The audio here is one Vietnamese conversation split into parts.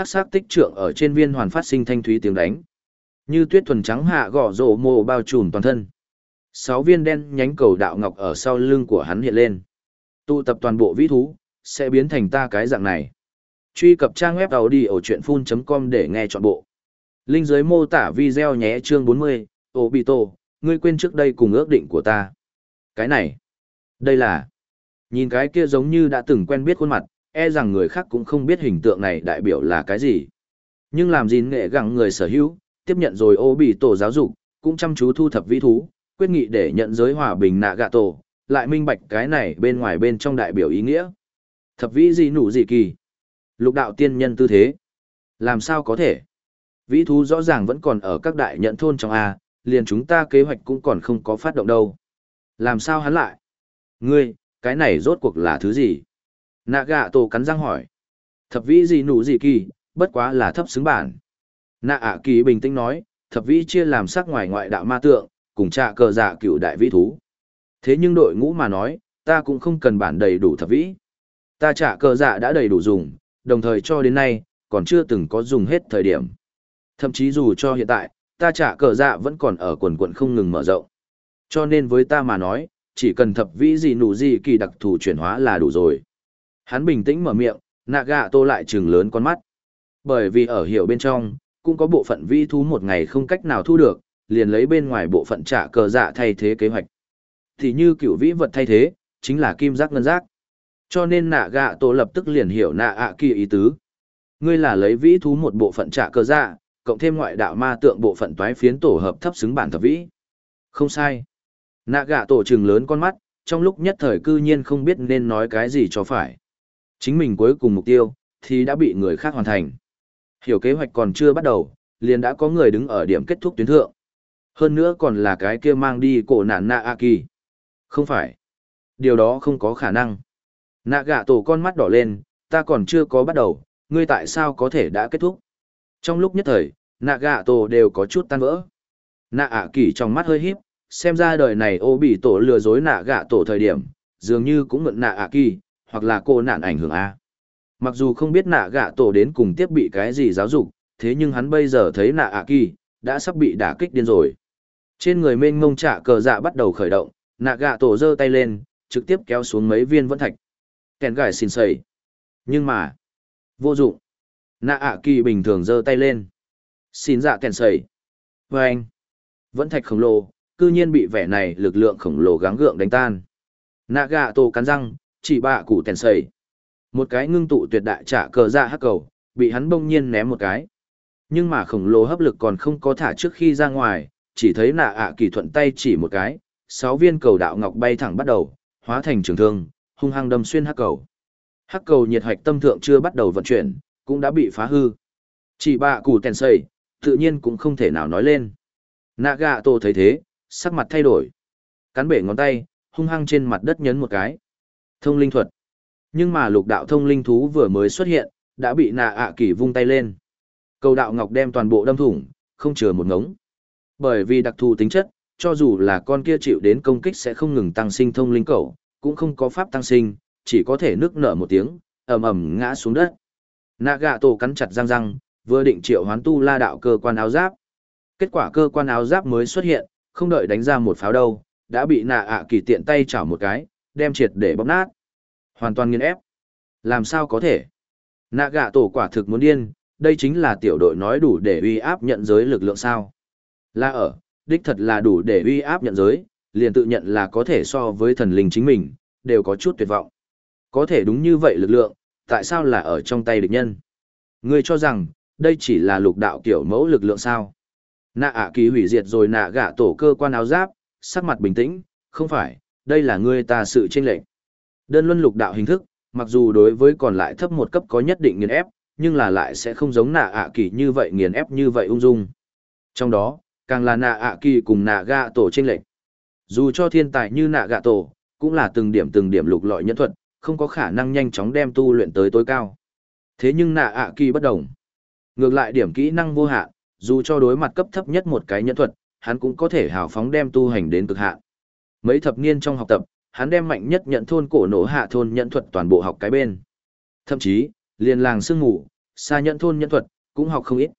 hắc sắc tích trượng ở trên viên hoàn phát sinh thanh thúy tiếng đánh. Như tuyết thuần trắng hạ gõ rổ mồ bao trùm toàn thân. Sáu viên đen nhánh cầu đạo ngọc ở sau lưng của hắn hiện lên. Tụ tập toàn bộ vĩ thú, sẽ biến thành ta cái dạng này. Truy cập trang web đầu đi ở chuyện full.com để nghe trọn bộ. Linh dưới mô tả video nhé chương 40, Obito, ngươi quên trước đây cùng ước định của ta. Cái này, đây là, nhìn cái kia giống như đã từng quen biết khuôn mặt, e rằng người khác cũng không biết hình tượng này đại biểu là cái gì. Nhưng làm gì nghệ gặng người sở hữu, tiếp nhận rồi ô bỉ tổ giáo dục, cũng chăm chú thu thập vĩ thú, quyết nghị để nhận giới hòa bình nạ gạ tổ, lại minh bạch cái này bên ngoài bên trong đại biểu ý nghĩa. Thập vĩ gì nụ gì kỳ? Lục đạo tiên nhân tư thế. Làm sao có thể? Vĩ thú rõ ràng vẫn còn ở các đại nhận thôn trong A, liền chúng ta kế hoạch cũng còn không có phát động đâu. Làm sao hắn lại? Ngươi, cái này rốt cuộc là thứ gì? Nạ gạ tổ cắn răng hỏi. Thập vĩ gì nụ gì kỳ, bất quá là thấp xứng bản. Nạ ạ kỳ bình tĩnh nói, thập vĩ chia làm sắc ngoài ngoại đạo ma tượng, cùng trạ cờ dạ cựu đại vĩ thú. Thế nhưng đội ngũ mà nói, ta cũng không cần bản đầy đủ thập vĩ. Ta trả cờ dạ đã đầy đủ dùng, đồng thời cho đến nay, còn chưa từng có dùng hết thời điểm. Thậm chí dù cho hiện tại, ta trả cờ dạ vẫn còn ở quần quận không ngừng mở rộng. Cho nên với ta mà nói, chỉ cần thập vĩ gì nụ gì kỳ đặc thù chuyển hóa là đủ rồi. Hắn bình tĩnh mở miệng, nạ gạ tô lại trừng lớn con mắt. Bởi vì ở hiểu bên trong, cũng có bộ phận vi thú một ngày không cách nào thu được, liền lấy bên ngoài bộ phận trả cờ dạ thay thế kế hoạch. Thì như cựu vĩ vật thay thế, chính là kim giác ngân giác. Cho nên nạ gạ tổ lập tức liền hiểu nạ ạ kỳ ý tứ. Ngươi là lấy vĩ thú một bộ phận trả cờ dạ, cộng thêm ngoại đạo ma tượng bộ phận toái phiến tổ hợp thấp xứng bản thập vĩ. Không sai. Nạ gạ tổ trừng lớn con mắt, trong lúc nhất thời cư nhiên không biết nên nói cái gì cho phải. Chính mình cuối cùng mục tiêu, thì đã bị người khác hoàn thành. Hiểu kế hoạch còn chưa bắt đầu, liền đã có người đứng ở điểm kết thúc tuyến thượng. Hơn nữa còn là cái kia mang đi cổ nạn Na a kỳ. Không phải. Điều đó không có khả năng. Nạ gạ tổ con mắt đỏ lên, ta còn chưa có bắt đầu, ngươi tại sao có thể đã kết thúc? Trong lúc nhất thời, nạ gạ tổ đều có chút tan vỡ. Nạ ạ kỳ trong mắt hơi híp, xem ra đời này ô bị tổ lừa dối nạ gạ tổ thời điểm, dường như cũng mượn nạ ạ kỳ, hoặc là cô nạn ảnh hưởng A. Mặc dù không biết nạ gạ tổ đến cùng tiếp bị cái gì giáo dục, thế nhưng hắn bây giờ thấy nạ ạ kỳ, đã sắp bị đả kích điên rồi. Trên người mênh mông trả cờ dạ bắt đầu khởi động, nạ gạ tổ giơ tay lên, trực tiếp kéo xuống mấy viên vẫn thạch. Kèn gài xin xầy Nhưng mà, vô dụng. Nạ ạ kỳ bình thường giơ tay lên. Xin dạ kèn xầy vê anh, vẫn thạch khổng lồ, cư nhiên bị vẻ này lực lượng khổng lồ gắng gượng đánh tan. Nạ gạ tổ cắn răng, chỉ bạ cụ tèn sầy. Một cái ngưng tụ tuyệt đại trả cờ dạ hắc cầu, bị hắn bỗng nhiên ném một cái. Nhưng mà khổng lồ hấp lực còn không có thả trước khi ra ngoài, chỉ thấy nạ ạ kỳ thuận tay chỉ một cái, sáu viên cầu đạo ngọc bay thẳng bắt đầu, hóa thành trường thương, hung hăng đâm xuyên hắc cầu. Hắc cầu nhiệt hạch tâm thượng chưa bắt đầu vận chuyển, cũng đã bị phá hư. Chỉ bạ củ tèn sầy tự nhiên cũng không thể nào nói lên. Nạ gạ tổ thấy thế, sắc mặt thay đổi. Cắn bể ngón tay, hung hăng trên mặt đất nhấn một cái. Thông linh thuật. Nhưng mà lục đạo thông linh thú vừa mới xuất hiện, đã bị nạ ạ kỳ vung tay lên. Cầu đạo ngọc đem toàn bộ đâm thủng, không chừa một ngống. Bởi vì đặc thù tính chất, cho dù là con kia chịu đến công kích sẽ không ngừng tăng sinh thông linh cầu, cũng không có pháp tăng sinh, chỉ có thể nước nở một tiếng, ầm ầm ngã xuống đất. Nạ gạ tổ cắn chặt răng răng, vừa định triệu hoán tu la đạo cơ quan áo giáp. Kết quả cơ quan áo giáp mới xuất hiện, không đợi đánh ra một pháo đâu, đã bị nạ ạ kỳ tiện tay chảo một cái, đem triệt để bóp nát. Hoàn toàn nghiền ép. Làm sao có thể? Nạ gạ tổ quả thực muốn điên, đây chính là tiểu đội nói đủ để uy áp nhận giới lực lượng sao. Là ở, đích thật là đủ để uy áp nhận giới, liền tự nhận là có thể so với thần linh chính mình, đều có chút tuyệt vọng. Có thể đúng như vậy lực lượng, tại sao là ở trong tay địch nhân? Ngươi cho rằng, đây chỉ là lục đạo kiểu mẫu lực lượng sao? Nạ ạ kỳ hủy diệt rồi nạ gạ tổ cơ quan áo giáp, sắc mặt bình tĩnh, không phải, đây là ngươi ta sự chênh lệch. Đơn luân lục đạo hình thức, mặc dù đối với còn lại thấp một cấp có nhất định nghiền ép, nhưng là lại sẽ không giống nạ ạ kỳ như vậy nghiền ép như vậy ung dung. Trong đó, càng là nạ ạ kỳ cùng nạ gạ tổ chênh lệch. Dù cho thiên tài như nạ gạ tổ, cũng là từng điểm từng điểm lục lọi nhân thuật, không có khả năng nhanh chóng đem tu luyện tới tối cao. Thế nhưng nạ ạ kỳ bất đồng. Ngược lại điểm kỹ năng vô hạn, dù cho đối mặt cấp thấp nhất một cái nhân thuật, hắn cũng có thể hào phóng đem tu hành đến cực hạn. Mấy thập niên trong học tập, hắn đem mạnh nhất nhận thôn cổ nổ hạ thôn nhận thuật toàn bộ học cái bên. Thậm chí, liền làng sương ngủ, Xa nhận thôn nhận thuật, cũng học không ít.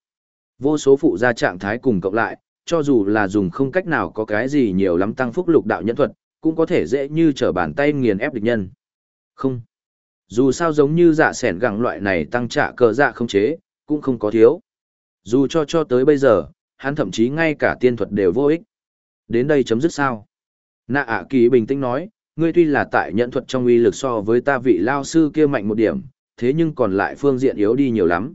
Vô số phụ gia trạng thái cùng cộng lại, cho dù là dùng không cách nào có cái gì nhiều lắm tăng phúc lục đạo nhận thuật, cũng có thể dễ như trở bàn tay nghiền ép địch nhân. Không. Dù sao giống như dạ sẻn gẳng loại này tăng trả cờ dạ không chế, cũng không có thiếu. Dù cho cho tới bây giờ, hắn thậm chí ngay cả tiên thuật đều vô ích. Đến đây chấm dứt sao? Nạ ạ kỳ bình tĩnh nói, ngươi tuy là tại nhận thuật trong uy lực so với ta vị lao sư kia mạnh một điểm, thế nhưng còn lại phương diện yếu đi nhiều lắm.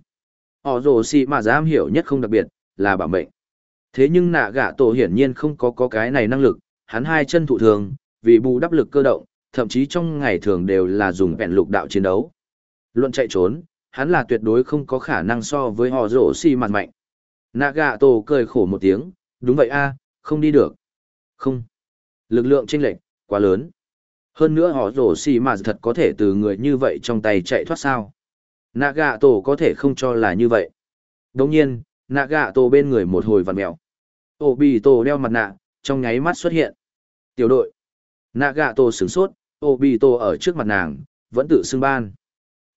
Họ rồ xì mà dám hiểu nhất không đặc biệt, là bảo mệnh. Thế nhưng nạ gạ tổ hiển nhiên không có có cái này năng lực, hắn hai chân thụ thường, vì bù đắp lực cơ động, thậm chí trong ngày thường đều là dùng vẹn lục đạo chiến đấu. Luận chạy trốn, hắn là tuyệt đối không có khả năng so với họ rổ xì mặt mạnh. Nạ gạ tổ cười khổ một tiếng, đúng vậy a không đi được. Không. Lực lượng chênh lệch quá lớn. Hơn nữa họ rổ xì mà thật có thể từ người như vậy trong tay chạy thoát sao. Nạ gạ tổ có thể không cho là như vậy. Đồng nhiên, nạ gạ tổ bên người một hồi vằn mèo. Tổ bì tổ đeo mặt nạ, trong nháy mắt xuất hiện. Tiểu đội. Nạ gạ tổ sửng sốt, tổ bì tổ ở trước mặt nàng, vẫn tự xưng ban.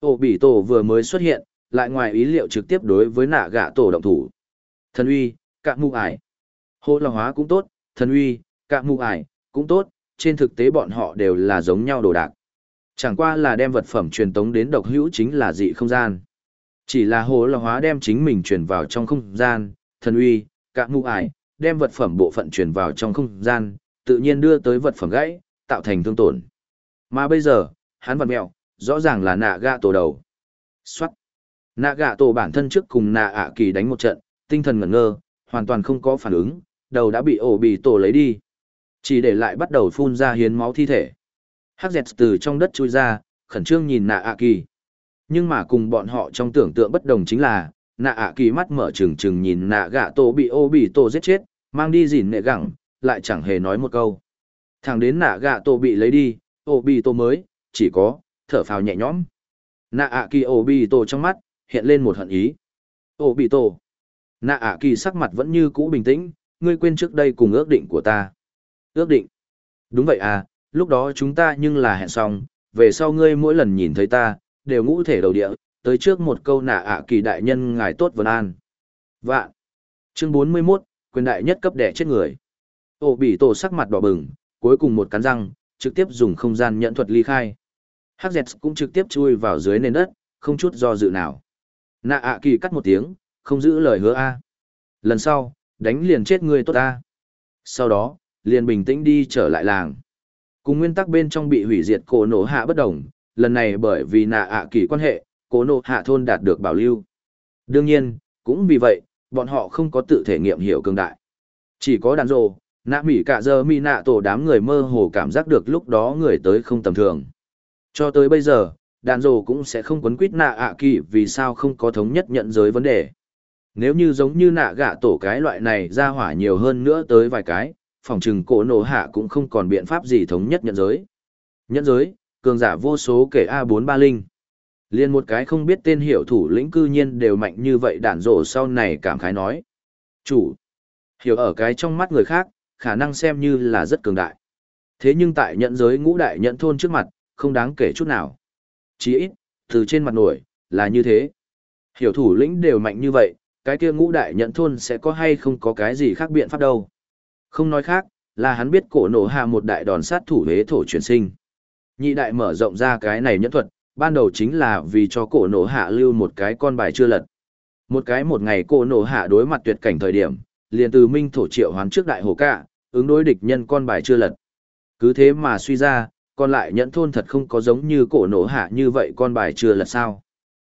Tổ bì tổ vừa mới xuất hiện, lại ngoài ý liệu trực tiếp đối với nạ gạ tổ động thủ. Thần uy, cạn mụ ải. Hô lòng hóa cũng tốt, thần uy, cạn mụ ải, cũng tốt, trên thực tế bọn họ đều là giống nhau đồ đạc. Chẳng qua là đem vật phẩm truyền tống đến độc hữu chính là dị không gian. Chỉ là hồ là hóa đem chính mình truyền vào trong không gian, thần uy, cạn mụ ải, đem vật phẩm bộ phận truyền vào trong không gian, tự nhiên đưa tới vật phẩm gãy, tạo thành thương tổn. Mà bây giờ, hắn vật mèo, rõ ràng là nạ gạ tổ đầu. Xoát. Nạ gạ tổ bản thân trước cùng nạ ạ kỳ đánh một trận, tinh thần ngẩn ngơ, hoàn toàn không có phản ứng, đầu đã bị ổ bị tổ lấy đi. Chỉ để lại bắt đầu phun ra hiến máu thi thể. Hắc dẹt từ trong đất chui ra, khẩn trương nhìn nạ ạ kỳ. Nhưng mà cùng bọn họ trong tưởng tượng bất đồng chính là, nạ ạ kỳ mắt mở trừng trừng nhìn nạ gạ tổ bị ô bị tổ giết chết, mang đi dìn nệ gẳng, lại chẳng hề nói một câu. Thằng đến nạ gạ tổ bị lấy đi, ô bị tổ mới, chỉ có, thở phào nhẹ nhõm. Nạ ạ kỳ ô bị tổ trong mắt, hiện lên một hận ý. Ô bị tổ. Nạ ạ kỳ sắc mặt vẫn như cũ bình tĩnh, ngươi quên trước đây cùng ước định của ta. Ước định. Đúng vậy à, lúc đó chúng ta nhưng là hẹn xong, về sau ngươi mỗi lần nhìn thấy ta, đều ngũ thể đầu địa, tới trước một câu nạ ạ kỳ đại nhân ngài tốt vân an. Vạn. Chương 41, quyền đại nhất cấp đẻ chết người. Ô bị tổ sắc mặt đỏ bừng, cuối cùng một cắn răng, trực tiếp dùng không gian nhận thuật ly khai. Hắc dẹt cũng trực tiếp chui vào dưới nền đất, không chút do dự nào. Nạ ạ kỳ cắt một tiếng, không giữ lời hứa a. Lần sau, đánh liền chết người tốt a. Sau đó, liền bình tĩnh đi trở lại làng. Cùng nguyên tắc bên trong bị hủy diệt cổ nổ hạ bất đồng, lần này bởi vì nạ ạ kỳ quan hệ, cổ nổ hạ thôn đạt được bảo lưu. Đương nhiên, cũng vì vậy, bọn họ không có tự thể nghiệm hiểu cường đại. Chỉ có đàn rồ, nạ mỉ cả giờ mi nạ tổ đám người mơ hồ cảm giác được lúc đó người tới không tầm thường. Cho tới bây giờ, đàn rồ cũng sẽ không quấn quýt nạ ạ kỳ vì sao không có thống nhất nhận giới vấn đề. Nếu như giống như nạ gạ tổ cái loại này ra hỏa nhiều hơn nữa tới vài cái, phòng trừng cổ nổ hạ cũng không còn biện pháp gì thống nhất nhận giới. Nhận giới, cường giả vô số kể A4 linh Liên một cái không biết tên hiệu thủ lĩnh cư nhiên đều mạnh như vậy đản rổ sau này cảm khái nói. Chủ, hiểu ở cái trong mắt người khác, khả năng xem như là rất cường đại. Thế nhưng tại nhận giới ngũ đại nhận thôn trước mặt, không đáng kể chút nào. Chỉ ít, từ trên mặt nổi, là như thế. Hiểu thủ lĩnh đều mạnh như vậy, cái kia ngũ đại nhận thôn sẽ có hay không có cái gì khác biện pháp đâu. Không nói khác, là hắn biết cổ nổ hạ một đại đòn sát thủ hế thổ chuyển sinh. Nhị đại mở rộng ra cái này nhẫn thuật, ban đầu chính là vì cho cổ nổ hạ lưu một cái con bài chưa lật. Một cái một ngày cổ nổ hạ đối mặt tuyệt cảnh thời điểm, liền từ minh thổ triệu hoán trước đại hồ cả, ứng đối địch nhân con bài chưa lật. Cứ thế mà suy ra, còn lại nhẫn thôn thật không có giống như cổ nổ hạ như vậy con bài chưa lật sao.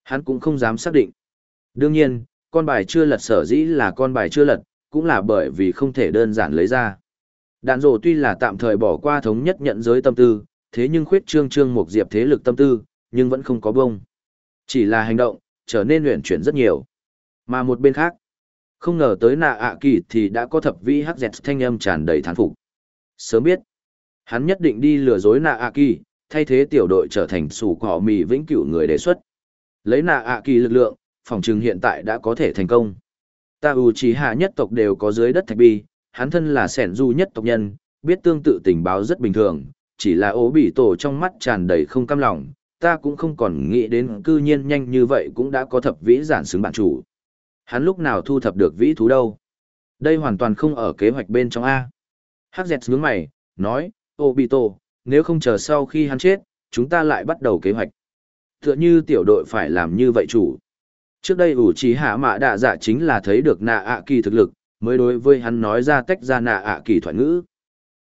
Hắn cũng không dám xác định. Đương nhiên, con bài chưa lật sở dĩ là con bài chưa lật, cũng là bởi vì không thể đơn giản lấy ra. Đạn rổ tuy là tạm thời bỏ qua thống nhất nhận giới tâm tư, thế nhưng khuyết trương trương một diệp thế lực tâm tư, nhưng vẫn không có bông. Chỉ là hành động, trở nên luyện chuyển rất nhiều. Mà một bên khác, không ngờ tới nạ ạ kỳ thì đã có thập vi hắc dẹt thanh âm tràn đầy thán phục. Sớm biết, hắn nhất định đi lừa dối nạ ạ kỳ, thay thế tiểu đội trở thành sủ cỏ mì vĩnh cửu người đề xuất. Lấy nạ ạ kỳ lực lượng, phòng trừng hiện tại đã có thể thành công. Ta ủ chỉ hạ nhất tộc đều có dưới đất thạch bi, hắn thân là sẻn du nhất tộc nhân, biết tương tự tình báo rất bình thường, chỉ là ố bị tổ trong mắt tràn đầy không cam lòng, ta cũng không còn nghĩ đến cư nhiên nhanh như vậy cũng đã có thập vĩ giản xứng bản chủ. Hắn lúc nào thu thập được vĩ thú đâu? Đây hoàn toàn không ở kế hoạch bên trong A. Hắc dẹt nhướng mày, nói, Obito, nếu không chờ sau khi hắn chết, chúng ta lại bắt đầu kế hoạch. Tựa như tiểu đội phải làm như vậy chủ. Trước đây ủ trí hạ mạ đạ dạ chính là thấy được nạ ạ kỳ thực lực, mới đối với hắn nói ra tách ra nạ ạ kỳ thoại ngữ.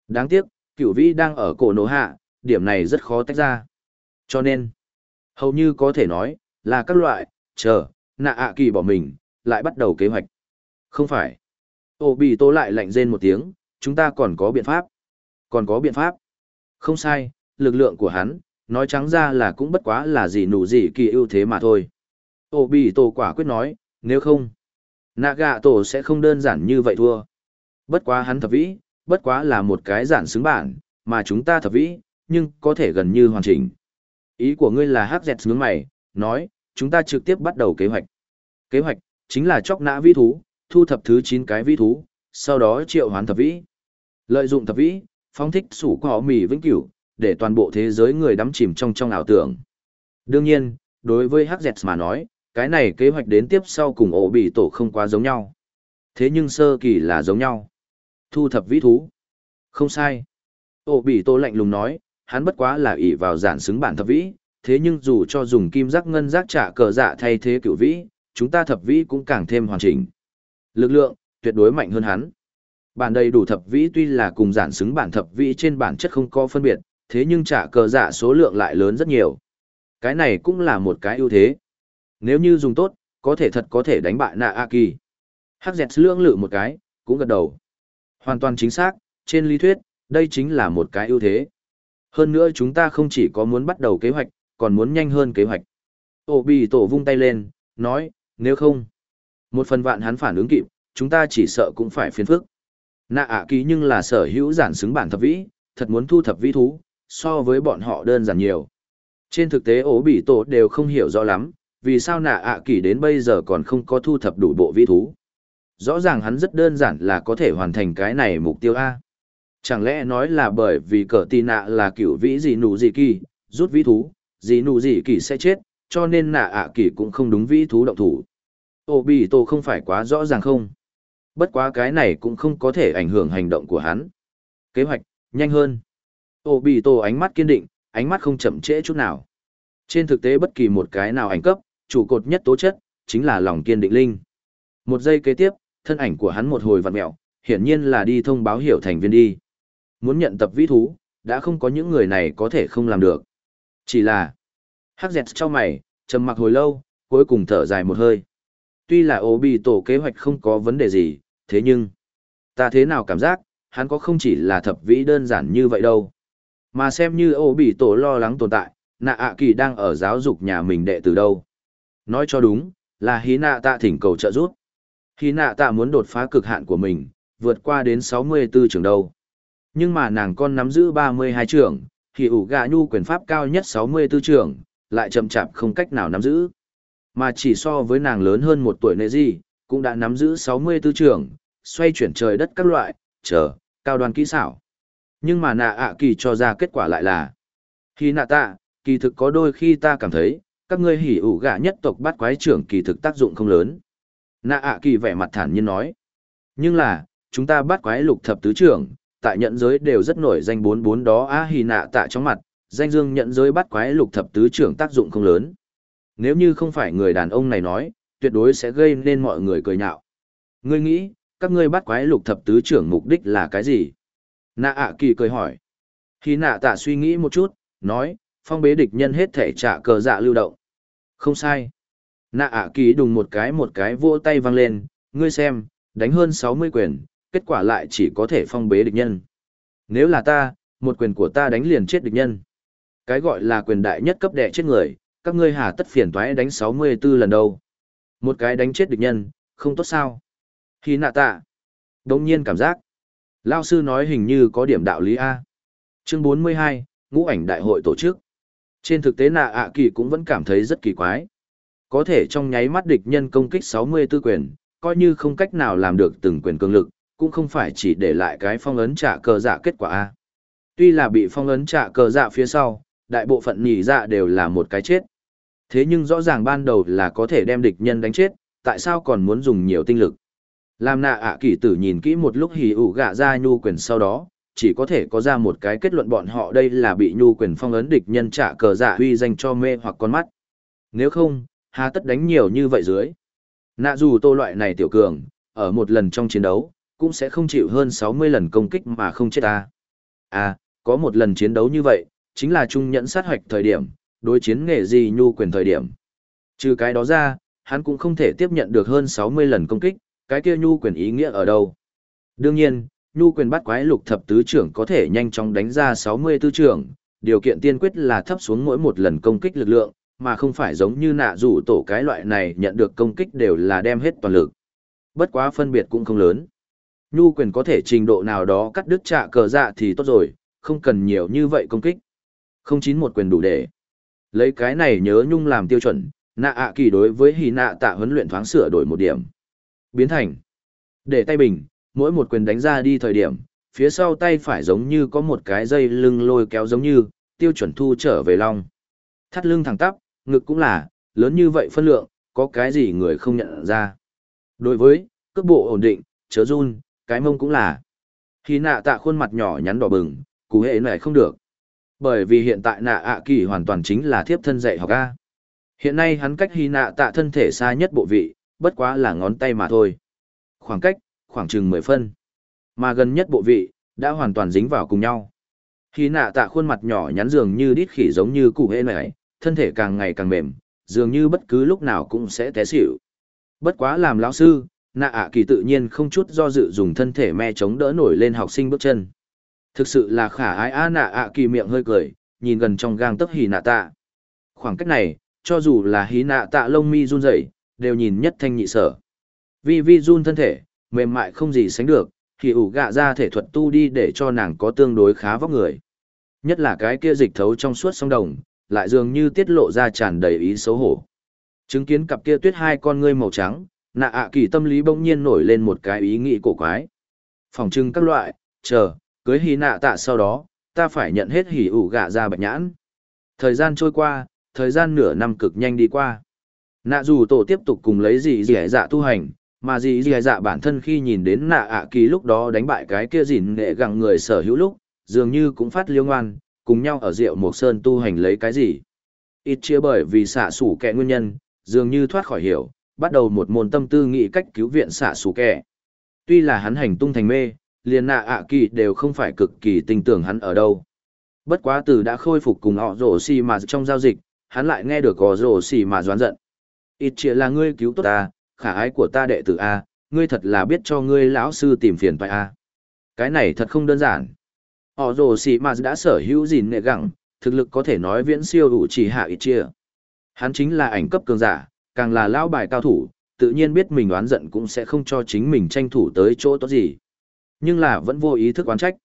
Đáng tiếc, cửu vĩ đang ở cổ nổ hạ, điểm này rất khó tách ra. Cho nên, hầu như có thể nói, là các loại, chờ, nạ ạ kỳ bỏ mình, lại bắt đầu kế hoạch. Không phải. Ô bị tô lại lạnh rên một tiếng, chúng ta còn có biện pháp. Còn có biện pháp. Không sai, lực lượng của hắn, nói trắng ra là cũng bất quá là gì nụ gì kỳ ưu thế mà thôi. Ô bị tổ quả quyết nói, nếu không, nạ gạ tổ sẽ không đơn giản như vậy thua. Bất quá hắn thập vĩ, bất quá là một cái giản xứng bản, mà chúng ta thập vĩ, nhưng có thể gần như hoàn chỉnh. Ý của ngươi là hắc dẹt nhướng mày, nói, chúng ta trực tiếp bắt đầu kế hoạch. Kế hoạch, chính là chóc nã vi thú, thu thập thứ 9 cái vi thú, sau đó triệu hoán thập vĩ. Lợi dụng thập vĩ, phóng thích sủ của họ mì vĩnh cửu, để toàn bộ thế giới người đắm chìm trong trong ảo tưởng. Đương nhiên, đối với HZ mà nói, cái này kế hoạch đến tiếp sau cùng ổ bị tổ không quá giống nhau. Thế nhưng sơ kỳ là giống nhau. Thu thập vĩ thú. Không sai. Ổ bị tổ lạnh lùng nói, hắn bất quá là ỷ vào giản xứng bản thập vĩ, thế nhưng dù cho dùng kim giác ngân giác trả cờ dạ thay thế cửu vĩ, chúng ta thập vĩ cũng càng thêm hoàn chỉnh. Lực lượng, tuyệt đối mạnh hơn hắn. Bản đầy đủ thập vĩ tuy là cùng giản xứng bản thập vĩ trên bản chất không có phân biệt, thế nhưng trả cờ dạ số lượng lại lớn rất nhiều. Cái này cũng là một cái ưu thế. Nếu như dùng tốt, có thể thật có thể đánh bại nạ A Kỳ. Hắc dẹt lưỡng lự một cái, cũng gật đầu. Hoàn toàn chính xác, trên lý thuyết, đây chính là một cái ưu thế. Hơn nữa chúng ta không chỉ có muốn bắt đầu kế hoạch, còn muốn nhanh hơn kế hoạch. Ô bì tổ vung tay lên, nói, nếu không, một phần vạn hắn phản ứng kịp, chúng ta chỉ sợ cũng phải phiền phức. Nạ ạ Kỳ nhưng là sở hữu giản xứng bản thập vĩ, thật muốn thu thập vĩ thú, so với bọn họ đơn giản nhiều. Trên thực tế ố bị tổ đều không hiểu rõ lắm, vì sao nạ ạ kỳ đến bây giờ còn không có thu thập đủ bộ vĩ thú. Rõ ràng hắn rất đơn giản là có thể hoàn thành cái này mục tiêu A. Chẳng lẽ nói là bởi vì cờ tì nạ là cựu vĩ gì nụ gì kỳ, rút vĩ thú, gì nụ gì kỳ sẽ chết, cho nên nạ ạ kỳ cũng không đúng vĩ thú động thủ. Ô bị tô không phải quá rõ ràng không? Bất quá cái này cũng không có thể ảnh hưởng hành động của hắn. Kế hoạch, nhanh hơn. Ô bị tô ánh mắt kiên định, ánh mắt không chậm trễ chút nào. Trên thực tế bất kỳ một cái nào ảnh cấp, chủ cột nhất tố chất, chính là lòng kiên định linh. Một giây kế tiếp, thân ảnh của hắn một hồi vặn mẹo, hiển nhiên là đi thông báo hiểu thành viên đi. Muốn nhận tập vĩ thú, đã không có những người này có thể không làm được. Chỉ là, hắc dẹt cho mày, trầm mặc hồi lâu, cuối cùng thở dài một hơi. Tuy là ố bị tổ kế hoạch không có vấn đề gì, thế nhưng, ta thế nào cảm giác, hắn có không chỉ là thập vĩ đơn giản như vậy đâu. Mà xem như ố bị tổ lo lắng tồn tại, nạ ạ kỳ đang ở giáo dục nhà mình đệ từ đâu. Nói cho đúng, là hí nạ tạ thỉnh cầu trợ giúp. Hí nạ tạ muốn đột phá cực hạn của mình, vượt qua đến 64 trường đâu. Nhưng mà nàng con nắm giữ 32 trường, thì ủ gà nhu quyền pháp cao nhất 64 trường, lại chậm chạp không cách nào nắm giữ. Mà chỉ so với nàng lớn hơn một tuổi nệ gì, cũng đã nắm giữ 64 trường, xoay chuyển trời đất các loại, chờ, cao đoàn kỹ xảo. Nhưng mà nạ ạ kỳ cho ra kết quả lại là Khi nạ tạ, kỳ thực có đôi khi ta cảm thấy, các ngươi hỉ ủ gạ nhất tộc bắt quái trưởng kỳ thực tác dụng không lớn. Nạ ạ kỳ vẻ mặt thản nhiên nói. Nhưng là, chúng ta bắt quái lục thập tứ trưởng, tại nhận giới đều rất nổi danh bốn bốn đó á hỉ nạ tạ trong mặt, danh dương nhận giới bắt quái lục thập tứ trưởng tác dụng không lớn. Nếu như không phải người đàn ông này nói, tuyệt đối sẽ gây nên mọi người cười nhạo. Ngươi nghĩ, các ngươi bắt quái lục thập tứ trưởng mục đích là cái gì? Nạ ạ kỳ cười hỏi. Hì nạ tạ suy nghĩ một chút, nói, phong bế địch nhân hết thể trả cờ dạ lưu động. Không sai. Nạ ạ kỳ đùng một cái một cái vỗ tay văng lên, ngươi xem, đánh hơn 60 quyền, kết quả lại chỉ có thể phong bế địch nhân. Nếu là ta, một quyền của ta đánh liền chết địch nhân. Cái gọi là quyền đại nhất cấp đệ chết người, các ngươi hà tất phiền toái đánh 64 lần đâu. Một cái đánh chết địch nhân, không tốt sao. Khi nạ tạ. Đông nhiên cảm giác. Lao sư nói hình như có điểm đạo lý A. Chương 42, ngũ ảnh đại hội tổ chức. Trên thực tế nạ ạ kỳ cũng vẫn cảm thấy rất kỳ quái. Có thể trong nháy mắt địch nhân công kích 64 quyền, coi như không cách nào làm được từng quyền cường lực, cũng không phải chỉ để lại cái phong ấn trả cờ dạ kết quả A. Tuy là bị phong ấn trả cờ dạ phía sau, đại bộ phận nhị dạ đều là một cái chết. Thế nhưng rõ ràng ban đầu là có thể đem địch nhân đánh chết, tại sao còn muốn dùng nhiều tinh lực? Làm nạ ạ à kỳ tử nhìn kỹ một lúc hỉ ủ gạ ra nhu quyền sau đó, chỉ có thể có ra một cái kết luận bọn họ đây là bị nhu quyền phong ấn địch nhân trả cờ dạ huy dành cho mê hoặc con mắt. Nếu không, hà tất đánh nhiều như vậy dưới. Nạ dù tô loại này tiểu cường, ở một lần trong chiến đấu, cũng sẽ không chịu hơn 60 lần công kích mà không chết ta. À, có một lần chiến đấu như vậy, chính là trung nhẫn sát hoạch thời điểm, đối chiến nghệ gì nhu quyền thời điểm. Trừ cái đó ra, hắn cũng không thể tiếp nhận được hơn 60 lần công kích, cái kia nhu quyền ý nghĩa ở đâu. Đương nhiên, nhu quyền bắt quái lục thập tứ trưởng có thể nhanh chóng đánh ra 64 trưởng, điều kiện tiên quyết là thấp xuống mỗi một lần công kích lực lượng, mà không phải giống như nạ rủ tổ cái loại này nhận được công kích đều là đem hết toàn lực. Bất quá phân biệt cũng không lớn. Nhu quyền có thể trình độ nào đó cắt đứt trạ cờ dạ thì tốt rồi, không cần nhiều như vậy công kích. Không chín một quyền đủ để. Lấy cái này nhớ nhung làm tiêu chuẩn, nạ ạ kỳ đối với hì nạ tạ huấn luyện thoáng sửa đổi một điểm. Biến thành. Để tay bình, mỗi một quyền đánh ra đi thời điểm, phía sau tay phải giống như có một cái dây lưng lôi kéo giống như, tiêu chuẩn thu trở về long. Thắt lưng thẳng tắp, ngực cũng là, lớn như vậy phân lượng, có cái gì người không nhận ra. Đối với, cước bộ ổn định, chớ run, cái mông cũng là. Khi nạ tạ khuôn mặt nhỏ nhắn đỏ bừng, cú hệ này không được. Bởi vì hiện tại nạ ạ kỳ hoàn toàn chính là thiếp thân dạy học A. Hiện nay hắn cách hy nạ tạ thân thể xa nhất bộ vị, bất quá là ngón tay mà thôi. Khoảng cách, khoảng chừng mười phân. Mà gần nhất bộ vị, đã hoàn toàn dính vào cùng nhau. Khi nạ tạ khuôn mặt nhỏ nhắn dường như đít khỉ giống như củ hê này, thân thể càng ngày càng mềm, dường như bất cứ lúc nào cũng sẽ té xỉu. Bất quá làm lão sư, nạ ạ kỳ tự nhiên không chút do dự dùng thân thể me chống đỡ nổi lên học sinh bước chân. Thực sự là khả ái a nạ ạ kỳ miệng hơi cười, nhìn gần trong gang tấc hỉ nạ tạ. Khoảng cách này, cho dù là hí nạ tạ lông mi run rẩy, đều nhìn nhất thanh nhị sở. Vi vi run thân thể, mềm mại không gì sánh được, thì ủ gạ ra thể thuật tu đi để cho nàng có tương đối khá vóc người. Nhất là cái kia dịch thấu trong suốt sông đồng, lại dường như tiết lộ ra tràn đầy ý xấu hổ. Chứng kiến cặp kia tuyết hai con ngươi màu trắng, nạ ạ kỳ tâm lý bỗng nhiên nổi lên một cái ý nghĩ cổ quái. Phòng trưng các loại, chờ, cưới hì nạ tạ sau đó, ta phải nhận hết hỉ ủ gạ ra bạch nhãn. Thời gian trôi qua, thời gian nửa năm cực nhanh đi qua. Nạ dù tổ tiếp tục cùng lấy gì dẻ dạ tu hành, mà dì dì dạ bản thân khi nhìn đến nạ ạ kỳ lúc đó đánh bại cái kia dìn nghệ gặng người sở hữu lúc, dường như cũng phát liêu ngoan, cùng nhau ở rượu Mộc Sơn tu hành lấy cái gì. Ít chia bởi vì xạ sủ kẻ nguyên nhân, dường như thoát khỏi hiểu, bắt đầu một môn tâm tư nghĩ cách cứu viện xạ sủ kẻ. Tuy là hắn hành tung thành mê, liền nạ ạ kỳ đều không phải cực kỳ tin tưởng hắn ở đâu. Bất quá từ đã khôi phục cùng họ rổ xì mà trong giao dịch, hắn lại nghe được có rổ xì mà doán giận. Ít chia là ngươi cứu tốt ta, khả ái của ta đệ tử A, ngươi thật là biết cho ngươi lão sư tìm phiền phải A. Cái này thật không đơn giản. Họ rồ xì mà đã sở hữu gìn nệ gẳng, thực lực có thể nói viễn siêu ủ chỉ hạ ít chia. Hắn chính là ảnh cấp cường giả, càng là lão bài cao thủ, tự nhiên biết mình oán giận cũng sẽ không cho chính mình tranh thủ tới chỗ tốt gì. Nhưng là vẫn vô ý thức oán trách.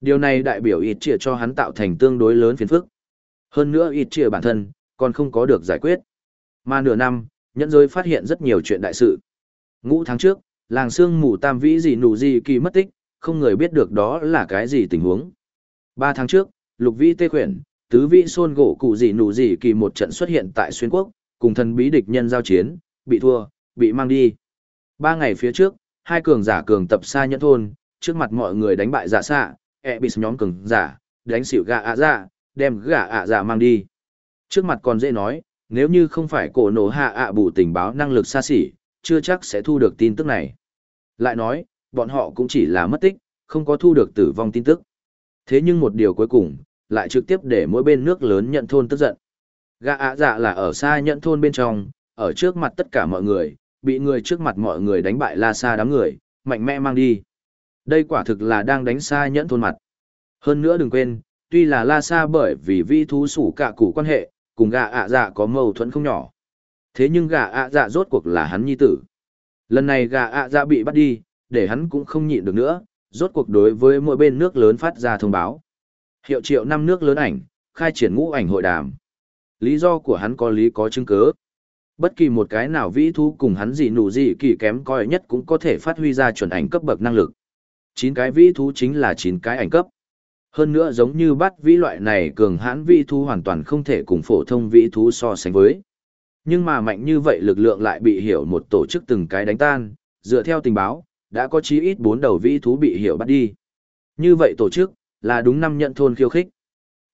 Điều này đại biểu ít chia cho hắn tạo thành tương đối lớn phiền phức. Hơn nữa ít chia bản thân, còn không có được giải quyết. Mà nửa năm, nhẫn giới phát hiện rất nhiều chuyện đại sự. Ngũ tháng trước, làng xương mù tam vĩ gì nụ gì kỳ mất tích, không người biết được đó là cái gì tình huống. Ba tháng trước, lục vĩ tê khuyển, tứ vĩ xôn gỗ cụ gì nụ gì kỳ một trận xuất hiện tại xuyên quốc, cùng thần bí địch nhân giao chiến, bị thua, bị mang đi. Ba ngày phía trước, hai cường giả cường tập xa nhẫn thôn, trước mặt mọi người đánh bại giả xạ, e ẹ bị nhóm cường giả, đánh xỉu gà ạ giả, đem gà ạ giả mang đi. Trước mặt còn dễ nói, nếu như không phải cổ nổ hạ ạ bù tình báo năng lực xa xỉ, chưa chắc sẽ thu được tin tức này. Lại nói, bọn họ cũng chỉ là mất tích, không có thu được tử vong tin tức. Thế nhưng một điều cuối cùng, lại trực tiếp để mỗi bên nước lớn nhận thôn tức giận. Gã ạ dạ là ở xa nhận thôn bên trong, ở trước mặt tất cả mọi người, bị người trước mặt mọi người đánh bại la xa đám người, mạnh mẽ mang đi. Đây quả thực là đang đánh xa nhẫn thôn mặt. Hơn nữa đừng quên, tuy là la xa bởi vì vi thú sủ cả củ quan hệ, cùng gã ạ dạ có mâu thuẫn không nhỏ. Thế nhưng gã ạ dạ rốt cuộc là hắn nhi tử. Lần này gã ạ dạ bị bắt đi, để hắn cũng không nhịn được nữa, rốt cuộc đối với mỗi bên nước lớn phát ra thông báo. Hiệu triệu năm nước lớn ảnh, khai triển ngũ ảnh hội đàm. Lý do của hắn có lý có chứng cứ. Bất kỳ một cái nào vĩ thú cùng hắn gì nụ gì kỳ kém coi nhất cũng có thể phát huy ra chuẩn ảnh cấp bậc năng lực. Chín cái vĩ thú chính là chín cái ảnh cấp. Hơn nữa giống như bắt vĩ loại này cường hãn vĩ thú hoàn toàn không thể cùng phổ thông vĩ thú so sánh với. Nhưng mà mạnh như vậy lực lượng lại bị hiểu một tổ chức từng cái đánh tan, dựa theo tình báo, đã có chí ít bốn đầu vĩ thú bị hiểu bắt đi. Như vậy tổ chức, là đúng năm nhận thôn khiêu khích.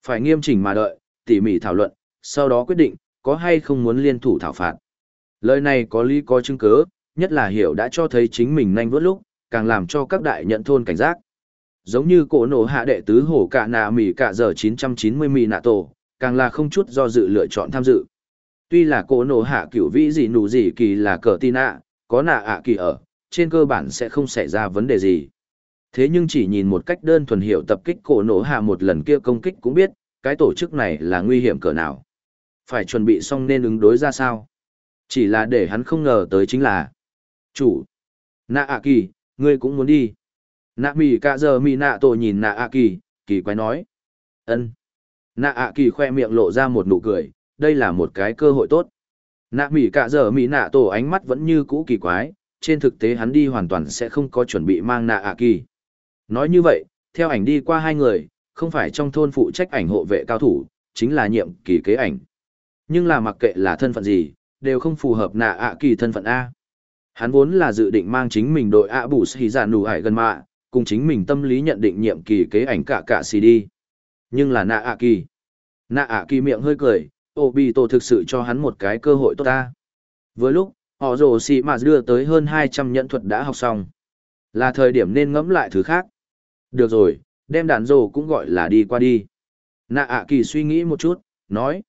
Phải nghiêm chỉnh mà đợi, tỉ mỉ thảo luận, sau đó quyết định, có hay không muốn liên thủ thảo phạt. Lời này có lý có chứng cứ, nhất là hiểu đã cho thấy chính mình nhanh vốt lúc, càng làm cho các đại nhận thôn cảnh giác. Giống như cổ nổ hạ đệ tứ hổ cả nà mỉ cả giờ 990 mì nạ tổ, càng là không chút do dự lựa chọn tham dự. Tuy là cổ nổ hạ cửu vĩ gì nụ gì kỳ là cờ tin ạ, có nạ ạ kỳ ở, trên cơ bản sẽ không xảy ra vấn đề gì. Thế nhưng chỉ nhìn một cách đơn thuần hiểu tập kích cổ nổ hạ một lần kia công kích cũng biết, cái tổ chức này là nguy hiểm cỡ nào. Phải chuẩn bị xong nên ứng đối ra sao. Chỉ là để hắn không ngờ tới chính là Chủ. Nạ ạ kỳ, ngươi cũng muốn đi. Nạ mì cả giờ mì nạ tổ nhìn nạ ạ kỳ, kỳ quái nói. ân Nạ ạ kỳ khoe miệng lộ ra một nụ cười, đây là một cái cơ hội tốt. Nạ mì cả giờ mỉ nạ tổ ánh mắt vẫn như cũ kỳ quái, trên thực tế hắn đi hoàn toàn sẽ không có chuẩn bị mang nạ ạ kỳ. Nói như vậy, theo ảnh đi qua hai người, không phải trong thôn phụ trách ảnh hộ vệ cao thủ, chính là nhiệm kỳ kế ảnh. Nhưng là mặc kệ là thân phận gì, đều không phù hợp nạ ạ kỳ thân phận A. Hắn vốn là dự định mang chính mình đội ạ bù xì giả nù hải gần mạ, cùng chính mình tâm lý nhận định nhiệm kỳ kế ảnh cả cả xì đi. Nhưng là nạ ạ kỳ. Nạ ạ kỳ miệng hơi cười, ô tổ thực sự cho hắn một cái cơ hội tốt ta. Với lúc, họ rồ xì mà đưa tới hơn 200 nhận thuật đã học xong. Là thời điểm nên ngẫm lại thứ khác. Được rồi, đem đàn rồ cũng gọi là đi qua đi. Nạ ạ kỳ suy nghĩ một chút, nói.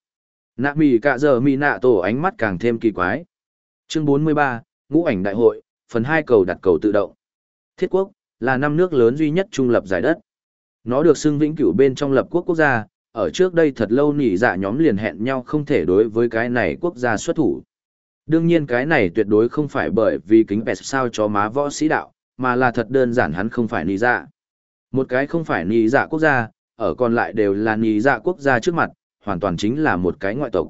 Nạ mì cả giờ mì nạ tổ ánh mắt càng thêm kỳ quái. Chương 43, ngũ ảnh đại hội, phần 2 cầu đặt cầu tự động. Thiết quốc, là năm nước lớn duy nhất trung lập giải đất. Nó được xưng vĩnh cửu bên trong lập quốc quốc gia, ở trước đây thật lâu nỉ dạ nhóm liền hẹn nhau không thể đối với cái này quốc gia xuất thủ. Đương nhiên cái này tuyệt đối không phải bởi vì kính bẹt sao cho má võ sĩ đạo, mà là thật đơn giản hắn không phải nỉ dạ. Một cái không phải nỉ dạ quốc gia, ở còn lại đều là nỉ dạ quốc gia trước mặt, hoàn toàn chính là một cái ngoại tộc.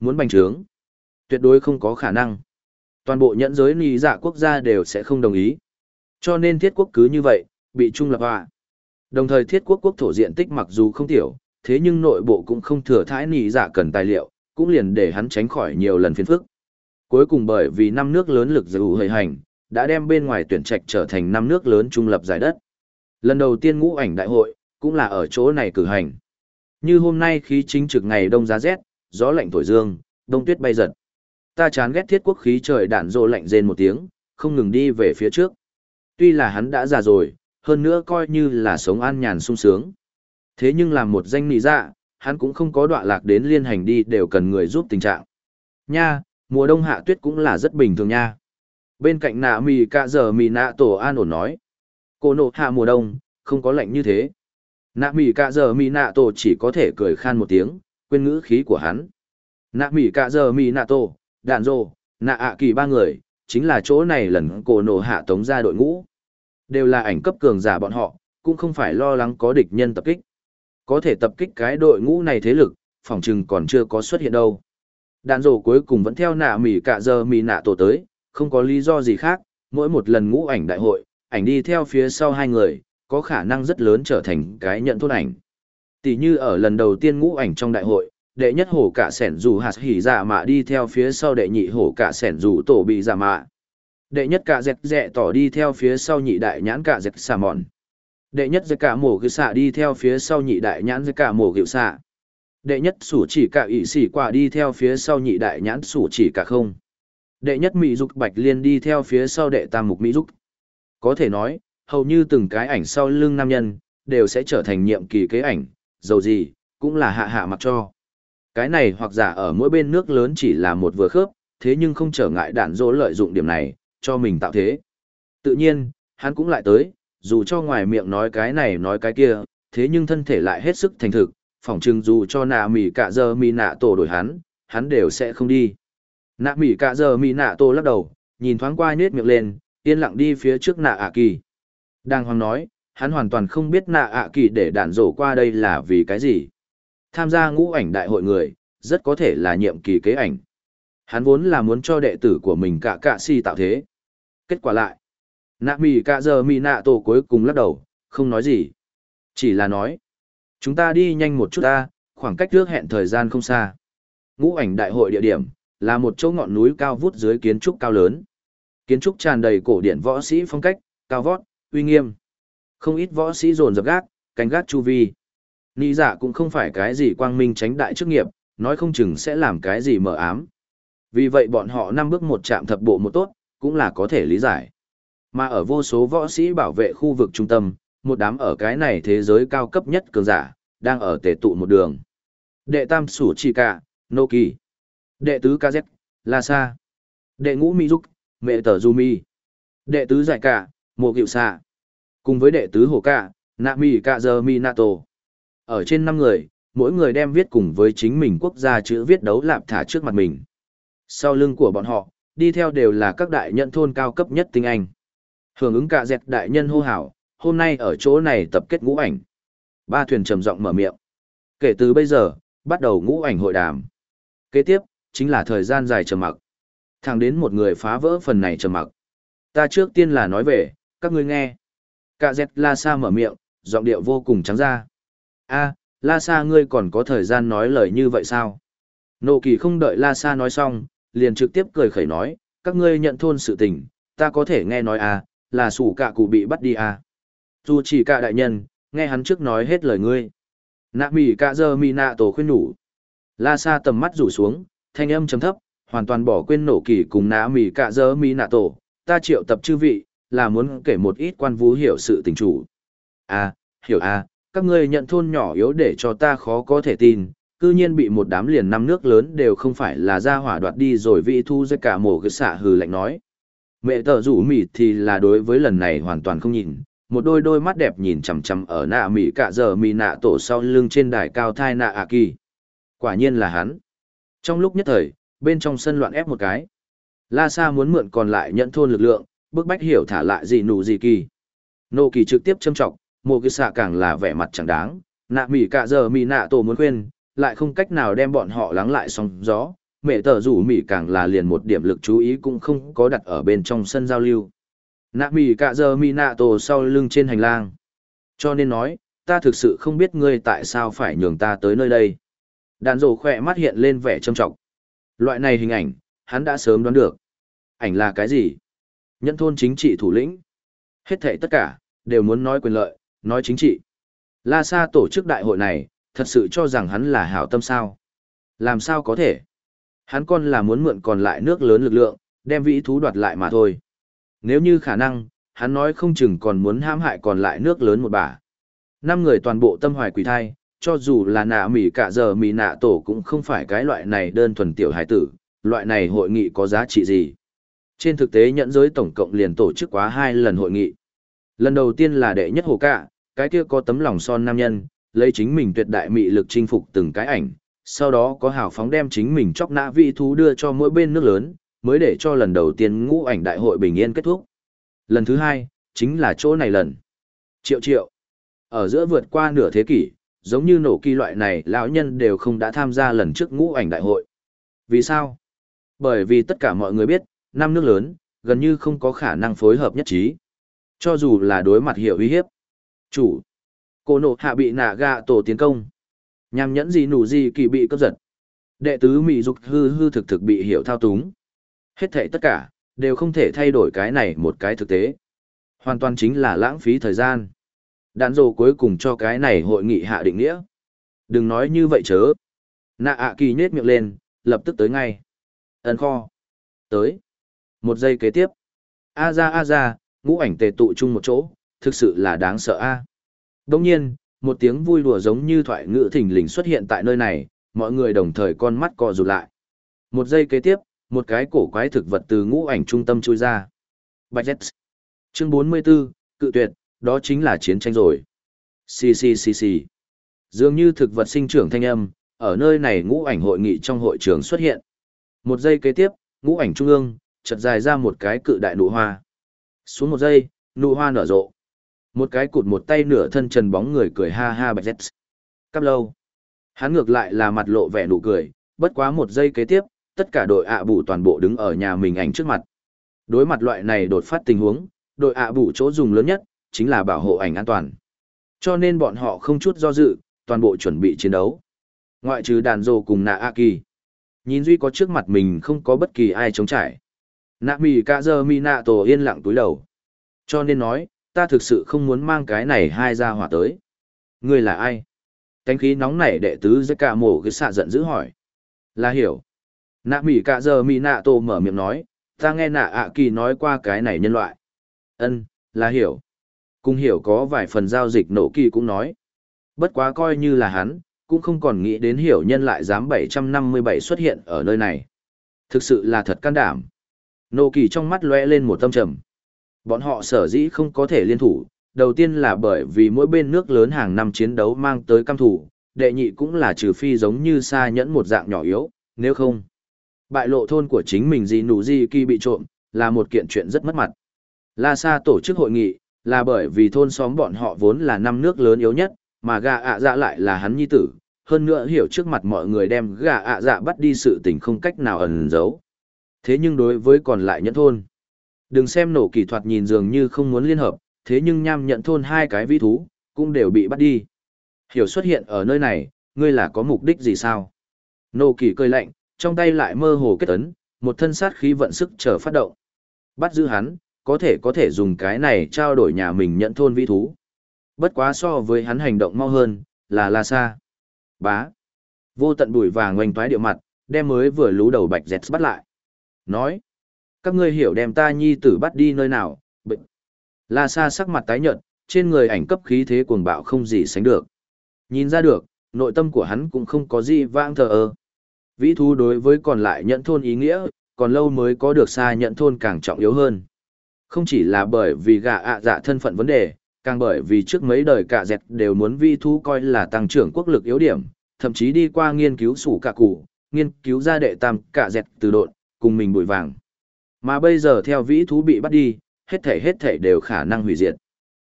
Muốn bành trướng, tuyệt đối không có khả năng. Toàn bộ nhẫn giới nỉ dạ quốc gia đều sẽ không đồng ý. Cho nên thiết quốc cứ như vậy, bị trung lập hòa. Đồng thời thiết quốc quốc thổ diện tích mặc dù không tiểu, thế nhưng nội bộ cũng không thừa thãi nỉ giả cần tài liệu, cũng liền để hắn tránh khỏi nhiều lần phiền phức. Cuối cùng bởi vì năm nước lớn lực dù hơi hành, đã đem bên ngoài tuyển trạch trở thành năm nước lớn trung lập giải đất. Lần đầu tiên ngũ ảnh đại hội, cũng là ở chỗ này cử hành. Như hôm nay khí chính trực ngày đông giá rét, gió lạnh thổi dương, đông tuyết bay giật. Ta chán ghét thiết quốc khí trời đạn rộ lạnh rên một tiếng, không ngừng đi về phía trước. Tuy là hắn đã già rồi, hơn nữa coi như là sống an nhàn sung sướng. Thế nhưng làm một danh nị dạ, hắn cũng không có đọa lạc đến liên hành đi đều cần người giúp tình trạng. Nha, mùa đông hạ tuyết cũng là rất bình thường nha. Bên cạnh nạ mì cả giờ mì nạ tổ an ổn nói. Cô nộ hạ mùa đông, không có lạnh như thế. Nạ mì cả giờ mì nạ tổ chỉ có thể cười khan một tiếng, quên ngữ khí của hắn. Nạ mì cả giờ mì nạ tổ, đạn rồ, nạ ạ kỳ ba người, chính là chỗ này lần cổ nổ hạ tống ra đội ngũ. Đều là ảnh cấp cường giả bọn họ, cũng không phải lo lắng có địch nhân tập kích. Có thể tập kích cái đội ngũ này thế lực, phòng trừng còn chưa có xuất hiện đâu. Đạn rổ cuối cùng vẫn theo nạ mỉ cả giờ mỉ nạ tổ tới, không có lý do gì khác, mỗi một lần ngũ ảnh đại hội, ảnh đi theo phía sau hai người, có khả năng rất lớn trở thành cái nhận thôn ảnh. Tỷ như ở lần đầu tiên ngũ ảnh trong đại hội, đệ nhất hổ cả sẻn dù hạt hỉ giả dạ mạ đi theo phía sau đệ nhị hổ cả sẻn dù tổ bị giả mạ. Đệ nhất cả dẹt dẹ tỏ đi theo phía sau nhị đại nhãn cả dẹt xà mòn. Đệ nhất dẹt cả mổ gự xạ đi theo phía sau nhị đại nhãn dẹt cả mổ gự xạ. Đệ nhất sủ chỉ cả ỵ xỉ quả đi theo phía sau nhị đại nhãn sủ chỉ cả không. Đệ nhất mỹ dục bạch liên đi theo phía sau đệ tam mục mỹ dục. Có thể nói, hầu như từng cái ảnh sau lưng nam nhân, đều sẽ trở thành nhiệm kỳ kế ảnh, dầu gì, cũng là hạ hạ mặc cho. Cái này hoặc giả ở mỗi bên nước lớn chỉ là một vừa khớp, thế nhưng không trở ngại đạn dỗ lợi dụng điểm này, cho mình tạo thế. Tự nhiên, hắn cũng lại tới, dù cho ngoài miệng nói cái này nói cái kia, thế nhưng thân thể lại hết sức thành thực, phỏng chừng dù cho nạ mỉ cả giờ mỉ nạ tổ đổi hắn, hắn đều sẽ không đi. Nạ mỉ cả giờ mỉ nạ tổ lắc đầu, nhìn thoáng qua nết miệng lên, yên lặng đi phía trước nạ ạ kỳ. Đang hoàng nói, hắn hoàn toàn không biết nạ ạ kỳ để đạn rổ qua đây là vì cái gì. Tham gia ngũ ảnh đại hội người, rất có thể là nhiệm kỳ kế ảnh. Hắn vốn là muốn cho đệ tử của mình cả cạ si tạo thế. Kết quả lại, nạ mì cả giờ mì nạ tổ cuối cùng lắc đầu, không nói gì. Chỉ là nói, Chúng ta đi nhanh một chút ta, khoảng cách trước hẹn thời gian không xa. Ngũ ảnh đại hội địa điểm, là một chỗ ngọn núi cao vút dưới kiến trúc cao lớn. Kiến trúc tràn đầy cổ điển võ sĩ phong cách, cao vót, uy nghiêm. Không ít võ sĩ dồn dập gác, cánh gác chu vi. Nị dạ cũng không phải cái gì quang minh tránh đại chức nghiệp, nói không chừng sẽ làm cái gì mờ ám. Vì vậy bọn họ năm bước một chạm thập bộ một tốt, cũng là có thể lý giải. Mà ở vô số võ sĩ bảo vệ khu vực trung tâm, một đám ở cái này thế giới cao cấp nhất cường giả, đang ở tề tụ một đường. Đệ tam sủ chỉ cả, Nô Kỳ. Đệ tứ Kazet, La Sa. Đệ ngũ Mi Dục, Mẹ Tờ Du Mi. Đệ tứ Giải Cả, Mộ Kiệu Sa. Cùng với đệ tứ Hồ Cả, Nạ Mi Cả Giờ Mi Nato. Ở trên năm người, mỗi người đem viết cùng với chính mình quốc gia chữ viết đấu lạp thả trước mặt mình. Sau lưng của bọn họ, đi theo đều là các đại nhân thôn cao cấp nhất tinh anh. Hưởng ứng cả dẹt đại nhân hô hào, hôm nay ở chỗ này tập kết ngũ ảnh. Ba thuyền trầm giọng mở miệng. Kể từ bây giờ, bắt đầu ngũ ảnh hội đàm. Kế tiếp, chính là thời gian dài trầm mặc. Thẳng đến một người phá vỡ phần này trầm mặc. Ta trước tiên là nói về, các ngươi nghe. Cả dẹt La Sa mở miệng, giọng điệu vô cùng trắng ra a La Sa ngươi còn có thời gian nói lời như vậy sao? Nộ kỳ không đợi La Sa nói xong, liền trực tiếp cười khẩy nói, các ngươi nhận thôn sự tình, ta có thể nghe nói à, là sủ cả cụ bị bắt đi à. Dù chỉ cả đại nhân, nghe hắn trước nói hết lời ngươi. Nạ mỉ cả giờ mỉ nạ tổ khuyên nhủ. La Sa tầm mắt rủ xuống, thanh âm trầm thấp, hoàn toàn bỏ quên nổ kỳ cùng nạ mỉ cả giờ mỉ nạ tổ. Ta triệu tập chư vị, là muốn kể một ít quan vũ hiểu sự tình chủ. À, hiểu à, các ngươi nhận thôn nhỏ yếu để cho ta khó có thể tin, cư nhiên bị một đám liền năm nước lớn đều không phải là ra hỏa đoạt đi rồi vị thu ra cả mổ cái xạ hừ lạnh nói. Mẹ tờ rủ mị thì là đối với lần này hoàn toàn không nhìn, một đôi đôi mắt đẹp nhìn chằm chằm ở nạ mị cả giờ mị nạ tổ sau lưng trên đài cao thai nạ ạ kỳ. Quả nhiên là hắn. Trong lúc nhất thời, bên trong sân loạn ép một cái. La Sa muốn mượn còn lại nhận thôn lực lượng, bức bách hiểu thả lại gì nụ gì kỳ. Nô kỳ trực tiếp châm trọng, mộ cái xạ càng là vẻ mặt chẳng đáng, nạ mỉ cả giờ mỉ nạ tổ muốn khuyên, lại không cách nào đem bọn họ lắng lại sóng gió. Mẹ tờ rủ mỉ càng là liền một điểm lực chú ý cũng không có đặt ở bên trong sân giao lưu. Nạ mỉ cả giờ mỉ nạ tổ sau lưng trên hành lang. Cho nên nói, ta thực sự không biết ngươi tại sao phải nhường ta tới nơi đây. Đàn rổ khỏe mắt hiện lên vẻ trầm trọng. Loại này hình ảnh, hắn đã sớm đoán được. Ảnh là cái gì? Nhân thôn chính trị thủ lĩnh. Hết thảy tất cả, đều muốn nói quyền lợi, nói chính trị. La Sa tổ chức đại hội này, thật sự cho rằng hắn là hảo tâm sao. Làm sao có thể? Hắn còn là muốn mượn còn lại nước lớn lực lượng, đem vĩ thú đoạt lại mà thôi. Nếu như khả năng, hắn nói không chừng còn muốn hãm hại còn lại nước lớn một bà. Năm người toàn bộ tâm hoài quỷ thai, cho dù là nạ mỉ cả giờ mỉ nạ tổ cũng không phải cái loại này đơn thuần tiểu hải tử, loại này hội nghị có giá trị gì. Trên thực tế nhận giới tổng cộng liền tổ chức quá hai lần hội nghị. Lần đầu tiên là đệ nhất hồ cạ, cái kia có tấm lòng son nam nhân, lấy chính mình tuyệt đại mị lực chinh phục từng cái ảnh, sau đó có hào phóng đem chính mình chóc nã vị thú đưa cho mỗi bên nước lớn, mới để cho lần đầu tiên ngũ ảnh đại hội bình yên kết thúc. Lần thứ hai, chính là chỗ này lần. Triệu triệu. Ở giữa vượt qua nửa thế kỷ, giống như nổ kỳ loại này lão nhân đều không đã tham gia lần trước ngũ ảnh đại hội. Vì sao? Bởi vì tất cả mọi người biết, năm nước lớn, gần như không có khả năng phối hợp nhất trí. Cho dù là đối mặt hiểu uy hiếp. Chủ. Cô nộ hạ bị nạ gạ tổ tiến công. Nhằm nhẫn gì nụ gì kỳ bị cướp giật. Đệ tứ mỹ dục hư hư thực thực bị hiểu thao túng. Hết thảy tất cả, đều không thể thay đổi cái này một cái thực tế. Hoàn toàn chính là lãng phí thời gian. Đạn dồ cuối cùng cho cái này hội nghị hạ định nghĩa. Đừng nói như vậy chớ. Nạ ạ kỳ nhết miệng lên, lập tức tới ngay. Ấn kho. Tới. Một giây kế tiếp. A ra a ra, ngũ ảnh tề tụ chung một chỗ, thực sự là đáng sợ a. Đồng nhiên, một tiếng vui đùa giống như thoại ngữ thỉnh lình xuất hiện tại nơi này, mọi người đồng thời con mắt co rụt lại. Một giây kế tiếp, một cái cổ quái thực vật từ ngũ ảnh trung tâm chui ra. Bạch Z. Chương 44, cự tuyệt, đó chính là chiến tranh rồi. Xì xì xì xì. Dường như thực vật sinh trưởng thanh âm, ở nơi này ngũ ảnh hội nghị trong hội trường xuất hiện. Một giây kế tiếp, ngũ ảnh trung ương, chợt dài ra một cái cự đại nụ hoa. Xuống một giây, nụ hoa nở rộ. Một cái cụt một tay nửa thân trần bóng người cười ha ha bạch dẹt. Cắp lâu. Hắn ngược lại là mặt lộ vẻ nụ cười, bất quá một giây kế tiếp, tất cả đội ạ bù toàn bộ đứng ở nhà mình ảnh trước mặt. Đối mặt loại này đột phát tình huống, đội ạ bù chỗ dùng lớn nhất, chính là bảo hộ ảnh an toàn. Cho nên bọn họ không chút do dự, toàn bộ chuẩn bị chiến đấu. Ngoại trừ đàn rồ cùng nạ A Kỳ. Nhìn Duy có trước mặt mình không có bất kỳ ai chống trải. Nạ mì cả giờ mi nạ tổ yên lặng túi đầu. Cho nên nói, ta thực sự không muốn mang cái này hai ra hỏa tới. Ngươi là ai? Cánh khí nóng nảy đệ tứ dưới cả mổ cái xạ giận dữ hỏi. Là hiểu. Nạ mỉ cả giờ mỉ nạ tổ mở miệng nói, ta nghe nạ ạ kỳ nói qua cái này nhân loại. Ân, là hiểu. Cùng hiểu có vài phần giao dịch nổ kỳ cũng nói. Bất quá coi như là hắn, cũng không còn nghĩ đến hiểu nhân lại dám 757 xuất hiện ở nơi này. Thực sự là thật can đảm. Nô kỳ trong mắt lóe lên một tâm trầm. Bọn họ sở dĩ không có thể liên thủ, đầu tiên là bởi vì mỗi bên nước lớn hàng năm chiến đấu mang tới cam thủ, đệ nhị cũng là trừ phi giống như xa nhẫn một dạng nhỏ yếu, nếu không. Bại lộ thôn của chính mình gì nụ gì kỳ bị trộm, là một kiện chuyện rất mất mặt. La Sa tổ chức hội nghị, là bởi vì thôn xóm bọn họ vốn là năm nước lớn yếu nhất, mà gà ạ dạ lại là hắn nhi tử, hơn nữa hiểu trước mặt mọi người đem gà ạ dạ bắt đi sự tình không cách nào ẩn giấu. Thế nhưng đối với còn lại nhẫn thôn, đừng xem nổ kỳ thuật nhìn dường như không muốn liên hợp, thế nhưng nham nhận thôn hai cái vi thú, cũng đều bị bắt đi. Hiểu xuất hiện ở nơi này, ngươi là có mục đích gì sao? Nô kỳ cười lạnh, trong tay lại mơ hồ kết ấn, một thân sát khí vận sức chờ phát động. Bắt giữ hắn, có thể có thể dùng cái này trao đổi nhà mình nhận thôn vi thú. Bất quá so với hắn hành động mau hơn, là La Sa. Bá. Vô tận bụi vàng ngoanh toái điệu mặt, đem mới vừa lú đầu bạch dẹt bắt lại. Nói. Các ngươi hiểu đem ta nhi tử bắt đi nơi nào, bệnh. La Sa sắc mặt tái nhợt, trên người ảnh cấp khí thế cuồng bạo không gì sánh được. Nhìn ra được, nội tâm của hắn cũng không có gì vãng thờ ơ. Vĩ thú đối với còn lại nhận thôn ý nghĩa, còn lâu mới có được xa nhận thôn càng trọng yếu hơn. Không chỉ là bởi vì gạ ạ dạ thân phận vấn đề, càng bởi vì trước mấy đời cả dẹt đều muốn vi thú coi là tăng trưởng quốc lực yếu điểm, thậm chí đi qua nghiên cứu sủ cả cụ, nghiên cứu ra đệ tam cả dẹt từ độn, cùng mình bụi vàng. Mà bây giờ theo vĩ thú bị bắt đi, hết thể hết thể đều khả năng hủy diệt.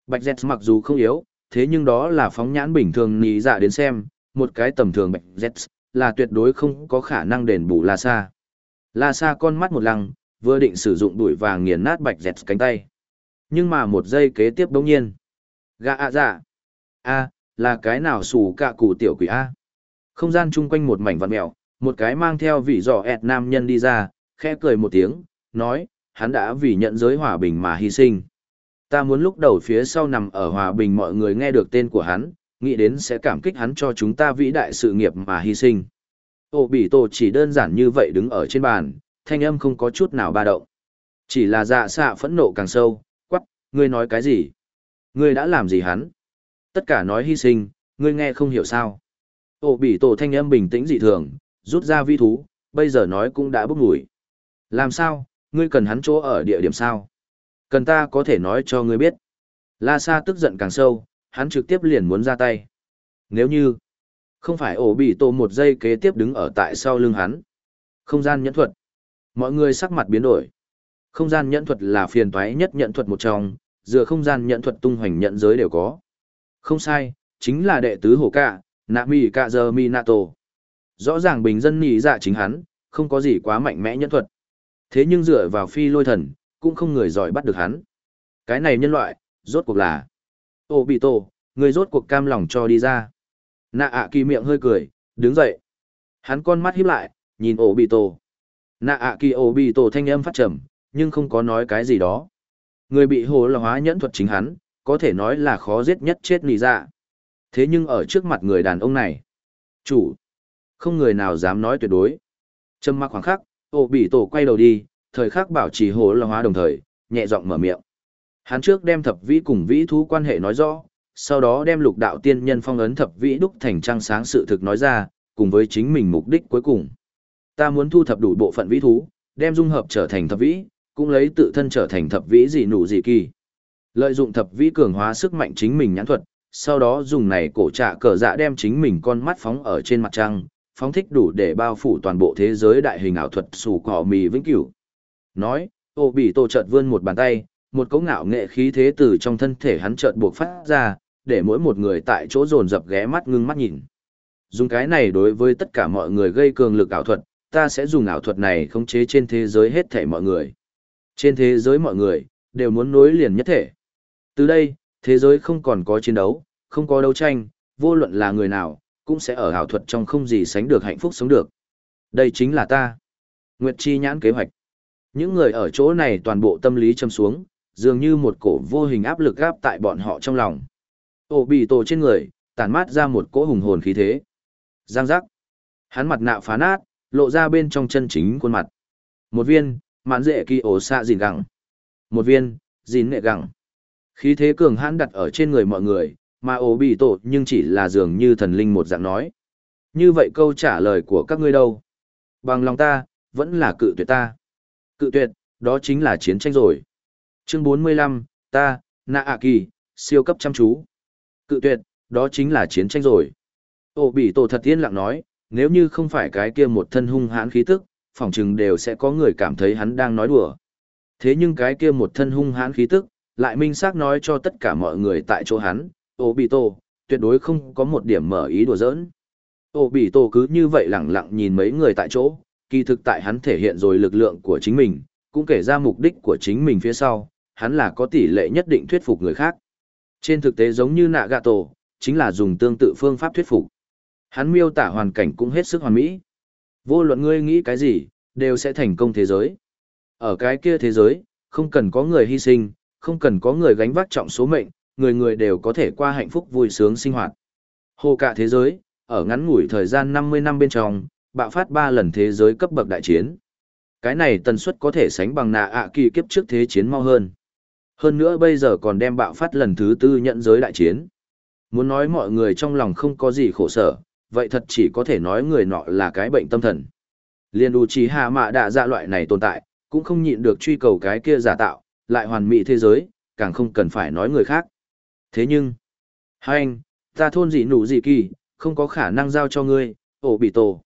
Bạch dẹt mặc dù không yếu, thế nhưng đó là phóng nhãn bình thường nì dạ đến xem, một cái tầm thường bạch dẹt là tuyệt đối không có khả năng đền bù La Sa. La Sa con mắt một lăng, vừa định sử dụng đuổi vàng nghiền nát bạch dẹt cánh tay. Nhưng mà một giây kế tiếp bỗng nhiên. Gà ạ dạ. A, là cái nào xù cạ cụ tiểu quỷ A. Không gian chung quanh một mảnh vặn mẹo, một cái mang theo vị giỏ ẹt nam nhân đi ra, khẽ cười một tiếng, nói, hắn đã vì nhận giới hòa bình mà hy sinh. Ta muốn lúc đầu phía sau nằm ở hòa bình mọi người nghe được tên của hắn, nghĩ đến sẽ cảm kích hắn cho chúng ta vĩ đại sự nghiệp mà hy sinh. Ô bỉ tổ chỉ đơn giản như vậy đứng ở trên bàn, thanh âm không có chút nào ba động. Chỉ là dạ xạ phẫn nộ càng sâu, quắc, ngươi nói cái gì? Ngươi đã làm gì hắn? Tất cả nói hy sinh, ngươi nghe không hiểu sao. Ô bỉ tổ thanh âm bình tĩnh dị thường, rút ra vi thú, bây giờ nói cũng đã bốc ngủi. Làm sao, ngươi cần hắn chỗ ở địa điểm sao? Cần ta có thể nói cho ngươi biết. La Sa tức giận càng sâu, hắn trực tiếp liền muốn ra tay. Nếu như, không phải ổ bị tổ một giây kế tiếp đứng ở tại sau lưng hắn. Không gian nhẫn thuật. Mọi người sắc mặt biến đổi. Không gian nhẫn thuật là phiền toái nhất nhận thuật một trong, dựa không gian nhận thuật tung hoành nhận giới đều có. Không sai, chính là đệ tứ hổ cả, nạ mì cả giờ mi nato. Rõ ràng bình dân nhị dạ chính hắn, không có gì quá mạnh mẽ nhẫn thuật. Thế nhưng dựa vào phi lôi thần, cũng không người giỏi bắt được hắn. Cái này nhân loại, rốt cuộc là. Ô bị tổ, người rốt cuộc cam lòng cho đi ra. Nạ ạ kỳ miệng hơi cười, đứng dậy. Hắn con mắt híp lại, nhìn ổ bị tổ. Nạ ạ kỳ ổ bị tổ thanh âm phát trầm, nhưng không có nói cái gì đó. Người bị hồ là hóa nhẫn thuật chính hắn, có thể nói là khó giết nhất chết nì ra. Thế nhưng ở trước mặt người đàn ông này, chủ, không người nào dám nói tuyệt đối. Trầm mặc khoảng khắc, Ô bị tổ quay đầu đi, thời khắc bảo trì hồ là hóa đồng thời, nhẹ giọng mở miệng. Hắn trước đem thập vĩ cùng vĩ thú quan hệ nói rõ, sau đó đem lục đạo tiên nhân phong ấn thập vĩ đúc thành trăng sáng sự thực nói ra, cùng với chính mình mục đích cuối cùng. Ta muốn thu thập đủ bộ phận vĩ thú, đem dung hợp trở thành thập vĩ, cũng lấy tự thân trở thành thập vĩ gì nụ gì kỳ. Lợi dụng thập vĩ cường hóa sức mạnh chính mình nhãn thuật, sau đó dùng này cổ trạ cờ dạ đem chính mình con mắt phóng ở trên mặt trăng, phóng thích đủ để bao phủ toàn bộ thế giới đại hình ảo thuật sủ cỏ mì vĩnh cửu. Nói, ô bị tổ chợt vươn một bàn tay, một cấu ngạo nghệ khí thế từ trong thân thể hắn chợt buộc phát ra, để mỗi một người tại chỗ dồn dập ghé mắt ngưng mắt nhìn. Dùng cái này đối với tất cả mọi người gây cường lực ảo thuật, ta sẽ dùng ảo thuật này khống chế trên thế giới hết thể mọi người. Trên thế giới mọi người, đều muốn nối liền nhất thể. Từ đây, thế giới không còn có chiến đấu, không có đấu tranh, vô luận là người nào, cũng sẽ ở ảo thuật trong không gì sánh được hạnh phúc sống được. Đây chính là ta. Nguyệt Chi nhãn kế hoạch. Những người ở chỗ này toàn bộ tâm lý châm xuống, dường như một cổ vô hình áp lực gáp tại bọn họ trong lòng. Tổ bị tổ trên người, tản mát ra một cỗ hùng hồn khí thế. Giang giác. Hắn mặt nạ phá nát, lộ ra bên trong chân chính khuôn mặt. Một viên, mạn dệ kỳ ổ xạ dìn gẳng. Một viên, dìn nệ gẳng. Khí thế cường hãn đặt ở trên người mọi người, mà ổ bị tổ nhưng chỉ là dường như thần linh một dạng nói. Như vậy câu trả lời của các ngươi đâu? Bằng lòng ta, vẫn là cự tuyệt ta. Cự tuyệt, đó chính là chiến tranh rồi. Chương 45, ta, nạ A kỳ, siêu cấp chăm chú. Cự tuyệt, đó chính là chiến tranh rồi. Ổ bị tổ thật yên lặng nói, nếu như không phải cái kia một thân hung hãn khí tức, phỏng chừng đều sẽ có người cảm thấy hắn đang nói đùa. Thế nhưng cái kia một thân hung hãn khí tức, lại minh xác nói cho tất cả mọi người tại chỗ hắn, ô bị tổ, tuyệt đối không có một điểm mở ý đùa giỡn. ô bị tổ cứ như vậy lẳng lặng nhìn mấy người tại chỗ, kỳ thực tại hắn thể hiện rồi lực lượng của chính mình, cũng kể ra mục đích của chính mình phía sau, hắn là có tỷ lệ nhất định thuyết phục người khác. Trên thực tế giống như nạ gạ tổ, chính là dùng tương tự phương pháp thuyết phục. Hắn miêu tả hoàn cảnh cũng hết sức hoàn mỹ. Vô luận ngươi nghĩ cái gì, đều sẽ thành công thế giới. Ở cái kia thế giới, không cần có người hy sinh, không cần có người gánh vác trọng số mệnh, người người đều có thể qua hạnh phúc vui sướng sinh hoạt. Hồ cả thế giới, ở ngắn ngủi thời gian 50 năm bên trong, bạo phát 3 lần thế giới cấp bậc đại chiến. Cái này tần suất có thể sánh bằng nạ ạ kỳ kiếp trước thế chiến mau hơn. Hơn nữa bây giờ còn đem bạo phát lần thứ tư nhận giới đại chiến. Muốn nói mọi người trong lòng không có gì khổ sở, vậy thật chỉ có thể nói người nọ là cái bệnh tâm thần. Liên đủ chỉ hạ mạ đạ dạ loại này tồn tại, cũng không nhịn được truy cầu cái kia giả tạo, lại hoàn mỹ thế giới, càng không cần phải nói người khác. Thế nhưng, hai anh, ta thôn gì nụ gì kỳ, không có khả năng giao cho ngươi, ổ bị tổ.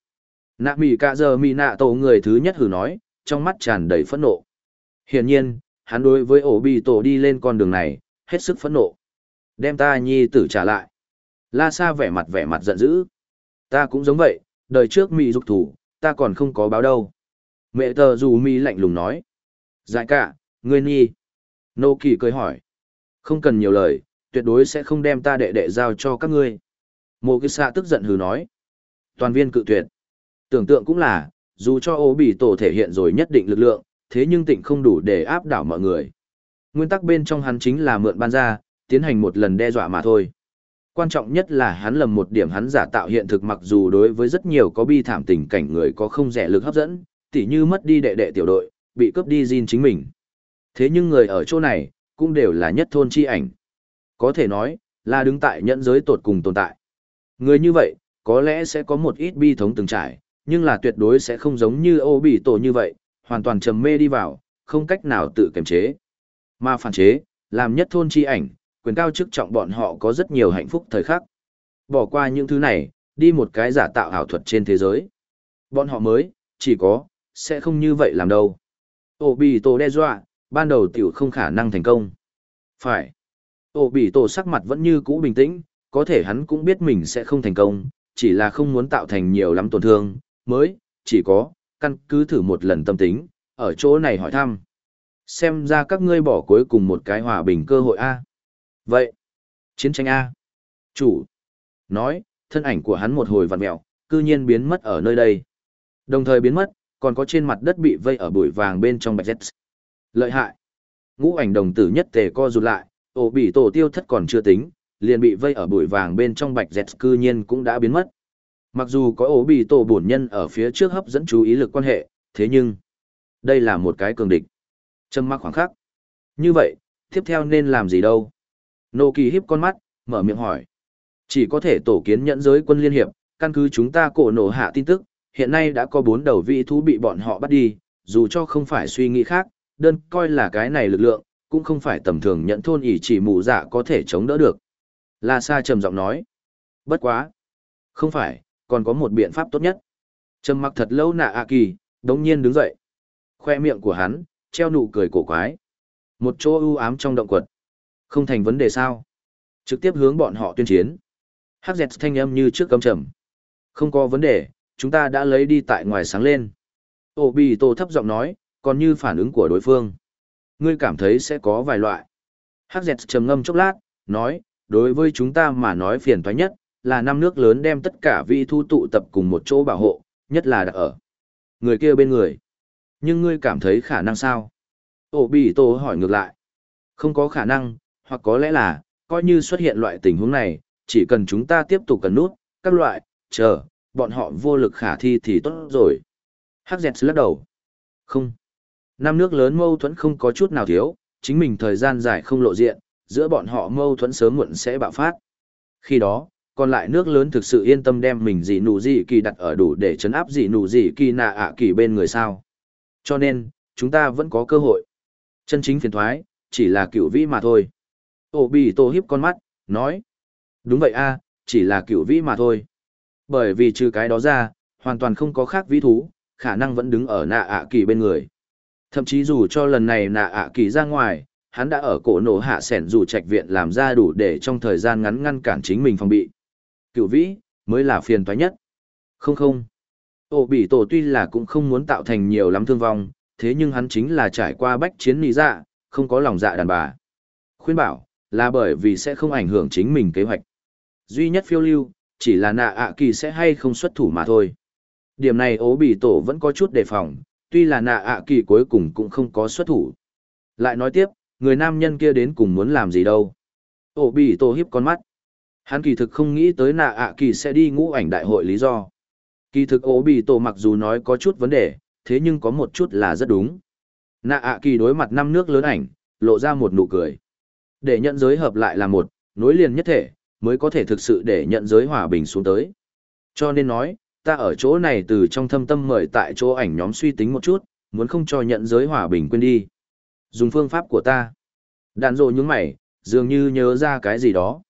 Nạ mì cả giờ mỉ nạ tổ người thứ nhất hử nói, trong mắt tràn đầy phẫn nộ. Hiển nhiên, hắn đối với ổ bị tổ đi lên con đường này, hết sức phẫn nộ. Đem ta nhi tử trả lại. La Sa vẻ mặt vẻ mặt giận dữ. Ta cũng giống vậy, đời trước mị dục thủ, ta còn không có báo đâu. Mẹ tờ dù mi lạnh lùng nói. Giải cả, ngươi nhi. Nô kỳ cười hỏi. Không cần nhiều lời, tuyệt đối sẽ không đem ta đệ đệ giao cho các ngươi. Mộ kỳ xạ tức giận hừ nói. Toàn viên cự tuyệt. Tưởng tượng cũng là, dù cho ô bị tổ thể hiện rồi nhất định lực lượng, thế nhưng tịnh không đủ để áp đảo mọi người. Nguyên tắc bên trong hắn chính là mượn ban ra, tiến hành một lần đe dọa mà thôi. Quan trọng nhất là hắn lầm một điểm hắn giả tạo hiện thực mặc dù đối với rất nhiều có bi thảm tình cảnh người có không rẻ lực hấp dẫn, tỉ như mất đi đệ đệ tiểu đội, bị cướp đi Jin chính mình. Thế nhưng người ở chỗ này, cũng đều là nhất thôn chi ảnh. Có thể nói, là đứng tại nhẫn giới tột cùng tồn tại. Người như vậy, có lẽ sẽ có một ít bi thống từng trải, nhưng là tuyệt đối sẽ không giống như ô bị tổ như vậy, hoàn toàn trầm mê đi vào, không cách nào tự kiềm chế. Mà phản chế, làm nhất thôn chi ảnh, quyền cao chức trọng bọn họ có rất nhiều hạnh phúc thời khắc. Bỏ qua những thứ này, đi một cái giả tạo ảo thuật trên thế giới. Bọn họ mới, chỉ có, sẽ không như vậy làm đâu. Ô bị tổ đe dọa, ban đầu tiểu không khả năng thành công. Phải. Ô bị tổ sắc mặt vẫn như cũ bình tĩnh, có thể hắn cũng biết mình sẽ không thành công, chỉ là không muốn tạo thành nhiều lắm tổn thương, mới, chỉ có, căn cứ thử một lần tâm tính, ở chỗ này hỏi thăm. Xem ra các ngươi bỏ cuối cùng một cái hòa bình cơ hội A. Vậy, chiến tranh A. Chủ. Nói, thân ảnh của hắn một hồi vặn mẹo, cư nhiên biến mất ở nơi đây. Đồng thời biến mất, còn có trên mặt đất bị vây ở bụi vàng bên trong bạch z lợi hại ngũ ảnh đồng tử nhất tề co rụt lại ổ bị tổ tiêu thất còn chưa tính liền bị vây ở bụi vàng bên trong bạch dẹt. cư nhiên cũng đã biến mất. Mặc dù có ổ bị tổ bổn nhân ở phía trước hấp dẫn chú ý lực quan hệ thế nhưng đây là một cái cường địch. Trâm mắc khoảng khắc. Như vậy tiếp theo nên làm gì đâu? Nô kỳ híp con mắt mở miệng hỏi. Chỉ có thể tổ kiến nhẫn giới quân liên hiệp căn cứ chúng ta cổ nổ hạ tin tức hiện nay đã có bốn đầu vị thú bị bọn họ bắt đi, dù cho không phải suy nghĩ khác, đơn coi là cái này lực lượng, cũng không phải tầm thường nhận thôn ỷ chỉ mù dạ có thể chống đỡ được. La Sa trầm giọng nói. Bất quá. Không phải, còn có một biện pháp tốt nhất. Trầm mặc thật lâu nạ A Kỳ, đống nhiên đứng dậy. Khoe miệng của hắn, treo nụ cười cổ quái. Một chỗ ưu ám trong động quật. Không thành vấn đề sao. Trực tiếp hướng bọn họ tuyên chiến. Hắc dẹt thanh âm như trước cấm trầm. Không có vấn đề, chúng ta đã lấy đi tại ngoài sáng lên. Ô bì tô thấp giọng nói, còn như phản ứng của đối phương. Ngươi cảm thấy sẽ có vài loại. Hắc dẹt trầm ngâm chốc lát, nói, đối với chúng ta mà nói phiền toái nhất, là năm nước lớn đem tất cả vị thu tụ tập cùng một chỗ bảo hộ, nhất là đặt ở người kia bên người. Nhưng ngươi cảm thấy khả năng sao? Ổ bị tổ hỏi ngược lại. Không có khả năng, hoặc có lẽ là, coi như xuất hiện loại tình huống này, chỉ cần chúng ta tiếp tục cần nút, các loại, chờ, bọn họ vô lực khả thi thì tốt rồi. Hắc dẹt lắc đầu. Không. Năm nước lớn mâu thuẫn không có chút nào thiếu, chính mình thời gian dài không lộ diện, giữa bọn họ mâu thuẫn sớm muộn sẽ bạo phát. Khi đó, còn lại nước lớn thực sự yên tâm đem mình gì nụ gì kỳ đặt ở đủ để chấn áp gì nụ gì kỳ nạ ạ kỳ bên người sao. Cho nên, chúng ta vẫn có cơ hội. Chân chính phiền thoái, chỉ là cựu vĩ mà thôi. Ô bì tô hiếp con mắt, nói. Đúng vậy a chỉ là cựu vĩ mà thôi. Bởi vì trừ cái đó ra, hoàn toàn không có khác vĩ thú, khả năng vẫn đứng ở nạ ạ kỳ bên người. Thậm chí dù cho lần này nạ ạ kỳ ra ngoài, hắn đã ở cổ nổ hạ sẻn dù trạch viện làm ra đủ để trong thời gian ngắn ngăn cản chính mình phòng bị. Cựu vĩ, mới là phiền toái nhất. Không không. Ổ bị tổ tuy là cũng không muốn tạo thành nhiều lắm thương vong, thế nhưng hắn chính là trải qua bách chiến lý dạ, không có lòng dạ đàn bà. Khuyên bảo, là bởi vì sẽ không ảnh hưởng chính mình kế hoạch. Duy nhất phiêu lưu, chỉ là nạ ạ kỳ sẽ hay không xuất thủ mà thôi. Điểm này ố bị tổ vẫn có chút đề phòng, tuy là nạ ạ kỳ cuối cùng cũng không có xuất thủ. Lại nói tiếp, người nam nhân kia đến cùng muốn làm gì đâu. Ổ bị tổ hiếp con mắt. Hắn kỳ thực không nghĩ tới nạ ạ kỳ sẽ đi ngũ ảnh đại hội lý do. Kỳ thực ổ bị tổ mặc dù nói có chút vấn đề, thế nhưng có một chút là rất đúng. Nạ ạ kỳ đối mặt năm nước lớn ảnh, lộ ra một nụ cười. Để nhận giới hợp lại là một, nối liền nhất thể, mới có thể thực sự để nhận giới hòa bình xuống tới. Cho nên nói, ta ở chỗ này từ trong thâm tâm mời tại chỗ ảnh nhóm suy tính một chút, muốn không cho nhận giới hòa bình quên đi. Dùng phương pháp của ta. Đàn rộ những mày, dường như nhớ ra cái gì đó.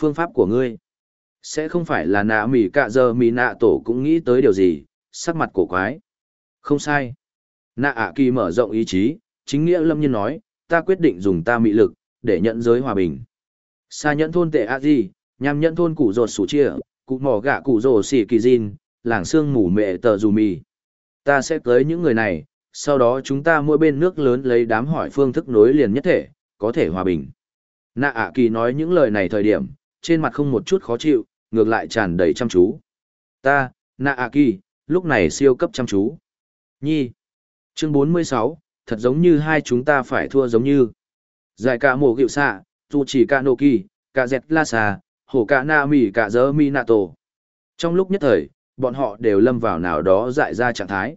Phương pháp của ngươi. Sẽ không phải là nạ mỉ cạ giờ mỉ nạ tổ cũng nghĩ tới điều gì, sắc mặt cổ quái. Không sai. Nạ ạ kỳ mở rộng ý chí, chính nghĩa lâm nhân nói, ta quyết định dùng ta mị lực, để nhận giới hòa bình. xa nhẫn thôn tệ a di, nhằm nhẫn thôn củ rột sủ chia, cụ mỏ gạ cụ rồ xỉ kỳ dìn, làng xương mù mẹ tờ dù mì. Ta sẽ tới những người này, sau đó chúng ta mỗi bên nước lớn lấy đám hỏi phương thức nối liền nhất thể, có thể hòa bình. Nạ ạ kỳ nói những lời này thời điểm, trên mặt không một chút khó chịu, ngược lại tràn đầy chăm chú. Ta, Nạ ạ kỳ, lúc này siêu cấp chăm chú. Nhi. Chương 46, thật giống như hai chúng ta phải thua giống như. Giải cả mổ hiệu xạ, dù chỉ cả nô kỳ, cả dẹt la xà, hổ cả na mì cả dơ mi nạ tổ. Trong lúc nhất thời, bọn họ đều lâm vào nào đó dại ra trạng thái.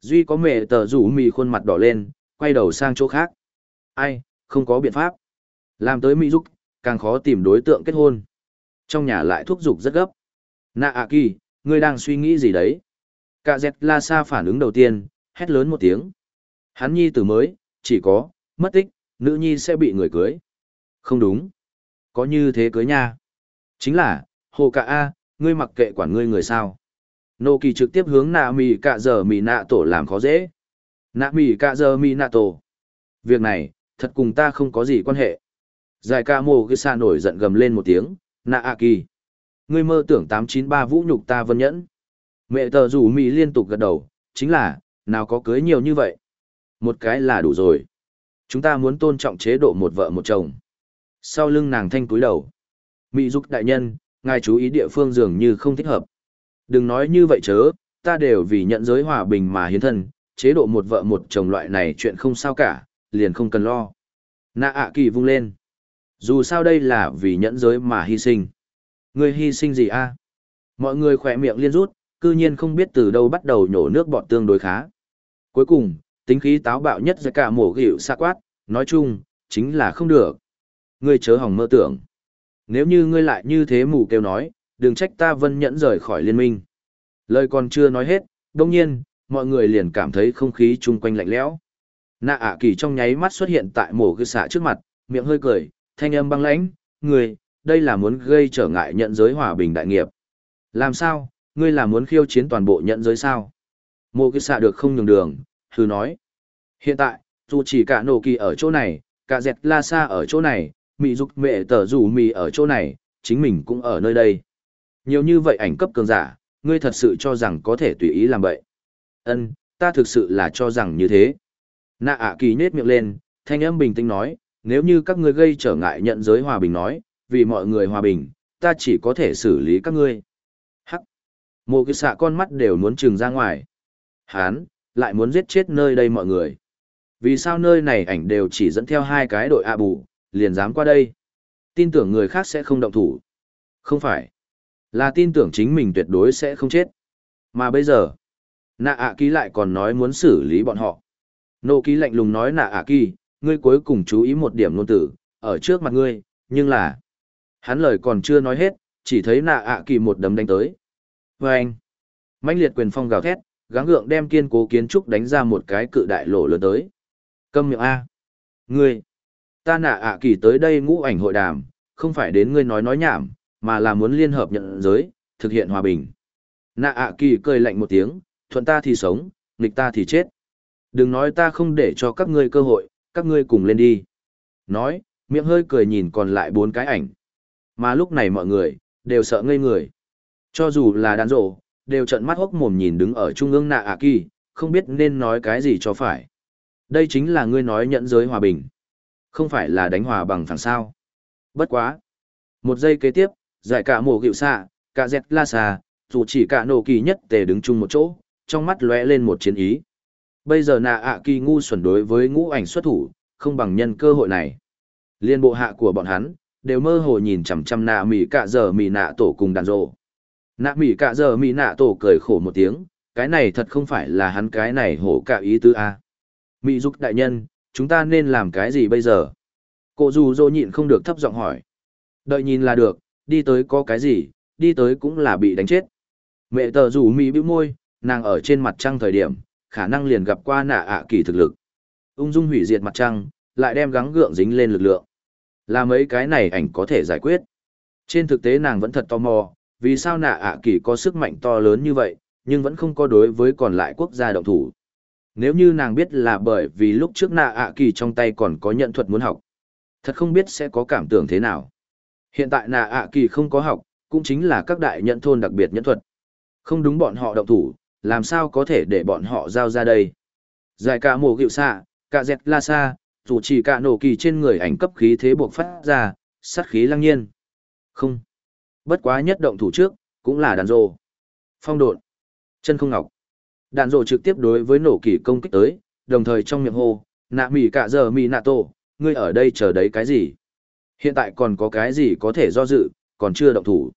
Duy có mẹ tờ rủ mì khuôn mặt đỏ lên, quay đầu sang chỗ khác. Ai, không có biện pháp. Làm tới Mỹ Dục, càng khó tìm đối tượng kết hôn. Trong nhà lại thúc giục rất gấp. Nạ à kỳ, ngươi đang suy nghĩ gì đấy? Cả dẹt la sa phản ứng đầu tiên, hét lớn một tiếng. Hắn nhi tử mới, chỉ có, mất tích, nữ nhi sẽ bị người cưới. Không đúng. Có như thế cưới nha. Chính là, hồ cả A, ngươi mặc kệ quản ngươi người sao. Nô kỳ trực tiếp hướng nạ mì cạ giờ mì nạ tổ làm khó dễ. Nạ mì cạ giờ mì nạ tổ. Việc này, thật cùng ta không có gì quan hệ. Giải ca mồ cái xa nổi giận gầm lên một tiếng, nạ a kỳ. Ngươi mơ tưởng tám chín ba vũ nhục ta vân nhẫn. Mẹ tờ rủ mì liên tục gật đầu, chính là, nào có cưới nhiều như vậy. Một cái là đủ rồi. Chúng ta muốn tôn trọng chế độ một vợ một chồng. Sau lưng nàng thanh túi đầu. Mỹ dục đại nhân, ngài chú ý địa phương dường như không thích hợp. Đừng nói như vậy chớ, ta đều vì nhận giới hòa bình mà hiến thân, chế độ một vợ một chồng loại này chuyện không sao cả, liền không cần lo. Nạ ạ kỳ vung lên. Dù sao đây là vì nhẫn giới mà hy sinh. Người hy sinh gì a? Mọi người khỏe miệng liên rút, cư nhiên không biết từ đâu bắt đầu nhổ nước bọt tương đối khá. Cuối cùng, tính khí táo bạo nhất ra cả mổ gỉu xa quát, nói chung, chính là không được. Ngươi chớ hỏng mơ tưởng. Nếu như ngươi lại như thế mù kêu nói, đừng trách ta vân nhẫn rời khỏi liên minh. Lời còn chưa nói hết, đông nhiên, mọi người liền cảm thấy không khí chung quanh lạnh lẽo. Nạ ạ kỳ trong nháy mắt xuất hiện tại mổ cư xạ trước mặt, miệng hơi cười, thanh âm băng lãnh, người, đây là muốn gây trở ngại nhận giới hòa bình đại nghiệp. Làm sao, ngươi là muốn khiêu chiến toàn bộ nhận giới sao? Mộ cư xạ được không nhường đường, hư nói. Hiện tại, dù chỉ cả nổ kỳ ở chỗ này, cả dẹt la sa ở chỗ này, mị dục mẹ tờ rủ mì ở chỗ này, chính mình cũng ở nơi đây. Nhiều như vậy ảnh cấp cường giả, ngươi thật sự cho rằng có thể tùy ý làm vậy. Ân, ta thực sự là cho rằng như thế. Nạ ạ kỳ nết miệng lên, thanh âm bình tĩnh nói, nếu như các ngươi gây trở ngại nhận giới hòa bình nói, vì mọi người hòa bình, ta chỉ có thể xử lý các ngươi. Hắc. Mộ cái xạ con mắt đều muốn trừng ra ngoài. Hán, lại muốn giết chết nơi đây mọi người. Vì sao nơi này ảnh đều chỉ dẫn theo hai cái đội ạ bù, liền dám qua đây. Tin tưởng người khác sẽ không động thủ. Không phải. Là tin tưởng chính mình tuyệt đối sẽ không chết. Mà bây giờ, nạ ạ ký lại còn nói muốn xử lý bọn họ. Nô ký lạnh lùng nói nạ ạ ký, ngươi cuối cùng chú ý một điểm ngôn tử, ở trước mặt ngươi, nhưng là... Hắn lời còn chưa nói hết, chỉ thấy nạ ạ kỳ một đấm đánh tới. Và anh, mãnh liệt quyền phong gào thét, gắng gượng đem kiên cố kiến trúc đánh ra một cái cự đại lỗ lớn tới. Câm miệng A. Ngươi, ta nạ ạ kỳ tới đây ngũ ảnh hội đàm, không phải đến ngươi nói nói nhảm, mà là muốn liên hợp nhận giới, thực hiện hòa bình. Nạ ạ kỳ cười lạnh một tiếng, thuận ta thì sống, nghịch ta thì chết. Đừng nói ta không để cho các ngươi cơ hội, các ngươi cùng lên đi. Nói, miệng hơi cười nhìn còn lại bốn cái ảnh. Mà lúc này mọi người, đều sợ ngây người. Cho dù là đàn rộ, đều trận mắt hốc mồm nhìn đứng ở trung ương nạ ạ kỳ, không biết nên nói cái gì cho phải. Đây chính là ngươi nói nhận giới hòa bình. Không phải là đánh hòa bằng thằng sao. Bất quá. Một giây kế tiếp, giải cả mổ gịu xạ, cả dẹt la xà, dù chỉ cả nổ kỳ nhất tề đứng chung một chỗ, trong mắt lóe lên một chiến ý. Bây giờ nạ ạ kỳ ngu xuẩn đối với ngũ ảnh xuất thủ, không bằng nhân cơ hội này. Liên bộ hạ của bọn hắn, đều mơ hồ nhìn chằm chằm nạ mỉ cả giờ mỉ nạ tổ cùng đàn rộ. Nạ mỉ cả giờ mỉ nạ tổ cười khổ một tiếng, cái này thật không phải là hắn cái này hổ cả ý tứ a. Mị dục đại nhân, chúng ta nên làm cái gì bây giờ? Cô dù dô nhịn không được thấp giọng hỏi. Đợi nhìn là được, đi tới có cái gì, đi tới cũng là bị đánh chết. Mẹ tờ rủ mỹ bĩu môi, nàng ở trên mặt trăng thời điểm, khả năng liền gặp qua nạ ạ kỳ thực lực. Ung dung hủy diệt mặt trăng, lại đem gắng gượng dính lên lực lượng. Là mấy cái này ảnh có thể giải quyết. Trên thực tế nàng vẫn thật tò mò, vì sao nạ ạ kỳ có sức mạnh to lớn như vậy, nhưng vẫn không có đối với còn lại quốc gia động thủ. Nếu như nàng biết là bởi vì lúc trước nạ ạ kỳ trong tay còn có nhận thuật muốn học, thật không biết sẽ có cảm tưởng thế nào. Hiện tại nà ạ kỳ không có học, cũng chính là các đại nhận thôn đặc biệt nhẫn thuật. Không đúng bọn họ động thủ, làm sao có thể để bọn họ giao ra đây. Giải cả mổ gịu xạ, cả dẹt la xa, dù chỉ cả nổ kỳ trên người ảnh cấp khí thế buộc phát ra, sát khí lăng nhiên. Không. Bất quá nhất động thủ trước, cũng là đàn rồ. Phong độn. Chân không ngọc. Đạn rồ trực tiếp đối với nổ kỳ công kích tới, đồng thời trong miệng hô, nạ mỉ cả giờ mỉ nạ tổ, ngươi ở đây chờ đấy cái gì? Hiện tại còn có cái gì có thể do dự, còn chưa động thủ.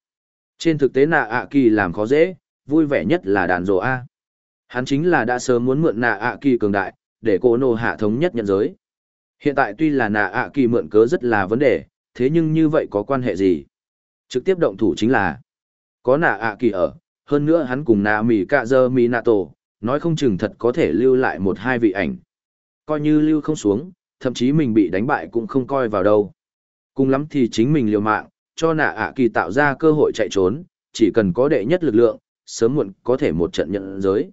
Trên thực tế nạ ạ kỳ làm khó dễ, vui vẻ nhất là đàn rồ A. Hắn chính là đã sớm muốn mượn nạ ạ kỳ cường đại, để cô nô hạ thống nhất nhận giới. Hiện tại tuy là nạ ạ kỳ mượn cớ rất là vấn đề, thế nhưng như vậy có quan hệ gì? Trực tiếp động thủ chính là có nạ ạ kỳ ở, hơn nữa hắn cùng nạ mì cạ dơ mì nạ tổ, nói không chừng thật có thể lưu lại một hai vị ảnh. Coi như lưu không xuống, thậm chí mình bị đánh bại cũng không coi vào đâu. Cùng lắm thì chính mình liều mạng, cho nạ ạ kỳ tạo ra cơ hội chạy trốn, chỉ cần có đệ nhất lực lượng, sớm muộn có thể một trận nhận giới.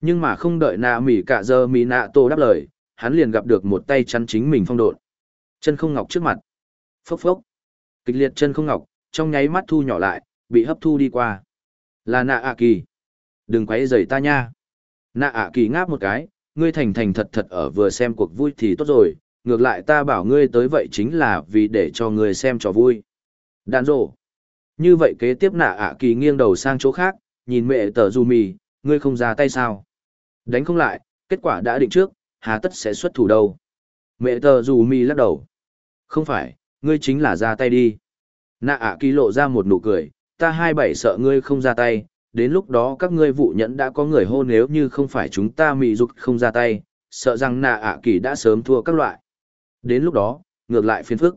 Nhưng mà không đợi nạ mỉ cả giờ mỉ nạ tô đáp lời, hắn liền gặp được một tay chắn chính mình phong độn. Chân không ngọc trước mặt. Phốc phốc. Kịch liệt chân không ngọc, trong nháy mắt thu nhỏ lại, bị hấp thu đi qua. Là nạ ạ kỳ. Đừng quấy rầy ta nha. Nạ ạ kỳ ngáp một cái, ngươi thành thành thật thật ở vừa xem cuộc vui thì tốt rồi, ngược lại ta bảo ngươi tới vậy chính là vì để cho ngươi xem trò vui. Đàn rộ. Như vậy kế tiếp nạ ạ kỳ nghiêng đầu sang chỗ khác, nhìn mẹ tờ dù mì, ngươi không ra tay sao. Đánh không lại, kết quả đã định trước, hà tất sẽ xuất thủ đâu. Mẹ tờ dù mì lắc đầu. Không phải, ngươi chính là ra tay đi. Nạ ạ kỳ lộ ra một nụ cười, ta hai bảy sợ ngươi không ra tay, đến lúc đó các ngươi vụ nhẫn đã có người hôn nếu như không phải chúng ta mị dục không ra tay, sợ rằng nạ ạ kỳ đã sớm thua các loại. Đến lúc đó, ngược lại phiền phức.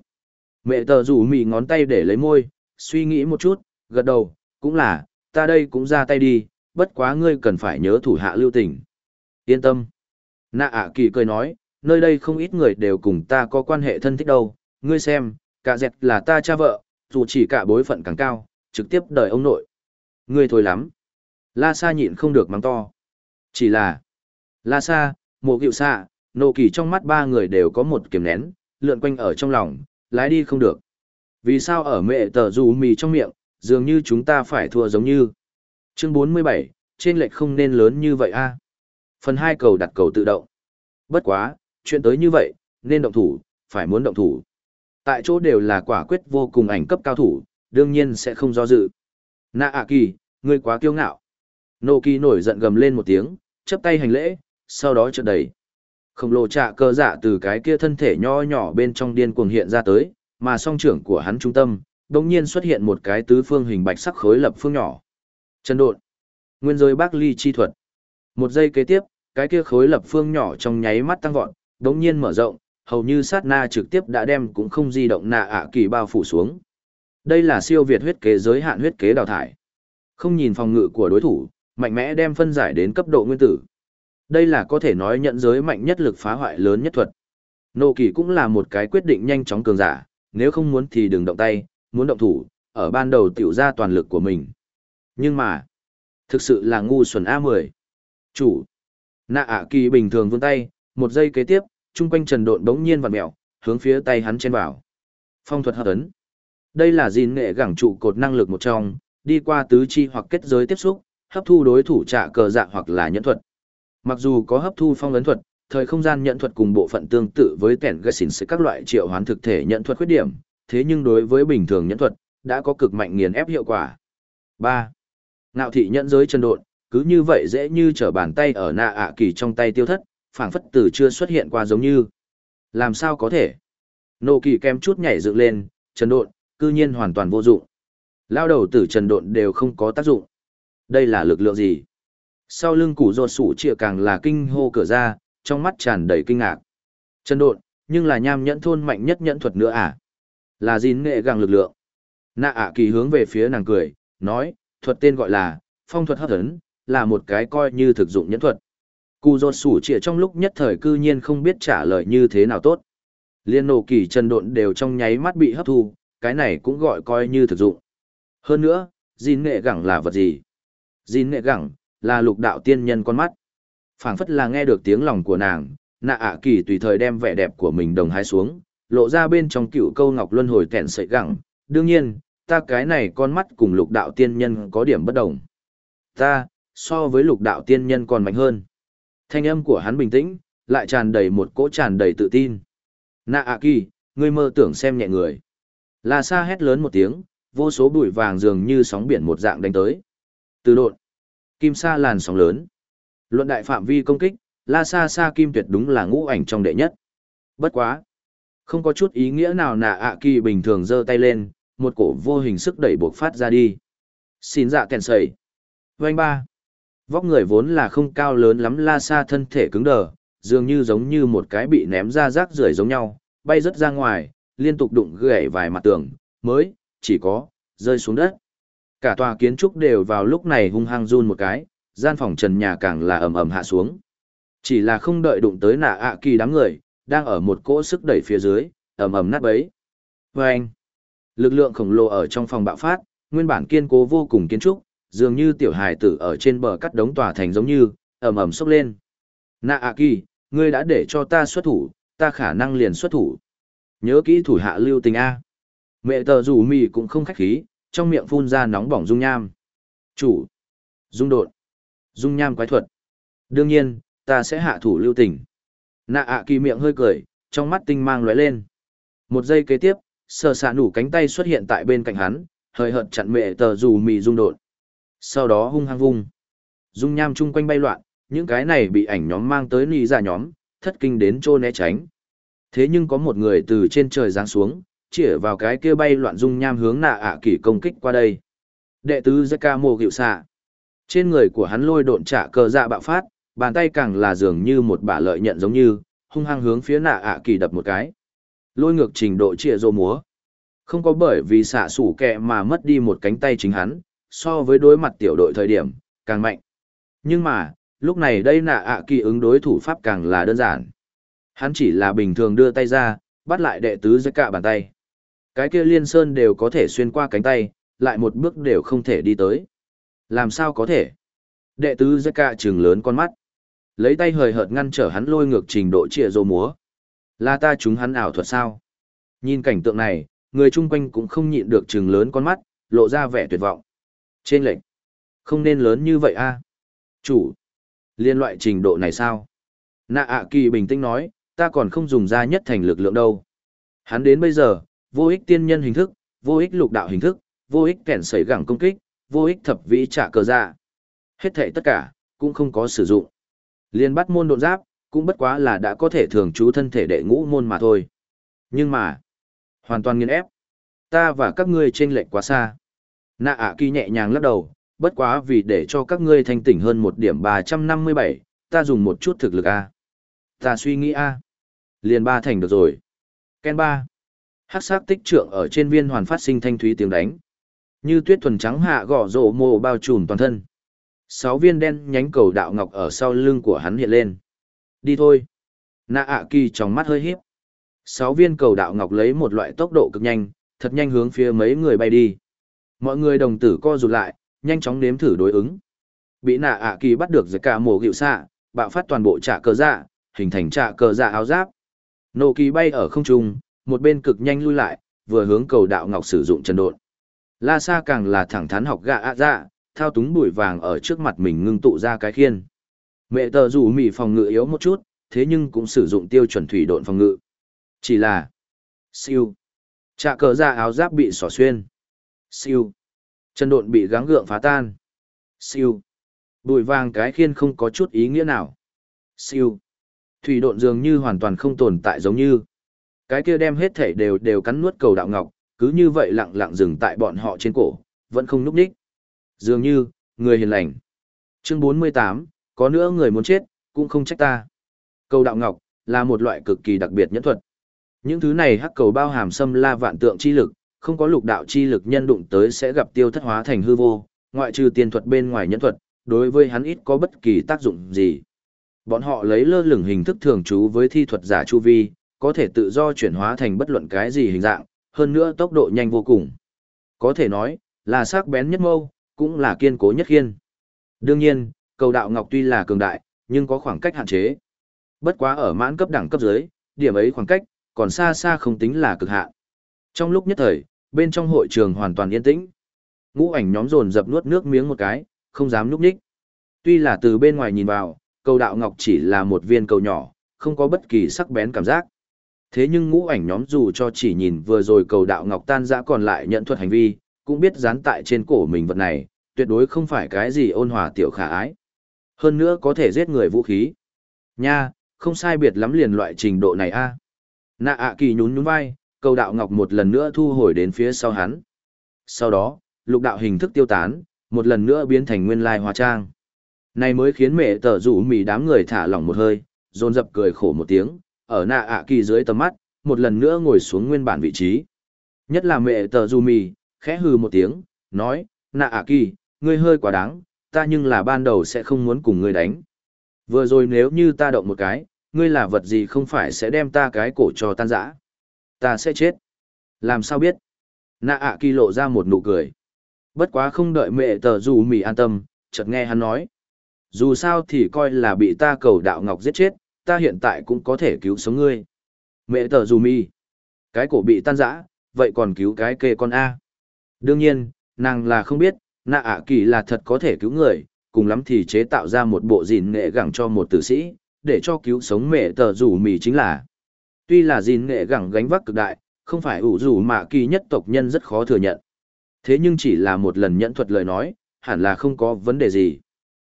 Mẹ tờ rủ mị ngón tay để lấy môi, suy nghĩ một chút, gật đầu, cũng là, ta đây cũng ra tay đi, bất quá ngươi cần phải nhớ thủ hạ lưu tình. Yên tâm. Nạ ạ kỳ cười nói, nơi đây không ít người đều cùng ta có quan hệ thân thích đâu, ngươi xem, cả dẹt là ta cha vợ, dù chỉ cả bối phận càng cao, trực tiếp đời ông nội. Ngươi thôi lắm. La Sa nhịn không được mắng to. Chỉ là, La Sa, mộ cựu Sa, nộ kỳ trong mắt ba người đều có một kiềm nén, lượn quanh ở trong lòng, lái đi không được. Vì sao ở mẹ tờ dù mì trong miệng, dường như chúng ta phải thua giống như. Chương 47, trên lệch không nên lớn như vậy a. Phần 2 cầu đặt cầu tự động. Bất quá, chuyện tới như vậy, nên động thủ, phải muốn động thủ. Tại chỗ đều là quả quyết vô cùng ảnh cấp cao thủ, đương nhiên sẽ không do dự. Nạ ạ kỳ, ngươi quá kiêu ngạo. Nô kỳ nổi giận gầm lên một tiếng, chấp tay hành lễ, sau đó trợn đầy. Khổng lồ trạ cơ dạ từ cái kia thân thể nho nhỏ bên trong điên cuồng hiện ra tới, mà song trưởng của hắn trung tâm, đột nhiên xuất hiện một cái tứ phương hình bạch sắc khối lập phương nhỏ. Chân độn. Nguyên giới bác ly chi thuật. Một giây kế tiếp, cái kia khối lập phương nhỏ trong nháy mắt tăng vọt, đột nhiên mở rộng, hầu như sát na trực tiếp đã đem cũng không di động nạ ạ kỳ bao phủ xuống. Đây là siêu việt huyết kế giới hạn huyết kế đào thải. Không nhìn phòng ngự của đối thủ, mạnh mẽ đem phân giải đến cấp độ nguyên tử. Đây là có thể nói nhận giới mạnh nhất lực phá hoại lớn nhất thuật. Nô kỳ cũng là một cái quyết định nhanh chóng cường giả, nếu không muốn thì đừng động tay, muốn động thủ, ở ban đầu tiểu ra toàn lực của mình. Nhưng mà, thực sự là ngu xuẩn A10. Chủ, nạ ạ kỳ bình thường vươn tay, một giây kế tiếp, trung quanh trần độn bỗng nhiên vặn mẹo, hướng phía tay hắn chen vào. Phong thuật hợp ấn. Đây là gìn nghệ gẳng trụ cột năng lực một trong, đi qua tứ chi hoặc kết giới tiếp xúc, hấp thu đối thủ trả cờ dạ hoặc là nhẫn thuật. Mặc dù có hấp thu phong ấn thuật, thời không gian nhận thuật cùng bộ phận tương tự với kẻn gây xỉn sự các loại triệu hoán thực thể nhận thuật khuyết điểm, thế nhưng đối với bình thường nhận thuật, đã có cực mạnh nghiền ép hiệu quả. 3. Ngạo thị nhận giới chân độn, cứ như vậy dễ như trở bàn tay ở nạ ạ kỳ trong tay tiêu thất, phảng phất từ chưa xuất hiện qua giống như. Làm sao có thể? Nô kỳ kem chút nhảy dựng lên, chân độn, cư nhiên hoàn toàn vô dụng. Lao đầu tử trần độn đều không có tác dụng. Đây là lực lượng gì? Sau lưng củ rột sủ trịa càng là kinh hô cửa ra, trong mắt tràn đầy kinh ngạc. chân độn, nhưng là nham nhẫn thôn mạnh nhất nhẫn thuật nữa à? Là gìn nghệ gàng lực lượng? Nạ ạ kỳ hướng về phía nàng cười, nói, thuật tên gọi là, phong thuật hấp dẫn, là một cái coi như thực dụng nhẫn thuật. Cù rột sủ chĩa trong lúc nhất thời cư nhiên không biết trả lời như thế nào tốt. Liên nổ kỳ chân độn đều trong nháy mắt bị hấp thu, cái này cũng gọi coi như thực dụng. Hơn nữa, gìn nghệ gẳng là vật gì? Gìn nghệ gẳng, là lục đạo tiên nhân con mắt. phảng phất là nghe được tiếng lòng của nàng, nạ ạ kỳ tùy thời đem vẻ đẹp của mình đồng hái xuống, lộ ra bên trong cựu câu ngọc luân hồi kẹn sợi gẳng. Đương nhiên, ta cái này con mắt cùng lục đạo tiên nhân có điểm bất đồng. Ta, so với lục đạo tiên nhân còn mạnh hơn. Thanh âm của hắn bình tĩnh, lại tràn đầy một cỗ tràn đầy tự tin. Nạ ạ kỳ, ngươi mơ tưởng xem nhẹ người. La Sa hét lớn một tiếng, vô số bụi vàng dường như sóng biển một dạng đánh tới. Từ độn, kim sa làn sóng lớn. Luận đại phạm vi công kích, La Sa Sa kim tuyệt đúng là ngũ ảnh trong đệ nhất. Bất quá, không có chút ý nghĩa nào nà. ạ kỳ bình thường giơ tay lên, một cổ vô hình sức đẩy buộc phát ra đi. Xin dạ kèn sầy. Vành ba. Vóc người vốn là không cao lớn lắm La Sa thân thể cứng đờ, dường như giống như một cái bị ném ra rác rưởi giống nhau, bay rất ra ngoài, liên tục đụng gãy vài mặt tường, mới, chỉ có, rơi xuống đất. Cả tòa kiến trúc đều vào lúc này hung hăng run một cái, gian phòng trần nhà càng là ầm ầm hạ xuống. Chỉ là không đợi đụng tới nạ ạ kỳ đám người, đang ở một cỗ sức đẩy phía dưới, ầm ầm nát bấy. Và anh, lực lượng khổng lồ ở trong phòng bạo phát, nguyên bản kiên cố vô cùng kiến trúc, dường như tiểu hài tử ở trên bờ cắt đống tòa thành giống như, ầm ầm sốc lên. Nạ ạ kỳ, ngươi đã để cho ta xuất thủ, ta khả năng liền xuất thủ. Nhớ kỹ thủ hạ lưu tình A. Mẹ tờ rủ mì cũng không khách khí, trong miệng phun ra nóng bỏng dung nham. Chủ. Dung đột. Dung nham quái thuật. Đương nhiên, ta sẽ hạ thủ lưu tình. Nạ ạ kỳ miệng hơi cười, trong mắt tinh mang lóe lên. Một giây kế tiếp, sờ xạ nủ cánh tay xuất hiện tại bên cạnh hắn, hơi hợt chặn mẹ tờ dù mì dung đột. Sau đó hung hăng vung. Dung nham chung quanh bay loạn, những cái này bị ảnh nhóm mang tới nì giả nhóm, thất kinh đến trô né tránh. Thế nhưng có một người từ trên trời giáng xuống, chĩa vào cái kia bay loạn dung nham hướng nạ ạ à kỳ công kích qua đây. Đệ tứ giơ ca mô gịu xạ. Trên người của hắn lôi độn trả cờ dạ bạo phát, bàn tay càng là dường như một bả lợi nhận giống như, hung hăng hướng phía nạ ạ kỳ đập một cái. Lôi ngược trình độ chĩa rô múa. Không có bởi vì xạ sủ kẹ mà mất đi một cánh tay chính hắn, so với đối mặt tiểu đội thời điểm, càng mạnh. Nhưng mà, lúc này đây nạ ạ kỳ ứng đối thủ pháp càng là đơn giản. Hắn chỉ là bình thường đưa tay ra, bắt lại đệ tứ dưới cả bàn tay. Cái kia liên sơn đều có thể xuyên qua cánh tay, lại một bước đều không thể đi tới. Làm sao có thể? Đệ tứ dưới cạ trừng lớn con mắt. Lấy tay hời hợt ngăn trở hắn lôi ngược trình độ trịa rô múa. Là ta chúng hắn ảo thuật sao? Nhìn cảnh tượng này, người chung quanh cũng không nhịn được trừng lớn con mắt, lộ ra vẻ tuyệt vọng. Trên lệnh, không nên lớn như vậy a Chủ, liên loại trình độ này sao? Nạ ạ kỳ bình tĩnh nói, ta còn không dùng ra nhất thành lực lượng đâu. Hắn đến bây giờ, vô ích tiên nhân hình thức, vô ích lục đạo hình thức, vô ích kẻn sẩy gẳng công kích, vô ích thập vĩ trả cờ dạ. Hết thể tất cả, cũng không có sử dụng. Liên bắt môn độn giáp, cũng bất quá là đã có thể thường trú thân thể đệ ngũ môn mà thôi. Nhưng mà, hoàn toàn nghiền ép. Ta và các ngươi chênh lệch quá xa. Nạ ạ kỳ nhẹ nhàng lắc đầu, bất quá vì để cho các ngươi thanh tỉnh hơn một điểm 357, ta dùng một chút thực lực A. Ta suy nghĩ A. Liền ba thành được rồi. Ken ba. Hắc sắc tích trượng ở trên viên hoàn phát sinh thanh thúy tiếng đánh. Như tuyết thuần trắng hạ gõ rộ mồ bao trùm toàn thân. Sáu viên đen nhánh cầu đạo ngọc ở sau lưng của hắn hiện lên. Đi thôi. Nạ ạ kỳ trong mắt hơi híp. Sáu viên cầu đạo ngọc lấy một loại tốc độ cực nhanh, thật nhanh hướng phía mấy người bay đi. Mọi người đồng tử co rụt lại, nhanh chóng nếm thử đối ứng. Bị nạ ạ kỳ bắt được giấy cả mồ gịu xạ, bạo phát toàn bộ trả cờ dạ, hình thành trả cờ dạ áo giáp. Nộ kỳ bay ở không trung, một bên cực nhanh lui lại, vừa hướng cầu đạo ngọc sử dụng chân độn. La Sa càng là thẳng thắn học gạ ạ dạ, thao túng bụi vàng ở trước mặt mình ngưng tụ ra cái khiên. Mẹ tờ dù mỉ phòng ngự yếu một chút, thế nhưng cũng sử dụng tiêu chuẩn thủy độn phòng ngự. Chỉ là siêu. Trạ cờ ra áo giáp bị xỏ xuyên. Siêu. Chân độn bị gắng gượng phá tan. Siêu. Bụi vàng cái khiên không có chút ý nghĩa nào. Siêu. Thủy độn dường như hoàn toàn không tồn tại giống như. Cái kia đem hết thể đều đều cắn nuốt cầu đạo ngọc, cứ như vậy lặng lặng dừng tại bọn họ trên cổ, vẫn không núp đích. Dường như, người hiền lành. Chương 48, có nữa người muốn chết, cũng không trách ta. Cầu đạo ngọc, là một loại cực kỳ đặc biệt nhẫn thuật. Những thứ này hắc cầu bao hàm xâm la vạn tượng chi lực, không có lục đạo chi lực nhân đụng tới sẽ gặp tiêu thất hóa thành hư vô, ngoại trừ tiền thuật bên ngoài nhẫn thuật, đối với hắn ít có bất kỳ tác dụng gì. Bọn họ lấy lơ lửng hình thức thường trú với thi thuật giả chu vi, có thể tự do chuyển hóa thành bất luận cái gì hình dạng, hơn nữa tốc độ nhanh vô cùng. Có thể nói, là sắc bén nhất mâu, cũng là kiên cố nhất khiên. Đương nhiên, cầu đạo ngọc tuy là cường đại, nhưng có khoảng cách hạn chế. Bất quá ở mãn cấp đẳng cấp dưới, điểm ấy khoảng cách, còn xa xa không tính là cực hạn. Trong lúc nhất thời, bên trong hội trường hoàn toàn yên tĩnh. Ngũ ảnh nhóm dồn dập nuốt nước miếng một cái, không dám núp nhích. Tuy là từ bên ngoài nhìn vào, cầu đạo ngọc chỉ là một viên cầu nhỏ, không có bất kỳ sắc bén cảm giác. Thế nhưng ngũ ảnh nhóm dù cho chỉ nhìn vừa rồi cầu đạo ngọc tan dã còn lại nhận thuật hành vi, cũng biết dán tại trên cổ mình vật này, tuyệt đối không phải cái gì ôn hòa tiểu khả ái. Hơn nữa có thể giết người vũ khí. Nha, không sai biệt lắm liền loại trình độ này a. Nạ ạ kỳ nhún nhún vai, cầu đạo ngọc một lần nữa thu hồi đến phía sau hắn. Sau đó, lục đạo hình thức tiêu tán, một lần nữa biến thành nguyên lai hóa trang. Này mới khiến mẹ tờ rủ mì đám người thả lỏng một hơi, dồn dập cười khổ một tiếng, ở nạ ạ kỳ dưới tầm mắt, một lần nữa ngồi xuống nguyên bản vị trí. Nhất là mẹ tờ Dù mì, khẽ hừ một tiếng, nói, nạ ạ kỳ, ngươi hơi quá đáng, ta nhưng là ban đầu sẽ không muốn cùng ngươi đánh. Vừa rồi nếu như ta động một cái, ngươi là vật gì không phải sẽ đem ta cái cổ cho tan rã. Ta sẽ chết. Làm sao biết? Nạ ạ kỳ lộ ra một nụ cười. Bất quá không đợi mẹ tờ dù mì an tâm, chợt nghe hắn nói. Dù sao thì coi là bị ta cầu đạo ngọc giết chết, ta hiện tại cũng có thể cứu sống ngươi. Mẹ tờ dù mi. Cái cổ bị tan rã, vậy còn cứu cái kê con A. Đương nhiên, nàng là không biết, nạ ạ kỳ là thật có thể cứu người, cùng lắm thì chế tạo ra một bộ gìn nghệ gẳng cho một tử sĩ, để cho cứu sống mẹ tờ rủ mì chính là. Tuy là gìn nghệ gẳng gánh vác cực đại, không phải ủ rủ mà kỳ nhất tộc nhân rất khó thừa nhận. Thế nhưng chỉ là một lần nhận thuật lời nói, hẳn là không có vấn đề gì.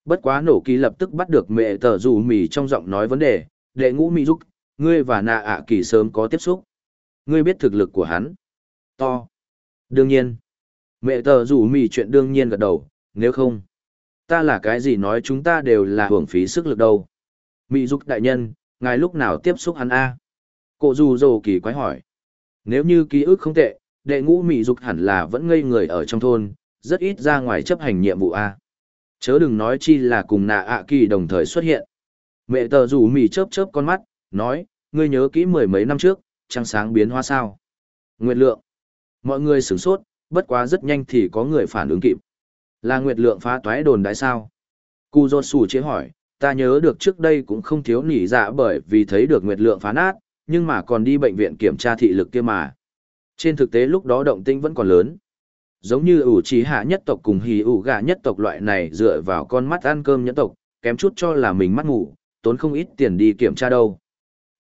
Bất quá nổ kỳ lập tức bắt được mẹ tờ rủ mì trong giọng nói vấn đề, đệ ngũ mì giúp, ngươi và nạ ạ kỳ sớm có tiếp xúc. Ngươi biết thực lực của hắn. To. Đương nhiên. Mẹ tờ rủ mì chuyện đương nhiên gật đầu, nếu không. Ta là cái gì nói chúng ta đều là hưởng phí sức lực đâu. mỹ giúp đại nhân, ngài lúc nào tiếp xúc hắn a? cô dù dồ kỳ quái hỏi. Nếu như ký ức không tệ, đệ ngũ mị dục hẳn là vẫn ngây người ở trong thôn, rất ít ra ngoài chấp hành nhiệm vụ a. Chớ đừng nói chi là cùng nạ ạ kỳ đồng thời xuất hiện. Mẹ tờ rủ mì chớp chớp con mắt, nói, ngươi nhớ kỹ mười mấy năm trước, trăng sáng biến hóa sao. Nguyệt lượng. Mọi người sửng sốt, bất quá rất nhanh thì có người phản ứng kịp. Là Nguyệt lượng phá toái đồn đại sao? cu Dô Sù chế hỏi, ta nhớ được trước đây cũng không thiếu nỉ dạ bởi vì thấy được Nguyệt lượng phá nát, nhưng mà còn đi bệnh viện kiểm tra thị lực kia mà. Trên thực tế lúc đó động tinh vẫn còn lớn. Giống như ủ trí hạ nhất tộc cùng hì ủ gà nhất tộc loại này dựa vào con mắt ăn cơm nhất tộc, kém chút cho là mình mắt ngủ, tốn không ít tiền đi kiểm tra đâu.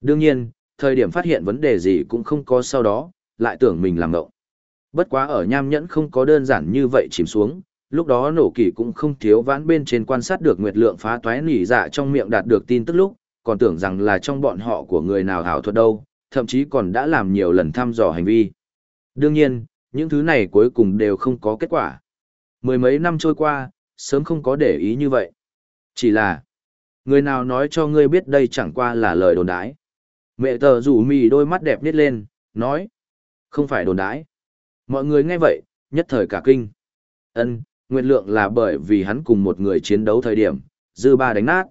Đương nhiên, thời điểm phát hiện vấn đề gì cũng không có sau đó, lại tưởng mình làm ngộng. Bất quá ở nham nhẫn không có đơn giản như vậy chìm xuống, lúc đó nổ kỳ cũng không thiếu vãn bên trên quan sát được nguyệt lượng phá toái nỉ dạ trong miệng đạt được tin tức lúc, còn tưởng rằng là trong bọn họ của người nào hảo thuật đâu, thậm chí còn đã làm nhiều lần thăm dò hành vi. Đương nhiên, những thứ này cuối cùng đều không có kết quả. Mười mấy năm trôi qua, sớm không có để ý như vậy. Chỉ là, người nào nói cho ngươi biết đây chẳng qua là lời đồn đái. Mẹ tờ rủ mì đôi mắt đẹp nít lên, nói, không phải đồn đái. Mọi người nghe vậy, nhất thời cả kinh. Ân, nguyện lượng là bởi vì hắn cùng một người chiến đấu thời điểm, dư ba đánh nát.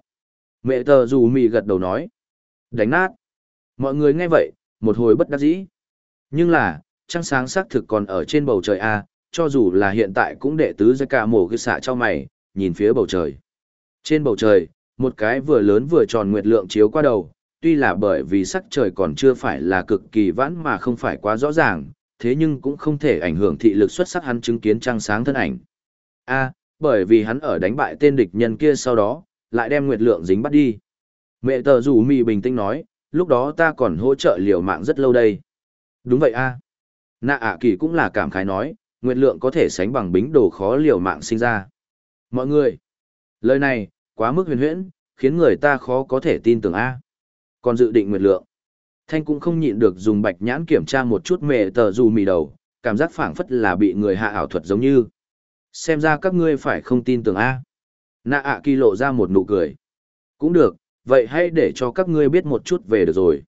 Mẹ tờ rủ mì gật đầu nói, đánh nát. Mọi người nghe vậy, một hồi bất đắc dĩ. Nhưng là, trăng sáng xác thực còn ở trên bầu trời A, cho dù là hiện tại cũng đệ tứ ra cả mổ cái xạ cho mày, nhìn phía bầu trời. Trên bầu trời, một cái vừa lớn vừa tròn nguyệt lượng chiếu qua đầu, tuy là bởi vì sắc trời còn chưa phải là cực kỳ vãn mà không phải quá rõ ràng, thế nhưng cũng không thể ảnh hưởng thị lực xuất sắc hắn chứng kiến trăng sáng thân ảnh. A, bởi vì hắn ở đánh bại tên địch nhân kia sau đó, lại đem nguyệt lượng dính bắt đi. Mẹ tờ rủ mị bình tĩnh nói, lúc đó ta còn hỗ trợ liều mạng rất lâu đây. Đúng vậy a. Nạ ạ kỳ cũng là cảm khái nói, nguyệt lượng có thể sánh bằng bính đồ khó liều mạng sinh ra. Mọi người, lời này, quá mức huyền huyễn, khiến người ta khó có thể tin tưởng a. Còn dự định nguyệt lượng. Thanh cũng không nhịn được dùng bạch nhãn kiểm tra một chút mẹ tờ dù mì đầu, cảm giác phảng phất là bị người hạ ảo thuật giống như. Xem ra các ngươi phải không tin tưởng a. Nạ ạ kỳ lộ ra một nụ cười. Cũng được, vậy hãy để cho các ngươi biết một chút về được rồi.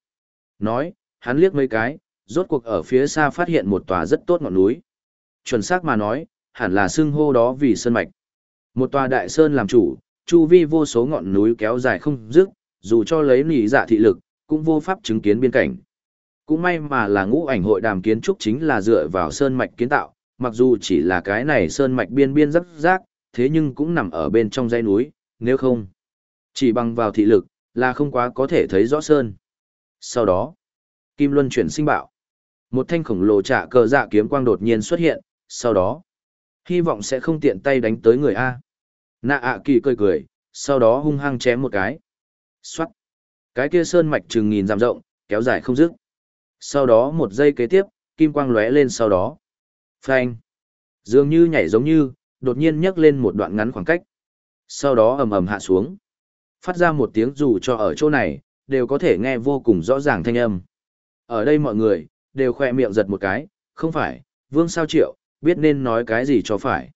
Nói, hắn liếc mấy cái, rốt cuộc ở phía xa phát hiện một tòa rất tốt ngọn núi. Chuẩn xác mà nói, hẳn là xưng hô đó vì sơn mạch. Một tòa đại sơn làm chủ, chu vi vô số ngọn núi kéo dài không dứt, dù cho lấy nỉ dạ thị lực, cũng vô pháp chứng kiến biên cảnh. Cũng may mà là ngũ ảnh hội đàm kiến trúc chính là dựa vào sơn mạch kiến tạo, mặc dù chỉ là cái này sơn mạch biên biên rắc rác, thế nhưng cũng nằm ở bên trong dãy núi, nếu không, chỉ bằng vào thị lực, là không quá có thể thấy rõ sơn. Sau đó, Kim Luân chuyển sinh bạo. Một thanh khổng lồ trả cờ dạ kiếm quang đột nhiên xuất hiện, sau đó, hy vọng sẽ không tiện tay đánh tới người A. Nạ ạ kỳ cười cười, sau đó hung hăng chém một cái. Xoát. Cái kia sơn mạch chừng nghìn dặm rộng, kéo dài không dứt. Sau đó một giây kế tiếp, kim quang lóe lên sau đó. Phanh. Dường như nhảy giống như, đột nhiên nhấc lên một đoạn ngắn khoảng cách. Sau đó ầm ầm hạ xuống. Phát ra một tiếng dù cho ở chỗ này, đều có thể nghe vô cùng rõ ràng thanh âm. Ở đây mọi người, đều khoe miệng giật một cái, không phải, vương sao triệu, biết nên nói cái gì cho phải.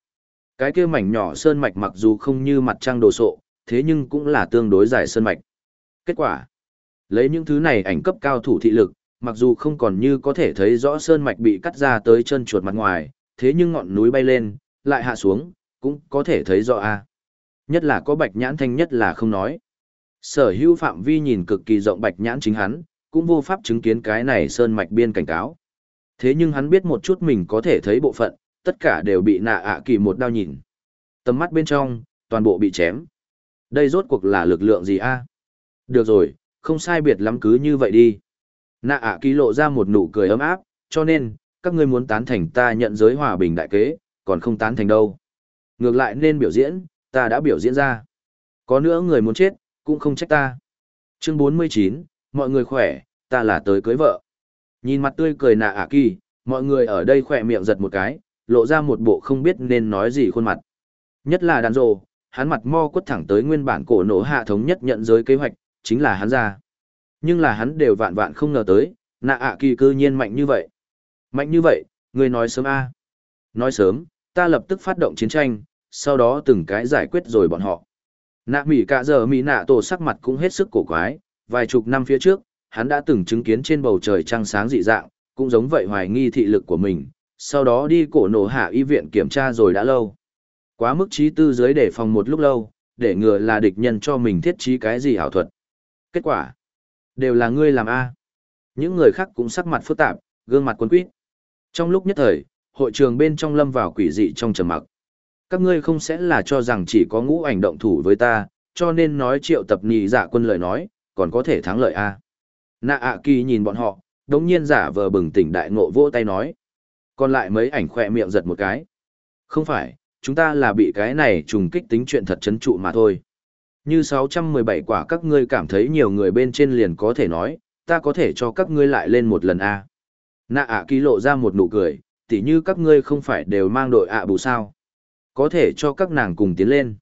Cái kia mảnh nhỏ sơn mạch mặc dù không như mặt trăng đồ sộ, thế nhưng cũng là tương đối dài sơn mạch. Kết quả, lấy những thứ này ảnh cấp cao thủ thị lực, mặc dù không còn như có thể thấy rõ sơn mạch bị cắt ra tới chân chuột mặt ngoài, thế nhưng ngọn núi bay lên, lại hạ xuống, cũng có thể thấy rõ a. Nhất là có bạch nhãn thanh nhất là không nói. Sở hữu phạm vi nhìn cực kỳ rộng bạch nhãn chính hắn, cũng vô pháp chứng kiến cái này sơn mạch biên cảnh cáo. Thế nhưng hắn biết một chút mình có thể thấy bộ phận, tất cả đều bị nạ ạ kỳ một đao nhìn. Tầm mắt bên trong, toàn bộ bị chém. Đây rốt cuộc là lực lượng gì a? Được rồi, không sai biệt lắm cứ như vậy đi. Nạ ạ kỳ lộ ra một nụ cười ấm áp, cho nên, các ngươi muốn tán thành ta nhận giới hòa bình đại kế, còn không tán thành đâu. Ngược lại nên biểu diễn, ta đã biểu diễn ra. Có nữa người muốn chết, cũng không trách ta. Chương 49, mọi người khỏe, ta là tới cưới vợ. Nhìn mặt tươi cười nạ ả kỳ, mọi người ở đây khỏe miệng giật một cái, lộ ra một bộ không biết nên nói gì khuôn mặt. Nhất là đàn rồ, hắn mặt mo quất thẳng tới nguyên bản cổ nổ hạ thống nhất nhận giới kế hoạch, chính là hắn ra. Nhưng là hắn đều vạn vạn không ngờ tới, nạ ả kỳ cư nhiên mạnh như vậy. Mạnh như vậy, người nói sớm a Nói sớm, ta lập tức phát động chiến tranh, sau đó từng cái giải quyết rồi bọn họ. Nạ mỉ cả giờ mỉ nạ tổ sắc mặt cũng hết sức cổ quái, vài chục năm phía trước, hắn đã từng chứng kiến trên bầu trời trăng sáng dị dạng, cũng giống vậy hoài nghi thị lực của mình, sau đó đi cổ nổ hạ y viện kiểm tra rồi đã lâu. Quá mức trí tư dưới để phòng một lúc lâu, để ngừa là địch nhân cho mình thiết trí cái gì ảo thuật. Kết quả, đều là ngươi làm A. Những người khác cũng sắc mặt phức tạp, gương mặt quân quýt. Trong lúc nhất thời, hội trường bên trong lâm vào quỷ dị trong trầm mặc. Các ngươi không sẽ là cho rằng chỉ có ngũ ảnh động thủ với ta, cho nên nói triệu tập nhị giả dạ quân lời nói, còn có thể thắng lợi a nạ ạ kỳ nhìn bọn họ đống nhiên giả vờ bừng tỉnh đại ngộ vỗ tay nói. Còn lại mấy ảnh khoe miệng giật một cái. Không phải chúng ta là bị cái này trùng kích tính chuyện thật chấn trụ mà thôi. Như 617 quả các ngươi cảm thấy nhiều người bên trên liền có thể nói ta có thể cho các ngươi lại lên một lần a nạ ạ kỳ lộ ra một nụ cười tỉ như các ngươi không phải đều mang đội ạ bù sao. Có thể cho các nàng cùng tiến lên.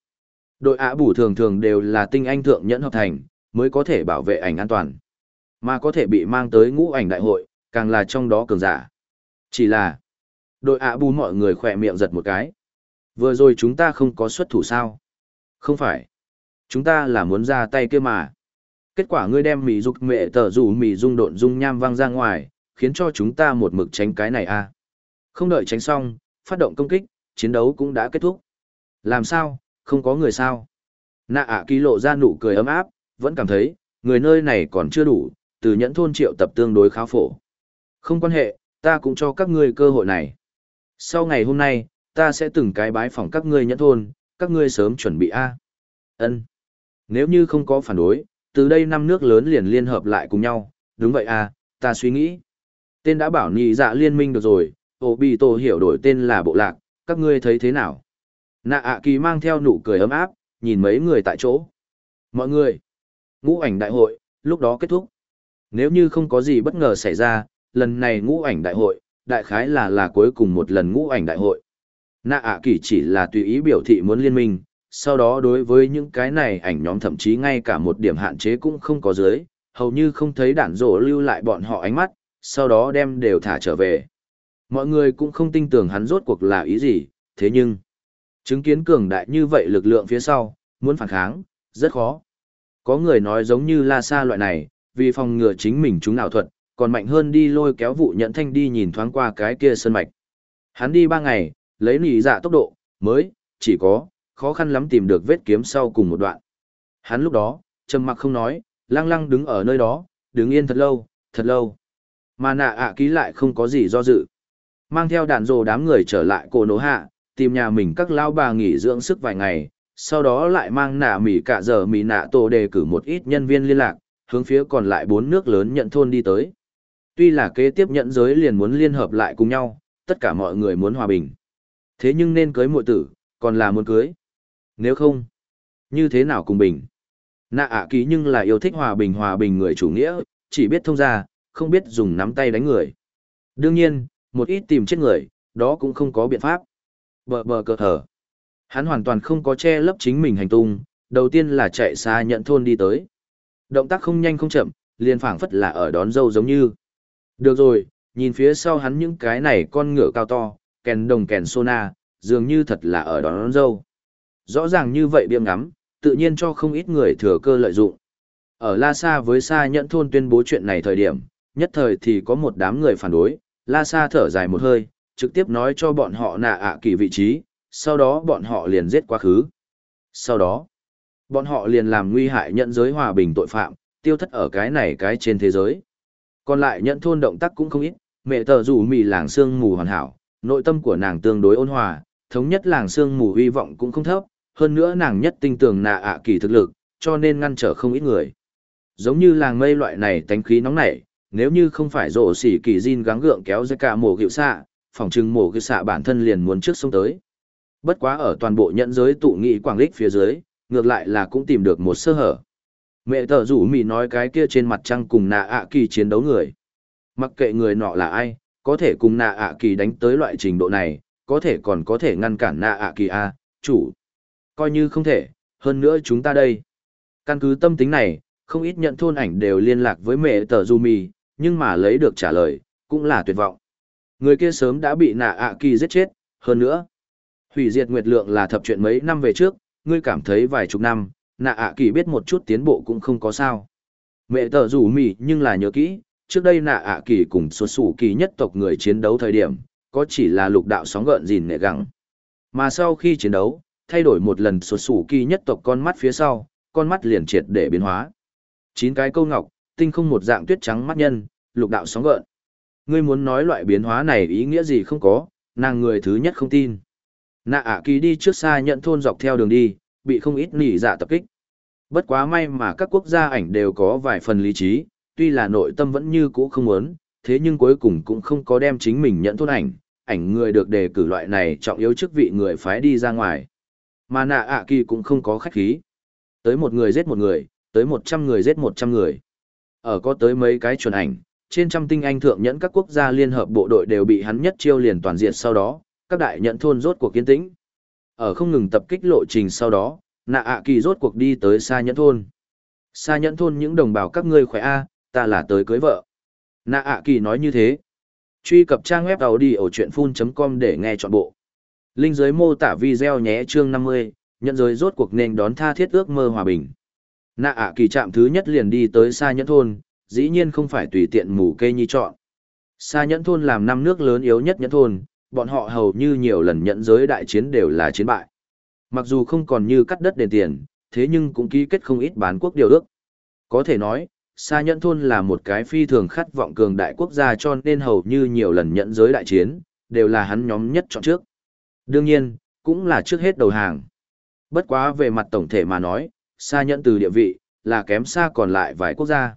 Đội ạ bù thường thường đều là tinh anh thượng nhẫn hợp thành, mới có thể bảo vệ ảnh an toàn. Mà có thể bị mang tới ngũ ảnh đại hội, càng là trong đó cường giả. Chỉ là, đội ạ bù mọi người khỏe miệng giật một cái. Vừa rồi chúng ta không có xuất thủ sao? Không phải. Chúng ta là muốn ra tay kia mà. Kết quả ngươi đem mì dục mẹ tờ rủ mì dung độn dung nham văng ra ngoài, khiến cho chúng ta một mực tránh cái này à. Không đợi tránh xong, phát động công kích, chiến đấu cũng đã kết thúc. Làm sao, không có người sao? Nạ ạ ký lộ ra nụ cười ấm áp, vẫn cảm thấy, người nơi này còn chưa đủ, từ nhẫn thôn triệu tập tương đối khá phổ. Không quan hệ, ta cũng cho các ngươi cơ hội này. Sau ngày hôm nay, ta sẽ từng cái bái phỏng các ngươi nhẫn thôn, các ngươi sớm chuẩn bị A. ân Nếu như không có phản đối, từ đây năm nước lớn liền liên hợp lại cùng nhau, đúng vậy à, ta suy nghĩ. Tên đã bảo nhị dạ liên minh được rồi, ổ bị tổ hiểu đổi tên là bộ lạc, các ngươi thấy thế nào? Nạ ạ kỳ mang theo nụ cười ấm áp, nhìn mấy người tại chỗ. Mọi người, ngũ ảnh đại hội, lúc đó kết thúc. Nếu như không có gì bất ngờ xảy ra, lần này ngũ ảnh đại hội, đại khái là là cuối cùng một lần ngũ ảnh đại hội. Nạ ạ kỳ chỉ là tùy ý biểu thị muốn liên minh, sau đó đối với những cái này ảnh nhóm thậm chí ngay cả một điểm hạn chế cũng không có dưới, hầu như không thấy đản rổ lưu lại bọn họ ánh mắt, sau đó đem đều thả trở về. Mọi người cũng không tin tưởng hắn rốt cuộc là ý gì, thế nhưng, chứng kiến cường đại như vậy lực lượng phía sau, muốn phản kháng, rất khó. Có người nói giống như La Sa loại này, vì phòng ngừa chính mình chúng nào thuật, còn mạnh hơn đi lôi kéo vụ nhận thanh đi nhìn thoáng qua cái kia sân mạch. Hắn đi ba ngày, lấy nỉ dạ tốc độ, mới, chỉ có, khó khăn lắm tìm được vết kiếm sau cùng một đoạn. Hắn lúc đó, trầm mặc không nói, lăng lăng đứng ở nơi đó, đứng yên thật lâu, thật lâu. Mà nạ ạ ký lại không có gì do dự. Mang theo đàn rồ đám người trở lại cổ nổ hạ, tìm nhà mình các lao bà nghỉ dưỡng sức vài ngày, sau đó lại mang nạ mỉ cả giờ mỉ nạ tổ đề cử một ít nhân viên liên lạc, hướng phía còn lại bốn nước lớn nhận thôn đi tới. Tuy là kế tiếp nhận giới liền muốn liên hợp lại cùng nhau, tất cả mọi người muốn hòa bình. Thế nhưng nên cưới muội tử, còn là muốn cưới. Nếu không, như thế nào cùng bình? Nạ ạ ký nhưng là yêu thích hòa bình hòa bình người chủ nghĩa, chỉ biết thông ra, không biết dùng nắm tay đánh người. Đương nhiên, một ít tìm chết người, đó cũng không có biện pháp. Bờ bờ cờ thở. Hắn hoàn toàn không có che lấp chính mình hành tung, đầu tiên là chạy xa nhận thôn đi tới. Động tác không nhanh không chậm, liền phảng phất là ở đón dâu giống như. Được rồi, nhìn phía sau hắn những cái này con ngựa cao to, kèn đồng kèn sona, dường như thật là ở đón, đón dâu. Rõ ràng như vậy biêm ngắm, tự nhiên cho không ít người thừa cơ lợi dụng. Ở La Sa với Sa Nhẫn thôn tuyên bố chuyện này thời điểm, nhất thời thì có một đám người phản đối, La Sa thở dài một hơi, trực tiếp nói cho bọn họ nạ ạ kỳ vị trí, sau đó bọn họ liền giết quá khứ. Sau đó, bọn họ liền làm nguy hại nhận giới hòa bình tội phạm, tiêu thất ở cái này cái trên thế giới. Còn lại nhận thôn động tác cũng không ít, mẹ tờ rủ mì làng xương mù hoàn hảo, nội tâm của nàng tương đối ôn hòa, thống nhất làng xương mù hy vọng cũng không thấp, hơn nữa nàng nhất tinh tường nạ ạ kỳ thực lực, cho nên ngăn trở không ít người. Giống như làng mây loại này tánh khí nóng nảy, nếu như không phải rổ xỉ kỳ Jin gắng gượng kéo ra cả mổ hiệu xạ, phòng trưng mổ hiệu xạ bản thân liền muốn trước sông tới. Bất quá ở toàn bộ nhận giới tụ nghị quảng lích phía dưới, ngược lại là cũng tìm được một sơ hở. Mẹ tờ rủ mì nói cái kia trên mặt trăng cùng nạ ạ kỳ chiến đấu người. Mặc kệ người nọ là ai, có thể cùng nạ ạ kỳ đánh tới loại trình độ này, có thể còn có thể ngăn cản nạ ạ kỳ a, chủ. Coi như không thể, hơn nữa chúng ta đây. Căn cứ tâm tính này, không ít nhận thôn ảnh đều liên lạc với mẹ tờ rủ mì, nhưng mà lấy được trả lời, cũng là tuyệt vọng. Người kia sớm đã bị nạ ạ kỳ giết chết, hơn nữa. Hủy diệt nguyệt lượng là thập chuyện mấy năm về trước, ngươi cảm thấy vài chục năm, nạ ạ kỳ biết một chút tiến bộ cũng không có sao. Mẹ tờ rủ mì nhưng là nhớ kỹ, trước đây nạ ạ kỳ cùng xuất sủ kỳ nhất tộc người chiến đấu thời điểm, có chỉ là lục đạo sóng gợn dìn nệ gắng. Mà sau khi chiến đấu, thay đổi một lần xuất sủ kỳ nhất tộc con mắt phía sau, con mắt liền triệt để biến hóa. Chín cái câu ngọc, tinh không một dạng tuyết trắng mắt nhân, lục đạo sóng gợn. Ngươi muốn nói loại biến hóa này ý nghĩa gì không có, nàng người thứ nhất không tin. Nạ ạ kỳ đi trước xa nhận thôn dọc theo đường đi, bị không ít nỉ dạ tập kích. Bất quá may mà các quốc gia ảnh đều có vài phần lý trí, tuy là nội tâm vẫn như cũ không muốn, thế nhưng cuối cùng cũng không có đem chính mình nhận thôn ảnh, ảnh người được đề cử loại này trọng yếu chức vị người phái đi ra ngoài. Mà nạ ạ kỳ cũng không có khách khí. Tới một người giết một người, tới một trăm người giết một trăm người. Ở có tới mấy cái chuẩn ảnh, trên trăm tinh anh thượng nhẫn các quốc gia liên hợp bộ đội đều bị hắn nhất chiêu liền toàn diện sau đó, các đại nhận thôn rốt cuộc kiên tĩnh. Ở không ngừng tập kích lộ trình sau đó, nạ ạ kỳ rốt cuộc đi tới xa nhẫn thôn. Xa nhẫn thôn những đồng bào các ngươi khỏe a, ta là tới cưới vợ. Nạ ạ kỳ nói như thế. Truy cập trang web đầu đi ở chuyện full.com để nghe trọn bộ. Linh dưới mô tả video nhé chương 50, nhận giới rốt cuộc nên đón tha thiết ước mơ hòa bình. Nạ ạ kỳ trạm thứ nhất liền đi tới xa nhẫn thôn, dĩ nhiên không phải tùy tiện mù cây nhi chọn. Xa nhẫn thôn làm năm nước lớn yếu nhất nhẫn thôn, bọn họ hầu như nhiều lần nhận giới đại chiến đều là chiến bại. Mặc dù không còn như cắt đất đền tiền, thế nhưng cũng ký kết không ít bán quốc điều ước. Có thể nói, Sa Nhẫn Thôn là một cái phi thường khát vọng cường đại quốc gia cho nên hầu như nhiều lần nhận giới đại chiến, đều là hắn nhóm nhất chọn trước. Đương nhiên, cũng là trước hết đầu hàng. Bất quá về mặt tổng thể mà nói, Sa Nhẫn từ địa vị, là kém xa còn lại vài quốc gia.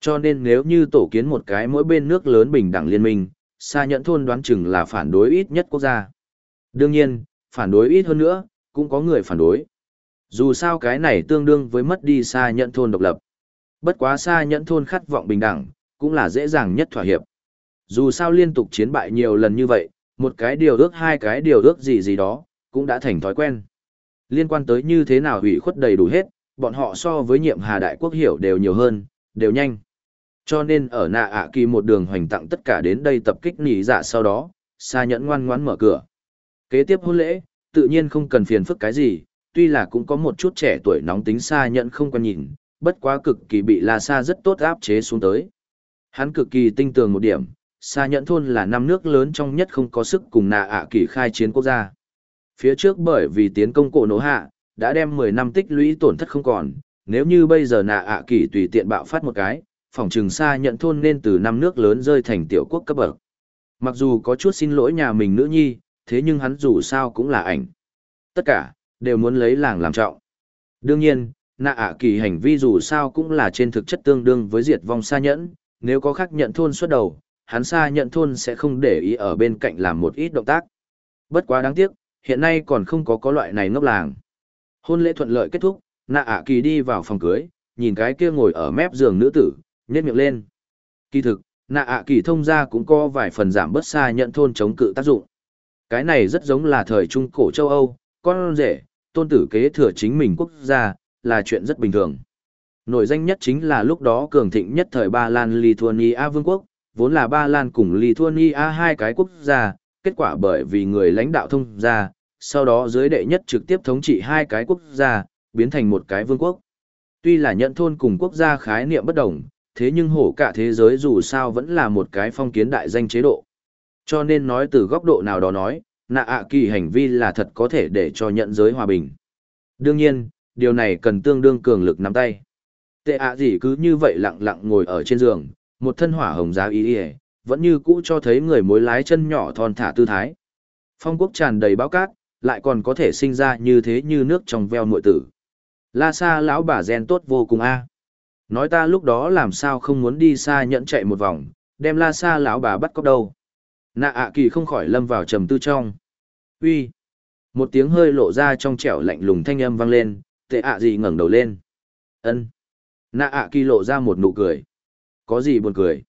Cho nên nếu như tổ kiến một cái mỗi bên nước lớn bình đẳng liên minh, Sa Nhẫn Thôn đoán chừng là phản đối ít nhất quốc gia. Đương nhiên, phản đối ít hơn nữa, cũng có người phản đối. Dù sao cái này tương đương với mất đi Sa Nhẫn Thôn độc lập. Bất quá Sa Nhẫn Thôn khát vọng bình đẳng, cũng là dễ dàng nhất thỏa hiệp. Dù sao liên tục chiến bại nhiều lần như vậy, một cái điều ước hai cái điều ước gì gì đó, cũng đã thành thói quen. Liên quan tới như thế nào hủy khuất đầy đủ hết, bọn họ so với nhiệm hà đại quốc hiểu đều nhiều hơn, đều nhanh. Cho nên ở nạ ạ kỳ một đường hoành tặng tất cả đến đây tập kích nỉ dạ sau đó, xa nhẫn ngoan ngoãn mở cửa. Kế tiếp hôn lễ, tự nhiên không cần phiền phức cái gì, tuy là cũng có một chút trẻ tuổi nóng tính xa nhẫn không quan nhìn, bất quá cực kỳ bị La Sa rất tốt áp chế xuống tới. Hắn cực kỳ tinh tường một điểm, Sa Nhẫn thôn là năm nước lớn trong nhất không có sức cùng nạ ạ kỳ khai chiến quốc gia. Phía trước bởi vì tiến công cổ nổ hạ, đã đem 10 năm tích lũy tổn thất không còn, nếu như bây giờ nạ ạ kỳ tùy tiện bạo phát một cái, phòng Trường Sa nhận thôn nên từ năm nước lớn rơi thành tiểu quốc cấp bậc. Mặc dù có chút xin lỗi nhà mình nữ nhi, thế nhưng hắn dù sao cũng là ảnh. Tất cả, đều muốn lấy làng làm trọng. Đương nhiên, nạ ạ kỳ hành vi dù sao cũng là trên thực chất tương đương với diệt vong Sa Nhẫn, nếu có khác nhận thôn xuất đầu, hắn Sa Nhẫn thôn sẽ không để ý ở bên cạnh làm một ít động tác. Bất quá đáng tiếc, hiện nay còn không có có loại này ngốc làng. Hôn lễ thuận lợi kết thúc, nạ ạ kỳ đi vào phòng cưới, nhìn cái kia ngồi ở mép giường nữ tử, nhét miệng lên. Kỳ thực, nạ ạ kỳ thông ra cũng có vài phần giảm bớt xa nhận thôn chống cự tác dụng. Cái này rất giống là thời trung cổ châu Âu, con rể, tôn tử kế thừa chính mình quốc gia, là chuyện rất bình thường. Nổi danh nhất chính là lúc đó cường thịnh nhất thời Ba Lan Lithuania Vương quốc, vốn là Ba Lan cùng Lithuania hai cái quốc gia, kết quả bởi vì người lãnh đạo thông ra, sau đó dưới đệ nhất trực tiếp thống trị hai cái quốc gia, biến thành một cái vương quốc. Tuy là nhận thôn cùng quốc gia khái niệm bất đồng, thế nhưng hổ cả thế giới dù sao vẫn là một cái phong kiến đại danh chế độ. Cho nên nói từ góc độ nào đó nói, nạ ạ kỳ hành vi là thật có thể để cho nhận giới hòa bình. Đương nhiên, điều này cần tương đương cường lực nắm tay. Tệ ạ gì cứ như vậy lặng lặng ngồi ở trên giường, một thân hỏa hồng giá ý ỉa vẫn như cũ cho thấy người mối lái chân nhỏ thon thả tư thái phong quốc tràn đầy báo cát lại còn có thể sinh ra như thế như nước trong veo muội tử la sa lão bà gen tốt vô cùng a nói ta lúc đó làm sao không muốn đi xa nhẫn chạy một vòng, đem la sa lão bà bắt cóc đâu. Nạ ạ kỳ không khỏi lâm vào trầm tư trong. Uy. Một tiếng hơi lộ ra trong trẻo lạnh lùng thanh âm vang lên, tệ ạ gì ngẩng đầu lên. Ân. Nạ ạ kỳ lộ ra một nụ cười. Có gì buồn cười?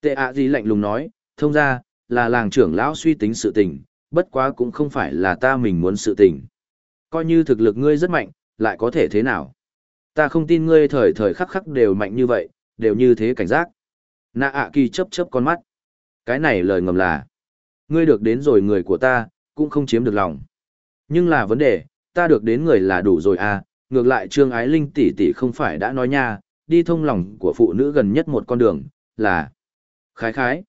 Tệ ạ gì lạnh lùng nói, thông ra, là làng trưởng lão suy tính sự tình, bất quá cũng không phải là ta mình muốn sự tình. Coi như thực lực ngươi rất mạnh, lại có thể thế nào? Ta không tin ngươi thời thời khắc khắc đều mạnh như vậy đều như thế cảnh giác nạ ạ kỳ chấp chấp con mắt cái này lời ngầm là ngươi được đến rồi người của ta cũng không chiếm được lòng nhưng là vấn đề ta được đến người là đủ rồi à ngược lại trương ái linh tỷ tỷ không phải đã nói nha đi thông lòng của phụ nữ gần nhất một con đường, là khái khái.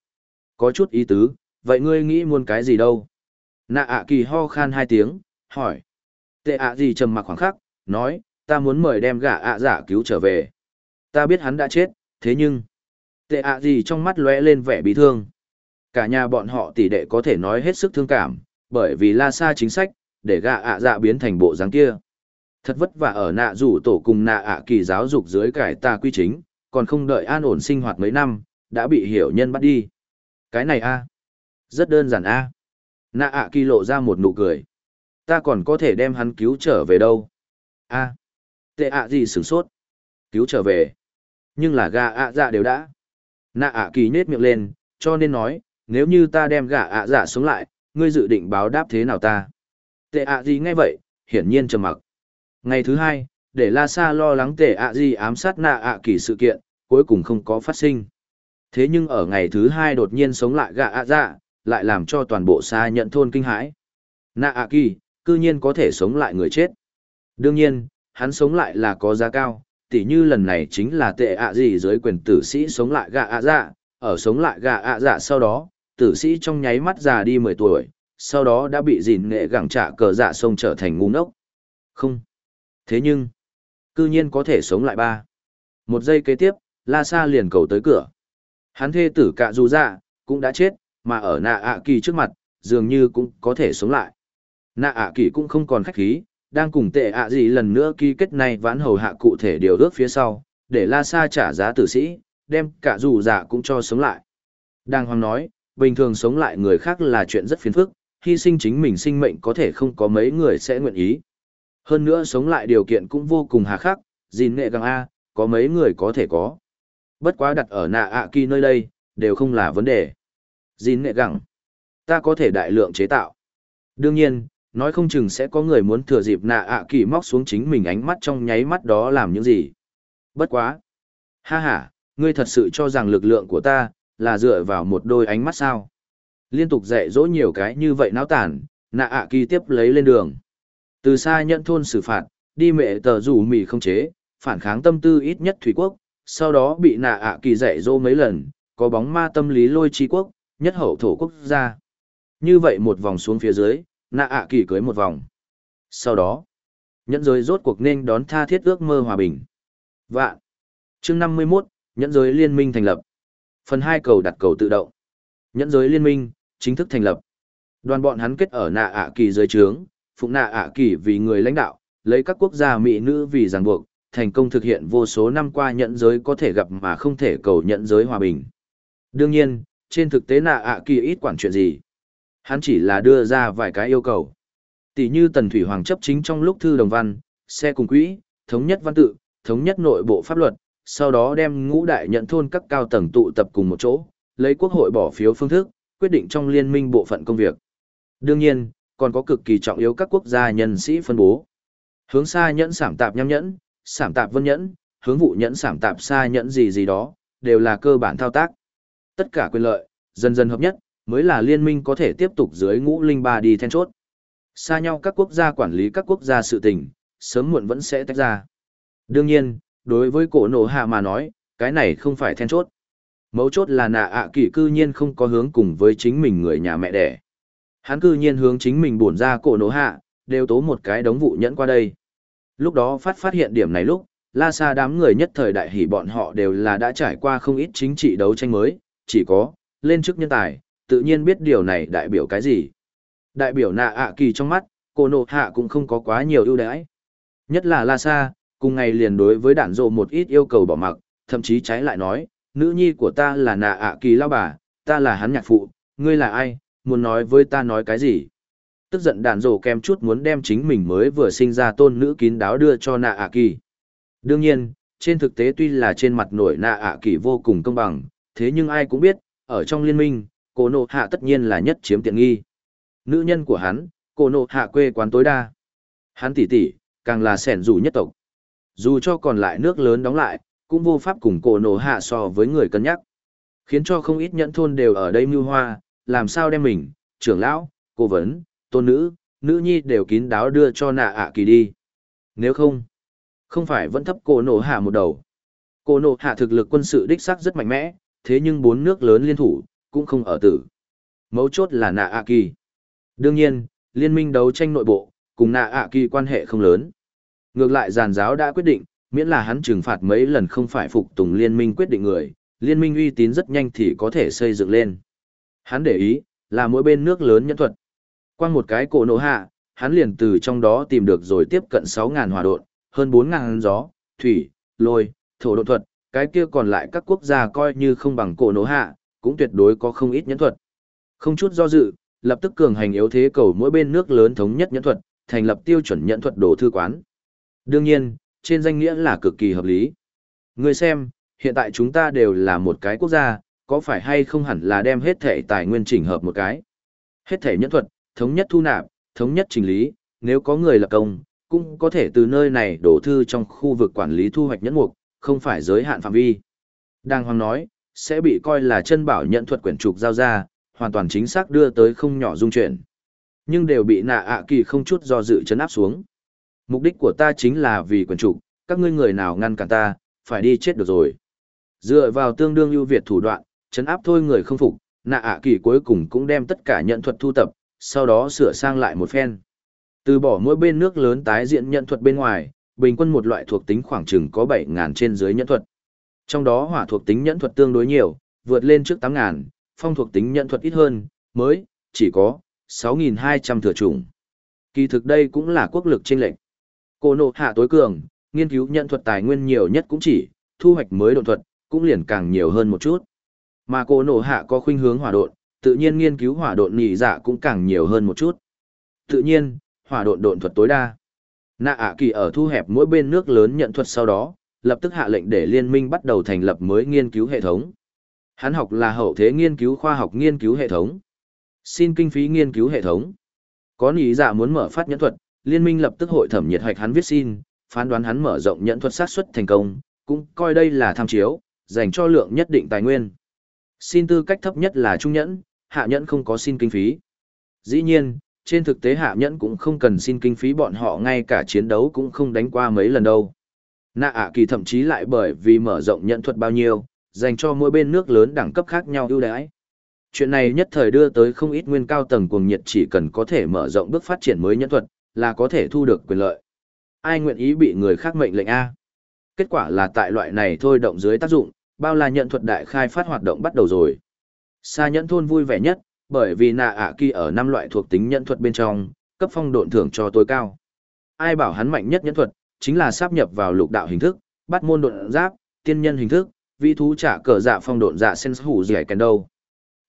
Có chút ý tứ, vậy ngươi nghĩ muốn cái gì đâu? Nạ ạ kỳ ho khan hai tiếng, hỏi. Tệ ạ gì trầm mặc khoảng khắc, nói, ta muốn mời đem gã ạ giả cứu trở về. Ta biết hắn đã chết, thế nhưng... Tệ ạ gì trong mắt lóe lên vẻ bị thương. Cả nhà bọn họ tỷ đệ có thể nói hết sức thương cảm, bởi vì la xa chính sách, để gã ạ dạ biến thành bộ dáng kia. Thật vất vả ở nạ rủ tổ cùng nạ ạ kỳ giáo dục dưới cải ta quy chính, còn không đợi an ổn sinh hoạt mấy năm, đã bị hiểu nhân bắt đi. Cái này a Rất đơn giản a Nạ ạ kỳ lộ ra một nụ cười. Ta còn có thể đem hắn cứu trở về đâu? a Tệ ạ gì sửng sốt? Cứu trở về. Nhưng là gà ạ dạ đều đã. Nạ ạ kỳ nết miệng lên, cho nên nói, nếu như ta đem gà ạ dạ sống lại, ngươi dự định báo đáp thế nào ta? Tệ ạ gì nghe vậy, hiển nhiên trầm mặc. Ngày thứ hai, để La Sa lo lắng tệ ạ gì ám sát nạ ạ kỳ sự kiện, cuối cùng không có phát sinh. Thế nhưng ở ngày thứ hai đột nhiên sống lại gà ạ dạ, lại làm cho toàn bộ xa nhận thôn kinh hãi. Nạ ạ kỳ, cư nhiên có thể sống lại người chết. Đương nhiên, hắn sống lại là có giá cao, tỉ như lần này chính là tệ ạ gì dưới quyền tử sĩ sống lại gạ ạ dạ, ở sống lại gạ ạ dạ sau đó, tử sĩ trong nháy mắt già đi 10 tuổi, sau đó đã bị dìn nghệ gẳng trả cờ dạ sông trở thành ngu ngốc. Không. Thế nhưng, cư nhiên có thể sống lại ba. Một giây kế tiếp, La Sa liền cầu tới cửa. Hắn thê tử cạ dù dạ, cũng đã chết, mà ở nạ ạ kỳ trước mặt, dường như cũng có thể sống lại. Nạ ạ kỳ cũng không còn khách khí, đang cùng tệ ạ gì lần nữa ký kết này vãn hầu hạ cụ thể điều ước phía sau, để La Sa trả giá tử sĩ, đem cả dù giả cũng cho sống lại. Đang hoàng nói, bình thường sống lại người khác là chuyện rất phiền phức, hy sinh chính mình sinh mệnh có thể không có mấy người sẽ nguyện ý. Hơn nữa sống lại điều kiện cũng vô cùng hà khắc, gìn nghệ găng A, có mấy người có thể có. Bất quá đặt ở nạ ạ kỳ nơi đây, đều không là vấn đề. Gìn nghệ găng, ta có thể đại lượng chế tạo. Đương nhiên, nói không chừng sẽ có người muốn thừa dịp nạ ạ kỳ móc xuống chính mình ánh mắt trong nháy mắt đó làm những gì. Bất quá. Ha ha, ngươi thật sự cho rằng lực lượng của ta, là dựa vào một đôi ánh mắt sao. Liên tục dạy dỗ nhiều cái như vậy náo tản, nạ ạ kỳ tiếp lấy lên đường. Từ xa nhận thôn xử phạt, đi mẹ tờ rủ mì không chế, phản kháng tâm tư ít nhất thủy quốc, sau đó bị nạ ạ kỳ dạy dỗ mấy lần, có bóng ma tâm lý lôi chi quốc, nhất hậu thổ quốc gia. Như vậy một vòng xuống phía dưới, nạ ạ kỳ cưới một vòng. Sau đó, nhẫn giới rốt cuộc nên đón tha thiết ước mơ hòa bình. Vạn. chương 51, nhẫn giới liên minh thành lập. Phần hai cầu đặt cầu tự động. Nhẫn giới liên minh, chính thức thành lập. Đoàn bọn hắn kết ở nạ ạ kỳ dưới trướng, phụng nạ ạ kỳ vì người lãnh đạo, lấy các quốc gia mỹ nữ vì ràng buộc, thành công thực hiện vô số năm qua nhẫn giới có thể gặp mà không thể cầu nhẫn giới hòa bình. Đương nhiên, trên thực tế nạ ạ kỳ ít quản chuyện gì. Hắn chỉ là đưa ra vài cái yêu cầu. Tỷ như Tần Thủy Hoàng chấp chính trong lúc thư đồng văn, xe cùng quỹ, thống nhất văn tự, thống nhất nội bộ pháp luật, sau đó đem ngũ đại nhận thôn các cao tầng tụ tập cùng một chỗ, lấy quốc hội bỏ phiếu phương thức, quyết định trong liên minh bộ phận công việc. Đương nhiên, còn có cực kỳ trọng yếu các quốc gia nhân sĩ phân bố. Hướng xa nhẫn sảm tạp nhăm nhẫn, sảm tạp vân nhẫn, hướng vụ nhẫn sảm tạp xa nhẫn gì gì đó, đều là cơ bản thao tác. Tất cả quyền lợi, dần dần hợp nhất, mới là liên minh có thể tiếp tục dưới ngũ linh ba đi then chốt. Xa nhau các quốc gia quản lý các quốc gia sự tình, sớm muộn vẫn sẽ tách ra. Đương nhiên, đối với cổ nổ hạ mà nói, cái này không phải then chốt. Mấu chốt là nạ ạ à kỳ cư nhiên không có hướng cùng với chính mình người nhà mẹ đẻ. Hắn cư nhiên hướng chính mình buồn ra cổ nổ hạ, đều tố một cái đống vụ nhẫn qua đây. Lúc đó phát phát hiện điểm này lúc, la xa đám người nhất thời đại hỉ bọn họ đều là đã trải qua không ít chính trị đấu tranh mới, chỉ có, lên chức nhân tài, tự nhiên biết điều này đại biểu cái gì. Đại biểu nạ ạ kỳ trong mắt, cô nộ hạ cũng không có quá nhiều ưu đãi. Nhất là la Sa, cùng ngày liền đối với đản dộ một ít yêu cầu bỏ mặc, thậm chí trái lại nói, nữ nhi của ta là nạ ạ kỳ lao bà, ta là hắn nhạc phụ, ngươi là ai, muốn nói với ta nói cái gì. Tức giận đàn dộ kem chút muốn đem chính mình mới vừa sinh ra tôn nữ kín đáo đưa cho nạ ạ kỳ. Đương nhiên, trên thực tế tuy là trên mặt nổi nạ ạ kỳ vô cùng công bằng, thế nhưng ai cũng biết, ở trong liên minh, Cô nộ hạ tất nhiên là nhất chiếm tiện nghi. Nữ nhân của hắn, Cô nộ hạ quê quán tối đa. Hắn tỷ tỷ, càng là sẻn rủ nhất tộc. Dù cho còn lại nước lớn đóng lại, cũng vô pháp cùng Cô Nộ hạ so với người cân nhắc. Khiến cho không ít nhẫn thôn đều ở đây mưu hoa, làm sao đem mình, trưởng lão, cô vấn, tôn nữ, nữ nhi đều kín đáo đưa cho nạ ạ kỳ đi. Nếu không, không phải vẫn thấp Cô Nộ hạ một đầu. Cô Nộ hạ thực lực quân sự đích sắc rất mạnh mẽ, thế nhưng bốn nước lớn liên thủ, cũng không ở tử. Mấu chốt là nạ ạ kỳ. Đương nhiên, liên minh đấu tranh nội bộ, cùng nạ ạ kỳ quan hệ không lớn. Ngược lại giàn giáo đã quyết định, miễn là hắn trừng phạt mấy lần không phải phục tùng liên minh quyết định người, liên minh uy tín rất nhanh thì có thể xây dựng lên. Hắn để ý, là mỗi bên nước lớn nhân thuật. Quang một cái cổ nổ hạ, hắn liền từ trong đó tìm được rồi tiếp cận 6.000 hòa độn, hơn 4.000 gió, thủy, lôi, thổ độn thuật, cái kia còn lại các quốc gia coi như không bằng cổ nổ hạ, cũng tuyệt đối có không ít nhẫn thuật. Không chút do dự, lập tức cường hành yếu thế cầu mỗi bên nước lớn thống nhất nhẫn thuật, thành lập tiêu chuẩn nhẫn thuật đồ thư quán. Đương nhiên, trên danh nghĩa là cực kỳ hợp lý. Người xem, hiện tại chúng ta đều là một cái quốc gia, có phải hay không hẳn là đem hết thể tài nguyên chỉnh hợp một cái. Hết thể nhẫn thuật, thống nhất thu nạp, thống nhất chỉnh lý, nếu có người lập công, cũng có thể từ nơi này đổ thư trong khu vực quản lý thu hoạch nhẫn mục, không phải giới hạn phạm vi. Đang hoàng nói, sẽ bị coi là chân bảo nhận thuật quyển trục giao ra, hoàn toàn chính xác đưa tới không nhỏ dung chuyển. Nhưng đều bị nạ ạ kỳ không chút do dự chấn áp xuống. Mục đích của ta chính là vì quyển trục, các ngươi người nào ngăn cản ta, phải đi chết được rồi. Dựa vào tương đương ưu việt thủ đoạn, chấn áp thôi người không phục, nạ ạ kỳ cuối cùng cũng đem tất cả nhận thuật thu tập, sau đó sửa sang lại một phen. Từ bỏ mỗi bên nước lớn tái diện nhận thuật bên ngoài, bình quân một loại thuộc tính khoảng chừng có 7.000 trên dưới nhận thuật. Trong đó hỏa thuộc tính nhẫn thuật tương đối nhiều, vượt lên trước 8.000, phong thuộc tính nhẫn thuật ít hơn, mới, chỉ có 6.200 thừa chủng. Kỳ thực đây cũng là quốc lực trên lệnh. Cô nộ hạ tối cường, nghiên cứu nhận thuật tài nguyên nhiều nhất cũng chỉ, thu hoạch mới độn thuật, cũng liền càng nhiều hơn một chút. Mà cô nộ hạ có khuynh hướng hỏa độn, tự nhiên nghiên cứu hỏa độn nhị dạ cũng càng nhiều hơn một chút. Tự nhiên, hỏa độn độn thuật tối đa. Nạ ạ kỳ ở thu hẹp mỗi bên nước lớn nhận thuật sau đó, lập tức hạ lệnh để liên minh bắt đầu thành lập mới nghiên cứu hệ thống. Hắn học là hậu thế nghiên cứu khoa học nghiên cứu hệ thống. Xin kinh phí nghiên cứu hệ thống. Có ý giả dạ muốn mở phát nhẫn thuật, liên minh lập tức hội thẩm nhiệt hoạch hắn viết xin, phán đoán hắn mở rộng nhẫn thuật sát xuất thành công, cũng coi đây là tham chiếu, dành cho lượng nhất định tài nguyên. Xin tư cách thấp nhất là trung nhẫn, hạ nhẫn không có xin kinh phí. Dĩ nhiên, trên thực tế hạ nhẫn cũng không cần xin kinh phí bọn họ ngay cả chiến đấu cũng không đánh qua mấy lần đâu. Nạ ạ kỳ thậm chí lại bởi vì mở rộng nhận thuật bao nhiêu, dành cho mỗi bên nước lớn đẳng cấp khác nhau ưu đãi. Chuyện này nhất thời đưa tới không ít nguyên cao tầng cuồng nhiệt chỉ cần có thể mở rộng bước phát triển mới nhân thuật, là có thể thu được quyền lợi. Ai nguyện ý bị người khác mệnh lệnh A? Kết quả là tại loại này thôi động dưới tác dụng, bao là nhận thuật đại khai phát hoạt động bắt đầu rồi. Sa nhẫn thôn vui vẻ nhất, bởi vì nạ ạ kỳ ở năm loại thuộc tính nhận thuật bên trong, cấp phong độn thưởng cho tối cao. Ai bảo hắn mạnh nhất nhận thuật, chính là sáp nhập vào lục đạo hình thức, bắt môn độn giáp, tiên nhân hình thức, vị thú trả cờ dạ phong độn dạ sen hủ dẻ kèn đâu.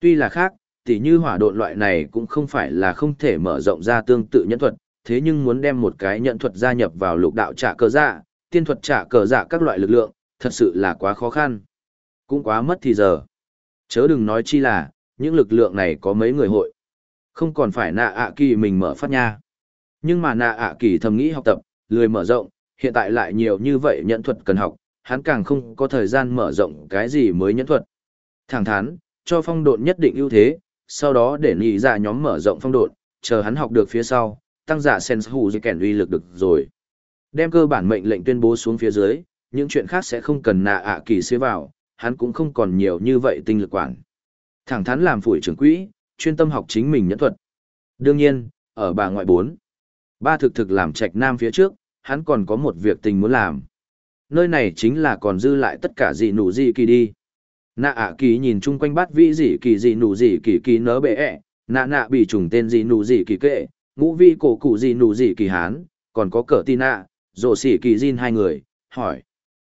Tuy là khác, tỉ như hỏa độn loại này cũng không phải là không thể mở rộng ra tương tự nhẫn thuật, thế nhưng muốn đem một cái nhẫn thuật gia nhập vào lục đạo trả cờ dạ, tiên thuật trả cờ dạ các loại lực lượng, thật sự là quá khó khăn. Cũng quá mất thì giờ. Chớ đừng nói chi là, những lực lượng này có mấy người hội. Không còn phải nạ ạ kỳ mình mở phát nha. Nhưng mà nạ ạ kỳ thầm nghĩ học tập, lười mở rộng, hiện tại lại nhiều như vậy nhẫn thuật cần học, hắn càng không có thời gian mở rộng cái gì mới nhẫn thuật. Thẳng thắn, cho phong độn nhất định ưu thế, sau đó để nhị ra dạ nhóm mở rộng phong độn, chờ hắn học được phía sau, tăng giả sen hù dây kèn uy lực được rồi. Đem cơ bản mệnh lệnh tuyên bố xuống phía dưới, những chuyện khác sẽ không cần nạ ạ kỳ xế vào, hắn cũng không còn nhiều như vậy tinh lực quản. Thẳng thắn làm phủi trưởng quỹ, chuyên tâm học chính mình nhẫn thuật. Đương nhiên, ở bà ngoại bốn, ba thực thực làm trạch nam phía trước, hắn còn có một việc tình muốn làm. Nơi này chính là còn dư lại tất cả gì nụ gì kỳ đi. Nạ ạ kỳ nhìn chung quanh bát vĩ gì kỳ gì nụ gì kỳ kỳ nớ bệ ẹ, nạ nạ bị trùng tên gì nụ gì kỳ kệ, ngũ vi cổ cụ gì nụ gì kỳ hán, còn có cờ tin nạ, rổ xỉ kỳ din hai người, hỏi.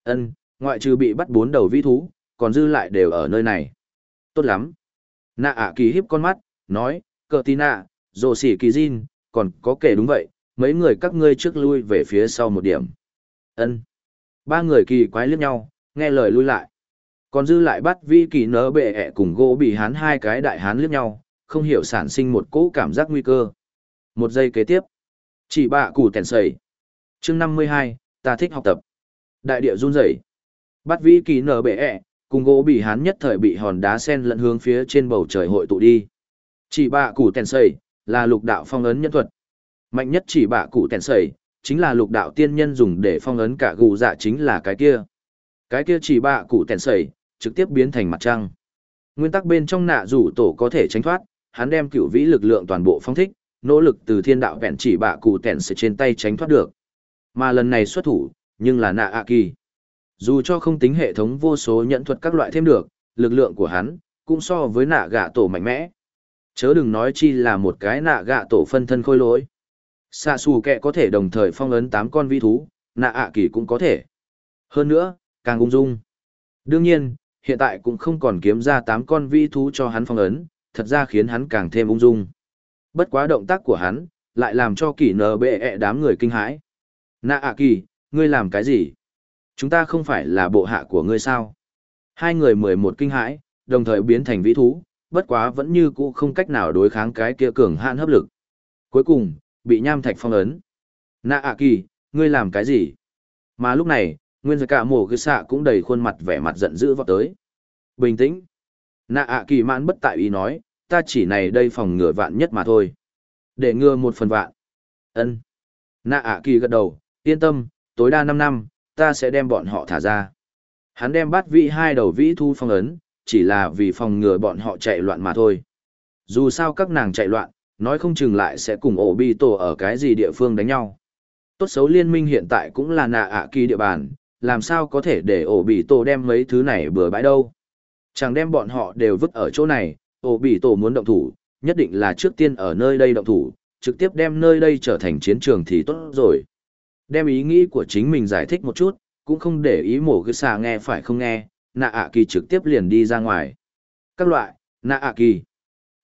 ân ngoại trừ bị bắt bốn đầu vĩ thú, còn dư lại đều ở nơi này. Tốt lắm. Nạ ạ kỳ hiếp con mắt, nói, cờ tin nạ, rổ xỉ kỳ din, còn có kể đúng vậy, mấy người các ngươi trước lui về phía sau một điểm. ân Ba người kỳ quái liếc nhau, nghe lời lui lại. Còn dư lại bắt vi kỳ nớ bệ ẹ cùng gỗ bị hán hai cái đại hán liếc nhau, không hiểu sản sinh một cỗ cảm giác nguy cơ. Một giây kế tiếp. Chỉ bạ củ tèn sầy. chương năm mươi hai ta thích học tập. Đại địa run rẩy Bắt vi kỳ nở bệ ẹ, cùng gỗ bị hán nhất thời bị hòn đá sen lẫn hướng phía trên bầu trời hội tụ đi. Chỉ bạ củ tèn sầy, là lục đạo phong ấn nhân thuật. Mạnh nhất chỉ bạ cụ tèn sầy, chính là lục đạo tiên nhân dùng để phong ấn cả gù dạ chính là cái kia. Cái kia chỉ bạ cụ tèn sầy, trực tiếp biến thành mặt trăng. Nguyên tắc bên trong nạ rủ tổ có thể tránh thoát, hắn đem cửu vĩ lực lượng toàn bộ phong thích, nỗ lực từ thiên đạo vẹn chỉ bạ cụ tèn sầy trên tay tránh thoát được. Mà lần này xuất thủ, nhưng là nạ ạ kỳ. Dù cho không tính hệ thống vô số nhận thuật các loại thêm được, lực lượng của hắn, cũng so với nạ gạ tổ mạnh mẽ. Chớ đừng nói chi là một cái nạ gạ tổ phân thân khôi lỗi xạ xù kẹ có thể đồng thời phong ấn tám con vi thú nạ ạ kỳ cũng có thể. Hơn nữa càng ung dung. Đương nhiên hiện tại cũng không còn kiếm ra tám con vi thú cho hắn phong ấn thật ra khiến hắn càng thêm ung dung. Bất quá động tác của hắn lại làm cho kỳ nờ bệ ẹ đám người kinh hãi. Nạ ạ kỳ ngươi làm cái gì? Chúng ta không phải là bộ hạ của ngươi sao? Hai người mười một kinh hãi đồng thời biến thành vĩ thú, bất quá vẫn như cũ không cách nào đối kháng cái kia cường hạn hấp lực. Cuối cùng, bị nham thạch phong ấn. Nạ ạ kỳ, ngươi làm cái gì? Mà lúc này, nguyên giới cả mổ cái xạ cũng đầy khuôn mặt vẻ mặt giận dữ vọt tới. Bình tĩnh. Nạ ạ kỳ mãn bất tại ý nói, ta chỉ này đây phòng ngừa vạn nhất mà thôi. Để ngừa một phần vạn. ân Nạ ạ kỳ gật đầu, yên tâm, tối đa 5 năm, ta sẽ đem bọn họ thả ra. Hắn đem bắt vị hai đầu vĩ thu phong ấn, chỉ là vì phòng ngừa bọn họ chạy loạn mà thôi. Dù sao các nàng chạy loạn, nói không chừng lại sẽ cùng ổ bi tổ ở cái gì địa phương đánh nhau. Tốt xấu liên minh hiện tại cũng là nạ ạ kỳ địa bàn, làm sao có thể để ổ bị tổ đem mấy thứ này bừa bãi đâu. Chẳng đem bọn họ đều vứt ở chỗ này, ổ bị tổ muốn động thủ, nhất định là trước tiên ở nơi đây động thủ, trực tiếp đem nơi đây trở thành chiến trường thì tốt rồi. Đem ý nghĩ của chính mình giải thích một chút, cũng không để ý mổ cứ xà nghe phải không nghe, nạ ạ kỳ trực tiếp liền đi ra ngoài. Các loại, nạ ạ kỳ.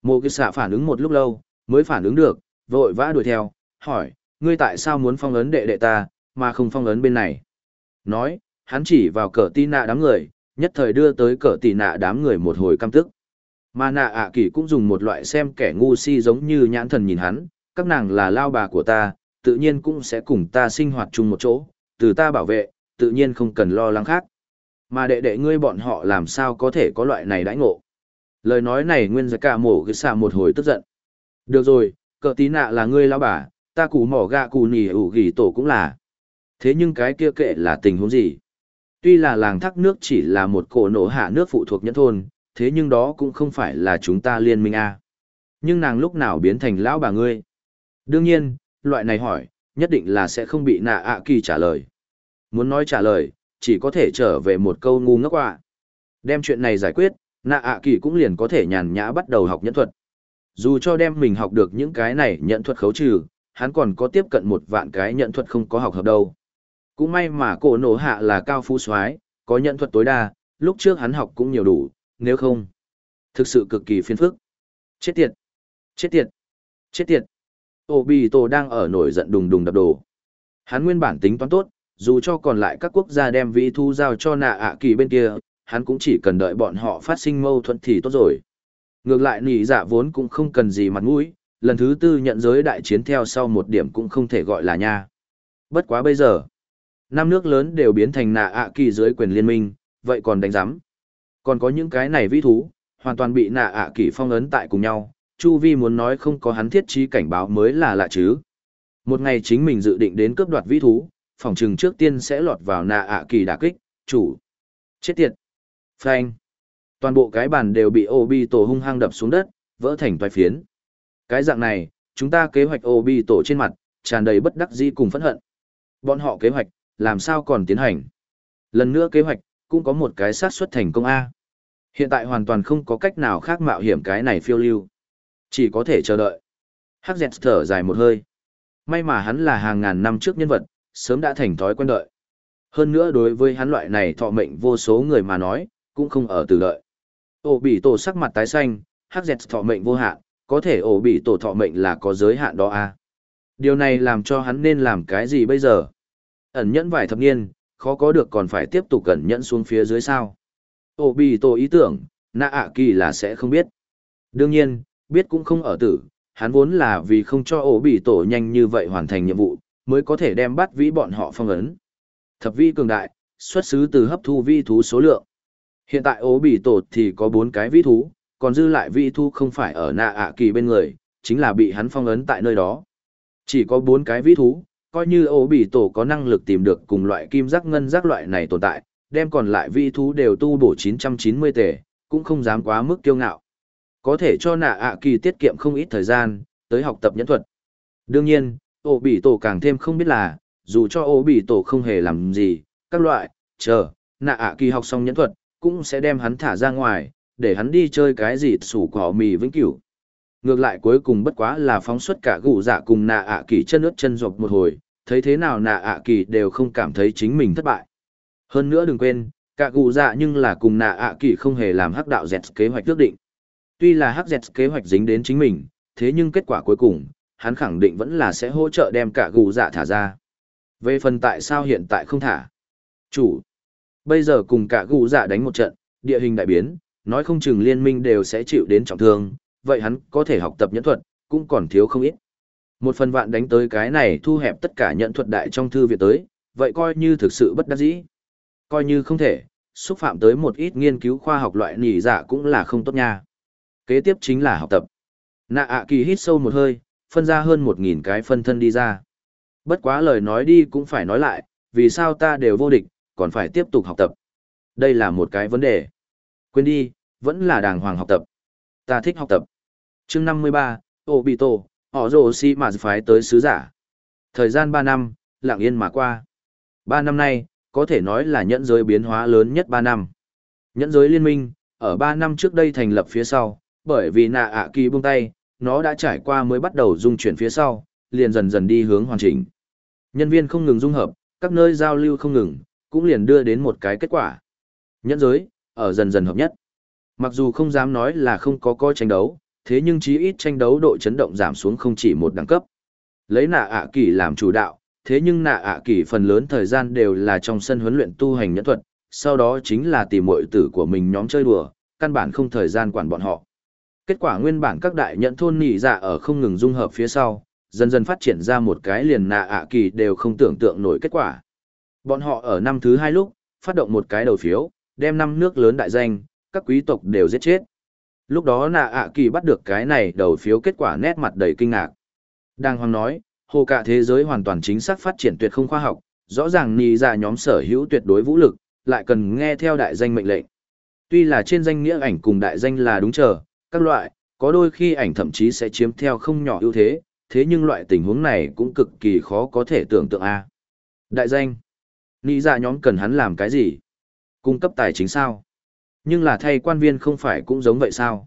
Mổ cứ xà phản ứng một lúc lâu, mới phản ứng được, vội vã đuổi theo, hỏi, ngươi tại sao muốn phong ấn đệ đệ ta, mà không phong ấn bên này? Nói, hắn chỉ vào cờ tì nạ đám người, nhất thời đưa tới cờ tì nạ đám người một hồi căm tức. Mà nạ ạ kỳ cũng dùng một loại xem kẻ ngu si giống như nhãn thần nhìn hắn, các nàng là lao bà của ta, tự nhiên cũng sẽ cùng ta sinh hoạt chung một chỗ, từ ta bảo vệ, tự nhiên không cần lo lắng khác. Mà đệ đệ ngươi bọn họ làm sao có thể có loại này đãi ngộ. Lời nói này nguyên giải cả mổ cái xà một hồi tức giận. Được rồi, cờ tí nạ là ngươi lão bà, ta củ mỏ gạ củ nỉ ủ gỉ tổ cũng là. Thế nhưng cái kia kệ là tình huống gì? Tuy là làng thác nước chỉ là một cổ nổ hạ nước phụ thuộc nhẫn thôn, thế nhưng đó cũng không phải là chúng ta liên minh a. Nhưng nàng lúc nào biến thành lão bà ngươi? Đương nhiên, loại này hỏi, nhất định là sẽ không bị nạ ạ kỳ trả lời. Muốn nói trả lời, chỉ có thể trở về một câu ngu ngốc ạ. Đem chuyện này giải quyết, nạ ạ kỳ cũng liền có thể nhàn nhã bắt đầu học nhẫn thuật. Dù cho đem mình học được những cái này nhận thuật khấu trừ, hắn còn có tiếp cận một vạn cái nhận thuật không có học hợp đâu. Cũng may mà cổ nổ hạ là cao phú soái có nhận thuật tối đa, lúc trước hắn học cũng nhiều đủ, nếu không. Thực sự cực kỳ phiền phức. Chết tiệt! Chết tiệt! Chết tiệt! Ô Bì Tổ đang ở nổi giận đùng đùng đập đồ. Hắn nguyên bản tính toán tốt, dù cho còn lại các quốc gia đem vĩ thu giao cho nạ ạ kỳ bên kia, hắn cũng chỉ cần đợi bọn họ phát sinh mâu thuẫn thì tốt rồi. Ngược lại nỉ dạ vốn cũng không cần gì mặt mũi, lần thứ tư nhận giới đại chiến theo sau một điểm cũng không thể gọi là nha. Bất quá bây giờ, năm nước lớn đều biến thành nạ ạ kỳ dưới quyền liên minh, vậy còn đánh giám. Còn có những cái này vĩ thú, hoàn toàn bị nạ ạ kỳ phong ấn tại cùng nhau, Chu Vi muốn nói không có hắn thiết trí cảnh báo mới là lạ chứ. Một ngày chính mình dự định đến cướp đoạt vĩ thú, phòng trừng trước tiên sẽ lọt vào nạ ạ kỳ đả kích, chủ. Chết tiệt. Phanh. Toàn bộ cái bàn đều bị Obi tổ hung hăng đập xuống đất, vỡ thành toai phiến. Cái dạng này, chúng ta kế hoạch Obi tổ trên mặt, tràn đầy bất đắc dĩ cùng phẫn hận. Bọn họ kế hoạch, làm sao còn tiến hành. Lần nữa kế hoạch, cũng có một cái sát xuất thành công A. Hiện tại hoàn toàn không có cách nào khác mạo hiểm cái này phiêu lưu. Chỉ có thể chờ đợi. Hắc dẹt thở dài một hơi. May mà hắn là hàng ngàn năm trước nhân vật, sớm đã thành thói quen đợi. Hơn nữa đối với hắn loại này thọ mệnh vô số người mà nói, cũng không ở từ đợi. Ổ bị tổ sắc mặt tái xanh, hắc dẹt thọ mệnh vô hạn, có thể ổ bị tổ thọ mệnh là có giới hạn đó à. Điều này làm cho hắn nên làm cái gì bây giờ? Ẩn nhẫn vài thập niên, khó có được còn phải tiếp tục cẩn nhẫn xuống phía dưới sao. Ổ bị tổ ý tưởng, nạ ạ kỳ là sẽ không biết. Đương nhiên, biết cũng không ở tử, hắn vốn là vì không cho ổ bị tổ nhanh như vậy hoàn thành nhiệm vụ, mới có thể đem bắt vĩ bọn họ phong ấn. Thập vi cường đại, xuất xứ từ hấp thu vi thú số lượng. Hiện tại ố bị tổ thì có bốn cái vĩ thú, còn dư lại vĩ thú không phải ở nạ ạ kỳ bên người, chính là bị hắn phong ấn tại nơi đó. Chỉ có bốn cái vĩ thú, coi như ố bị tổ có năng lực tìm được cùng loại kim giác ngân giác loại này tồn tại, đem còn lại vĩ thú đều tu bổ 990 tể, cũng không dám quá mức kiêu ngạo. Có thể cho nạ ạ kỳ tiết kiệm không ít thời gian, tới học tập nhẫn thuật. Đương nhiên, ổ bị tổ càng thêm không biết là, dù cho ổ bị tổ không hề làm gì, các loại, chờ, nạ ạ kỳ học xong nhẫn thuật, cũng sẽ đem hắn thả ra ngoài, để hắn đi chơi cái gì sủ cỏ mì vĩnh cửu. Ngược lại cuối cùng bất quá là phóng xuất cả gụ dạ cùng nạ ạ kỳ chân ướt chân dọc một hồi, thấy thế nào nạ ạ kỳ đều không cảm thấy chính mình thất bại. Hơn nữa đừng quên, cả gụ dạ nhưng là cùng nạ ạ kỳ không hề làm hắc đạo dẹt kế hoạch ước định. Tuy là hắc dẹt kế hoạch dính đến chính mình, thế nhưng kết quả cuối cùng, hắn khẳng định vẫn là sẽ hỗ trợ đem cả gù dạ thả ra. Về phần tại sao hiện tại không thả? Chủ. Bây giờ cùng cả gù dạ đánh một trận, địa hình đại biến, nói không chừng liên minh đều sẽ chịu đến trọng thương, vậy hắn có thể học tập nhẫn thuật, cũng còn thiếu không ít. Một phần vạn đánh tới cái này thu hẹp tất cả nhẫn thuật đại trong thư viện tới, vậy coi như thực sự bất đắc dĩ. Coi như không thể, xúc phạm tới một ít nghiên cứu khoa học loại nỉ dạ cũng là không tốt nha. Kế tiếp chính là học tập. Nạ ạ kỳ hít sâu một hơi, phân ra hơn một nghìn cái phân thân đi ra. Bất quá lời nói đi cũng phải nói lại, vì sao ta đều vô địch, còn phải tiếp tục học tập. Đây là một cái vấn đề. Quên đi, vẫn là đàng hoàng học tập. Ta thích học tập. chương 53, Obito, họ rồ si mà phái tới sứ giả. Thời gian 3 năm, lặng yên mà qua. 3 năm nay, có thể nói là nhẫn giới biến hóa lớn nhất 3 năm. Nhẫn giới liên minh, ở 3 năm trước đây thành lập phía sau, bởi vì nạ ạ kỳ buông tay, nó đã trải qua mới bắt đầu dung chuyển phía sau, liền dần dần đi hướng hoàn chỉnh. Nhân viên không ngừng dung hợp, các nơi giao lưu không ngừng, cũng liền đưa đến một cái kết quả. Nhẫn giới, ở dần dần hợp nhất. Mặc dù không dám nói là không có coi tranh đấu, thế nhưng chí ít tranh đấu độ chấn động giảm xuống không chỉ một đẳng cấp. Lấy nạ ạ kỳ làm chủ đạo, thế nhưng nạ ạ kỳ phần lớn thời gian đều là trong sân huấn luyện tu hành nhẫn thuật, sau đó chính là tìm muội tử của mình nhóm chơi đùa, căn bản không thời gian quản bọn họ. Kết quả nguyên bản các đại nhẫn thôn nỉ dạ ở không ngừng dung hợp phía sau, dần dần phát triển ra một cái liền nạ ạ kỳ đều không tưởng tượng nổi kết quả. Bọn họ ở năm thứ hai lúc, phát động một cái đầu phiếu, đem năm nước lớn đại danh, các quý tộc đều giết chết. Lúc đó nạ ạ kỳ bắt được cái này đầu phiếu kết quả nét mặt đầy kinh ngạc. Đang hoang nói, hồ cả thế giới hoàn toàn chính xác phát triển tuyệt không khoa học, rõ ràng nì ra nhóm sở hữu tuyệt đối vũ lực, lại cần nghe theo đại danh mệnh lệnh. Tuy là trên danh nghĩa ảnh cùng đại danh là đúng chờ, các loại, có đôi khi ảnh thậm chí sẽ chiếm theo không nhỏ ưu thế, thế nhưng loại tình huống này cũng cực kỳ khó có thể tưởng tượng a. Đại danh, nghĩ ra nhóm cần hắn làm cái gì? Cung cấp tài chính sao? Nhưng là thay quan viên không phải cũng giống vậy sao?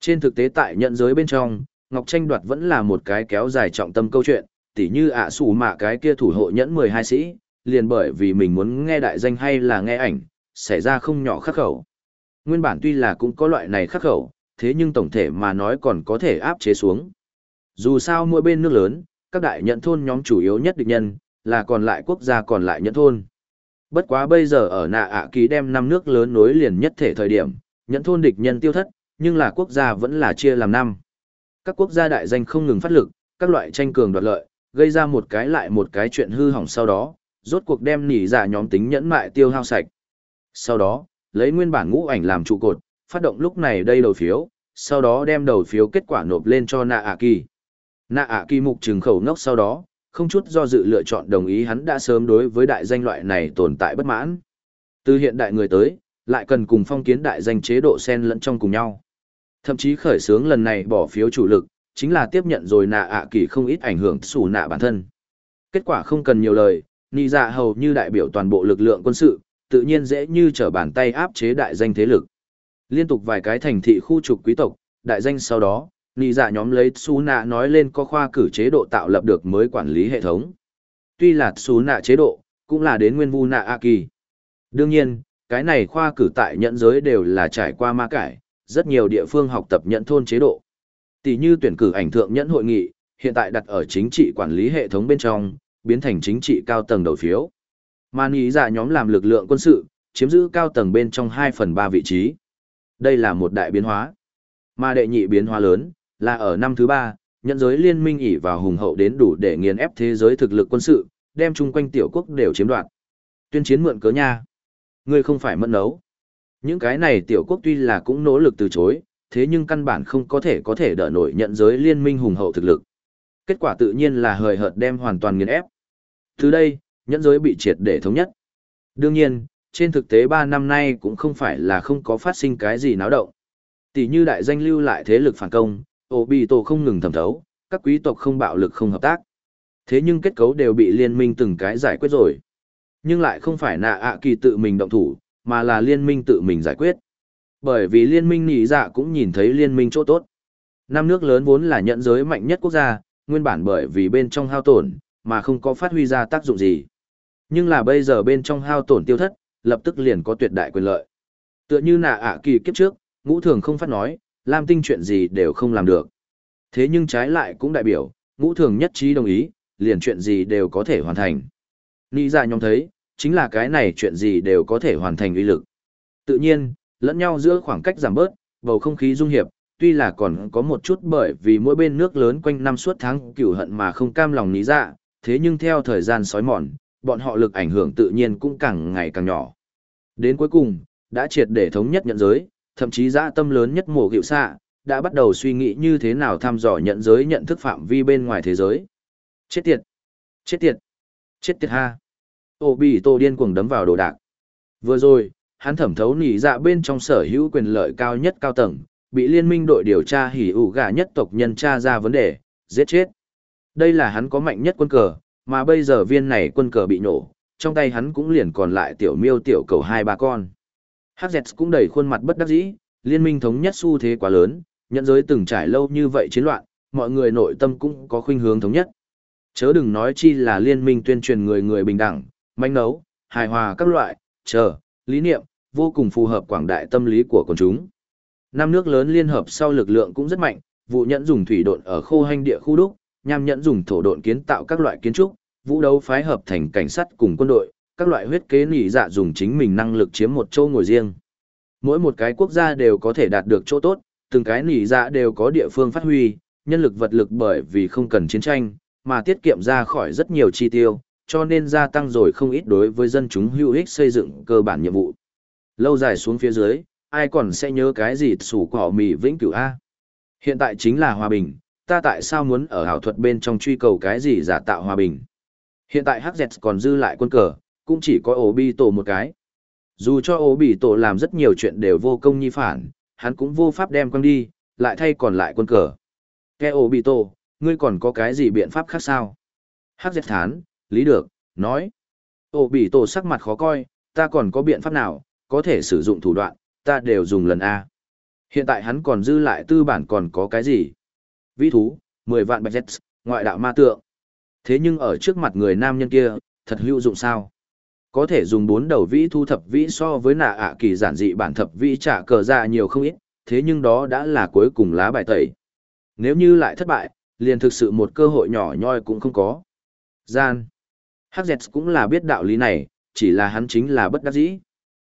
Trên thực tế tại nhận giới bên trong, Ngọc Tranh đoạt vẫn là một cái kéo dài trọng tâm câu chuyện, tỉ như ạ à sủ mạ cái kia thủ hộ nhẫn 12 sĩ, liền bởi vì mình muốn nghe đại danh hay là nghe ảnh, xảy ra không nhỏ khắc khẩu. Nguyên bản tuy là cũng có loại này khắc khẩu, thế nhưng tổng thể mà nói còn có thể áp chế xuống. Dù sao mỗi bên nước lớn, các đại nhận thôn nhóm chủ yếu nhất địch nhân, là còn lại quốc gia còn lại nhẫn thôn. Bất quá bây giờ ở nạ ạ ký đem năm nước lớn nối liền nhất thể thời điểm, nhẫn thôn địch nhân tiêu thất, nhưng là quốc gia vẫn là chia làm năm. Các quốc gia đại danh không ngừng phát lực, các loại tranh cường đoạt lợi, gây ra một cái lại một cái chuyện hư hỏng sau đó, rốt cuộc đem nỉ giả nhóm tính nhẫn mại tiêu hao sạch. Sau đó, lấy nguyên bản ngũ ảnh làm trụ cột, phát động lúc này đây đầu phiếu, sau đó đem đầu phiếu kết quả nộp lên cho nạ ạ kỳ. Nạ ạ kỳ mục trừng khẩu ngốc sau đó, không chút do dự lựa chọn đồng ý hắn đã sớm đối với đại danh loại này tồn tại bất mãn. Từ hiện đại người tới, lại cần cùng phong kiến đại danh chế độ xen lẫn trong cùng nhau. Thậm chí khởi xướng lần này bỏ phiếu chủ lực, chính là tiếp nhận rồi nạ ạ kỳ không ít ảnh hưởng sủ nạ bản thân. Kết quả không cần nhiều lời, nị dạ hầu như đại biểu toàn bộ lực lượng quân sự, tự nhiên dễ như trở bàn tay áp chế đại danh thế lực. Liên tục vài cái thành thị khu trục quý tộc, đại danh sau đó, nị dạ nhóm lấy xú nạ nói lên có khoa cử chế độ tạo lập được mới quản lý hệ thống. Tuy là xú nạ chế độ, cũng là đến nguyên vu nạ a kỳ. Đương nhiên, cái này khoa cử tại nhận giới đều là trải qua ma cải, rất nhiều địa phương học tập nhận thôn chế độ. Tỷ như tuyển cử ảnh thượng nhẫn hội nghị, hiện tại đặt ở chính trị quản lý hệ thống bên trong, biến thành chính trị cao tầng đầu phiếu. Mà nghĩ dạ nhóm làm lực lượng quân sự, chiếm giữ cao tầng bên trong 2 phần 3 vị trí. Đây là một đại biến hóa. Mà đệ nhị biến hóa lớn, là ở năm thứ ba, nhận giới liên minh ỉ vào hùng hậu đến đủ để nghiền ép thế giới thực lực quân sự, đem chung quanh tiểu quốc đều chiếm đoạt. Tuyên chiến mượn cớ nha. Ngươi không phải mẫn nấu. Những cái này tiểu quốc tuy là cũng nỗ lực từ chối, thế nhưng căn bản không có thể có thể đỡ nổi nhận giới liên minh hùng hậu thực lực. Kết quả tự nhiên là hời hợt đem hoàn toàn nghiền ép. Từ đây, nhận giới bị triệt để thống nhất. Đương nhiên, trên thực tế 3 năm nay cũng không phải là không có phát sinh cái gì náo động. Tỷ như đại danh lưu lại thế lực phản công, ổ bị tổ không ngừng thẩm thấu, các quý tộc không bạo lực không hợp tác. Thế nhưng kết cấu đều bị liên minh từng cái giải quyết rồi. Nhưng lại không phải nạ ạ kỳ tự mình động thủ, mà là liên minh tự mình giải quyết. Bởi vì liên minh nỉ dạ cũng nhìn thấy liên minh chỗ tốt. Năm nước lớn vốn là nhận giới mạnh nhất quốc gia, nguyên bản bởi vì bên trong hao tổn, mà không có phát huy ra tác dụng gì. Nhưng là bây giờ bên trong hao tổn tiêu thất, lập tức liền có tuyệt đại quyền lợi. Tựa như nạ ạ kỳ kiếp trước, ngũ thường không phát nói, Lam Tinh chuyện gì đều không làm được. Thế nhưng trái lại cũng đại biểu, ngũ thường nhất trí đồng ý, liền chuyện gì đều có thể hoàn thành. Nghĩ ra dạ nhóm thấy, chính là cái này chuyện gì đều có thể hoàn thành uy lực. Tự nhiên, Lẫn nhau giữa khoảng cách giảm bớt, bầu không khí dung hiệp, tuy là còn có một chút bởi vì mỗi bên nước lớn quanh năm suốt tháng cửu hận mà không cam lòng ní dạ, thế nhưng theo thời gian sói mòn, bọn họ lực ảnh hưởng tự nhiên cũng càng ngày càng nhỏ. Đến cuối cùng, đã triệt để thống nhất nhận giới, thậm chí dã tâm lớn nhất mổ gịu xạ, đã bắt đầu suy nghĩ như thế nào thăm dò nhận giới nhận thức phạm vi bên ngoài thế giới. Chết tiệt! Chết tiệt! Chết tiệt ha! Ô bị tô điên cuồng đấm vào đồ đạc. Vừa rồi, hắn thẩm thấu nỉ dạ bên trong sở hữu quyền lợi cao nhất cao tầng, bị liên minh đội điều tra hỉ ủ gà nhất tộc nhân tra ra vấn đề, giết chết. Đây là hắn có mạnh nhất quân cờ, mà bây giờ viên này quân cờ bị nổ, trong tay hắn cũng liền còn lại tiểu miêu tiểu cầu hai ba con. HZ cũng đầy khuôn mặt bất đắc dĩ, liên minh thống nhất xu thế quá lớn, nhận giới từng trải lâu như vậy chiến loạn, mọi người nội tâm cũng có khuynh hướng thống nhất. Chớ đừng nói chi là liên minh tuyên truyền người người bình đẳng, manh nấu, hài hòa các loại, chờ, lý niệm, vô cùng phù hợp quảng đại tâm lý của quần chúng. Năm nước lớn liên hợp sau lực lượng cũng rất mạnh, vụ nhẫn dùng thủy độn ở khô hành địa khu đúc, nham nhẫn dùng thổ độn kiến tạo các loại kiến trúc, vũ đấu phái hợp thành cảnh sát cùng quân đội, các loại huyết kế nỉ dạ dùng chính mình năng lực chiếm một châu ngồi riêng. Mỗi một cái quốc gia đều có thể đạt được chỗ tốt, từng cái nỉ dạ đều có địa phương phát huy, nhân lực vật lực bởi vì không cần chiến tranh, mà tiết kiệm ra khỏi rất nhiều chi tiêu, cho nên gia tăng rồi không ít đối với dân chúng hữu ích xây dựng cơ bản nhiệm vụ. Lâu dài xuống phía dưới, ai còn sẽ nhớ cái gì sủ cỏ mì vĩnh cửu A. Hiện tại chính là hòa bình, ta tại sao muốn ở hảo thuật bên trong truy cầu cái gì giả tạo hòa bình. Hiện tại HZ còn dư lại quân cờ, cũng chỉ có ổ bị tổ một cái. Dù cho ổ bị tổ làm rất nhiều chuyện đều vô công nhi phản, hắn cũng vô pháp đem quăng đi, lại thay còn lại quân cờ. Kẻ ổ bị tổ, ngươi còn có cái gì biện pháp khác sao? Hắc HZ thán, lý được, nói. Ổ bị tổ sắc mặt khó coi, ta còn có biện pháp nào, có thể sử dụng thủ đoạn, ta đều dùng lần A. Hiện tại hắn còn dư lại tư bản còn có cái gì? Vĩ thú, 10 vạn bạch Z, ngoại đạo ma tượng. Thế nhưng ở trước mặt người nam nhân kia, thật hữu dụng sao? Có thể dùng bốn đầu vĩ thu thập vĩ so với nạ ạ kỳ giản dị bản thập vĩ trả cờ ra nhiều không ít, thế nhưng đó đã là cuối cùng lá bài tẩy. Nếu như lại thất bại, liền thực sự một cơ hội nhỏ nhoi cũng không có. Gian. Hắc cũng là biết đạo lý này, chỉ là hắn chính là bất đắc dĩ.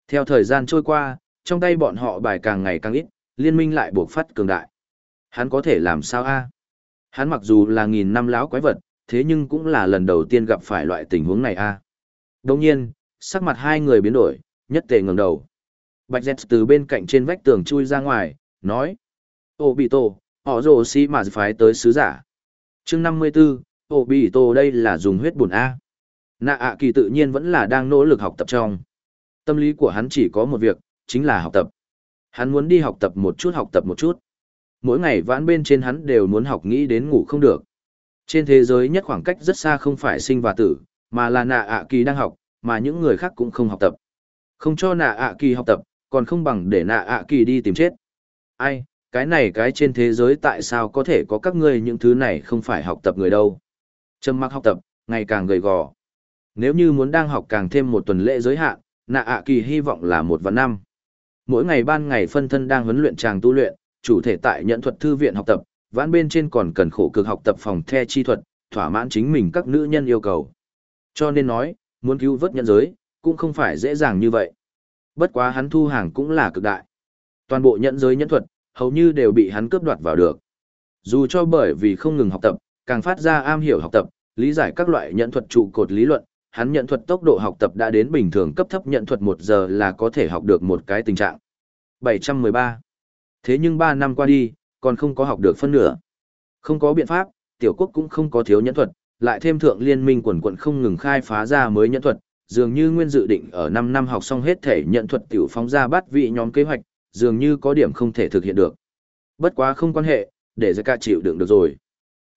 Theo thời gian trôi qua, trong tay bọn họ bài càng ngày càng ít, liên minh lại buộc phát cường đại. Hắn có thể làm sao a? Hắn mặc dù là nghìn năm láo quái vật, thế nhưng cũng là lần đầu tiên gặp phải loại tình huống này a. Đồng nhiên, sắc mặt hai người biến đổi, nhất tề ngẩng đầu. Bạch Dẹt từ bên cạnh trên vách tường chui ra ngoài, nói. Ô bị tổ, họ rồ si mà phái tới sứ giả. chương 54, ô bị tổ đây là dùng huyết bùn A. Nạ ạ kỳ tự nhiên vẫn là đang nỗ lực học tập trong. Tâm lý của hắn chỉ có một việc, chính là học tập. Hắn muốn đi học tập một chút học tập một chút. Mỗi ngày vãn bên trên hắn đều muốn học nghĩ đến ngủ không được. Trên thế giới nhất khoảng cách rất xa không phải sinh và tử, mà là nạ ạ kỳ đang học, mà những người khác cũng không học tập. Không cho nạ ạ kỳ học tập, còn không bằng để nạ ạ kỳ đi tìm chết. Ai, cái này cái trên thế giới tại sao có thể có các ngươi những thứ này không phải học tập người đâu. trâm mặc học tập, ngày càng gầy gò. Nếu như muốn đang học càng thêm một tuần lễ giới hạn, nạ ạ kỳ hy vọng là một và năm. Mỗi ngày ban ngày phân thân đang huấn luyện chàng tu luyện, chủ thể tại nhận thuật thư viện học tập, vãn bên trên còn cần khổ cực học tập phòng the chi thuật, thỏa mãn chính mình các nữ nhân yêu cầu. Cho nên nói, muốn cứu vớt nhân giới, cũng không phải dễ dàng như vậy. Bất quá hắn thu hàng cũng là cực đại. Toàn bộ nhận giới nhẫn thuật, hầu như đều bị hắn cướp đoạt vào được. Dù cho bởi vì không ngừng học tập, càng phát ra am hiểu học tập, lý giải các loại nhận thuật trụ cột lý luận, hắn nhận thuật tốc độ học tập đã đến bình thường cấp thấp nhận thuật 1 giờ là có thể học được một cái tình trạng. 713. Thế nhưng 3 năm qua đi, còn không có học được phân nửa. Không có biện pháp, tiểu quốc cũng không có thiếu nhẫn thuật, lại thêm thượng liên minh quần quận không ngừng khai phá ra mới nhận thuật, dường như nguyên dự định ở 5 năm học xong hết thể nhận thuật tiểu phóng ra bắt vị nhóm kế hoạch, dường như có điểm không thể thực hiện được. Bất quá không quan hệ, để ra ca chịu đựng được rồi.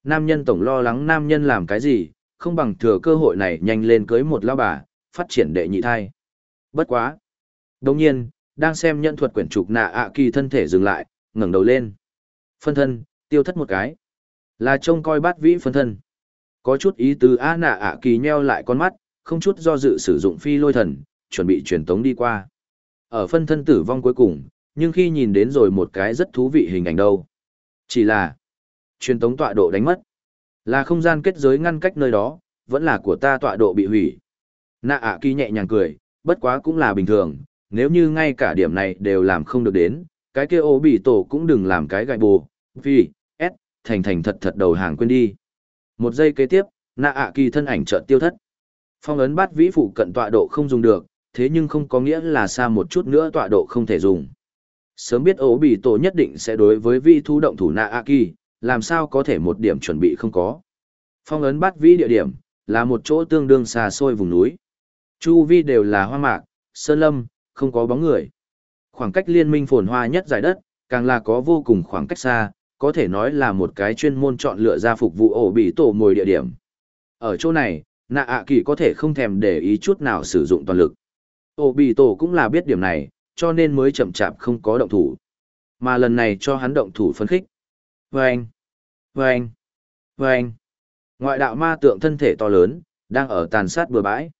Nam nhân tổng lo lắng nam nhân làm cái gì, không bằng thừa cơ hội này nhanh lên cưới một lão bà, phát triển đệ nhị thai. Bất quá. Đồng nhiên, đang xem nhận thuật quyển trục nạ ạ kỳ thân thể dừng lại, ngẩng đầu lên. Phân thân, tiêu thất một cái. Là trông coi bát vĩ phân thân. Có chút ý tứ A nạ ạ kỳ nheo lại con mắt, không chút do dự sử dụng phi lôi thần, chuẩn bị truyền tống đi qua. Ở phân thân tử vong cuối cùng, nhưng khi nhìn đến rồi một cái rất thú vị hình ảnh đâu. Chỉ là, truyền tống tọa độ đánh mất. Là không gian kết giới ngăn cách nơi đó, vẫn là của ta tọa độ bị hủy. Nạ ạ kỳ nhẹ nhàng cười, bất quá cũng là bình thường, nếu như ngay cả điểm này đều làm không được đến, cái kia ô bị tổ cũng đừng làm cái gại bù, vì, S, thành thành thật thật đầu hàng quên đi. Một giây kế tiếp, nạ ạ kỳ thân ảnh chợt tiêu thất. Phong ấn bát vĩ phụ cận tọa độ không dùng được, thế nhưng không có nghĩa là xa một chút nữa tọa độ không thể dùng. Sớm biết ố bị tổ nhất định sẽ đối với vi thu động thủ nạ ạ kỳ, làm sao có thể một điểm chuẩn bị không có. Phong ấn bát vĩ địa điểm, là một chỗ tương đương xa xôi vùng núi. Chu vi đều là hoa mạc, sơn lâm, không có bóng người. Khoảng cách liên minh phồn hoa nhất giải đất, càng là có vô cùng khoảng cách xa, có thể nói là một cái chuyên môn chọn lựa ra phục vụ ổ bị tổ mồi địa điểm. Ở chỗ này, nạ ạ kỳ có thể không thèm để ý chút nào sử dụng toàn lực. Ổ bị tổ cũng là biết điểm này, cho nên mới chậm chạp không có động thủ. Mà lần này cho hắn động thủ phấn khích. Vâng! Vâng! Vâng! Ngoại đạo ma tượng thân thể to lớn, đang ở tàn sát bừa bãi.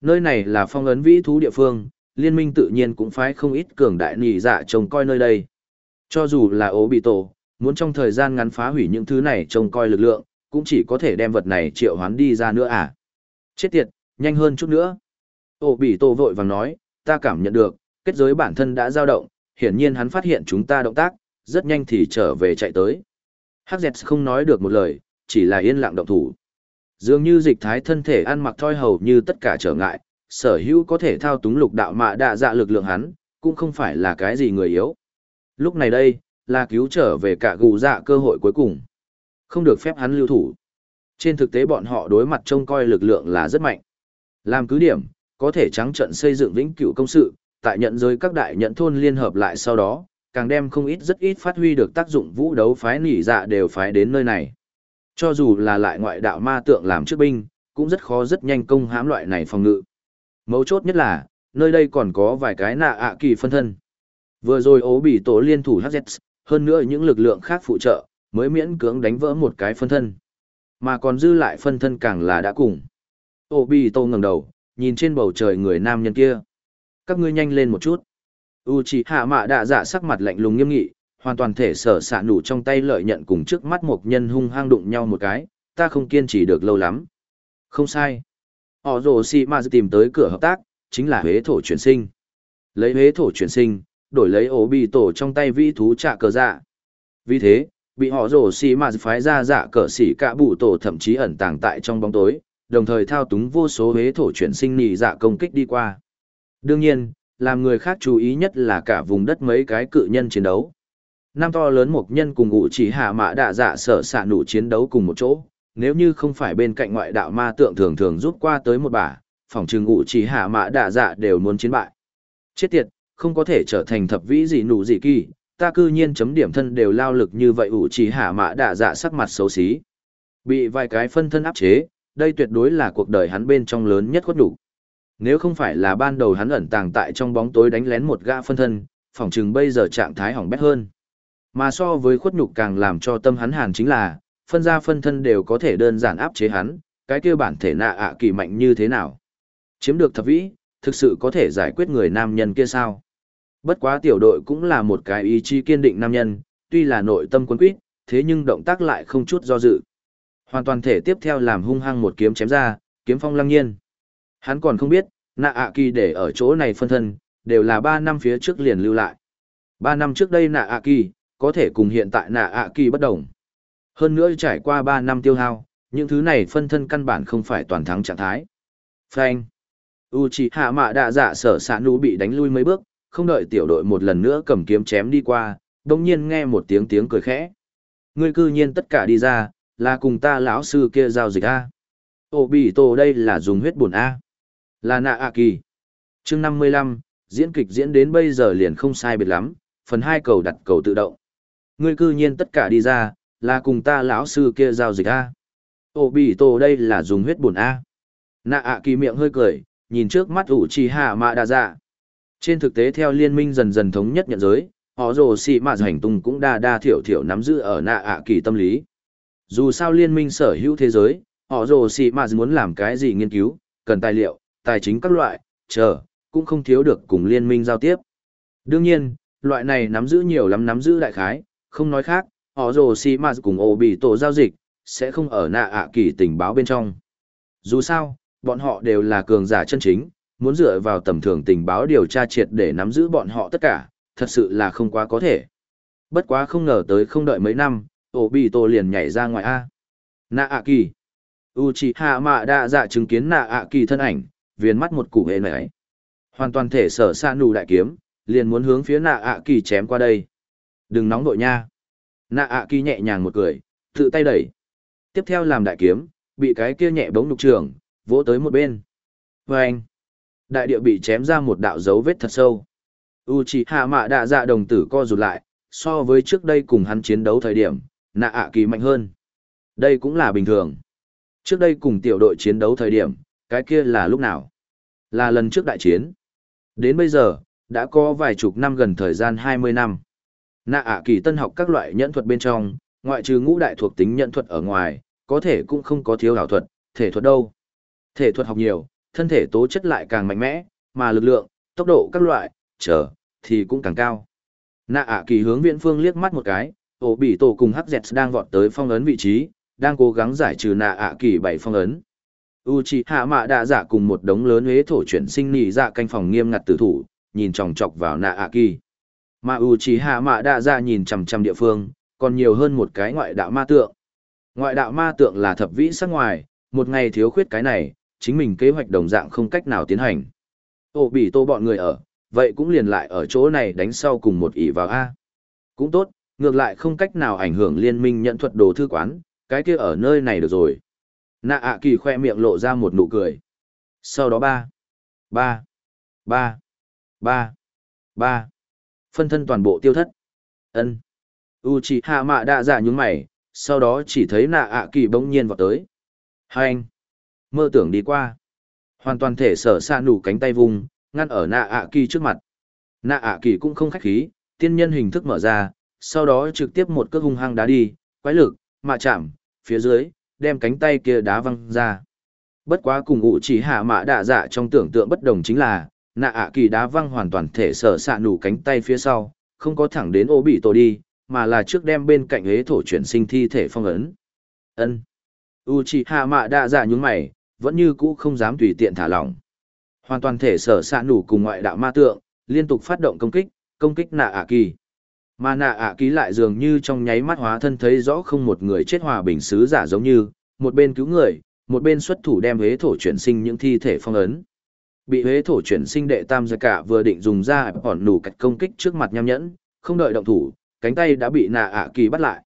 Nơi này là phong ấn vĩ thú địa phương, liên minh tự nhiên cũng phải không ít cường đại nì dạ trông coi nơi đây. Cho dù là ố bị tổ, muốn trong thời gian ngắn phá hủy những thứ này trông coi lực lượng, cũng chỉ có thể đem vật này triệu hoán đi ra nữa à. Chết tiệt, nhanh hơn chút nữa. ô bị tô vội vàng nói, ta cảm nhận được, kết giới bản thân đã dao động, hiển nhiên hắn phát hiện chúng ta động tác, rất nhanh thì trở về chạy tới. Hắc không nói được một lời, chỉ là yên lặng động thủ. Dường như dịch thái thân thể ăn mặc thoi hầu như tất cả trở ngại, sở hữu có thể thao túng lục đạo mạ đạ dạ lực lượng hắn, cũng không phải là cái gì người yếu. Lúc này đây, là cứu trở về cả gù dạ cơ hội cuối cùng. Không được phép hắn lưu thủ. Trên thực tế bọn họ đối mặt trông coi lực lượng là rất mạnh. Làm cứ điểm, có thể trắng trận xây dựng vĩnh cửu công sự, tại nhận giới các đại nhận thôn liên hợp lại sau đó, càng đem không ít rất ít phát huy được tác dụng vũ đấu phái nỉ dạ đều phái đến nơi này. Cho dù là lại ngoại đạo ma tượng làm trước binh, cũng rất khó rất nhanh công hãm loại này phòng ngự. Mấu chốt nhất là, nơi đây còn có vài cái nạ ạ kỳ phân thân. Vừa rồi ố bị tổ liên thủ HZ, hơn nữa những lực lượng khác phụ trợ, mới miễn cưỡng đánh vỡ một cái phân thân. Mà còn dư lại phân thân càng là đã cùng. obito ngẩng đầu, nhìn trên bầu trời người nam nhân kia. Các ngươi nhanh lên một chút. Uchiha Mạ Đạ Dạ sắc mặt lạnh lùng nghiêm nghị, hoàn toàn thể sở sạ nủ trong tay lợi nhận cùng trước mắt một nhân hung hăng đụng nhau một cái, ta không kiên trì được lâu lắm. Không sai. Họ rồ si mà tìm tới cửa hợp tác, chính là huế thổ chuyển sinh. Lấy huế thổ chuyển sinh, đổi lấy ổ bị tổ trong tay vĩ thú trả cờ dạ. Vì thế, bị họ rổ xì mà phái ra dạ cờ xỉ cả bụ tổ thậm chí ẩn tàng tại trong bóng tối, đồng thời thao túng vô số hế thổ chuyển sinh nì dạ công kích đi qua. Đương nhiên, làm người khác chú ý nhất là cả vùng đất mấy cái cự nhân chiến đấu. nam to lớn một nhân cùng ngụ chỉ hạ mã đạ dạ sở xạ nụ chiến đấu cùng một chỗ, nếu như không phải bên cạnh ngoại đạo ma tượng thường thường rút qua tới một bả, phòng trừng ngụ chỉ hạ mã đạ dạ đều muốn chiến bại. Chết tiệt, không có thể trở thành thập vĩ gì nụ gì kỳ, ta cư nhiên chấm điểm thân đều lao lực như vậy ủ chỉ hạ mã đạ dạ sắc mặt xấu xí. Bị vài cái phân thân áp chế, đây tuyệt đối là cuộc đời hắn bên trong lớn nhất khuất đủ. Nếu không phải là ban đầu hắn ẩn tàng tại trong bóng tối đánh lén một gã phân thân, phòng chừng bây giờ trạng thái hỏng bét hơn. Mà so với khuất nhục càng làm cho tâm hắn hàn chính là, phân ra phân thân đều có thể đơn giản áp chế hắn, cái kia bản thể nạ ạ kỳ mạnh như thế nào. Chiếm được thập vĩ, thực sự có thể giải quyết người nam nhân kia sao. Bất quá tiểu đội cũng là một cái ý chí kiên định nam nhân, tuy là nội tâm quân quyết, thế nhưng động tác lại không chút do dự. Hoàn toàn thể tiếp theo làm hung hăng một kiếm chém ra, kiếm phong lăng nhiên. Hắn còn không biết, nạ ạ kỳ để ở chỗ này phân thân, đều là ba năm phía trước liền lưu lại. Ba năm trước đây nạ ạ kỳ, có thể cùng hiện tại nạ ạ kỳ bất đồng. Hơn nữa trải qua 3 năm tiêu hao, những thứ này phân thân căn bản không phải toàn thắng trạng thái. Frank. Uchiha Mạ Đạ Dạ sở sạ nú bị đánh lui mấy bước, không đợi tiểu đội một lần nữa cầm kiếm chém đi qua, đồng nhiên nghe một tiếng tiếng cười khẽ. Ngươi cư nhiên tất cả đi ra, là cùng ta lão sư kia giao dịch A. Ô bì tổ đây là dùng huyết buồn A. Là nạ A kỳ. chương 55, diễn kịch diễn đến bây giờ liền không sai biệt lắm, phần 2 cầu đặt cầu tự động. Ngươi cư nhiên tất cả đi ra, là cùng ta lão sư kia giao dịch A. Ô bì tổ đây là dùng huyết buồn A. Nạ A kỳ miệng hơi cười, nhìn trước mắt ủ trì hạ mạ đa dạ. Trên thực tế theo liên minh dần dần thống nhất nhận giới, họ rồ xì mạ hành tung cũng đa đa thiểu thiểu nắm giữ ở nạ ạ kỳ tâm lý. Dù sao liên minh sở hữu thế giới, họ rồ xì mạ muốn làm cái gì nghiên cứu, cần tài liệu, tài chính các loại, chờ, cũng không thiếu được cùng liên minh giao tiếp. Đương nhiên, loại này nắm giữ nhiều lắm nắm giữ đại khái, không nói khác, họ rồ xì mà cùng ổ bị tổ giao dịch, sẽ không ở nạ ạ kỳ tình báo bên trong. Dù sao, bọn họ đều là cường giả chân chính, muốn dựa vào tầm thường tình báo điều tra triệt để nắm giữ bọn họ tất cả, thật sự là không quá có thể. Bất quá không ngờ tới không đợi mấy năm, ổ bị tổ liền nhảy ra ngoài A. Nạ ạ kỳ. Uchiha Mạ đã Dạ chứng kiến nạ ạ kỳ thân ảnh, viền mắt một củ hệ nảy. Hoàn toàn thể sở xa nù đại kiếm, liền muốn hướng phía nạ ạ kỳ chém qua đây. Đừng nóng đội nha. Nạ ạ kỳ nhẹ nhàng một cười, tự tay đẩy. Tiếp theo làm đại kiếm, bị cái kia nhẹ bóng nục trường, vỗ tới một bên. Vâng anh, đại địa bị chém ra một đạo dấu vết thật sâu. Uchiha Mạ Đạ Dạ đồng tử co rụt lại, so với trước đây cùng hắn chiến đấu thời điểm, nạ ạ kỳ mạnh hơn. Đây cũng là bình thường. Trước đây cùng tiểu đội chiến đấu thời điểm, cái kia là lúc nào? Là lần trước đại chiến. Đến bây giờ, đã có vài chục năm gần thời gian 20 năm. Nạ ạ kỳ tân học các loại nhẫn thuật bên trong, ngoại trừ ngũ đại thuộc tính nhẫn thuật ở ngoài, có thể cũng không có thiếu ảo thuật, thể thuật đâu. Thể thuật học nhiều, thân thể tố chất lại càng mạnh mẽ, mà lực lượng, tốc độ các loại, chờ, thì cũng càng cao. Nạ ạ kỳ hướng viện phương liếc mắt một cái, ổ bị tổ cùng hắc dẹt đang vọt tới phong ấn vị trí, đang cố gắng giải trừ nạ ạ kỳ bảy phong ấn. Uchiha Mạ đã giả dạ cùng một đống lớn huế thổ chuyển sinh nỉ dạ canh phòng nghiêm ngặt tử thủ, nhìn chòng chọc vào nạ ạ kỳ. Mà Uchiha Mạ đã giả dạ nhìn chằm chằm địa phương, còn nhiều hơn một cái ngoại đạo ma tượng. Ngoại đạo ma tượng là thập vĩ sắc ngoài, một ngày thiếu khuyết cái này, chính mình kế hoạch đồng dạng không cách nào tiến hành. Ô bị tô bọn người ở, vậy cũng liền lại ở chỗ này đánh sau cùng một ỷ vào A. Cũng tốt, ngược lại không cách nào ảnh hưởng liên minh nhận thuật đồ thư quán, cái kia ở nơi này được rồi. Nạ ạ kỳ khoe miệng lộ ra một nụ cười. Sau đó ba, ba, ba, ba, ba, phân thân toàn bộ tiêu thất. ân Uchiha mạ đạ dạ nhúng mày, sau đó chỉ thấy nạ ạ kỳ bỗng nhiên vào tới. Hai anh, mơ tưởng đi qua. Hoàn toàn thể sở xa nủ cánh tay vùng, ngăn ở nạ ạ kỳ trước mặt. Nạ ạ kỳ cũng không khách khí, tiên nhân hình thức mở ra, sau đó trực tiếp một cước hung hăng đá đi, quái lực, mạ chạm, phía dưới, đem cánh tay kia đá văng ra. Bất quá cùng ụ chỉ hạ mạ đạ dạ trong tưởng tượng bất đồng chính là, nạ ạ kỳ đá văng hoàn toàn thể sở xạ nủ cánh tay phía sau, không có thẳng đến ô bị tổ đi, mà là trước đem bên cạnh ế thổ chuyển sinh thi thể phong ấn. ân u chỉ hạ mạ đạ dạ nhún mày, vẫn như cũ không dám tùy tiện thả lỏng. Hoàn toàn thể sở sạ nủ cùng ngoại đạo ma tượng, liên tục phát động công kích, công kích nạ ạ kỳ. Mà nạ ạ kỳ lại dường như trong nháy mắt hóa thân thấy rõ không một người chết hòa bình sứ giả giống như, một bên cứu người, một bên xuất thủ đem hế thổ chuyển sinh những thi thể phong ấn. Bị hế thổ chuyển sinh đệ tam gia cả vừa định dùng ra hỏn nủ cạch công kích trước mặt nham nhẫn, không đợi động thủ, cánh tay đã bị nạ ạ kỳ bắt lại.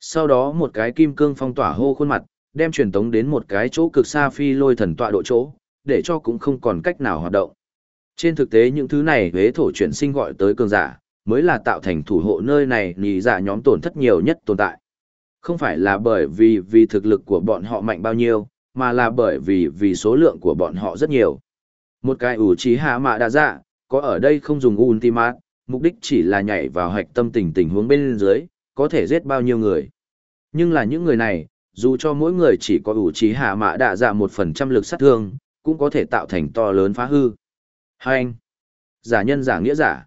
Sau đó một cái kim cương phong tỏa hô khuôn mặt, đem truyền tống đến một cái chỗ cực xa phi lôi thần tọa độ chỗ, để cho cũng không còn cách nào hoạt động. Trên thực tế những thứ này huế thổ chuyển sinh gọi tới cường giả, mới là tạo thành thủ hộ nơi này nhì giả dạ nhóm tổn thất nhiều nhất tồn tại. Không phải là bởi vì vì thực lực của bọn họ mạnh bao nhiêu, mà là bởi vì vì số lượng của bọn họ rất nhiều. Một cái ủ trí hạ mạ đa dạ, có ở đây không dùng ultimate, mục đích chỉ là nhảy vào hạch tâm tình tình huống bên dưới, có thể giết bao nhiêu người. Nhưng là những người này, dù cho mỗi người chỉ có ủ trí hạ mạ đạ dạ một phần trăm lực sát thương, cũng có thể tạo thành to lớn phá hư. Hai anh, giả nhân giả nghĩa giả.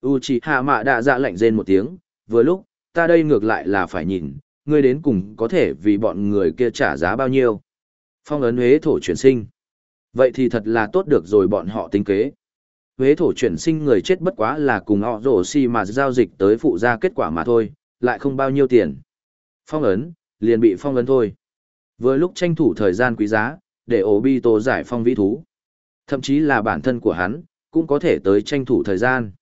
U chi hạ Mạ đạ dạ lạnh rên một tiếng, vừa lúc, ta đây ngược lại là phải nhìn, ngươi đến cùng có thể vì bọn người kia trả giá bao nhiêu. Phong ấn huế thổ chuyển sinh. Vậy thì thật là tốt được rồi bọn họ tính kế. Huế thổ chuyển sinh người chết bất quá là cùng họ rổ xi mà giao dịch tới phụ ra kết quả mà thôi, lại không bao nhiêu tiền. Phong ấn, liền bị phong ấn thôi. Với lúc tranh thủ thời gian quý giá, để Obito giải phong vĩ thú. Thậm chí là bản thân của hắn, cũng có thể tới tranh thủ thời gian.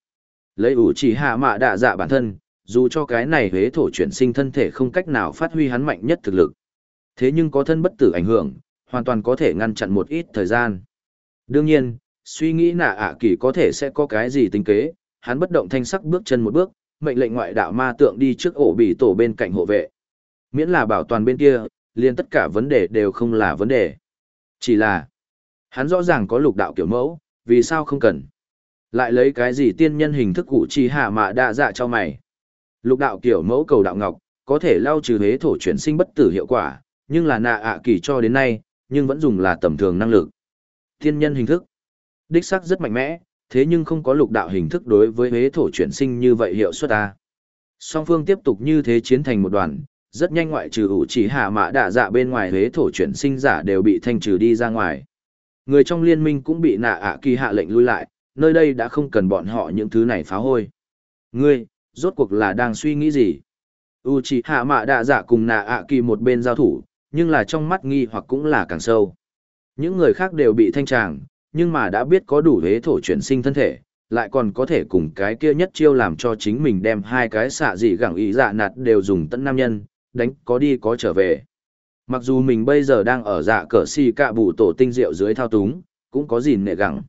Lấy ủ chỉ hạ mạ đạ dạ bản thân, dù cho cái này huế thổ chuyển sinh thân thể không cách nào phát huy hắn mạnh nhất thực lực. Thế nhưng có thân bất tử ảnh hưởng, hoàn toàn có thể ngăn chặn một ít thời gian. Đương nhiên, suy nghĩ nạ ạ kỳ có thể sẽ có cái gì tính kế, hắn bất động thanh sắc bước chân một bước, mệnh lệnh ngoại đạo ma tượng đi trước ổ bỉ tổ bên cạnh hộ vệ. Miễn là bảo toàn bên kia, liền tất cả vấn đề đều không là vấn đề. Chỉ là, hắn rõ ràng có lục đạo kiểu mẫu, vì sao không cần. Lại lấy cái gì tiên nhân hình thức cụ chi hạ mà đa dạ cho mày. Lục đạo kiểu mẫu cầu đạo ngọc, có thể lao trừ hế thổ chuyển sinh bất tử hiệu quả, nhưng là nạ ạ kỳ cho đến nay, nhưng vẫn dùng là tầm thường năng lực. Tiên nhân hình thức, đích xác rất mạnh mẽ, thế nhưng không có lục đạo hình thức đối với hế thổ chuyển sinh như vậy hiệu suất ta. Song phương tiếp tục như thế chiến thành một đoàn, rất nhanh ngoại trừ ủ chỉ hạ mạ đạ dạ bên ngoài huế thổ chuyển sinh giả đều bị thanh trừ đi ra ngoài. Người trong liên minh cũng bị nạ ạ kỳ hạ lệnh lui lại, nơi đây đã không cần bọn họ những thứ này phá hôi. Ngươi, rốt cuộc là đang suy nghĩ gì? Uchiha Mạ Đạ Dạ cùng nạ ạ kỳ một bên giao thủ, nhưng là trong mắt nghi hoặc cũng là càng sâu. Những người khác đều bị thanh tràng, nhưng mà đã biết có đủ huế thổ chuyển sinh thân thể, lại còn có thể cùng cái kia nhất chiêu làm cho chính mình đem hai cái xạ dị gẳng ý dạ nạt đều dùng tận nam nhân, đánh có đi có trở về. Mặc dù mình bây giờ đang ở dạ cờ xì cạ bụ tổ tinh rượu dưới thao túng, cũng có gì nệ gẳng.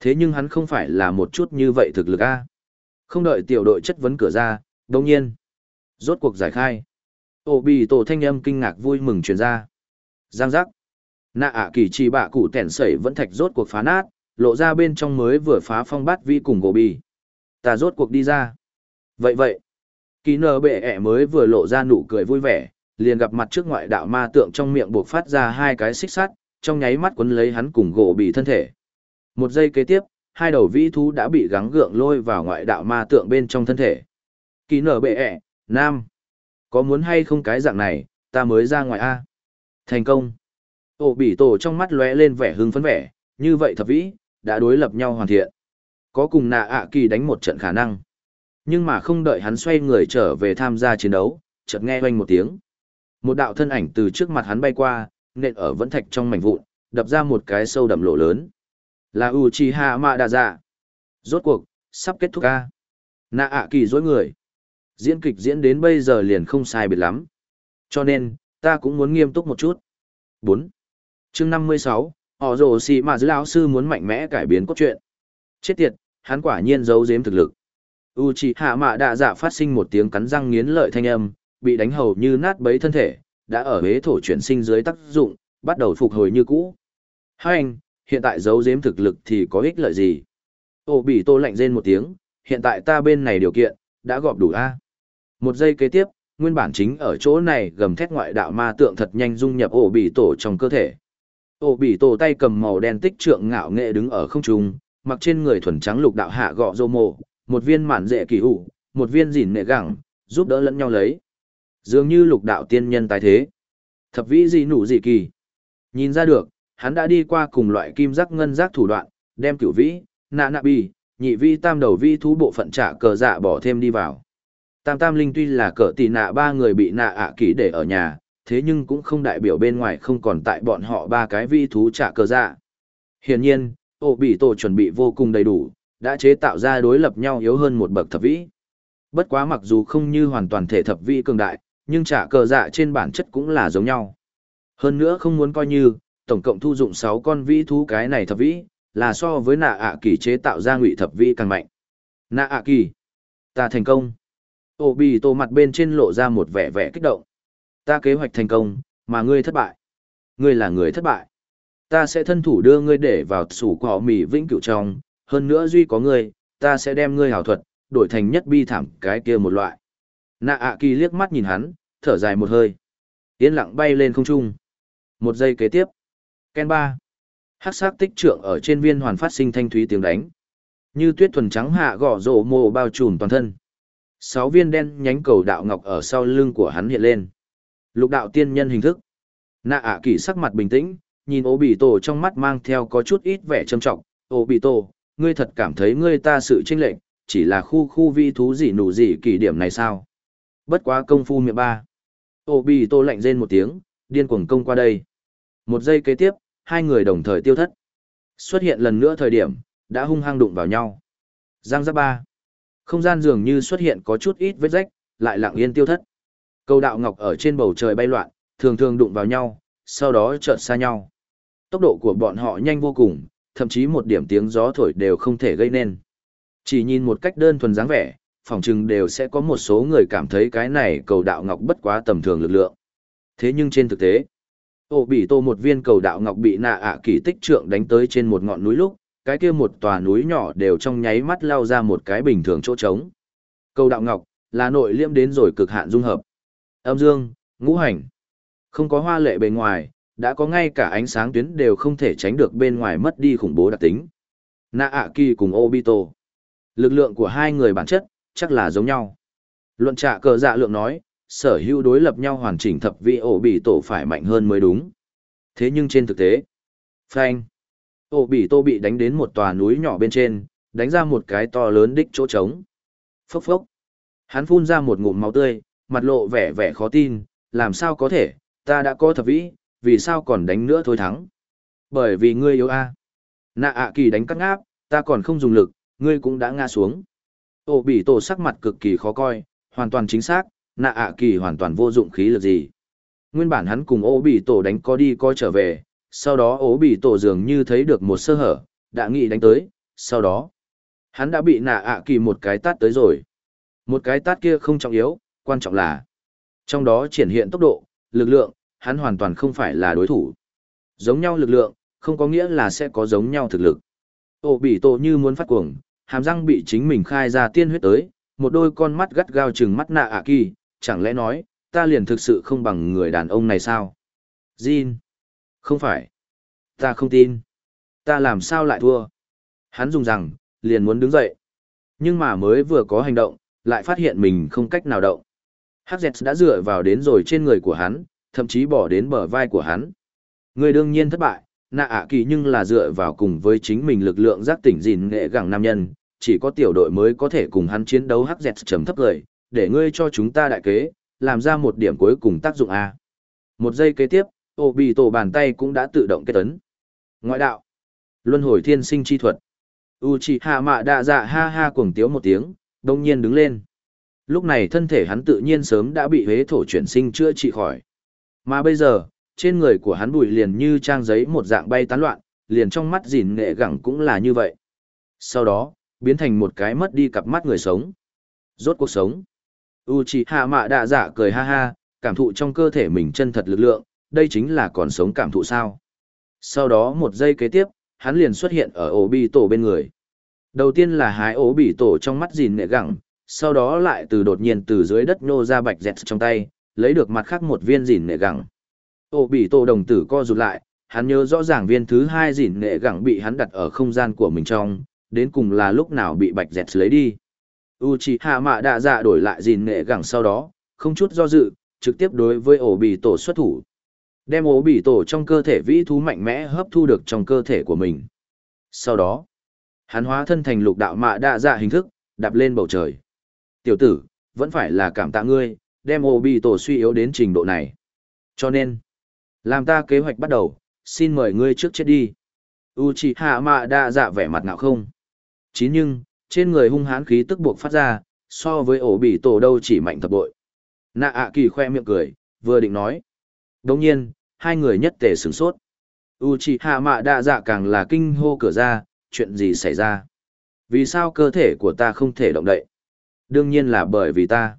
Thế nhưng hắn không phải là một chút như vậy thực lực a Không đợi tiểu đội chất vấn cửa ra, đồng nhiên. Rốt cuộc giải khai. Ô bì tổ thanh âm kinh ngạc vui mừng truyền ra. Giang giác. Nạ ạ kỳ trì bạ cụ tẻn sẩy vẫn thạch rốt cuộc phá nát, lộ ra bên trong mới vừa phá phong bát vi cùng gỗ bì. Ta rốt cuộc đi ra. Vậy vậy. Kỳ nờ bệ ẹ mới vừa lộ ra nụ cười vui vẻ, liền gặp mặt trước ngoại đạo ma tượng trong miệng buộc phát ra hai cái xích sắt, trong nháy mắt quấn lấy hắn cùng gỗ bị thân thể. Một giây kế tiếp, hai đầu vĩ thú đã bị gắng gượng lôi vào ngoại đạo ma tượng bên trong thân thể. Kỳ nở bệ ẹ, nam. Có muốn hay không cái dạng này, ta mới ra ngoài A. Thành công. Ổ bỉ tổ trong mắt lóe lên vẻ hưng phấn vẻ, như vậy thập vĩ, đã đối lập nhau hoàn thiện. Có cùng nạ ạ kỳ đánh một trận khả năng. Nhưng mà không đợi hắn xoay người trở về tham gia chiến đấu, chợt nghe oanh một tiếng. Một đạo thân ảnh từ trước mặt hắn bay qua, nện ở vẫn thạch trong mảnh vụn, đập ra một cái sâu đậm lỗ lớn. Là Uchiha Madara. Rốt cuộc, sắp kết thúc ca. Nạ ạ kỳ dối người. Diễn kịch diễn đến bây giờ liền không sai biệt lắm. Cho nên, ta cũng muốn nghiêm túc một chút. 4. chương 56, họ rồ xì mà giữ lão sư muốn mạnh mẽ cải biến cốt truyện. Chết tiệt, hắn quả nhiên giấu giếm thực lực. Uchiha Mạ Đạ Dạ phát sinh một tiếng cắn răng nghiến lợi thanh âm, bị đánh hầu như nát bấy thân thể, đã ở huế thổ chuyển sinh dưới tác dụng, bắt đầu phục hồi như cũ. Hai anh, hiện tại giấu giếm thực lực thì có ích lợi gì? Ô bị tô lạnh rên một tiếng, hiện tại ta bên này điều kiện, đã gọp đủ a. Một giây kế tiếp, nguyên bản chính ở chỗ này gầm thét ngoại đạo ma tượng thật nhanh dung nhập ổ bị tổ trong cơ thể. Ổ bị tổ tay cầm màu đen tích trượng ngạo nghệ đứng ở không trung, mặc trên người thuần trắng lục đạo hạ gọ rô mồ, một viên mạn dễ kỳ hủ, một viên dỉn nệ gẳng, giúp đỡ lẫn nhau lấy. Dường như lục đạo tiên nhân tài thế. Thập vĩ gì nụ gì kỳ. Nhìn ra được, hắn đã đi qua cùng loại kim giác ngân giác thủ đoạn, đem cửu vĩ, nạ nạ bi, nhị vi tam đầu vi thú bộ phận trả cờ dạ bỏ thêm đi vào. Tam tam linh tuy là cờ tỷ nạ ba người bị nạ ạ kỳ để ở nhà, thế nhưng cũng không đại biểu bên ngoài không còn tại bọn họ ba cái vi thú trả cờ dạ. Hiển nhiên, ổ bị tổ chuẩn bị vô cùng đầy đủ, đã chế tạo ra đối lập nhau yếu hơn một bậc thập vĩ. Bất quá mặc dù không như hoàn toàn thể thập vĩ cường đại, nhưng trả cờ dạ trên bản chất cũng là giống nhau. Hơn nữa không muốn coi như, tổng cộng thu dụng 6 con vĩ thú cái này thập vĩ, là so với nạ ạ kỳ chế tạo ra ngụy thập vĩ càng mạnh. Nạ ạ kỳ, ta thành công. Ô bì tô mặt bên trên lộ ra một vẻ vẻ kích động. Ta kế hoạch thành công, mà ngươi thất bại. Ngươi là người thất bại. Ta sẽ thân thủ đưa ngươi để vào sủ cỏ mì vĩnh cửu trong, hơn nữa duy có ngươi, ta sẽ đem ngươi hảo thuật, đổi thành nhất bi thảm cái kia một loại. Nạ ạ kỳ liếc mắt nhìn hắn, thở dài một hơi. Yên lặng bay lên không trung. Một giây kế tiếp. Ken ba Hắc sắc tích trượng ở trên viên hoàn phát sinh thanh thúy tiếng đánh. Như tuyết thuần trắng hạ gõ rổ mồ bao trùm toàn thân. Sáu viên đen nhánh cầu đạo ngọc ở sau lưng của hắn hiện lên. Lục đạo tiên nhân hình thức. Nạ ạ kỳ sắc mặt bình tĩnh, nhìn ô bị tổ trong mắt mang theo có chút ít vẻ trầm trọng. Ô bị tổ, ngươi thật cảm thấy ngươi ta sự tranh lệch, chỉ là khu khu vi thú gì nụ gì kỷ điểm này sao? Bất quá công phu miệng ba. Ô bị tô lạnh rên một tiếng, điên cuồng công qua đây. Một giây kế tiếp, hai người đồng thời tiêu thất. Xuất hiện lần nữa thời điểm, đã hung hăng đụng vào nhau. Giang giáp ba. Không gian dường như xuất hiện có chút ít vết rách, lại lặng yên tiêu thất. Câu đạo ngọc ở trên bầu trời bay loạn, thường thường đụng vào nhau, sau đó chợt xa nhau. Tốc độ của bọn họ nhanh vô cùng, thậm chí một điểm tiếng gió thổi đều không thể gây nên. Chỉ nhìn một cách đơn thuần dáng vẻ, phòng chừng đều sẽ có một số người cảm thấy cái này cầu đạo ngọc bất quá tầm thường lực lượng. Thế nhưng trên thực tế, Ô bị tô một viên cầu đạo ngọc bị nạ ạ kỳ tích trượng đánh tới trên một ngọn núi lúc, cái kia một tòa núi nhỏ đều trong nháy mắt lao ra một cái bình thường chỗ trống. Cầu đạo ngọc, là nội liêm đến rồi cực hạn dung hợp. Âm dương, ngũ hành. Không có hoa lệ bề ngoài, đã có ngay cả ánh sáng tuyến đều không thể tránh được bên ngoài mất đi khủng bố đặc tính. Na ạ kỳ cùng Obito. Lực lượng của hai người bản chất, chắc là giống nhau. Luận trả cờ dạ lượng nói, sở hữu đối lập nhau hoàn chỉnh thập vị Obito phải mạnh hơn mới đúng. Thế nhưng trên thực tế, Frank Obito bị bị đánh đến một tòa núi nhỏ bên trên, đánh ra một cái to lớn đích chỗ trống. Phốc phốc. Hắn phun ra một ngụm máu tươi, mặt lộ vẻ vẻ khó tin, làm sao có thể, ta đã có thập vĩ, vì sao còn đánh nữa thôi thắng. Bởi vì ngươi yếu a. Nạ ạ kỳ đánh cắt ngáp, ta còn không dùng lực, ngươi cũng đã ngã xuống. Ô bị tổ sắc mặt cực kỳ khó coi, hoàn toàn chính xác, nạ ạ kỳ hoàn toàn vô dụng khí lực gì. Nguyên bản hắn cùng ô bị tổ đánh có đi coi trở về, sau đó ô bị tổ dường như thấy được một sơ hở, đã nghĩ đánh tới, sau đó, hắn đã bị nạ ạ kỳ một cái tát tới rồi. Một cái tát kia không trọng yếu, quan trọng là, trong đó triển hiện tốc độ, lực lượng, hắn hoàn toàn không phải là đối thủ. Giống nhau lực lượng, không có nghĩa là sẽ có giống nhau thực lực. Ổ bị tổ như muốn phát cuồng, hàm răng bị chính mình khai ra tiên huyết tới, một đôi con mắt gắt gao chừng mắt nạ ạ kỳ, chẳng lẽ nói, ta liền thực sự không bằng người đàn ông này sao? Jin. Không phải. Ta không tin. Ta làm sao lại thua? Hắn dùng rằng, liền muốn đứng dậy. Nhưng mà mới vừa có hành động, lại phát hiện mình không cách nào động. Hắc đã dựa vào đến rồi trên người của hắn, thậm chí bỏ đến bờ vai của hắn. Người đương nhiên thất bại, nạ ạ kỳ nhưng là dựa vào cùng với chính mình lực lượng giác tỉnh gìn nghệ gẳng nam nhân, chỉ có tiểu đội mới có thể cùng hắn chiến đấu hắc dẹt chấm thấp lời, để ngươi cho chúng ta đại kế, làm ra một điểm cuối cùng tác dụng A. Một giây kế tiếp, ô bị tổ bàn tay cũng đã tự động kết ấn. Ngoại đạo, luân hồi thiên sinh chi thuật. Uchiha mạ đạ dạ ha ha cuồng tiếu một tiếng, đông nhiên đứng lên. Lúc này thân thể hắn tự nhiên sớm đã bị hế thổ chuyển sinh chữa trị khỏi. Mà bây giờ, trên người của hắn bụi liền như trang giấy một dạng bay tán loạn, liền trong mắt gìn nghệ gẳng cũng là như vậy. Sau đó, biến thành một cái mất đi cặp mắt người sống. Rốt cuộc sống. Uchiha mạ đạ dạ cười ha ha, cảm thụ trong cơ thể mình chân thật lực lượng, đây chính là còn sống cảm thụ sao. Sau đó một giây kế tiếp, hắn liền xuất hiện ở ổ bị tổ bên người. Đầu tiên là hái ổ bị tổ trong mắt gìn nghệ gẳng, sau đó lại từ đột nhiên từ dưới đất nô ra bạch dẹt trong tay, lấy được mặt khác một viên dìn nghệ gẳng. Ổ bị tổ đồng tử co rụt lại, hắn nhớ rõ ràng viên thứ hai dìn nghệ gẳng bị hắn đặt ở không gian của mình trong, đến cùng là lúc nào bị bạch dẹt lấy đi. Uchiha Mạ Đạ Dạ đổi lại dìn nghệ gẳng sau đó, không chút do dự, trực tiếp đối với ổ bị tổ xuất thủ. Đem ổ bị tổ trong cơ thể vĩ thú mạnh mẽ hấp thu được trong cơ thể của mình. Sau đó, hắn hóa thân thành lục đạo mạ đạ dạ hình thức, đạp lên bầu trời. Tiểu tử, vẫn phải là cảm tạ ngươi, đem ổ bị tổ suy yếu đến trình độ này. Cho nên, làm ta kế hoạch bắt đầu, xin mời ngươi trước chết đi. Uchiha Mạ đã Dạ vẻ mặt ngạo không. Chín nhưng, trên người hung hãn khí tức buộc phát ra, so với ổ bị tổ đâu chỉ mạnh thập bội. Nạ ạ kỳ khoe miệng cười, vừa định nói. Đồng nhiên, hai người nhất tề sửng sốt. Uchiha mạ đã dạ càng là kinh hô cửa ra, chuyện gì xảy ra? Vì sao cơ thể của ta không thể động đậy? Đương nhiên là bởi vì ta.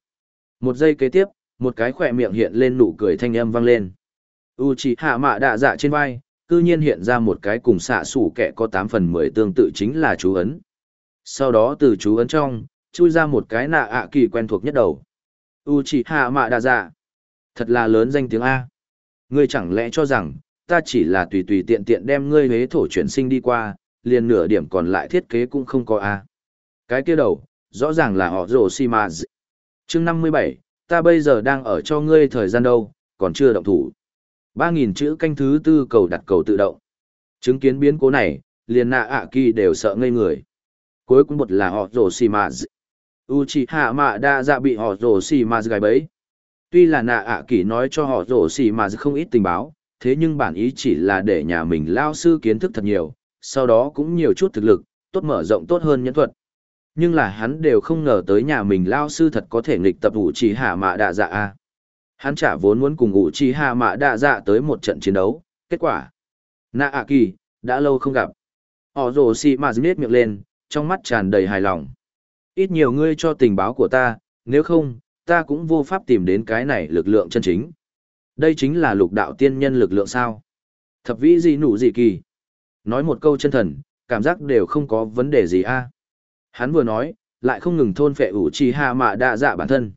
Một giây kế tiếp, một cái khỏe miệng hiện lên nụ cười thanh âm vang lên. Uchiha mạ đạ dạ trên vai, cư nhiên hiện ra một cái cùng xạ sủ kẻ có 8 phần 10 tương tự chính là chú ấn. Sau đó từ chú ấn trong, chui ra một cái nạ ạ kỳ quen thuộc nhất đầu. Uchiha mạ đạ dạ. Thật là lớn danh tiếng A. Ngươi chẳng lẽ cho rằng, ta chỉ là tùy tùy tiện tiện đem ngươi hế thổ chuyển sinh đi qua, liền nửa điểm còn lại thiết kế cũng không có a. Cái kia đầu, rõ ràng là họ rồ chương năm mươi bảy ta bây giờ đang ở cho ngươi thời gian đâu, còn chưa động thủ. ba nghìn chữ canh thứ tư cầu đặt cầu tự động. Chứng kiến biến cố này, liền nạ ạ kỳ đều sợ ngây người. Cuối cùng một là họ rồ xì mà Uchiha Mạ đã Dạ bị họ rồ xì mà gài bấy. Tuy là nạ ạ kỳ nói cho họ rổ xì mà không ít tình báo, thế nhưng bản ý chỉ là để nhà mình lao sư kiến thức thật nhiều, sau đó cũng nhiều chút thực lực, tốt mở rộng tốt hơn nhân thuật. Nhưng là hắn đều không ngờ tới nhà mình lao sư thật có thể nghịch tập ủ trì hạ mạ đạ dạ a. Hắn chả vốn muốn cùng ủ trì hạ mạ đạ dạ tới một trận chiến đấu, kết quả. na ạ kỳ, đã lâu không gặp. ỏ rổ xì mà nết miệng lên, trong mắt tràn đầy hài lòng. Ít nhiều ngươi cho tình báo của ta, nếu không, ta cũng vô pháp tìm đến cái này lực lượng chân chính. Đây chính là lục đạo tiên nhân lực lượng sao. Thập vĩ gì nụ gì kỳ. Nói một câu chân thần, cảm giác đều không có vấn đề gì a. Hắn vừa nói, lại không ngừng thôn phệ ủ trì hạ mạ đạ dạ bản thân.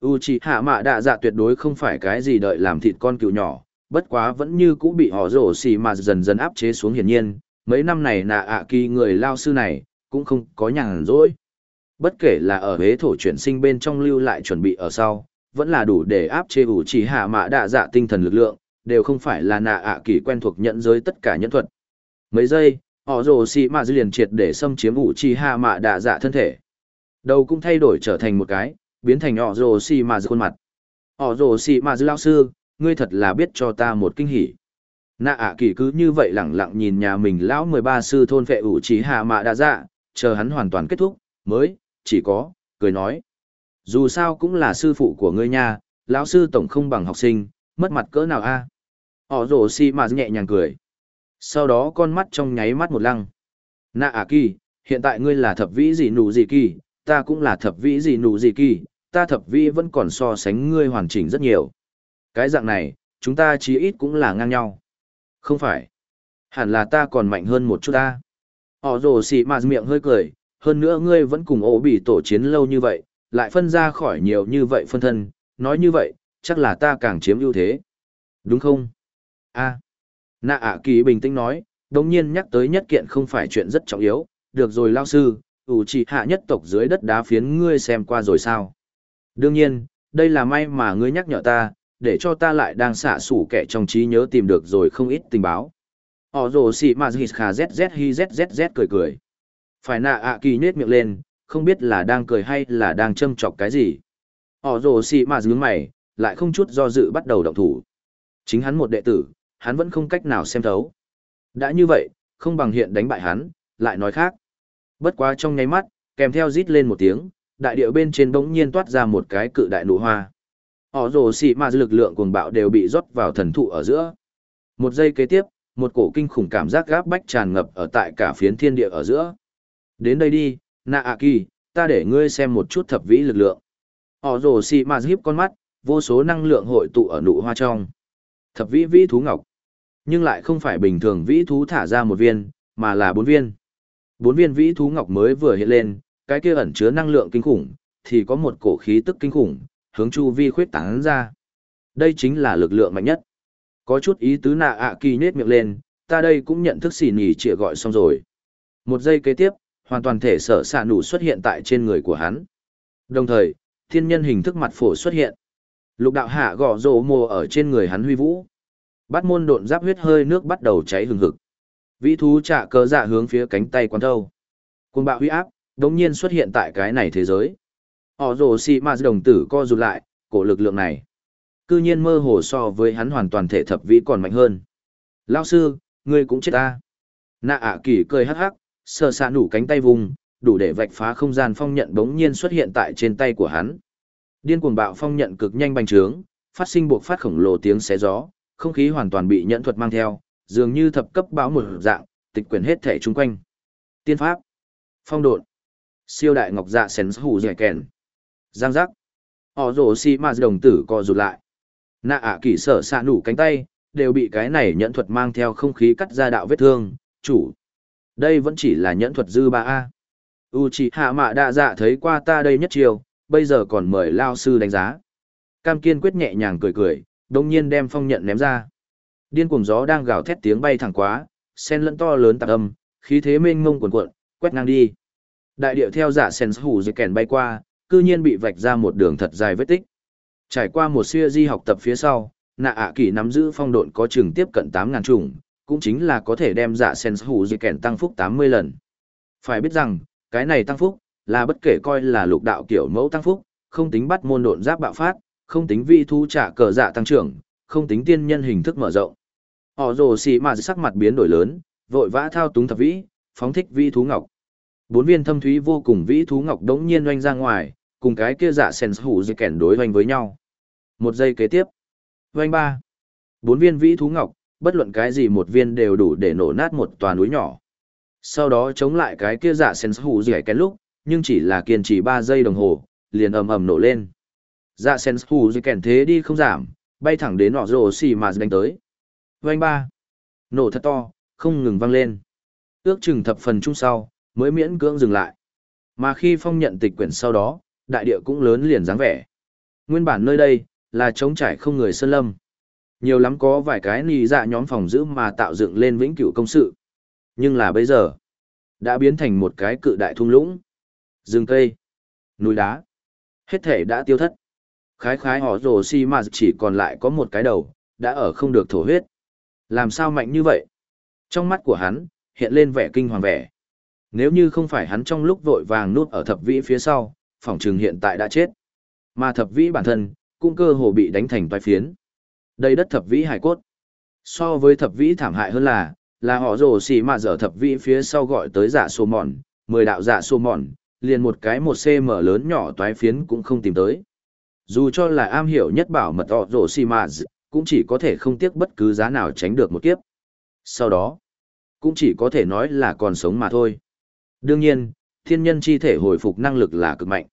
U trì hạ mạ đạ dạ tuyệt đối không phải cái gì đợi làm thịt con cừu nhỏ, bất quá vẫn như cũ bị họ rổ xì mà dần dần áp chế xuống hiển nhiên. Mấy năm này nạ ạ kỳ người lao sư này, cũng không có nhàn rỗi. Bất kể là ở hế thổ chuyển sinh bên trong lưu lại chuẩn bị ở sau, vẫn là đủ để áp chế ủ trì hạ mã đạ dạ tinh thần lực lượng, đều không phải là nạ ạ kỳ quen thuộc nhận giới tất cả nhẫn thuật. Mấy giây, họ rồ xì dư liền triệt để xâm chiếm ủ trì hạ mạ đạ dạ thân thể. Đầu cũng thay đổi trở thành một cái, biến thành họ rồ xì dư khuôn mặt. Họ rồ xì dư lao sư, ngươi thật là biết cho ta một kinh hỉ. Nạ ạ kỳ cứ như vậy lẳng lặng nhìn nhà mình lão mười ba sư thôn vệ ủ trì hạ mạ đạ dạ chờ hắn hoàn toàn kết thúc, mới, chỉ có, cười nói. Dù sao cũng là sư phụ của ngươi nha, lão sư tổng không bằng học sinh, mất mặt cỡ nào a. Họ rồ xì mà nhẹ nhàng cười sau đó con mắt trong nháy mắt một lăng. Nạ à kỳ, hiện tại ngươi là thập vĩ gì nụ gì kỳ, ta cũng là thập vĩ gì nụ gì kỳ, ta thập vĩ vẫn còn so sánh ngươi hoàn chỉnh rất nhiều. Cái dạng này, chúng ta chí ít cũng là ngang nhau. Không phải. Hẳn là ta còn mạnh hơn một chút ta. Họ rồ xì mà miệng hơi cười, hơn nữa ngươi vẫn cùng ổ bị tổ chiến lâu như vậy, lại phân ra khỏi nhiều như vậy phân thân, nói như vậy, chắc là ta càng chiếm ưu thế. Đúng không? a Nạ ạ kỳ bình tĩnh nói, đồng nhiên nhắc tới nhất kiện không phải chuyện rất trọng yếu, được rồi lao sư, ủ chỉ hạ nhất tộc dưới đất đá phiến ngươi xem qua rồi sao. Đương nhiên, đây là may mà ngươi nhắc nhở ta, để cho ta lại đang xả sủ kẻ trong trí nhớ tìm được rồi không ít tình báo. Họ rồ xì mà hít khà zz hi zzz cười cười. Phải nạ ạ kỳ nết miệng lên, không biết là đang cười hay là đang châm chọc cái gì. Họ rồ xì mà nhướng mày, lại không chút do dự bắt đầu động thủ. Chính hắn một đệ tử, hắn vẫn không cách nào xem thấu. Đã như vậy, không bằng hiện đánh bại hắn, lại nói khác. Bất quá trong nháy mắt, kèm theo rít lên một tiếng, đại điệu bên trên bỗng nhiên toát ra một cái cự đại nụ hoa. Họ rồ xỉ mà lực lượng cuồng bạo đều bị rót vào thần thụ ở giữa. Một giây kế tiếp, một cổ kinh khủng cảm giác gáp bách tràn ngập ở tại cả phiến thiên địa ở giữa. Đến đây đi, Na A Kỳ, ta để ngươi xem một chút thập vĩ lực lượng. Họ rồ xì mà hiếp con mắt, vô số năng lượng hội tụ ở nụ hoa trong. Thập vĩ vĩ thú ngọc nhưng lại không phải bình thường vĩ thú thả ra một viên, mà là bốn viên. Bốn viên vĩ thú ngọc mới vừa hiện lên, cái kia ẩn chứa năng lượng kinh khủng, thì có một cổ khí tức kinh khủng, hướng chu vi khuyết tán ra. Đây chính là lực lượng mạnh nhất. Có chút ý tứ nạ ạ kỳ nết miệng lên, ta đây cũng nhận thức xỉ nhỉ trịa gọi xong rồi. Một giây kế tiếp, hoàn toàn thể sở xạ nụ xuất hiện tại trên người của hắn. Đồng thời, thiên nhân hình thức mặt phổ xuất hiện. Lục đạo hạ gõ rổ mồ ở trên người hắn huy vũ. Bắt môn độn giáp huyết hơi nước bắt đầu cháy hừng hực. Vĩ thú trả cờ dạ hướng phía cánh tay quán thâu. Cuồng bạo huy áp, đống nhiên xuất hiện tại cái này thế giới. Họ rồ xì mà đồng tử co rụt lại, cổ lực lượng này. Cư nhiên mơ hồ so với hắn hoàn toàn thể thập vĩ còn mạnh hơn. Lao sư, ngươi cũng chết ta. Nạ ạ kỳ cười hắc hắc, sờ xa nủ cánh tay vùng, đủ để vạch phá không gian phong nhận bỗng nhiên xuất hiện tại trên tay của hắn. Điên cuồng bạo phong nhận cực nhanh bành trướng, phát sinh buộc phát khổng lồ tiếng xé gió, không khí hoàn toàn bị nhẫn thuật mang theo, dường như thập cấp báo một dạng, tịch quyển hết thể chung quanh. Tiên pháp, phong độn, siêu đại ngọc dạ sén hủ rẻ kèn, giang giác. Họ rổ xì mà đồng tử co rụt lại. Nạ ạ à kỳ sở xạ nủ cánh tay, đều bị cái này nhẫn thuật mang theo không khí cắt ra đạo vết thương, chủ. Đây vẫn chỉ là nhẫn thuật dư ba a u c hạ mạ đa dạ thấy qua ta đây nhất chiều bây giờ còn mời lao sư đánh giá cam kiên quyết nhẹ nhàng cười cười đông nhiên đem phong nhận ném ra. Điên cuồng gió đang gào thét tiếng bay thẳng quá, sen lẫn to lớn tạc âm, khí thế mênh mông cuồn cuộn, quét ngang đi. Đại điệu theo giả sen hủ dây kèn bay qua, cư nhiên bị vạch ra một đường thật dài vết tích. Trải qua một xưa di học tập phía sau, nạ ạ kỳ nắm giữ phong độn có chừng tiếp cận 8.000 trùng, cũng chính là có thể đem giả sen hủ dây kèn tăng phúc 80 lần. Phải biết rằng, cái này tăng phúc, là bất kể coi là lục đạo kiểu mẫu tăng phúc, không tính bắt môn độn giáp bạo phát, không tính vi thu trả cờ dạ tăng trưởng, không tính tiên nhân hình thức mở rộng. Họ rồ xì mà sắc mặt biến đổi lớn, vội vã thao túng thập vĩ, phóng thích vi thú ngọc. Bốn viên thâm thúy vô cùng vĩ thú ngọc đống nhiên oanh ra ngoài, cùng cái kia dạ sen hủ dị kẻn đối oanh với nhau. Một giây kế tiếp. Oanh ba. Bốn viên vĩ thú ngọc, bất luận cái gì một viên đều đủ để nổ nát một tòa núi nhỏ. Sau đó chống lại cái kia dạ sen hủ dị kẻn lúc, nhưng chỉ là kiên trì 3 giây đồng hồ, liền ầm ầm nổ lên. Dạ sen hù dì kèn thế đi không giảm, bay thẳng đến nọ rồ xì mà đánh tới. vanh ba. Nổ thật to, không ngừng vang lên. Ước chừng thập phần chung sau, mới miễn cưỡng dừng lại. Mà khi phong nhận tịch quyển sau đó, đại địa cũng lớn liền dáng vẻ. Nguyên bản nơi đây, là trống trải không người sơn lâm. Nhiều lắm có vài cái nì dạ nhóm phòng giữ mà tạo dựng lên vĩnh cửu công sự. Nhưng là bây giờ, đã biến thành một cái cự đại thung lũng. Rừng cây, núi đá, hết thể đã tiêu thất. Khái khái họ rồ si mà chỉ còn lại có một cái đầu, đã ở không được thổ huyết. Làm sao mạnh như vậy? Trong mắt của hắn, hiện lên vẻ kinh hoàng vẻ. Nếu như không phải hắn trong lúc vội vàng nút ở thập vĩ phía sau, phỏng trừng hiện tại đã chết. Mà thập vĩ bản thân, cũng cơ hồ bị đánh thành toái phiến. Đây đất thập vĩ hải cốt. So với thập vĩ thảm hại hơn là, là họ rồ xì mà dở thập vĩ phía sau gọi tới giả sô mòn, mười đạo giả sô mòn, liền một cái một cm lớn nhỏ toái phiến cũng không tìm tới. Dù cho là am hiểu nhất bảo mật họ rổ xì mà cũng chỉ có thể không tiếc bất cứ giá nào tránh được một kiếp. Sau đó, cũng chỉ có thể nói là còn sống mà thôi. Đương nhiên, thiên nhân chi thể hồi phục năng lực là cực mạnh.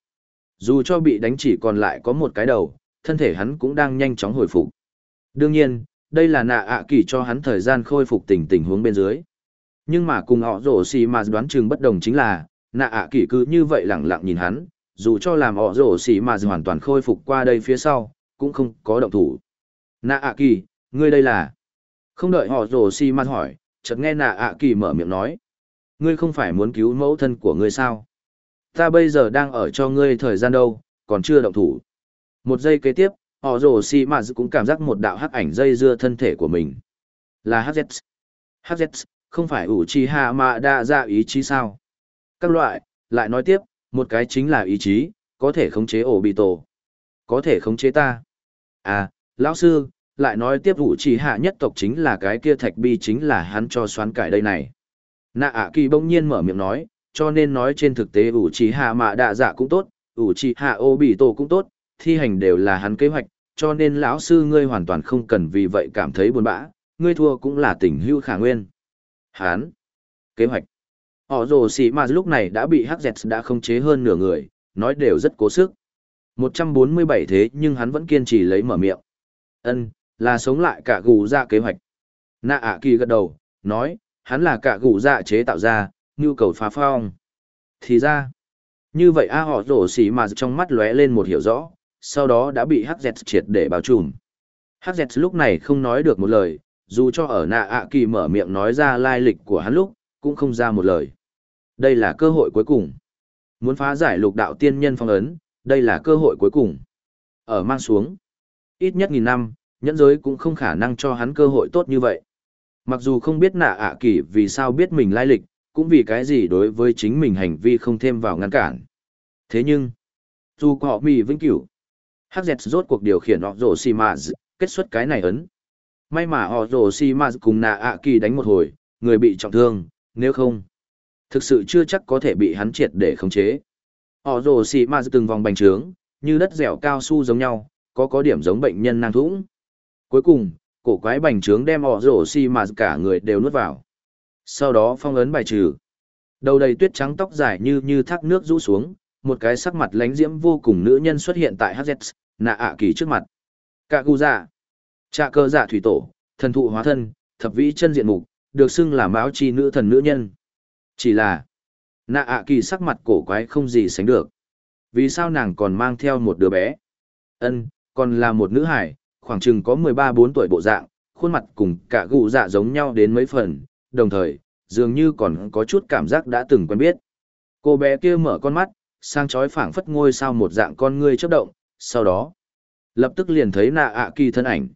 Dù cho bị đánh chỉ còn lại có một cái đầu, thân thể hắn cũng đang nhanh chóng hồi phục. Đương nhiên, đây là nạ ạ kỳ cho hắn thời gian khôi phục tình tình huống bên dưới. Nhưng mà cùng họ rổ xì mà đoán chừng bất đồng chính là, nạ ạ kỳ cứ như vậy lẳng lặng nhìn hắn, dù cho làm họ rổ xỉ mà hoàn toàn khôi phục qua đây phía sau, cũng không có động thủ. Nạ ạ kỳ, ngươi đây là... Không đợi họ rổ xỉ mà hỏi, chợt nghe nạ ạ kỳ mở miệng nói. Ngươi không phải muốn cứu mẫu thân của ngươi sao? Ta bây giờ đang ở cho ngươi thời gian đâu, còn chưa động thủ. Một giây kế tiếp, họ rồ xỉ mà cũng cảm giác một đạo hắc ảnh dây dưa thân thể của mình. Là HZ. HZ, không phải ủ trì hạ mà đa ra ý chí sao? Các loại, lại nói tiếp, một cái chính là ý chí, có thể khống chế ổ bị tổ. Có thể khống chế ta. À, lão sư, lại nói tiếp vụ chỉ hạ nhất tộc chính là cái kia thạch bi chính là hắn cho xoán cải đây này. Nạ ạ kỳ bỗng nhiên mở miệng nói, cho nên nói trên thực tế ủ chỉ hạ mạ đạ dạ cũng tốt, ủ chỉ hạ ô bị tổ cũng tốt, thi hành đều là hắn kế hoạch, cho nên lão sư ngươi hoàn toàn không cần vì vậy cảm thấy buồn bã, ngươi thua cũng là tình hưu khả nguyên. Hắn, kế hoạch. Họ rồ xỉ mà lúc này đã bị hắc dẹt đã không chế hơn nửa người, nói đều rất cố sức. 147 thế nhưng hắn vẫn kiên trì lấy mở miệng. Ân, là sống lại cả gù ra kế hoạch. Nạ ạ kỳ gật đầu, nói, hắn là cả gù dạ chế tạo ra, nhu cầu phá phong. Thì ra, như vậy a họ rổ xỉ mà trong mắt lóe lên một hiểu rõ, sau đó đã bị hắc dẹt triệt để bao trùm. Hắc dẹt lúc này không nói được một lời, dù cho ở nạ ạ kỳ mở miệng nói ra lai lịch của hắn lúc, cũng không ra một lời. Đây là cơ hội cuối cùng. Muốn phá giải lục đạo tiên nhân phong ấn, đây là cơ hội cuối cùng. Ở mang xuống, ít nhất nghìn năm, nhẫn giới cũng không khả năng cho hắn cơ hội tốt như vậy. Mặc dù không biết nạ ạ kỳ vì sao biết mình lai lịch, cũng vì cái gì đối với chính mình hành vi không thêm vào ngăn cản. Thế nhưng, dù họ mì vĩnh cửu, hắc rốt cuộc điều khiển họ rổ xì mà kết xuất cái này ấn may mà họ rổ xì mà cùng nạ ạ kỳ đánh một hồi người bị trọng thương nếu không, thực sự chưa chắc có thể bị hắn triệt để khống chế. Họ rổ xì ma từng vòng bành trướng, như đất dẻo cao su giống nhau, có có điểm giống bệnh nhân năng thủng cuối cùng, cổ quái bành trướng đem họ rổ xì mà cả người đều nuốt vào. Sau đó phong ấn bài trừ. Đầu đầy tuyết trắng tóc dài như như thác nước rũ xuống, một cái sắc mặt lánh diễm vô cùng nữ nhân xuất hiện tại hz nạ ạ kỳ trước mặt. Cạ gu dạ trạ cơ dạ thủy tổ, thần thụ hóa thân, thập vĩ chân diện mục được xưng là mão chi nữ thần nữ nhân. Chỉ là, nạ ạ kỳ sắc mặt cổ quái không gì sánh được. Vì sao nàng còn mang theo một đứa bé? Ân, còn là một nữ hải, khoảng chừng có mười ba bốn tuổi bộ dạng, khuôn mặt cùng cả gụ dạ giống nhau đến mấy phần, đồng thời, dường như còn có chút cảm giác đã từng quen biết. Cô bé kia mở con mắt, sang chói phảng phất ngôi sao một dạng con ngươi chớp động, sau đó, lập tức liền thấy nạ ạ kỳ thân ảnh.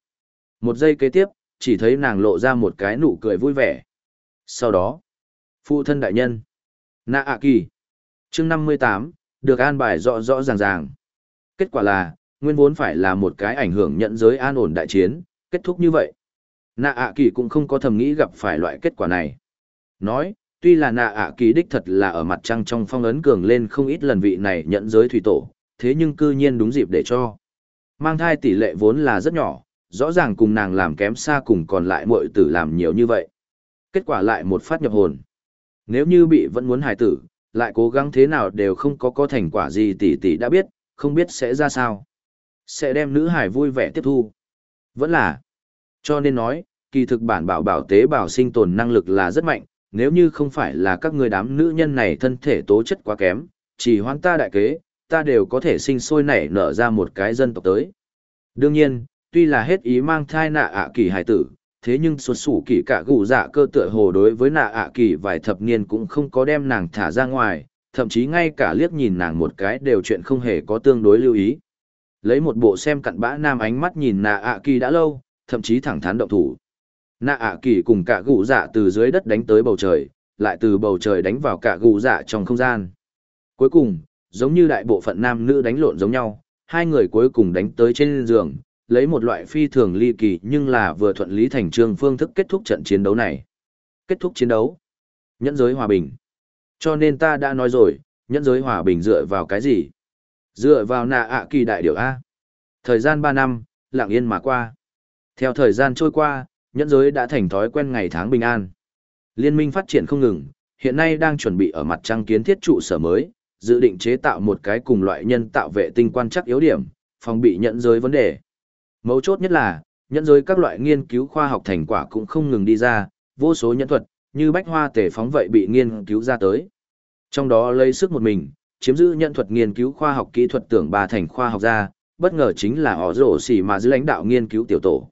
Một giây kế tiếp chỉ thấy nàng lộ ra một cái nụ cười vui vẻ. Sau đó phụ thân đại nhân nạ ạ kỳ chương năm mươi tám được an bài rõ rõ ràng ràng. Kết quả là nguyên vốn phải là một cái ảnh hưởng nhận giới an ổn đại chiến kết thúc như vậy. Nạ ạ kỳ cũng không có thầm nghĩ gặp phải loại kết quả này. Nói tuy là nạ ạ kỳ đích thật là ở mặt trăng trong phong ấn cường lên không ít lần vị này nhận giới thủy tổ thế nhưng cư nhiên đúng dịp để cho. Mang thai tỷ lệ vốn là rất nhỏ, rõ ràng cùng nàng làm kém xa cùng còn lại muội tử làm nhiều như vậy. Kết quả lại một phát nhập hồn. Nếu như bị vẫn muốn hài tử, lại cố gắng thế nào đều không có có thành quả gì tỷ tỷ đã biết, không biết sẽ ra sao. Sẽ đem nữ hải vui vẻ tiếp thu. Vẫn là. Cho nên nói, kỳ thực bản bảo bảo tế bảo sinh tồn năng lực là rất mạnh, nếu như không phải là các người đám nữ nhân này thân thể tố chất quá kém, chỉ hoan ta đại kế, ta đều có thể sinh sôi nảy nở ra một cái dân tộc tới. Đương nhiên, tuy là hết ý mang thai nạ ạ kỳ hải tử, thế nhưng xuất sủ kỳ cả gù dạ cơ tựa hồ đối với nạ ạ kỳ vài thập niên cũng không có đem nàng thả ra ngoài, thậm chí ngay cả liếc nhìn nàng một cái đều chuyện không hề có tương đối lưu ý. Lấy một bộ xem cặn bã nam ánh mắt nhìn nạ ạ kỳ đã lâu, thậm chí thẳng thắn động thủ. Nạ ạ kỳ cùng cả gù dạ từ dưới đất đánh tới bầu trời, lại từ bầu trời đánh vào cả gù dạ trong không gian. Cuối cùng, giống như đại bộ phận nam nữ đánh lộn giống nhau, hai người cuối cùng đánh tới trên giường, lấy một loại phi thường ly kỳ nhưng là vừa thuận lý thành trương phương thức kết thúc trận chiến đấu này. Kết thúc chiến đấu. Nhẫn giới hòa bình. Cho nên ta đã nói rồi, nhẫn giới hòa bình dựa vào cái gì? Dựa vào nạ ạ kỳ đại điều A. Thời gian 3 năm, lặng yên mà qua. Theo thời gian trôi qua, nhẫn giới đã thành thói quen ngày tháng bình an. Liên minh phát triển không ngừng, hiện nay đang chuẩn bị ở mặt trăng kiến thiết trụ sở mới, dự định chế tạo một cái cùng loại nhân tạo vệ tinh quan chắc yếu điểm, phòng bị nhẫn giới vấn đề. Mấu chốt nhất là, nhẫn giới các loại nghiên cứu khoa học thành quả cũng không ngừng đi ra, vô số nhẫn thuật, như bách hoa tể phóng vậy bị nghiên cứu ra tới. Trong đó lấy sức một mình, chiếm giữ nhẫn thuật nghiên cứu khoa học kỹ thuật tưởng bà thành khoa học gia, bất ngờ chính là họ rổ xỉ mà dưới lãnh đạo nghiên cứu tiểu tổ.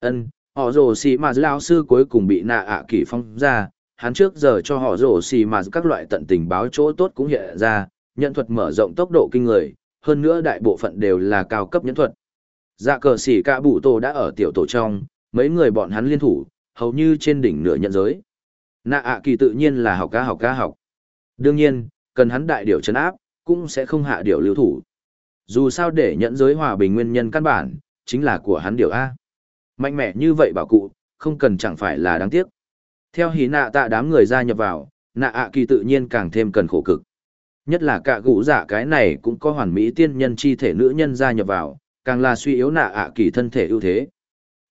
ân họ rổ xỉ mà dưới lao sư cuối cùng bị nạ ạ à kỷ phong ra, hắn trước giờ cho họ rổ xỉ mà các loại tận tình báo chỗ tốt cũng hiện ra, nhận thuật mở rộng tốc độ kinh người, hơn nữa đại bộ phận đều là cao cấp nhẫn thuật. Dạ cờ xỉ cả bụ tổ đã ở tiểu tổ trong, mấy người bọn hắn liên thủ, hầu như trên đỉnh nửa nhận giới. Nạ ạ kỳ tự nhiên là học ca học ca học. Đương nhiên, cần hắn đại điều chấn áp, cũng sẽ không hạ điều lưu thủ. Dù sao để nhận giới hòa bình nguyên nhân căn bản, chính là của hắn điều A. Mạnh mẽ như vậy bảo cụ, không cần chẳng phải là đáng tiếc. Theo hí nạ tạ đám người gia nhập vào, nạ ạ kỳ tự nhiên càng thêm cần khổ cực. Nhất là cả gũ giả dạ cái này cũng có hoàn mỹ tiên nhân chi thể nữ nhân gia nhập vào, càng là suy yếu nạ ạ kỳ thân thể ưu thế.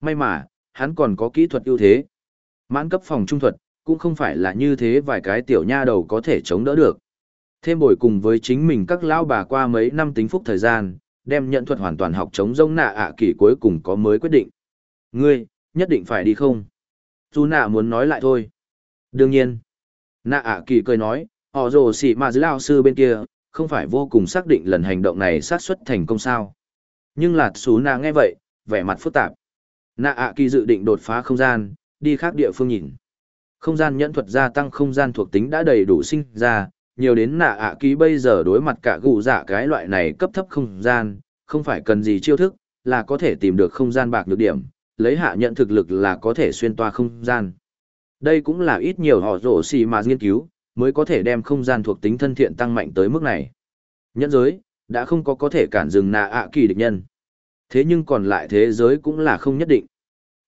May mà, hắn còn có kỹ thuật ưu thế. Mãn cấp phòng trung thuật, cũng không phải là như thế vài cái tiểu nha đầu có thể chống đỡ được. Thêm bồi cùng với chính mình các lão bà qua mấy năm tính phúc thời gian, đem nhận thuật hoàn toàn học chống rông nạ ạ kỳ cuối cùng có mới quyết định. Ngươi, nhất định phải đi không? Dù nạ muốn nói lại thôi. Đương nhiên. Nạ ạ kỳ cười nói, họ rồ xỉ mà dưới lao sư bên kia, không phải vô cùng xác định lần hành động này xác suất thành công sao. Nhưng là xú nạ nghe vậy, vẻ mặt phức tạp. Nạ ạ kỳ dự định đột phá không gian, đi khác địa phương nhìn. Không gian nhẫn thuật gia tăng không gian thuộc tính đã đầy đủ sinh ra, nhiều đến nạ ạ kỳ bây giờ đối mặt cả gù dạ cái loại này cấp thấp không gian, không phải cần gì chiêu thức, là có thể tìm được không gian bạc nhược điểm, lấy hạ nhận thực lực là có thể xuyên toa không gian. Đây cũng là ít nhiều họ rổ xì mà nghiên cứu, mới có thể đem không gian thuộc tính thân thiện tăng mạnh tới mức này. Nhẫn giới, đã không có có thể cản dừng nạ ạ kỳ địch nhân. Thế nhưng còn lại thế giới cũng là không nhất định.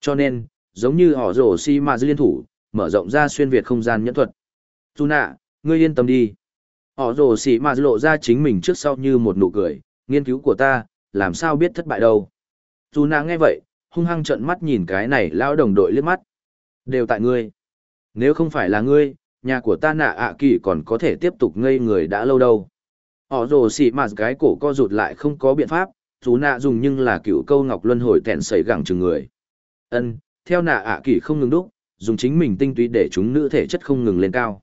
Cho nên, giống như họ rổ xì mà liên thủ, mở rộng ra xuyên Việt không gian nhẫn thuật. Tu nạ, ngươi yên tâm đi. Họ rổ xì mà lộ ra chính mình trước sau như một nụ cười, nghiên cứu của ta, làm sao biết thất bại đâu. Tu nạ nghe vậy, hung hăng trợn mắt nhìn cái này lao đồng đội liếc mắt. Đều tại ngươi. Nếu không phải là ngươi, nhà của ta nạ ạ kỳ còn có thể tiếp tục ngây người đã lâu đâu. Họ rồ xì mà cái cổ co rụt lại không có biện pháp, dù nạ dùng nhưng là cựu câu ngọc luân hồi tẹn sẩy gẳng chừng người. ân theo nạ ạ kỳ không ngừng đúc, dùng chính mình tinh túy để chúng nữ thể chất không ngừng lên cao.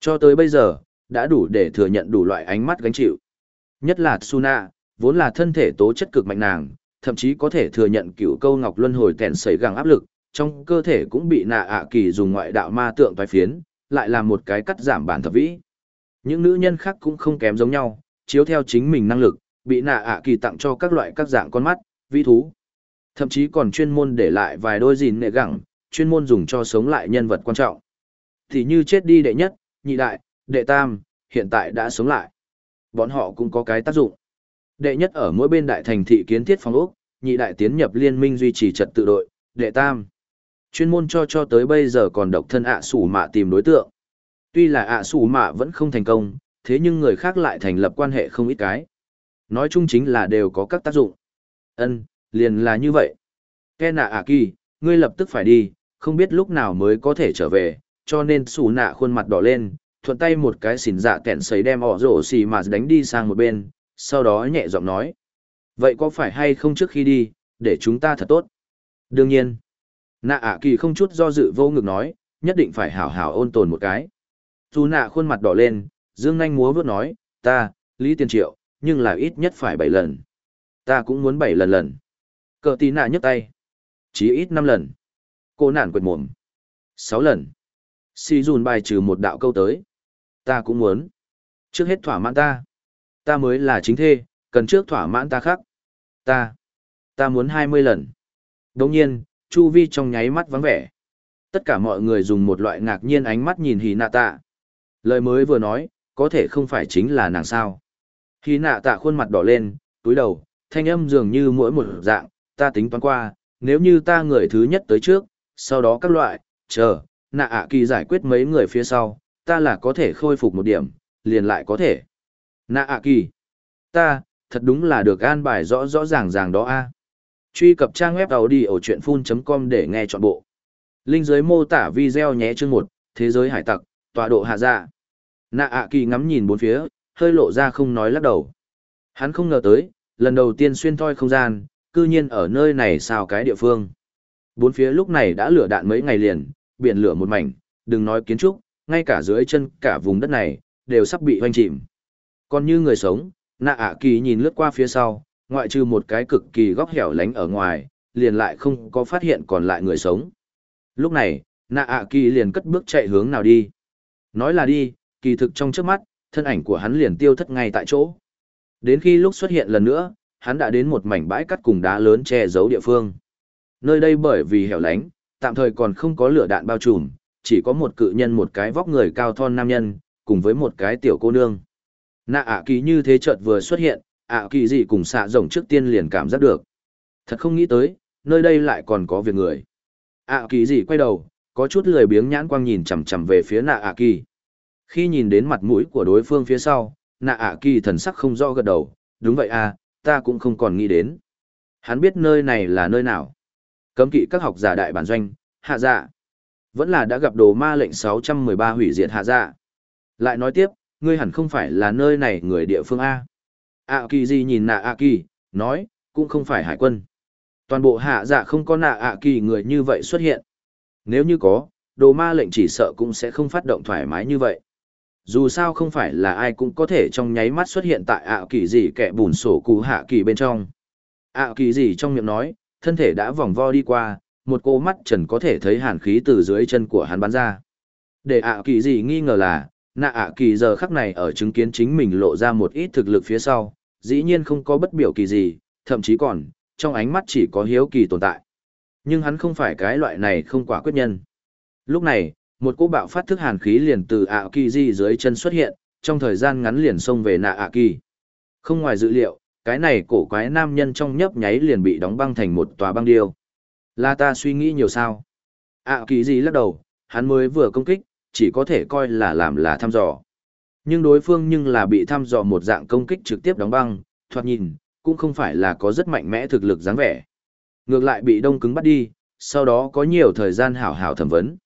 Cho tới bây giờ, đã đủ để thừa nhận đủ loại ánh mắt gánh chịu. Nhất là Suna, vốn là thân thể tố chất cực mạnh nàng, thậm chí có thể thừa nhận cựu câu ngọc luân hồi tèn sấy gẳng áp lực, trong cơ thể cũng bị nạ ạ kỳ dùng ngoại đạo ma tượng vai phiến, lại làm một cái cắt giảm bản thập vĩ. Những nữ nhân khác cũng không kém giống nhau, chiếu theo chính mình năng lực, bị nạ ạ kỳ tặng cho các loại các dạng con mắt, vĩ thú. Thậm chí còn chuyên môn để lại vài đôi gìn nệ gẳng, chuyên môn dùng cho sống lại nhân vật quan trọng. Thì như chết đi đệ nhất, nhị đại, đệ tam, hiện tại đã sống lại. Bọn họ cũng có cái tác dụng. Đệ nhất ở mỗi bên đại thành thị kiến thiết phòng ốc, nhị đại tiến nhập liên minh duy trì trật tự đội, đệ tam. Chuyên môn cho cho tới bây giờ còn độc thân ạ à sủ mạ tìm đối tượng. Tuy là ạ à sủ mạ vẫn không thành công, thế nhưng người khác lại thành lập quan hệ không ít cái. Nói chung chính là đều có các tác dụng. Ân, liền là như vậy. Kena nạ ạ kỳ, ngươi lập tức phải đi, không biết lúc nào mới có thể trở về, cho nên sủ nạ khuôn mặt đỏ lên, thuận tay một cái xỉn dạ kẹn sấy đem ỏ rổ xì mà đánh đi sang một bên, sau đó nhẹ giọng nói. Vậy có phải hay không trước khi đi, để chúng ta thật tốt? Đương nhiên. Nạ ạ kỳ không chút do dự vô ngực nói, nhất định phải hảo hảo ôn tồn một cái. Dù nạ khuôn mặt đỏ lên, dương nanh múa vớt nói, ta, Lý Tiền Triệu, nhưng là ít nhất phải bảy lần. Ta cũng muốn bảy lần lần. Cờ tí nạ nhấc tay. chỉ ít năm lần. Cô nản quệt mồm. Sáu lần. Si dùn bài trừ một đạo câu tới. Ta cũng muốn. Trước hết thỏa mãn ta. Ta mới là chính thê, cần trước thỏa mãn ta khác. Ta. Ta muốn hai mươi lần. Đồng nhiên, Chu Vi trong nháy mắt vắng vẻ. Tất cả mọi người dùng một loại ngạc nhiên ánh mắt nhìn hì nạ tạ. Lời mới vừa nói, có thể không phải chính là nàng sao. khi nạ tạ khuôn mặt đỏ lên, túi đầu, thanh âm dường như mỗi một dạng, ta tính toán qua, nếu như ta người thứ nhất tới trước, sau đó các loại, chờ, nạ ạ kỳ giải quyết mấy người phía sau, ta là có thể khôi phục một điểm, liền lại có thể. Nạ ạ kỳ, ta, thật đúng là được an bài rõ rõ ràng ràng đó a. À. Truy cập trang web đầu đi ở chuyện phun.com để nghe trọn bộ. Linh giới mô tả video nhé chương một Thế giới hải tặc, tọa độ hạ dạ. Nạ ạ kỳ ngắm nhìn bốn phía, hơi lộ ra không nói lắc đầu. Hắn không ngờ tới, lần đầu tiên xuyên thoi không gian, cư nhiên ở nơi này sao cái địa phương. Bốn phía lúc này đã lửa đạn mấy ngày liền, biển lửa một mảnh, đừng nói kiến trúc, ngay cả dưới chân cả vùng đất này, đều sắp bị hoanh chìm. Còn như người sống, nạ ạ kỳ nhìn lướt qua phía sau, ngoại trừ một cái cực kỳ góc hẻo lánh ở ngoài, liền lại không có phát hiện còn lại người sống. Lúc này, nạ ạ kỳ liền cất bước chạy hướng nào đi. Nói là đi, kỳ thực trong trước mắt, thân ảnh của hắn liền tiêu thất ngay tại chỗ. Đến khi lúc xuất hiện lần nữa, hắn đã đến một mảnh bãi cắt cùng đá lớn che giấu địa phương. Nơi đây bởi vì hẻo lánh, tạm thời còn không có lửa đạn bao trùm, chỉ có một cự nhân một cái vóc người cao thon nam nhân, cùng với một cái tiểu cô nương. Nạ ạ kỳ như thế chợt vừa xuất hiện, ạ kỳ gì cùng xạ rồng trước tiên liền cảm giác được. Thật không nghĩ tới, nơi đây lại còn có việc người. ạ kỳ gì quay đầu, có chút lười biếng nhãn quang nhìn chằm chằm về phía nạ ạ kỳ. Khi nhìn đến mặt mũi của đối phương phía sau, nạ ạ kỳ thần sắc không rõ gật đầu, đúng vậy à, ta cũng không còn nghĩ đến. Hắn biết nơi này là nơi nào. Cấm kỵ các học giả đại bản doanh, hạ dạ. Vẫn là đã gặp đồ ma lệnh 613 hủy diệt hạ dạ. Lại nói tiếp, ngươi hẳn không phải là nơi này người địa phương A. ạ kỳ gì nhìn nạ ạ kỳ, nói, cũng không phải hải quân. Toàn bộ hạ dạ không có nạ ạ kỳ người như vậy xuất hiện. Nếu như có, đồ ma lệnh chỉ sợ cũng sẽ không phát động thoải mái như vậy. Dù sao không phải là ai cũng có thể trong nháy mắt xuất hiện tại ạ kỳ gì kẻ bùn sổ cụ hạ kỳ bên trong. ạ kỳ gì trong miệng nói, thân thể đã vòng vo đi qua, một cô mắt trần có thể thấy hàn khí từ dưới chân của hắn bắn ra. Để ạ kỳ gì nghi ngờ là, nạ ạ kỳ giờ khắc này ở chứng kiến chính mình lộ ra một ít thực lực phía sau, dĩ nhiên không có bất biểu kỳ gì, thậm chí còn, trong ánh mắt chỉ có hiếu kỳ tồn tại. Nhưng hắn không phải cái loại này không quả quyết nhân. Lúc này, một cỗ bạo phát thức hàn khí liền từ ạ kỳ di dưới chân xuất hiện, trong thời gian ngắn liền xông về nạ ạ kỳ. Không ngoài dự liệu, cái này cổ quái nam nhân trong nhấp nháy liền bị đóng băng thành một tòa băng điêu. Là ta suy nghĩ nhiều sao? ạ kỳ di lắc đầu, hắn mới vừa công kích, chỉ có thể coi là làm là thăm dò. Nhưng đối phương nhưng là bị thăm dò một dạng công kích trực tiếp đóng băng, thoạt nhìn, cũng không phải là có rất mạnh mẽ thực lực dáng vẻ. Ngược lại bị đông cứng bắt đi, sau đó có nhiều thời gian hảo hảo thẩm vấn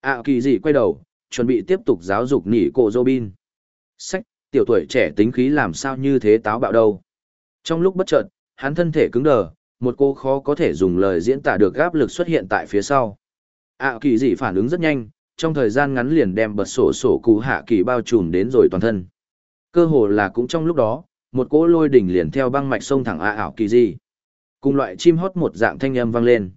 ạ kỳ gì quay đầu, chuẩn bị tiếp tục giáo dục nỉ cổ Robin. Sách, tiểu tuổi trẻ tính khí làm sao như thế táo bạo đâu. Trong lúc bất chợt, hắn thân thể cứng đờ, một cô khó có thể dùng lời diễn tả được áp lực xuất hiện tại phía sau. ạ kỳ dị phản ứng rất nhanh, trong thời gian ngắn liền đem bật sổ sổ cụ hạ kỳ bao trùm đến rồi toàn thân. Cơ hồ là cũng trong lúc đó, một cỗ lôi đỉnh liền theo băng mạch sông thẳng a ảo kỳ dị. Cùng loại chim hót một dạng thanh âm vang lên.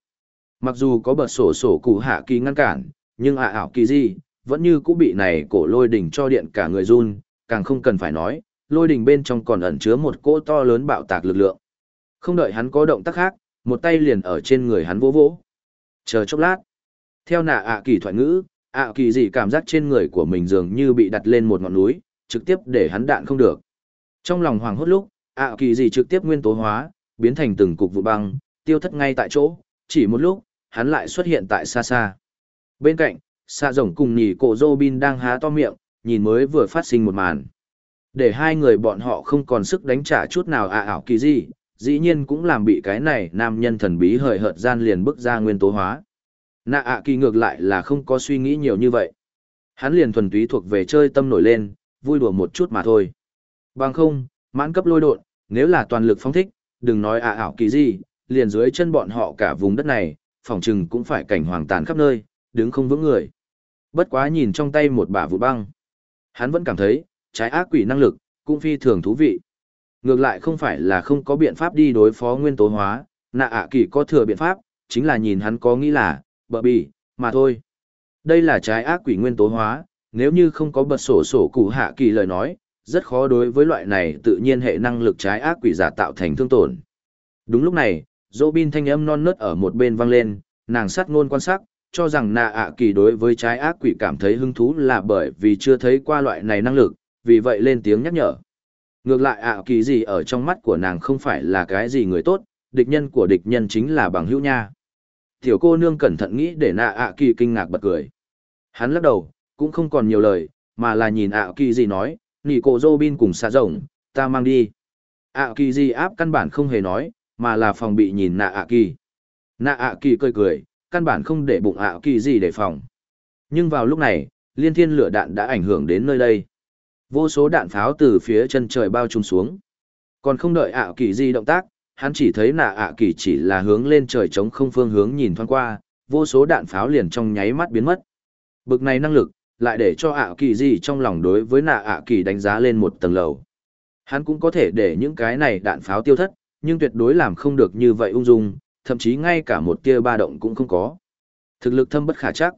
Mặc dù có bật sổ sổ cụ hạ kỳ ngăn cản, nhưng ạ ảo kỳ gì vẫn như cũng bị này cổ lôi đỉnh cho điện cả người run, càng không cần phải nói, lôi đỉnh bên trong còn ẩn chứa một cỗ to lớn bạo tạc lực lượng. Không đợi hắn có động tác khác, một tay liền ở trên người hắn vỗ vỗ. Chờ chốc lát. Theo nạ ạ kỳ thoại ngữ, ạ kỳ gì cảm giác trên người của mình dường như bị đặt lên một ngọn núi, trực tiếp để hắn đạn không được. Trong lòng hoàng hốt lúc, ạ kỳ gì trực tiếp nguyên tố hóa, biến thành từng cục vụ băng, tiêu thất ngay tại chỗ, chỉ một lúc, hắn lại xuất hiện tại xa xa. Bên cạnh, xạ rồng cùng nhì cổ dô bin đang há to miệng, nhìn mới vừa phát sinh một màn. Để hai người bọn họ không còn sức đánh trả chút nào ạ ảo kỳ gì, dĩ nhiên cũng làm bị cái này nam nhân thần bí hời hợt gian liền bước ra nguyên tố hóa. Nạ ạ kỳ ngược lại là không có suy nghĩ nhiều như vậy. Hắn liền thuần túy thuộc về chơi tâm nổi lên, vui đùa một chút mà thôi. Bằng không, mãn cấp lôi độn, nếu là toàn lực phóng thích, đừng nói ạ ảo kỳ gì, liền dưới chân bọn họ cả vùng đất này, phòng trừng cũng phải cảnh hoàng tàn khắp nơi, đứng không vững người. Bất quá nhìn trong tay một bả vụ băng. Hắn vẫn cảm thấy, trái ác quỷ năng lực, cũng phi thường thú vị. Ngược lại không phải là không có biện pháp đi đối phó nguyên tố hóa, nạ ạ kỳ có thừa biện pháp, chính là nhìn hắn có nghĩ là, bợ bì, mà thôi. Đây là trái ác quỷ nguyên tố hóa, nếu như không có bật sổ sổ cụ hạ kỳ lời nói, rất khó đối với loại này tự nhiên hệ năng lực trái ác quỷ giả tạo thành thương tổn. Đúng lúc này, Robin thanh âm non nớt ở một bên vang lên, nàng sát ngôn quan sát, cho rằng nạ ạ kỳ đối với trái ác quỷ cảm thấy hứng thú là bởi vì chưa thấy qua loại này năng lực, vì vậy lên tiếng nhắc nhở. Ngược lại ạ kỳ gì ở trong mắt của nàng không phải là cái gì người tốt, địch nhân của địch nhân chính là bằng hữu nha. Tiểu cô nương cẩn thận nghĩ để nạ ạ kỳ kinh ngạc bật cười. Hắn lắc đầu, cũng không còn nhiều lời, mà là nhìn ạ kỳ gì nói, nỉ cổ dô bin cùng xa rồng, ta mang đi. ạ kỳ gì áp căn bản không hề nói, mà là phòng bị nhìn nạ ạ kỳ. Nạ ạ kỳ cười cười, căn bản không để bụng ạ kỳ gì để phòng. Nhưng vào lúc này, liên thiên lửa đạn đã ảnh hưởng đến nơi đây. Vô số đạn pháo từ phía chân trời bao trùm xuống. Còn không đợi ạ kỳ gì động tác, hắn chỉ thấy nạ ạ kỳ chỉ là hướng lên trời trống không phương hướng nhìn thoáng qua, vô số đạn pháo liền trong nháy mắt biến mất. Bực này năng lực, lại để cho ạ kỳ gì trong lòng đối với nạ ạ kỳ đánh giá lên một tầng lầu. Hắn cũng có thể để những cái này đạn pháo tiêu thất, nhưng tuyệt đối làm không được như vậy ung dung, thậm chí ngay cả một tia ba động cũng không có. Thực lực thâm bất khả chắc.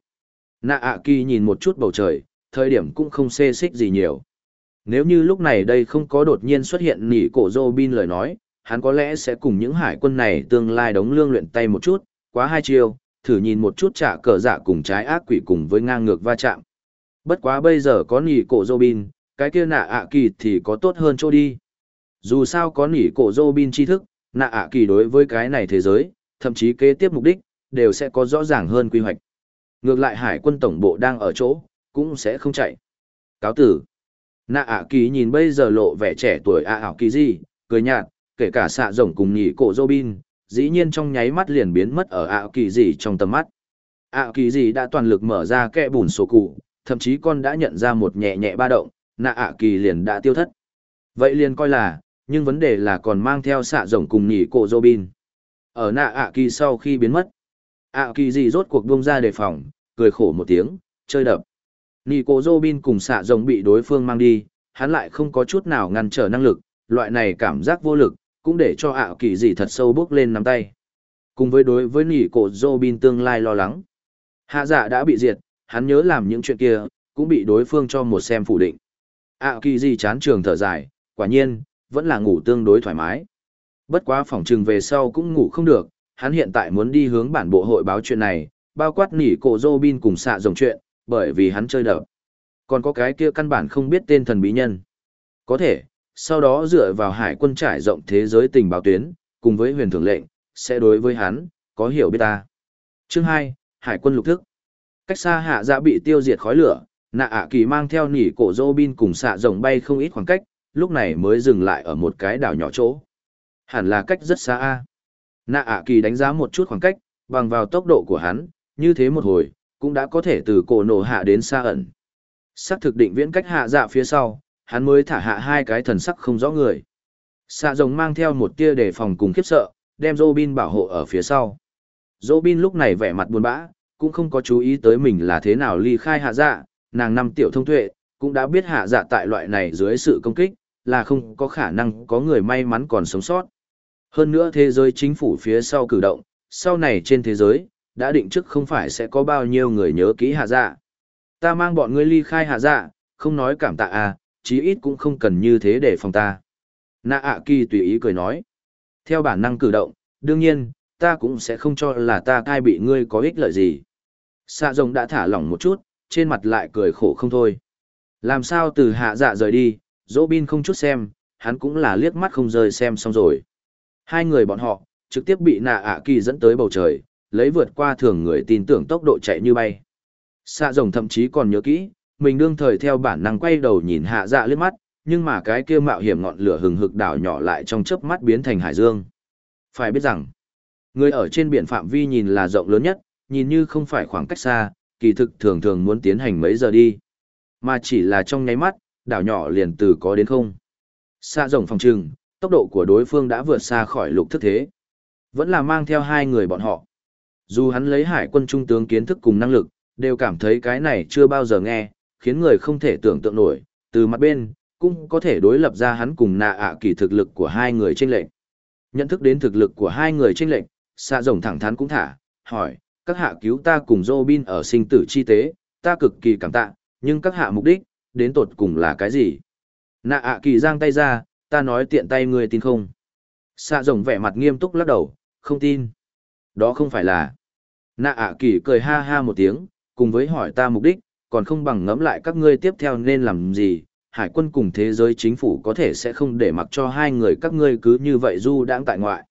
Nạ ạ kỳ nhìn một chút bầu trời, thời điểm cũng không xê xích gì nhiều. Nếu như lúc này đây không có đột nhiên xuất hiện nỉ cổ Robin lời nói, hắn có lẽ sẽ cùng những hải quân này tương lai đóng lương luyện tay một chút, quá hai chiều, thử nhìn một chút trả cờ dạ cùng trái ác quỷ cùng với ngang ngược va chạm. Bất quá bây giờ có nỉ cổ Robin, cái kia nạ ạ kỳ thì có tốt hơn chỗ đi. Dù sao có nỉ cổ Robin tri thức, nạ ạ kỳ đối với cái này thế giới, thậm chí kế tiếp mục đích, đều sẽ có rõ ràng hơn quy hoạch. Ngược lại hải quân tổng bộ đang ở chỗ, cũng sẽ không chạy. Cáo tử. Nạ ạ kỳ nhìn bây giờ lộ vẻ trẻ tuổi ạ ảo kỳ gì, cười nhạt, kể cả xạ rồng cùng nhị cổ Robin, dĩ nhiên trong nháy mắt liền biến mất ở ạ kỳ gì trong tầm mắt. ạ kỳ gì đã toàn lực mở ra kẽ bùn sổ cụ, thậm chí con đã nhận ra một nhẹ nhẹ ba động, nạ ạ kỳ liền đã tiêu thất. Vậy liền coi là, nhưng vấn đề là còn mang theo xạ rồng cùng nhỉ cổ Robin. Ở nạ ạ kỳ sau khi biến mất, ạ kỳ gì rốt cuộc buông ra đề phòng, cười khổ một tiếng, chơi đập. Nhỉ cổ Robin cùng xạ rồng bị đối phương mang đi, hắn lại không có chút nào ngăn trở năng lực, loại này cảm giác vô lực, cũng để cho ạ kỳ gì thật sâu bước lên nắm tay. Cùng với đối với nhỉ cổ Robin tương lai lo lắng. Hạ dạ đã bị diệt, hắn nhớ làm những chuyện kia, cũng bị đối phương cho một xem phủ định. ạ kỳ gì chán trường thở dài, quả nhiên, vẫn là ngủ tương đối thoải mái. Bất quá phòng trừng về sau cũng ngủ không được, hắn hiện tại muốn đi hướng bản bộ hội báo chuyện này, bao quát nỉ cổ Robin cùng xạ rồng chuyện, bởi vì hắn chơi đập. Còn có cái kia căn bản không biết tên thần bí nhân. Có thể, sau đó dựa vào hải quân trải rộng thế giới tình báo tuyến, cùng với huyền thường lệnh, sẽ đối với hắn, có hiểu biết ta. Chương 2, Hải quân lục thức. Cách xa hạ dạ bị tiêu diệt khói lửa, nạ ạ kỳ mang theo nỉ cổ Robin cùng xạ rồng bay không ít khoảng cách, lúc này mới dừng lại ở một cái đảo nhỏ chỗ. Hẳn là cách rất xa a. Nạ ạ kỳ đánh giá một chút khoảng cách, bằng vào tốc độ của hắn, như thế một hồi, cũng đã có thể từ cổ nổ hạ đến xa ẩn. Sắc thực định viễn cách hạ dạ phía sau, hắn mới thả hạ hai cái thần sắc không rõ người. Xạ rồng mang theo một tia đề phòng cùng khiếp sợ, đem Robin bảo hộ ở phía sau. Robin lúc này vẻ mặt buồn bã, cũng không có chú ý tới mình là thế nào ly khai hạ dạ, nàng năm tiểu thông tuệ, cũng đã biết hạ dạ tại loại này dưới sự công kích, là không có khả năng có người may mắn còn sống sót. Hơn nữa thế giới chính phủ phía sau cử động, sau này trên thế giới, đã định trước không phải sẽ có bao nhiêu người nhớ kỹ hạ dạ. Ta mang bọn ngươi ly khai hạ dạ, không nói cảm tạ à, chí ít cũng không cần như thế để phòng ta. Nạ ạ kỳ tùy ý cười nói. Theo bản năng cử động, đương nhiên, ta cũng sẽ không cho là ta cai bị ngươi có ích lợi gì. Xạ rồng đã thả lỏng một chút, trên mặt lại cười khổ không thôi. Làm sao từ hạ dạ rời đi, dỗ bin không chút xem, hắn cũng là liếc mắt không rời xem xong rồi. Hai người bọn họ, trực tiếp bị nạ ạ kỳ dẫn tới bầu trời, lấy vượt qua thường người tin tưởng tốc độ chạy như bay. Xạ rồng thậm chí còn nhớ kỹ, mình đương thời theo bản năng quay đầu nhìn hạ dạ liếc mắt, nhưng mà cái kia mạo hiểm ngọn lửa hừng hực đảo nhỏ lại trong chớp mắt biến thành hải dương. Phải biết rằng, người ở trên biển phạm vi nhìn là rộng lớn nhất, nhìn như không phải khoảng cách xa, kỳ thực thường thường muốn tiến hành mấy giờ đi. Mà chỉ là trong nháy mắt, đảo nhỏ liền từ có đến không. Xa rộng phòng trừng, tốc độ của đối phương đã vượt xa khỏi lục thức thế. Vẫn là mang theo hai người bọn họ. Dù hắn lấy hải quân trung tướng kiến thức cùng năng lực, đều cảm thấy cái này chưa bao giờ nghe, khiến người không thể tưởng tượng nổi, từ mặt bên, cũng có thể đối lập ra hắn cùng nạ ạ kỳ thực lực của hai người trên lệnh. Nhận thức đến thực lực của hai người trên lệnh, xạ rồng thẳng thắn cũng thả, hỏi, các hạ cứu ta cùng Robin ở sinh tử chi tế, ta cực kỳ cảm tạ, nhưng các hạ mục đích, đến tột cùng là cái gì? Nạ ạ kỳ giang tay ra, ta nói tiện tay người tin không? Xạ rồng vẻ mặt nghiêm túc lắc đầu, không tin. Đó không phải là... Nạ ạ kỳ cười ha ha một tiếng, cùng với hỏi ta mục đích, còn không bằng ngẫm lại các ngươi tiếp theo nên làm gì, hải quân cùng thế giới chính phủ có thể sẽ không để mặc cho hai người các ngươi cứ như vậy du đãng tại ngoại.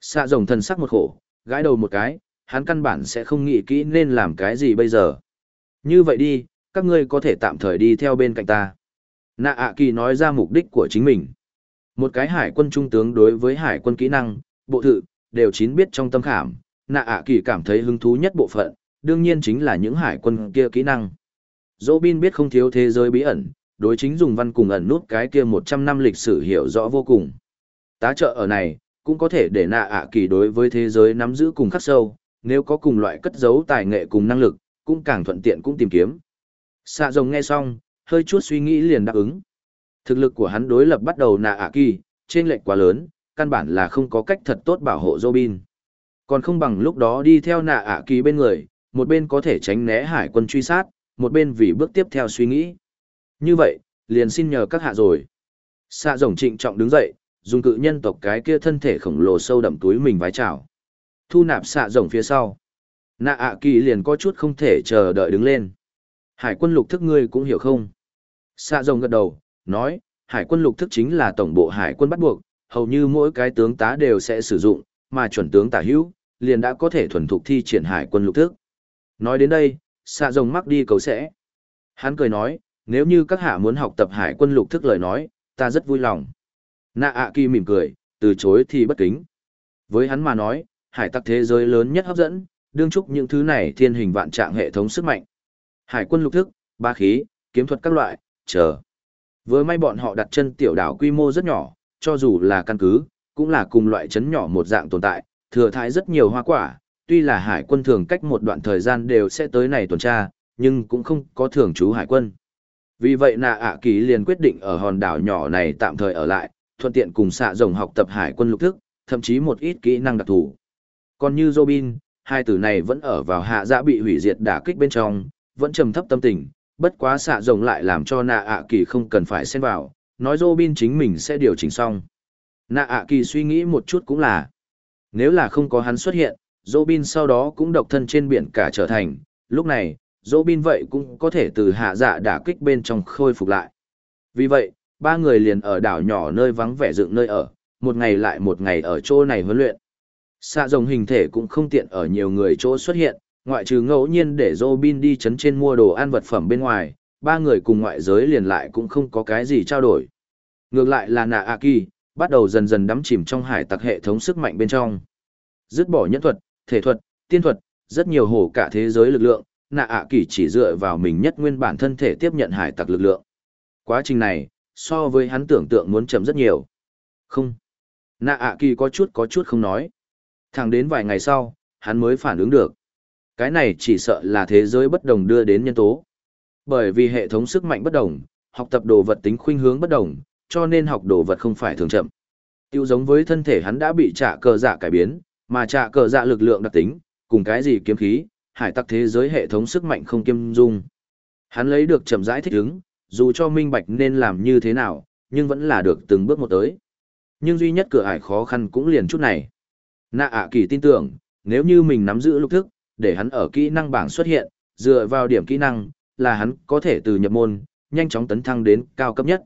Xạ rồng thần sắc một khổ, gãi đầu một cái, hắn căn bản sẽ không nghĩ kỹ nên làm cái gì bây giờ. Như vậy đi, các ngươi có thể tạm thời đi theo bên cạnh ta. Nạ ạ kỳ nói ra mục đích của chính mình. Một cái hải quân trung tướng đối với hải quân kỹ năng, bộ thự, đều chín biết trong tâm khảm. Nạ ạ kỳ cảm thấy hứng thú nhất bộ phận, đương nhiên chính là những hải quân kia kỹ năng. Dỗ bin biết không thiếu thế giới bí ẩn, đối chính dùng văn cùng ẩn nút cái kia 100 năm lịch sử hiểu rõ vô cùng. Tá trợ ở này, cũng có thể để nạ ạ kỳ đối với thế giới nắm giữ cùng khắc sâu, nếu có cùng loại cất giấu tài nghệ cùng năng lực, cũng càng thuận tiện cũng tìm kiếm. Xạ rồng nghe xong, hơi chút suy nghĩ liền đáp ứng. Thực lực của hắn đối lập bắt đầu nạ ạ kỳ, trên lệnh quá lớn, căn bản là không có cách thật tốt bảo hộ Robin. Còn không bằng lúc đó đi theo nạ ạ kỳ bên người, một bên có thể tránh né hải quân truy sát, một bên vì bước tiếp theo suy nghĩ. Như vậy, liền xin nhờ các hạ rồi. Xạ rồng trịnh trọng đứng dậy, dùng cự nhân tộc cái kia thân thể khổng lồ sâu đậm túi mình vái chào. Thu nạp xạ rồng phía sau. Nạ ạ kỳ liền có chút không thể chờ đợi đứng lên. Hải quân lục thức ngươi cũng hiểu không? Xạ rồng gật đầu, nói, hải quân lục thức chính là tổng bộ hải quân bắt buộc, hầu như mỗi cái tướng tá đều sẽ sử dụng, mà chuẩn tướng tả hữu, liền đã có thể thuần thục thi triển hải quân lục thức. Nói đến đây, xạ rồng mắc đi cầu sẽ. Hắn cười nói, nếu như các hạ muốn học tập hải quân lục thức lời nói, ta rất vui lòng. Nạ ạ kỳ mỉm cười, từ chối thì bất kính. Với hắn mà nói, hải tặc thế giới lớn nhất hấp dẫn, đương chúc những thứ này thiên hình vạn trạng hệ thống sức mạnh. Hải quân lục thức, ba khí, kiếm thuật các loại, chờ. Với may bọn họ đặt chân tiểu đảo quy mô rất nhỏ, cho dù là căn cứ, cũng là cùng loại chấn nhỏ một dạng tồn tại, thừa thái rất nhiều hoa quả, tuy là hải quân thường cách một đoạn thời gian đều sẽ tới này tuần tra, nhưng cũng không có thường trú hải quân. Vì vậy nạ ạ kỳ liền quyết định ở hòn đảo nhỏ này tạm thời ở lại, thuận tiện cùng xạ rồng học tập hải quân lục thức, thậm chí một ít kỹ năng đặc thù. Còn như Robin, hai tử này vẫn ở vào hạ dạ bị hủy diệt đả kích bên trong, vẫn trầm thấp tâm tình, bất quá xạ rồng lại làm cho nạ ạ kỳ không cần phải xen vào, nói Robin chính mình sẽ điều chỉnh xong. Nạ ạ kỳ suy nghĩ một chút cũng là, nếu là không có hắn xuất hiện, Robin sau đó cũng độc thân trên biển cả trở thành, lúc này, Robin vậy cũng có thể từ hạ dạ đả kích bên trong khôi phục lại. Vì vậy, ba người liền ở đảo nhỏ nơi vắng vẻ dựng nơi ở, một ngày lại một ngày ở chỗ này huấn luyện. Xạ rồng hình thể cũng không tiện ở nhiều người chỗ xuất hiện, ngoại trừ ngẫu nhiên để Robin đi chấn trên mua đồ ăn vật phẩm bên ngoài, ba người cùng ngoại giới liền lại cũng không có cái gì trao đổi. Ngược lại là Nạ A Kỳ, bắt đầu dần dần đắm chìm trong hải tặc hệ thống sức mạnh bên trong. Dứt bỏ nhân thuật, thể thuật, tiên thuật, rất nhiều hổ cả thế giới lực lượng, Nạ A Kỳ chỉ dựa vào mình nhất nguyên bản thân thể tiếp nhận hải tặc lực lượng. Quá trình này, so với hắn tưởng tượng muốn chậm rất nhiều. Không. Nạ A Kỳ có chút có chút không nói. Thẳng đến vài ngày sau, hắn mới phản ứng được. Cái này chỉ sợ là thế giới bất đồng đưa đến nhân tố. Bởi vì hệ thống sức mạnh bất đồng, học tập đồ vật tính khuynh hướng bất đồng, cho nên học đồ vật không phải thường chậm. Tiêu giống với thân thể hắn đã bị trả cờ dạ cải biến, mà trả cờ dạ lực lượng đặc tính, cùng cái gì kiếm khí, hải tặc thế giới hệ thống sức mạnh không kiêm dung. Hắn lấy được chậm rãi thích ứng, dù cho minh bạch nên làm như thế nào, nhưng vẫn là được từng bước một tới. Nhưng duy nhất cửa ải khó khăn cũng liền chút này. Nạ ạ kỳ tin tưởng, nếu như mình nắm giữ lục thức, để hắn ở kỹ năng bảng xuất hiện, dựa vào điểm kỹ năng, là hắn có thể từ nhập môn, nhanh chóng tấn thăng đến cao cấp nhất.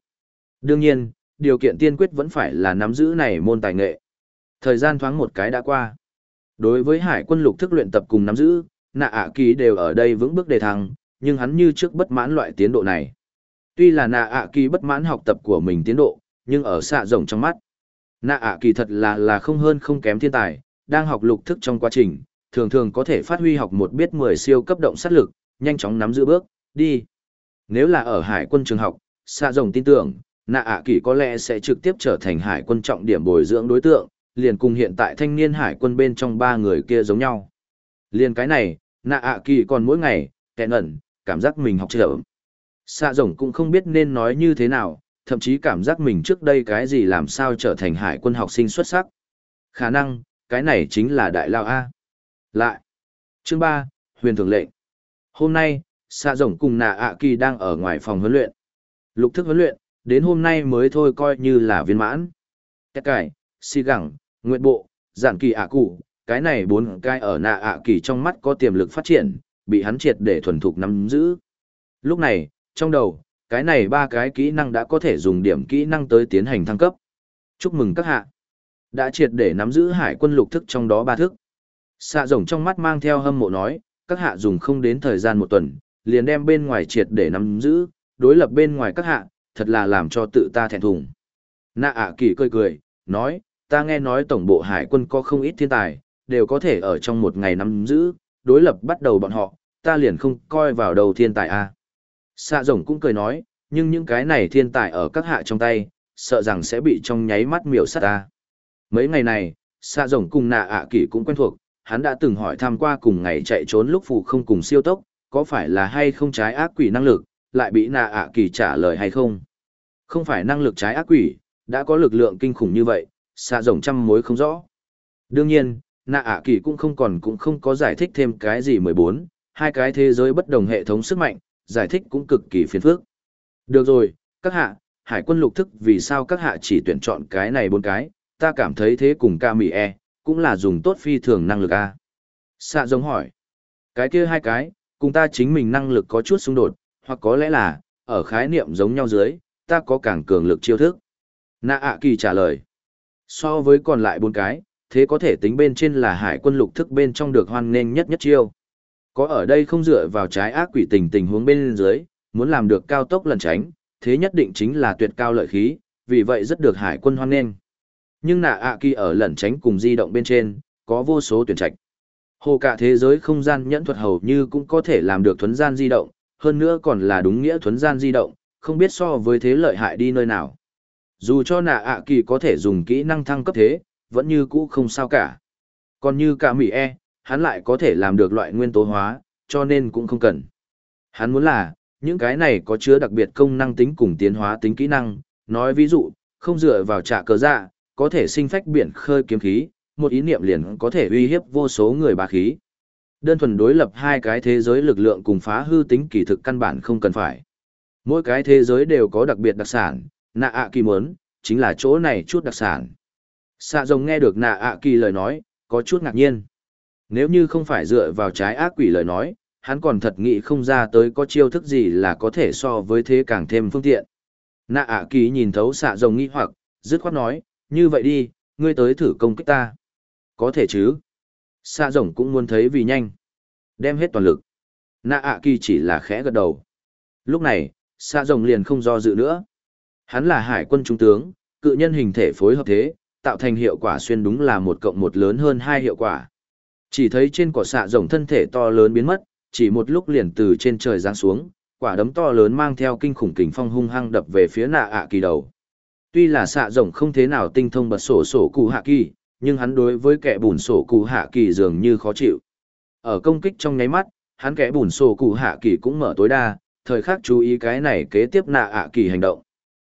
Đương nhiên, điều kiện tiên quyết vẫn phải là nắm giữ này môn tài nghệ. Thời gian thoáng một cái đã qua. Đối với hải quân lục thức luyện tập cùng nắm giữ, nạ ạ kỳ đều ở đây vững bước đề thăng, nhưng hắn như trước bất mãn loại tiến độ này. Tuy là nạ ạ kỳ bất mãn học tập của mình tiến độ, nhưng ở xạ rộng trong mắt. Nạ ạ kỳ thật là là không hơn không kém thiên tài, đang học lục thức trong quá trình, thường thường có thể phát huy học một biết 10 siêu cấp động sát lực, nhanh chóng nắm giữ bước, đi. Nếu là ở hải quân trường học, xạ rồng tin tưởng, nạ ạ kỳ có lẽ sẽ trực tiếp trở thành hải quân trọng điểm bồi dưỡng đối tượng, liền cùng hiện tại thanh niên hải quân bên trong ba người kia giống nhau. Liền cái này, nạ ạ kỳ còn mỗi ngày, kẹn ẩn, cảm giác mình học trở. Xạ rồng cũng không biết nên nói như thế nào, thậm chí cảm giác mình trước đây cái gì làm sao trở thành hải quân học sinh xuất sắc. Khả năng, cái này chính là đại lao A. Lại. Chương 3, huyền thường lệnh. Hôm nay, xạ rồng cùng nạ ạ kỳ đang ở ngoài phòng huấn luyện. Lục thức huấn luyện, đến hôm nay mới thôi coi như là viên mãn. Tét cải, si gẳng, nguyện bộ, giản kỳ ạ cụ, cái này bốn cái ở nạ ạ kỳ trong mắt có tiềm lực phát triển, bị hắn triệt để thuần thục nắm giữ. Lúc này, trong đầu, cái này ba cái kỹ năng đã có thể dùng điểm kỹ năng tới tiến hành thăng cấp. Chúc mừng các hạ. Đã triệt để nắm giữ hải quân lục thức trong đó ba thức. Xạ rồng trong mắt mang theo hâm mộ nói, các hạ dùng không đến thời gian một tuần, liền đem bên ngoài triệt để nắm giữ, đối lập bên ngoài các hạ, thật là làm cho tự ta thẹn thùng. Nạ ạ kỳ cười cười, nói, ta nghe nói tổng bộ hải quân có không ít thiên tài, đều có thể ở trong một ngày nắm giữ, đối lập bắt đầu bọn họ, ta liền không coi vào đầu thiên tài a. À. Xạ rồng cũng cười nói, nhưng những cái này thiên tài ở các hạ trong tay, sợ rằng sẽ bị trong nháy mắt miểu sát ta. Mấy ngày này, xạ rồng cùng nạ ạ kỳ cũng quen thuộc, hắn đã từng hỏi thăm qua cùng ngày chạy trốn lúc phụ không cùng siêu tốc, có phải là hay không trái ác quỷ năng lực, lại bị nạ ạ kỳ trả lời hay không. Không phải năng lực trái ác quỷ, đã có lực lượng kinh khủng như vậy, xạ rồng trăm mối không rõ. Đương nhiên, nạ ạ kỳ cũng không còn cũng không có giải thích thêm cái gì 14, hai cái thế giới bất đồng hệ thống sức mạnh, giải thích cũng cực kỳ phiền phức. Được rồi, các hạ, hải quân lục thức vì sao các hạ chỉ tuyển chọn cái này bốn cái, ta cảm thấy thế cùng ca mì e, cũng là dùng tốt phi thường năng lực a. Xạ giống hỏi, cái kia hai cái, cùng ta chính mình năng lực có chút xung đột, hoặc có lẽ là, ở khái niệm giống nhau dưới, ta có càng cường lực chiêu thức. Nạ ạ kỳ trả lời, so với còn lại bốn cái, thế có thể tính bên trên là hải quân lục thức bên trong được hoan nghênh nhất nhất chiêu. Có ở đây không dựa vào trái ác quỷ tình tình huống bên dưới, muốn làm được cao tốc lần tránh, thế nhất định chính là tuyệt cao lợi khí, vì vậy rất được hải quân hoan nghênh. Nhưng nạ ạ kỳ ở lẩn tránh cùng di động bên trên, có vô số tuyển trạch. Hồ cả thế giới không gian nhẫn thuật hầu như cũng có thể làm được thuấn gian di động, hơn nữa còn là đúng nghĩa thuấn gian di động, không biết so với thế lợi hại đi nơi nào. Dù cho nạ ạ kỳ có thể dùng kỹ năng thăng cấp thế, vẫn như cũ không sao cả. Còn như cả Mỹ E, hắn lại có thể làm được loại nguyên tố hóa, cho nên cũng không cần. Hắn muốn là, những cái này có chứa đặc biệt công năng tính cùng tiến hóa tính kỹ năng, nói ví dụ, không dựa vào trả cờ dạ, có thể sinh phách biển khơi kiếm khí, một ý niệm liền có thể uy hiếp vô số người bá khí. Đơn thuần đối lập hai cái thế giới lực lượng cùng phá hư tính kỳ thực căn bản không cần phải. Mỗi cái thế giới đều có đặc biệt đặc sản, nạ ạ kỳ muốn, chính là chỗ này chút đặc sản. Xạ rồng nghe được nạ ạ kỳ lời nói, có chút ngạc nhiên. Nếu như không phải dựa vào trái ác quỷ lời nói, hắn còn thật nghĩ không ra tới có chiêu thức gì là có thể so với thế càng thêm phương tiện. Nạ ạ kỳ nhìn thấu xạ rồng nghi hoặc, dứt khoát nói, như vậy đi, ngươi tới thử công kích ta. Có thể chứ. Xạ rồng cũng muốn thấy vì nhanh. Đem hết toàn lực. Nạ ạ kỳ chỉ là khẽ gật đầu. Lúc này, xạ rồng liền không do dự nữa. Hắn là hải quân trung tướng, cự nhân hình thể phối hợp thế, tạo thành hiệu quả xuyên đúng là một cộng một lớn hơn hai hiệu quả. Chỉ thấy trên cỏ xạ rồng thân thể to lớn biến mất, chỉ một lúc liền từ trên trời giáng xuống, quả đấm to lớn mang theo kinh khủng kình phong hung hăng đập về phía nạ ạ kỳ đầu. Tuy là xạ rồng không thế nào tinh thông bật sổ sổ cụ hạ kỳ, nhưng hắn đối với kẻ bùn sổ cụ hạ kỳ dường như khó chịu. Ở công kích trong nháy mắt, hắn kẻ bùn sổ cụ hạ kỳ cũng mở tối đa, thời khắc chú ý cái này kế tiếp nạ ạ kỳ hành động.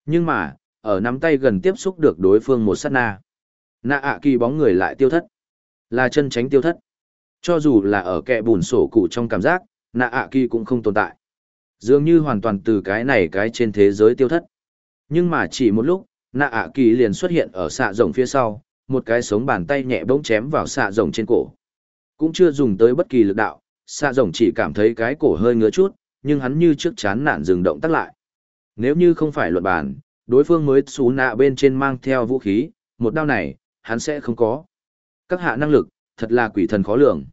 Nhưng mà, ở nắm tay gần tiếp xúc được đối phương một sát na. Nạ ạ kỳ bóng người lại tiêu thất. Là chân tránh tiêu thất. Cho dù là ở kẻ bùn sổ cụ trong cảm giác, nạ ạ kỳ cũng không tồn tại. Dường như hoàn toàn từ cái này cái trên thế giới tiêu thất. Nhưng mà chỉ một lúc, nạ ạ kỳ liền xuất hiện ở xạ rồng phía sau, một cái sống bàn tay nhẹ bỗng chém vào xạ rồng trên cổ. Cũng chưa dùng tới bất kỳ lực đạo, xạ rồng chỉ cảm thấy cái cổ hơi ngứa chút, nhưng hắn như trước chán nản dừng động tác lại. Nếu như không phải luận bàn, đối phương mới xú nạ bên trên mang theo vũ khí, một đao này, hắn sẽ không có. Các hạ năng lực, thật là quỷ thần khó lường.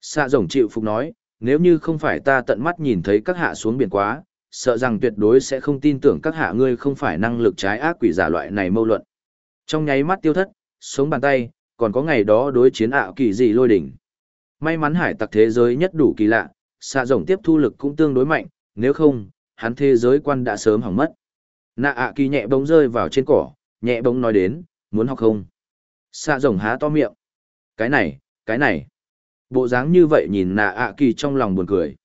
Xạ rồng chịu phục nói, nếu như không phải ta tận mắt nhìn thấy các hạ xuống biển quá, sợ rằng tuyệt đối sẽ không tin tưởng các hạ ngươi không phải năng lực trái ác quỷ giả loại này mâu luận. Trong nháy mắt tiêu thất, sống bàn tay, còn có ngày đó đối chiến ảo kỳ gì lôi đỉnh. May mắn hải tặc thế giới nhất đủ kỳ lạ, xạ rồng tiếp thu lực cũng tương đối mạnh, nếu không, hắn thế giới quan đã sớm hỏng mất. Nạ ạ kỳ nhẹ bóng rơi vào trên cỏ, nhẹ bóng nói đến, muốn học không? Xạ rồng há to miệng. Cái này, cái này. Bộ dáng như vậy nhìn nạ ạ kỳ trong lòng buồn cười.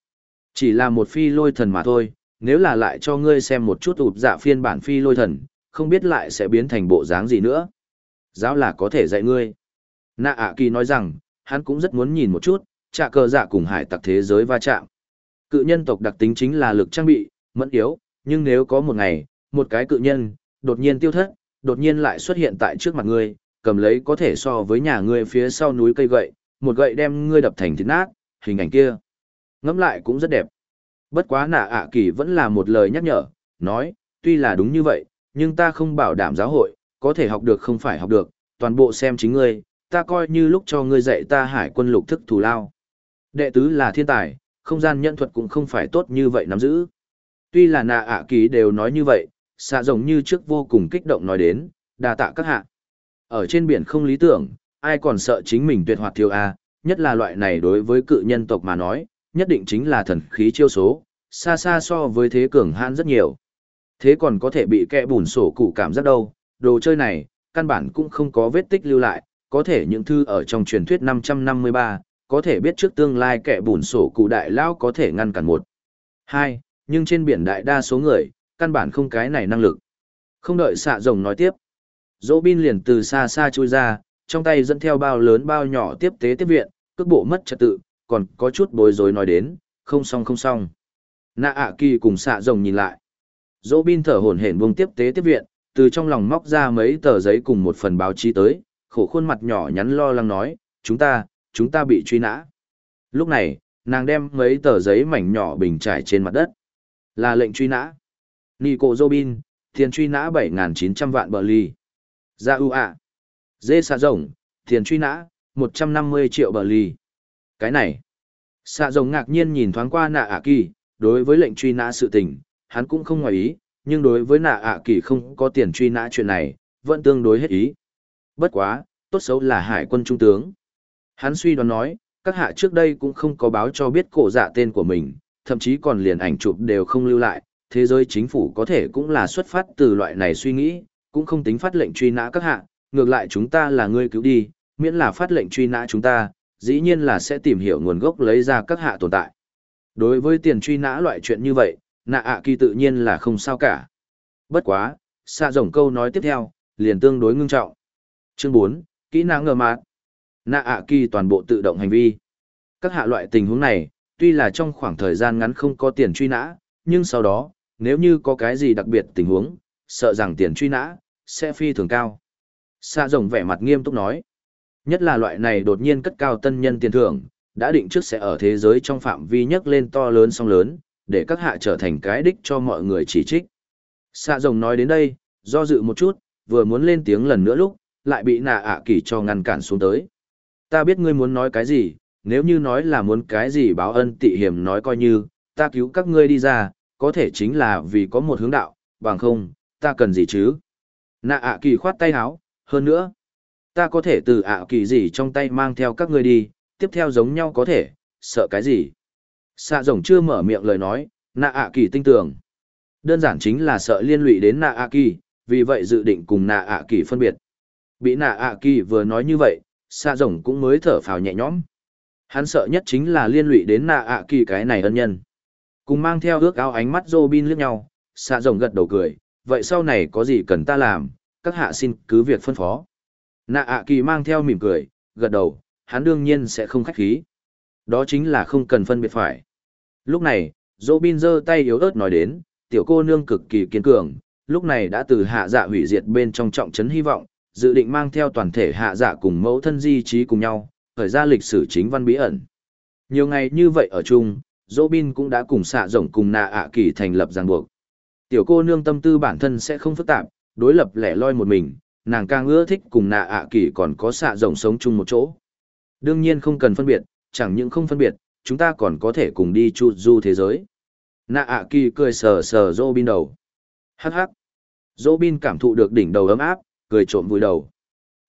Chỉ là một phi lôi thần mà thôi, nếu là lại cho ngươi xem một chút ụt dạ phiên bản phi lôi thần, không biết lại sẽ biến thành bộ dáng gì nữa. Giáo là có thể dạy ngươi. Nạ ạ kỳ nói rằng, hắn cũng rất muốn nhìn một chút, trả cờ dạ cùng hải tặc thế giới va chạm. Cự nhân tộc đặc tính chính là lực trang bị, mẫn yếu, nhưng nếu có một ngày, một cái cự nhân, đột nhiên tiêu thất, đột nhiên lại xuất hiện tại trước mặt ngươi, cầm lấy có thể so với nhà ngươi phía sau núi cây gậy, một gậy đem ngươi đập thành thịt nát, hình ảnh kia. Ngẫm lại cũng rất đẹp. Bất quá nạ ạ kỳ vẫn là một lời nhắc nhở, nói, tuy là đúng như vậy, nhưng ta không bảo đảm giáo hội, có thể học được không phải học được, toàn bộ xem chính ngươi, ta coi như lúc cho ngươi dạy ta hải quân lục thức thù lao. Đệ tứ là thiên tài, không gian nhận thuật cũng không phải tốt như vậy nắm giữ. Tuy là nạ ạ kỳ đều nói như vậy, xạ rồng như trước vô cùng kích động nói đến, đà tạ các hạ. Ở trên biển không lý tưởng, ai còn sợ chính mình tuyệt hoạt thiếu A, nhất là loại này đối với cự nhân tộc mà nói, nhất định chính là thần khí chiêu số, xa xa so với thế cường hãn rất nhiều. Thế còn có thể bị kẹ bùn sổ cụ cảm giác đâu, đồ chơi này, căn bản cũng không có vết tích lưu lại, có thể những thư ở trong truyền thuyết 553, có thể biết trước tương lai kẻ bùn sổ cụ đại lao có thể ngăn cản một. Hai, nhưng trên biển đại đa số người, căn bản không cái này năng lực. Không đợi xạ rồng nói tiếp. Dỗ bin liền từ xa xa chui ra, trong tay dẫn theo bao lớn bao nhỏ tiếp tế tiếp viện, cước bộ mất trật tự, còn có chút bối rối nói đến, không xong không xong. Nạ ạ kỳ cùng xạ rồng nhìn lại. Dỗ bin thở hổn hển buông tiếp tế tiếp viện, từ trong lòng móc ra mấy tờ giấy cùng một phần báo chí tới, khổ khuôn mặt nhỏ nhắn lo lắng nói, chúng ta, chúng ta bị truy nã. Lúc này, nàng đem mấy tờ giấy mảnh nhỏ bình trải trên mặt đất. Là lệnh truy nã. Nico Robin, tiền truy nã 7.900 vạn bờ ly. Gia U ạ. Dê xạ rồng, tiền truy nã, 150 triệu bờ ly. Cái này. Xạ rồng ngạc nhiên nhìn thoáng qua nạ ạ kỳ, đối với lệnh truy nã sự tình, hắn cũng không ngoài ý, nhưng đối với nạ ạ kỳ không có tiền truy nã chuyện này, vẫn tương đối hết ý. Bất quá, tốt xấu là hải quân trung tướng. Hắn suy đoán nói, các hạ trước đây cũng không có báo cho biết cổ dạ tên của mình, thậm chí còn liền ảnh chụp đều không lưu lại, thế giới chính phủ có thể cũng là xuất phát từ loại này suy nghĩ, cũng không tính phát lệnh truy nã các hạ, ngược lại chúng ta là người cứu đi, miễn là phát lệnh truy nã chúng ta, dĩ nhiên là sẽ tìm hiểu nguồn gốc lấy ra các hạ tồn tại. Đối với tiền truy nã loại chuyện như vậy, nạ ạ kỳ tự nhiên là không sao cả. Bất quá, xạ rồng câu nói tiếp theo, liền tương đối ngưng trọng. Chương 4, kỹ năng ngờ mạt. Nạ ạ kỳ toàn bộ tự động hành vi. Các hạ loại tình huống này, tuy là trong khoảng thời gian ngắn không có tiền truy nã, nhưng sau đó, nếu như có cái gì đặc biệt tình huống, sợ rằng tiền truy nã, sẽ phi thường cao. Xạ rồng vẻ mặt nghiêm túc nói. Nhất là loại này đột nhiên cất cao tân nhân tiền thưởng, đã định trước sẽ ở thế giới trong phạm vi nhấc lên to lớn song lớn, để các hạ trở thành cái đích cho mọi người chỉ trích. Xạ rồng nói đến đây, do dự một chút, vừa muốn lên tiếng lần nữa lúc, lại bị nạ ạ kỳ cho ngăn cản xuống tới. Ta biết ngươi muốn nói cái gì, nếu như nói là muốn cái gì báo ân tị hiểm nói coi như, ta cứu các ngươi đi ra, có thể chính là vì có một hướng đạo, bằng không, ta cần gì chứ? Nạ ạ kỳ khoát tay háo, hơn nữa, ta có thể từ ạ kỳ gì trong tay mang theo các ngươi đi, tiếp theo giống nhau có thể, sợ cái gì? Xạ rồng chưa mở miệng lời nói, nạ ạ kỳ tinh tường. Đơn giản chính là sợ liên lụy đến nạ ạ kỳ, vì vậy dự định cùng nạ ạ kỳ phân biệt. Bị nạ ạ kỳ vừa nói như vậy, xạ rồng cũng mới thở phào nhẹ nhõm. Hắn sợ nhất chính là liên lụy đến nạ ạ kỳ cái này ân nhân. Cùng mang theo ước áo ánh mắt Robin liếc nhau, xạ rồng gật đầu cười, vậy sau này có gì cần ta làm, các hạ xin cứ việc phân phó. Nạ ạ kỳ mang theo mỉm cười, gật đầu, hắn đương nhiên sẽ không khách khí. Đó chính là không cần phân biệt phải. Lúc này, Robin giơ tay yếu ớt nói đến, tiểu cô nương cực kỳ kiên cường, lúc này đã từ hạ dạ hủy diệt bên trong trọng trấn hy vọng, dự định mang theo toàn thể hạ dạ cùng mẫu thân di trí cùng nhau, khởi ra lịch sử chính văn bí ẩn. Nhiều ngày như vậy ở chung, Robin cũng đã cùng xạ rồng cùng nạ ạ kỳ thành lập ràng buộc. Tiểu cô nương tâm tư bản thân sẽ không phức tạp, đối lập lẻ loi một mình, nàng càng ưa thích cùng nạ ạ kỳ còn có xạ rồng sống chung một chỗ. Đương nhiên không cần phân biệt, chẳng những không phân biệt, chúng ta còn có thể cùng đi chu du thế giới. Nạ ạ kỳ cười sờ sờ Robin đầu. Hắc hắc. Robin cảm thụ được đỉnh đầu ấm áp, cười trộm vui đầu.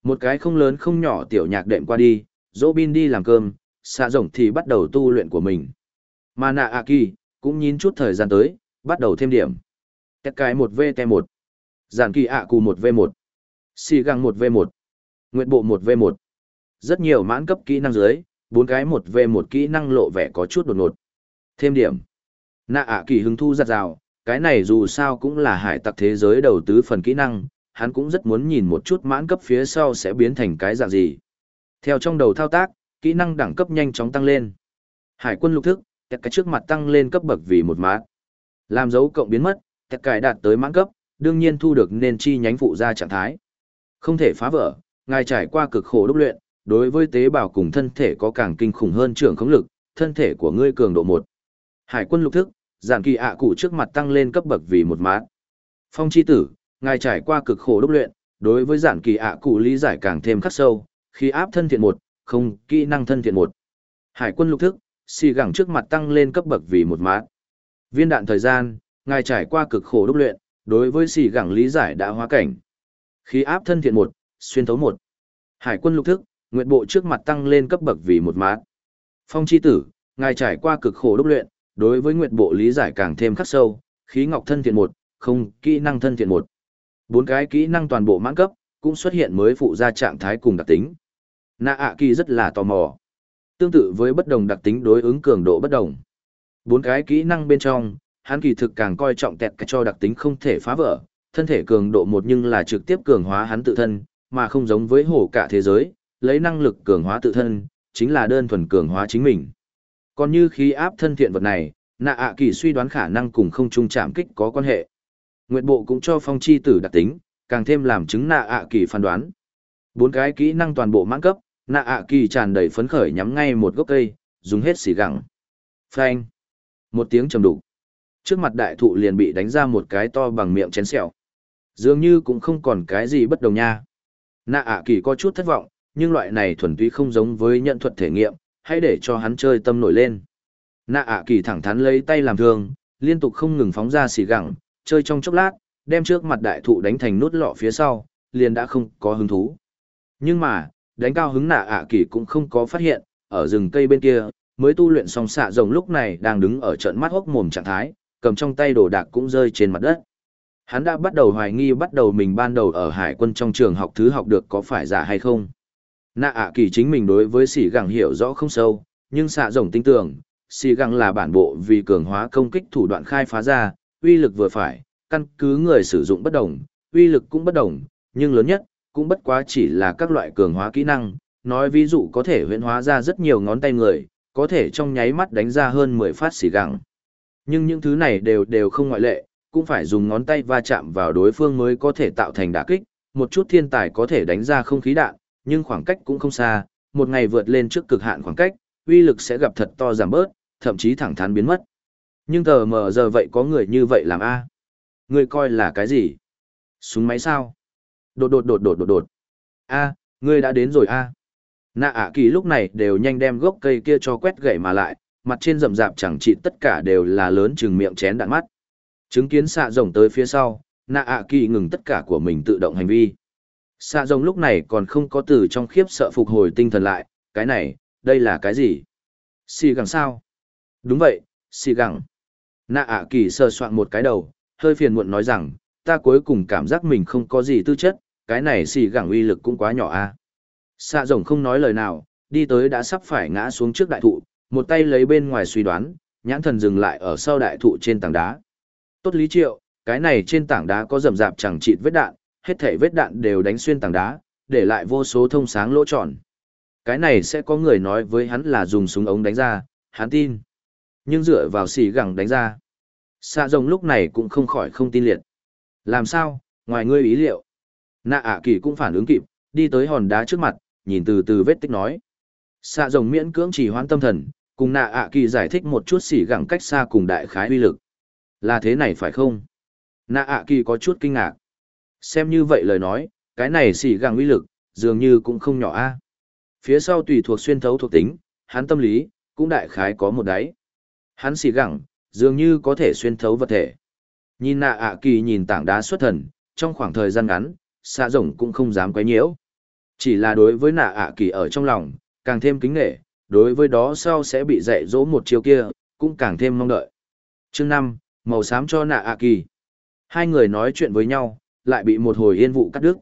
Một cái không lớn không nhỏ tiểu nhạc đệm qua đi, Robin đi làm cơm, xạ rồng thì bắt đầu tu luyện của mình. Mà nạ ạ kỳ, cũng nhìn chút thời gian tới, bắt đầu thêm điểm. Kết cái một v t một Giản kỳ ạ cù một v một Xì găng một v một Nguyện bộ một v một Rất nhiều mãn cấp kỹ năng dưới, bốn cái một v một kỹ năng lộ vẻ có chút đột ngột. Thêm điểm. Nạ ạ kỳ hứng thu giặt rào, cái này dù sao cũng là hải tặc thế giới đầu tứ phần kỹ năng, hắn cũng rất muốn nhìn một chút mãn cấp phía sau sẽ biến thành cái dạng gì. Theo trong đầu thao tác, kỹ năng đẳng cấp nhanh chóng tăng lên. Hải quân lục thức, kẹt cái trước mặt tăng lên cấp bậc vì một mát. Làm dấu cộng biến mất, kẹt cải đạt tới mãn cấp, đương nhiên thu được nên chi nhánh phụ ra trạng thái. Không thể phá vỡ, ngài trải qua cực khổ đúc luyện, đối với tế bào cùng thân thể có càng kinh khủng hơn trưởng khống lực, thân thể của ngươi cường độ một. Hải quân lục thức, giản kỳ ạ cụ trước mặt tăng lên cấp bậc vì một mã. Phong chi tử, ngài trải qua cực khổ đúc luyện, đối với giản kỳ ạ cụ lý giải càng thêm khắc sâu, khi áp thân thiện một, không, kỹ năng thân thiện một. Hải quân lục thức, xì gẳng trước mặt tăng lên cấp bậc vì một mã. Viên đạn thời gian, ngài trải qua cực khổ đúc luyện, đối với xì gẳng lý giải đã hóa cảnh. Khí áp thân thiện một, xuyên thấu một. Hải quân lục thức, nguyện bộ trước mặt tăng lên cấp bậc vì một mát. Phong chi tử, ngài trải qua cực khổ đúc luyện, đối với nguyện bộ lý giải càng thêm khắc sâu, khí ngọc thân thiện một, không, kỹ năng thân thiện một. Bốn cái kỹ năng toàn bộ mãn cấp, cũng xuất hiện mới phụ ra trạng thái cùng đặc tính. Nạ ạ kỳ rất là tò mò. Tương tự với bất đồng đặc tính đối ứng cường độ bất đồng. Bốn cái kỹ năng bên trong, hắn kỳ thực càng coi trọng tẹt cho đặc tính không thể phá vỡ, thân thể cường độ một nhưng là trực tiếp cường hóa hắn tự thân, mà không giống với hổ cả thế giới, lấy năng lực cường hóa tự thân, chính là đơn thuần cường hóa chính mình. Còn như khí áp thân thiện vật này, nạ ạ kỳ suy đoán khả năng cùng không trung chạm kích có quan hệ. Nguyệt bộ cũng cho phong chi tử đặc tính, càng thêm làm chứng nạ ạ kỳ phán đoán. Bốn cái kỹ năng toàn bộ mãn cấp, nạ ạ kỳ tràn đầy phấn khởi nhắm ngay một gốc cây, dùng hết xỉ gẳng. Phanh. Một tiếng trầm đục. Trước mặt đại thụ liền bị đánh ra một cái to bằng miệng chén sẹo. Dường như cũng không còn cái gì bất đồng nha. Nạ ạ kỳ có chút thất vọng, nhưng loại này thuần túy không giống với nhận thuật thể nghiệm, hãy để cho hắn chơi tâm nổi lên. Nạ ạ kỳ thẳng thắn lấy tay làm thương, liên tục không ngừng phóng ra xì gẳng, chơi trong chốc lát, đem trước mặt đại thụ đánh thành nút lọ phía sau, liền đã không có hứng thú. Nhưng mà, đánh cao hứng nạ ạ kỳ cũng không có phát hiện, ở rừng cây bên kia, mới tu luyện xong xạ rồng lúc này đang đứng ở trận mắt hốc mồm trạng thái, cầm trong tay đồ đạc cũng rơi trên mặt đất. Hắn đã bắt đầu hoài nghi bắt đầu mình ban đầu ở hải quân trong trường học thứ học được có phải giả hay không. Nạ ạ kỳ chính mình đối với sỉ gẳng hiểu rõ không sâu, nhưng xạ rồng tin tưởng, sỉ gẳng là bản bộ vì cường hóa công kích thủ đoạn khai phá ra, uy lực vừa phải, căn cứ người sử dụng bất đồng, uy lực cũng bất đồng, nhưng lớn nhất, cũng bất quá chỉ là các loại cường hóa kỹ năng, nói ví dụ có thể huyễn hóa ra rất nhiều ngón tay người, có thể trong nháy mắt đánh ra hơn 10 phát xỉ gẳng. Nhưng những thứ này đều đều không ngoại lệ, cũng phải dùng ngón tay va chạm vào đối phương mới có thể tạo thành đả kích, một chút thiên tài có thể đánh ra không khí đạn, nhưng khoảng cách cũng không xa, một ngày vượt lên trước cực hạn khoảng cách, uy lực sẽ gặp thật to giảm bớt, thậm chí thẳng thắn biến mất. Nhưng tờ mờ giờ vậy có người như vậy làm a Người coi là cái gì? Súng máy sao? Đột đột đột đột đột đột. A, ngươi đã đến rồi a. Nạ ạ kỳ lúc này đều nhanh đem gốc cây kia cho quét gậy mà lại, mặt trên rậm rạp chẳng trị tất cả đều là lớn chừng miệng chén đạn mắt. Chứng kiến xạ rồng tới phía sau, nạ ạ kỳ ngừng tất cả của mình tự động hành vi. Xạ rồng lúc này còn không có từ trong khiếp sợ phục hồi tinh thần lại, cái này, đây là cái gì? Xì gẳng sao? Đúng vậy, xì gẳng. Nạ ạ kỳ sờ soạn một cái đầu, hơi phiền muộn nói rằng, ta cuối cùng cảm giác mình không có gì tư chất, cái này xì gẳng uy lực cũng quá nhỏ a. À? Xạ rồng không nói lời nào, đi tới đã sắp phải ngã xuống trước đại thụ, một tay lấy bên ngoài suy đoán, nhãn thần dừng lại ở sau đại thụ trên tảng đá. Tốt lý triệu, cái này trên tảng đá có rầm rạp chẳng chịt vết đạn, hết thảy vết đạn đều đánh xuyên tảng đá, để lại vô số thông sáng lỗ tròn. Cái này sẽ có người nói với hắn là dùng súng ống đánh ra, hắn tin. Nhưng dựa vào xì gẳng đánh ra. Xạ rồng lúc này cũng không khỏi không tin liệt. Làm sao, ngoài ngươi ý liệu. Nạ ạ kỳ cũng phản ứng kịp, đi tới hòn đá trước mặt, nhìn từ từ vết tích nói. Xạ rồng miễn cưỡng chỉ hoãn tâm thần, cùng nạ ạ kỳ giải thích một chút xỉ gẳng cách xa cùng đại khái uy lực. Là thế này phải không? Nạ ạ kỳ có chút kinh ngạc. Xem như vậy lời nói, cái này xỉ gẳng uy lực, dường như cũng không nhỏ a. Phía sau tùy thuộc xuyên thấu thuộc tính, hắn tâm lý, cũng đại khái có một đáy. Hắn xỉ gẳng, dường như có thể xuyên thấu vật thể. Nhìn nạ ạ kỳ nhìn tảng đá xuất thần, trong khoảng thời gian ngắn, xạ rồng cũng không dám quấy nhiễu. Chỉ là đối với nạ ạ kỳ ở trong lòng, càng thêm kính nghệ, đối với đó sau sẽ bị dạy dỗ một chiều kia, cũng càng thêm mong đợi. Chương năm màu xám cho nạ ạ kỳ. Hai người nói chuyện với nhau, lại bị một hồi yên vụ cắt đứt.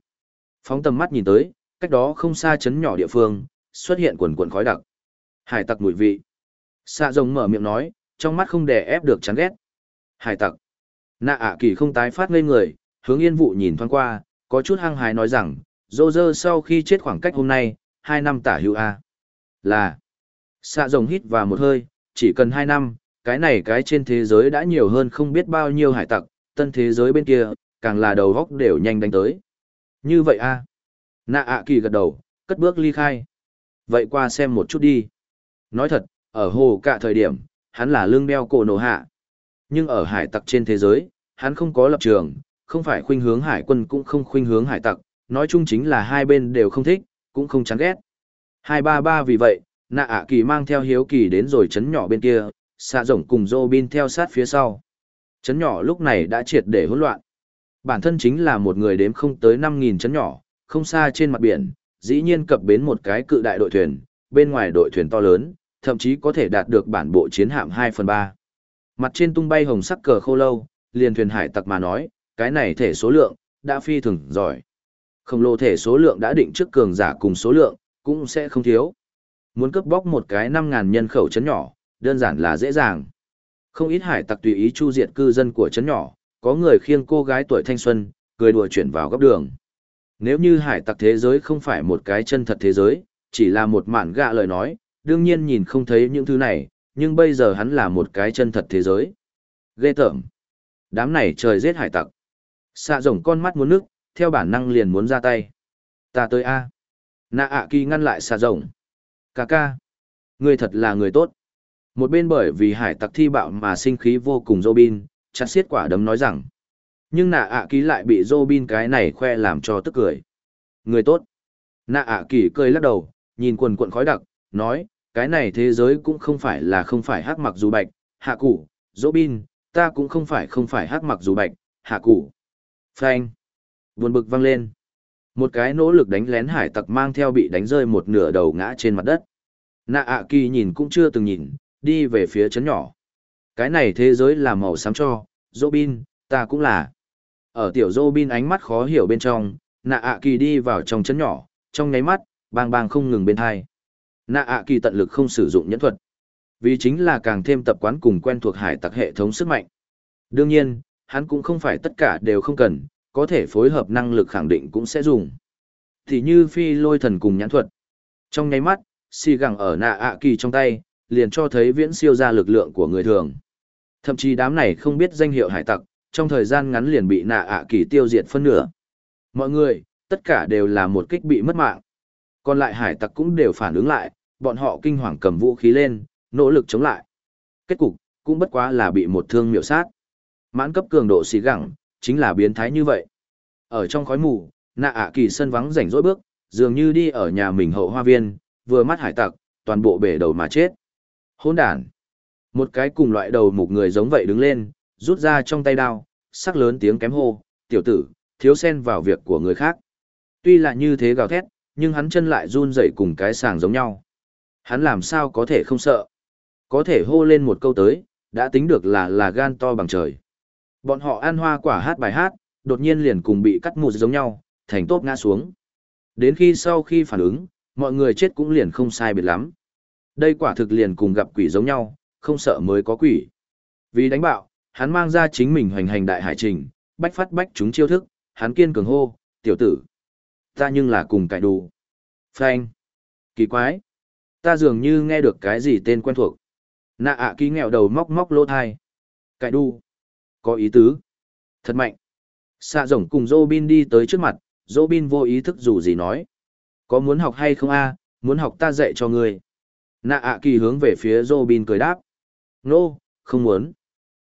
Phóng tầm mắt nhìn tới, cách đó không xa chấn nhỏ địa phương, xuất hiện quần quần khói đặc. Hải tặc mùi vị. Xạ rồng mở miệng nói, trong mắt không đè ép được chán ghét. Hải tặc. Nạ ạ kỳ không tái phát ngây người, hướng yên vụ nhìn thoáng qua, có chút hăng hái nói rằng, dô dơ sau khi chết khoảng cách hôm nay, hai năm tả hữu A. Là. Xạ rồng hít vào một hơi, chỉ cần hai năm, cái này cái trên thế giới đã nhiều hơn không biết bao nhiêu hải tặc, tân thế giới bên kia, càng là đầu góc đều nhanh đánh tới. Như vậy a Nạ ạ kỳ gật đầu, cất bước ly khai. Vậy qua xem một chút đi. Nói thật, ở hồ cả thời điểm, hắn là lương đeo cổ nổ hạ. Nhưng ở hải tặc trên thế giới, hắn không có lập trường, không phải khuynh hướng hải quân cũng không khuynh hướng hải tặc, nói chung chính là hai bên đều không thích, cũng không chán ghét. Hai ba ba vì vậy, nạ ạ kỳ mang theo hiếu kỳ đến rồi chấn nhỏ bên kia, xạ rồng cùng dô bin theo sát phía sau. Chấn nhỏ lúc này đã triệt để hỗn loạn. Bản thân chính là một người đếm không tới 5.000 chấn nhỏ, không xa trên mặt biển, dĩ nhiên cập bến một cái cự đại đội thuyền, bên ngoài đội thuyền to lớn, thậm chí có thể đạt được bản bộ chiến hạm 2 phần 3. Mặt trên tung bay hồng sắc cờ khô lâu, liền thuyền hải tặc mà nói, cái này thể số lượng, đã phi thường giỏi. Khổng lồ thể số lượng đã định trước cường giả cùng số lượng, cũng sẽ không thiếu. Muốn cướp bóc một cái 5.000 nhân khẩu chấn nhỏ, đơn giản là dễ dàng. Không ít hải tặc tùy ý chu diệt cư dân của chấn nhỏ, có người khiêng cô gái tuổi thanh xuân, cười đùa chuyển vào góc đường. Nếu như hải tặc thế giới không phải một cái chân thật thế giới, chỉ là một mạn gạ lời nói, đương nhiên nhìn không thấy những thứ này, nhưng bây giờ hắn là một cái chân thật thế giới. Ghê tởm. Đám này trời giết hải tặc. Xạ rồng con mắt muốn nước, theo bản năng liền muốn ra tay. Ta tới A. Nạ ạ kỳ ngăn lại xạ rồng. Cà ca. Người thật là người tốt. Một bên bởi vì hải tặc thi bạo mà sinh khí vô cùng Robin, chặt xiết quả đấm nói rằng. Nhưng nạ ạ kỳ lại bị Robin cái này khoe làm cho tức cười. Người tốt. Nạ ạ kỳ cười lắc đầu, nhìn quần quận khói đặc, nói, cái này thế giới cũng không phải là không phải hắc mặc dù bạch, hạ cụ, Robin, ta cũng không phải không phải hắc mặc dù bạch, hạ cụ. Phanh. Buồn bực vang lên. Một cái nỗ lực đánh lén hải tặc mang theo bị đánh rơi một nửa đầu ngã trên mặt đất. Nạ ạ kỳ nhìn cũng chưa từng nhìn, đi về phía chấn nhỏ. Cái này thế giới là màu xám cho, Robin, ta cũng là. Ở tiểu Robin ánh mắt khó hiểu bên trong, nạ ạ kỳ đi vào trong chấn nhỏ, trong nháy mắt, bang bang không ngừng bên hai. Nạ ạ kỳ tận lực không sử dụng nhẫn thuật. Vì chính là càng thêm tập quán cùng quen thuộc hải tặc hệ thống sức mạnh. Đương nhiên, hắn cũng không phải tất cả đều không cần, có thể phối hợp năng lực khẳng định cũng sẽ dùng. Thì như phi lôi thần cùng nhãn thuật. Trong nháy mắt, xì gẳng ở nạ ạ kỳ trong tay, liền cho thấy viễn siêu ra lực lượng của người thường. Thậm chí đám này không biết danh hiệu hải tặc, trong thời gian ngắn liền bị nạ ạ kỳ tiêu diệt phân nửa. Mọi người, tất cả đều là một kích bị mất mạng. Còn lại hải tặc cũng đều phản ứng lại, bọn họ kinh hoàng cầm vũ khí lên, nỗ lực chống lại. Kết cục, cũng bất quá là bị một thương miểu sát. Mãn cấp cường độ xì gẳng, chính là biến thái như vậy. Ở trong khói mù, nạ ạ kỳ sân vắng rảnh rỗi bước, dường như đi ở nhà mình hậu hoa viên, vừa mắt hải tặc, toàn bộ bể đầu mà chết. Hôn đàn. Một cái cùng loại đầu một người giống vậy đứng lên, rút ra trong tay đao, sắc lớn tiếng kém hô, tiểu tử, thiếu xen vào việc của người khác. Tuy là như thế gào thét, nhưng hắn chân lại run rẩy cùng cái sàng giống nhau. Hắn làm sao có thể không sợ. Có thể hô lên một câu tới, đã tính được là là gan to bằng trời. Bọn họ ăn hoa quả hát bài hát, đột nhiên liền cùng bị cắt mụt giống nhau, thành tốt ngã xuống. Đến khi sau khi phản ứng, mọi người chết cũng liền không sai biệt lắm. Đây quả thực liền cùng gặp quỷ giống nhau, không sợ mới có quỷ. Vì đánh bạo, hắn mang ra chính mình hoành hành đại hải trình, bách phát bách chúng chiêu thức, hắn kiên cường hô, tiểu tử. Ta nhưng là cùng cải đủ. Phanh. Kỳ quái. Ta dường như nghe được cái gì tên quen thuộc. Nạ ạ ký nghèo đầu móc móc lỗ thai. Cải đu. Có ý tứ. Thật mạnh. Xạ rồng cùng Robin đi tới trước mặt, Robin vô ý thức dù gì nói. Có muốn học hay không a? muốn học ta dạy cho ngươi. Nạ ạ kỳ hướng về phía Robin cười đáp. nô、no, không muốn.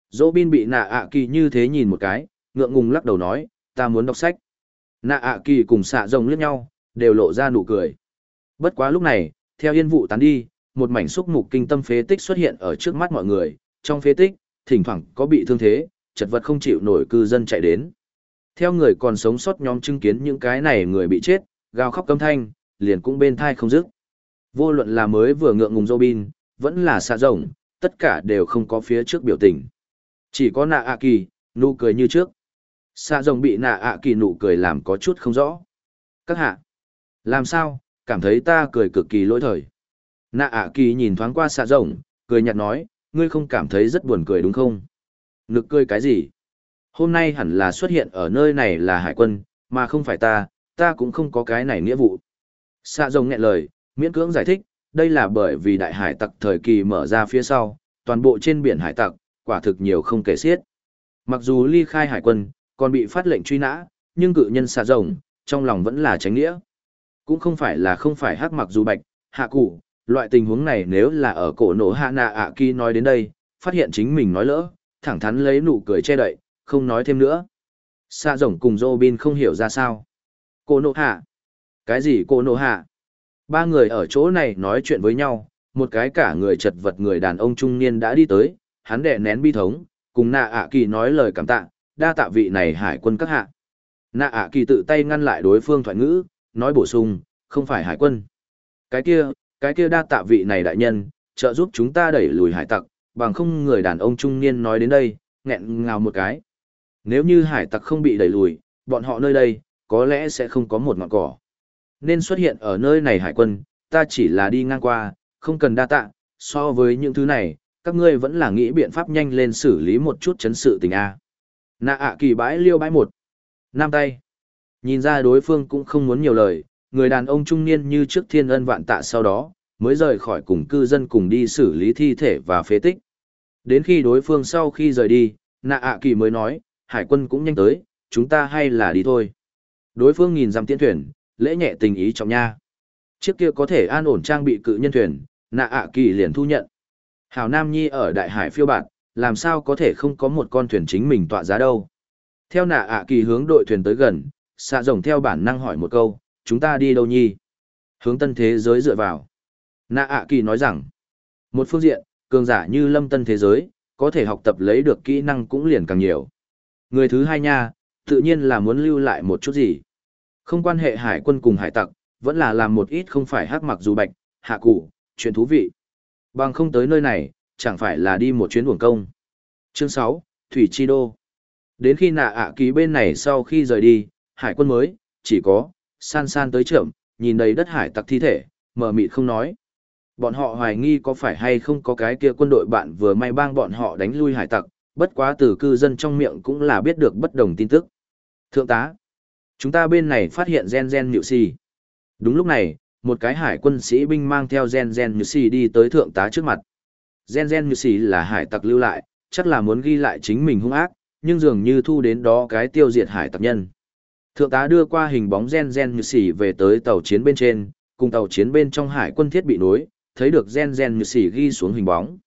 Robin bị nạ ạ kỳ như thế nhìn một cái, ngượng ngùng lắc đầu nói, ta muốn đọc sách. Nạ ạ kỳ cùng xạ rồng liếc nhau, đều lộ ra nụ cười. Bất quá lúc này, theo yên vụ tán đi, một mảnh xúc mục kinh tâm phế tích xuất hiện ở trước mắt mọi người, trong phế tích, thỉnh thoảng có bị thương thế, chật vật không chịu nổi cư dân chạy đến. Theo người còn sống sót nhóm chứng kiến những cái này người bị chết, gào khóc câm thanh, liền cũng bên thai không dứt. Vô luận là mới vừa ngượng ngùng Robin, vẫn là xạ rồng, tất cả đều không có phía trước biểu tình. Chỉ có nạ ạ kỳ, nụ cười như trước. Xạ rồng bị nạ ạ kỳ nụ cười làm có chút không rõ. Các hạ, làm sao, cảm thấy ta cười cực kỳ lỗi thời. Nạ ạ kỳ nhìn thoáng qua xạ rồng, cười nhạt nói, ngươi không cảm thấy rất buồn cười đúng không? Nực cười cái gì? Hôm nay hẳn là xuất hiện ở nơi này là hải quân, mà không phải ta, ta cũng không có cái này nghĩa vụ. Xạ rồng nghẹn lời, miễn cưỡng giải thích, đây là bởi vì đại hải tặc thời kỳ mở ra phía sau, toàn bộ trên biển hải tặc, quả thực nhiều không kể xiết. Mặc dù ly khai hải quân, còn bị phát lệnh truy nã, nhưng cự nhân xạ rồng, trong lòng vẫn là tránh nghĩa. Cũng không phải là không phải hắc mặc dù bạch, hạ cụ, loại tình huống này nếu là ở cổ nổ hạ nạ ạ kỳ nói đến đây, phát hiện chính mình nói lỡ, thẳng thắn lấy nụ cười che đậy, không nói thêm nữa. Sa rồng cùng Robin không hiểu ra sao. Cổ nổ hạ? Cái gì cổ nổ hạ? Ba người ở chỗ này nói chuyện với nhau, một cái cả người chật vật người đàn ông trung niên đã đi tới, hắn đè nén bi thống, cùng nạ ạ kỳ nói lời cảm tạ, đa tạ vị này hải quân các hạ. Nạ ạ kỳ tự tay ngăn lại đối phương thoại ngữ, nói bổ sung, không phải hải quân. Cái kia, cái kia đa tạ vị này đại nhân, trợ giúp chúng ta đẩy lùi hải tặc, bằng không người đàn ông trung niên nói đến đây, nghẹn ngào một cái. Nếu như hải tặc không bị đẩy lùi, bọn họ nơi đây, có lẽ sẽ không có một ngọn cỏ. Nên xuất hiện ở nơi này hải quân, ta chỉ là đi ngang qua, không cần đa tạ, so với những thứ này, các ngươi vẫn là nghĩ biện pháp nhanh lên xử lý một chút chấn sự tình A. Nạ ạ kỳ bãi liêu bãi một. Nam tay. Nhìn ra đối phương cũng không muốn nhiều lời, người đàn ông trung niên như trước thiên ân vạn tạ sau đó, mới rời khỏi cùng cư dân cùng đi xử lý thi thể và phế tích. Đến khi đối phương sau khi rời đi, nạ ạ kỳ mới nói, hải quân cũng nhanh tới, chúng ta hay là đi thôi. Đối phương nhìn dằm tiễn thuyền, lễ nhẹ tình ý trọng nha. Chiếc kia có thể an ổn trang bị cự nhân thuyền, nạ ạ kỳ liền thu nhận. Hảo Nam Nhi ở đại hải phiêu bạt, làm sao có thể không có một con thuyền chính mình tọa giá đâu. Theo nạ ạ kỳ hướng đội thuyền tới gần, xạ rồng theo bản năng hỏi một câu, chúng ta đi đâu nhi? Hướng tân thế giới dựa vào. Nạ ạ kỳ nói rằng, một phương diện, cường giả như lâm tân thế giới, có thể học tập lấy được kỹ năng cũng liền càng nhiều. Người thứ hai nha, tự nhiên là muốn lưu lại một chút gì. Không quan hệ hải quân cùng hải tặc, vẫn là làm một ít không phải hắc mặc dù bạch, hạ cụ, chuyện thú vị. Bằng không tới nơi này, chẳng phải là đi một chuyến uổng công. Chương 6, Thủy Chi Đô. Đến khi nạ ạ ký bên này sau khi rời đi, hải quân mới, chỉ có, san san tới trưởng, nhìn đầy đất hải tặc thi thể, mờ mịt không nói. Bọn họ hoài nghi có phải hay không có cái kia quân đội bạn vừa may bang bọn họ đánh lui hải tặc, bất quá từ cư dân trong miệng cũng là biết được bất đồng tin tức. Thượng tá, chúng ta bên này phát hiện gen gen nhự xì. Đúng lúc này, một cái hải quân sĩ binh mang theo gen gen nhự xì đi tới thượng tá trước mặt. Gen gen nhự xì là hải tặc lưu lại, chắc là muốn ghi lại chính mình hung ác, nhưng dường như thu đến đó cái tiêu diệt hải tặc nhân. Thượng tá đưa qua hình bóng gen gen nhự xì về tới tàu chiến bên trên, cùng tàu chiến bên trong hải quân thiết bị nối, thấy được gen gen nhự xì ghi xuống hình bóng.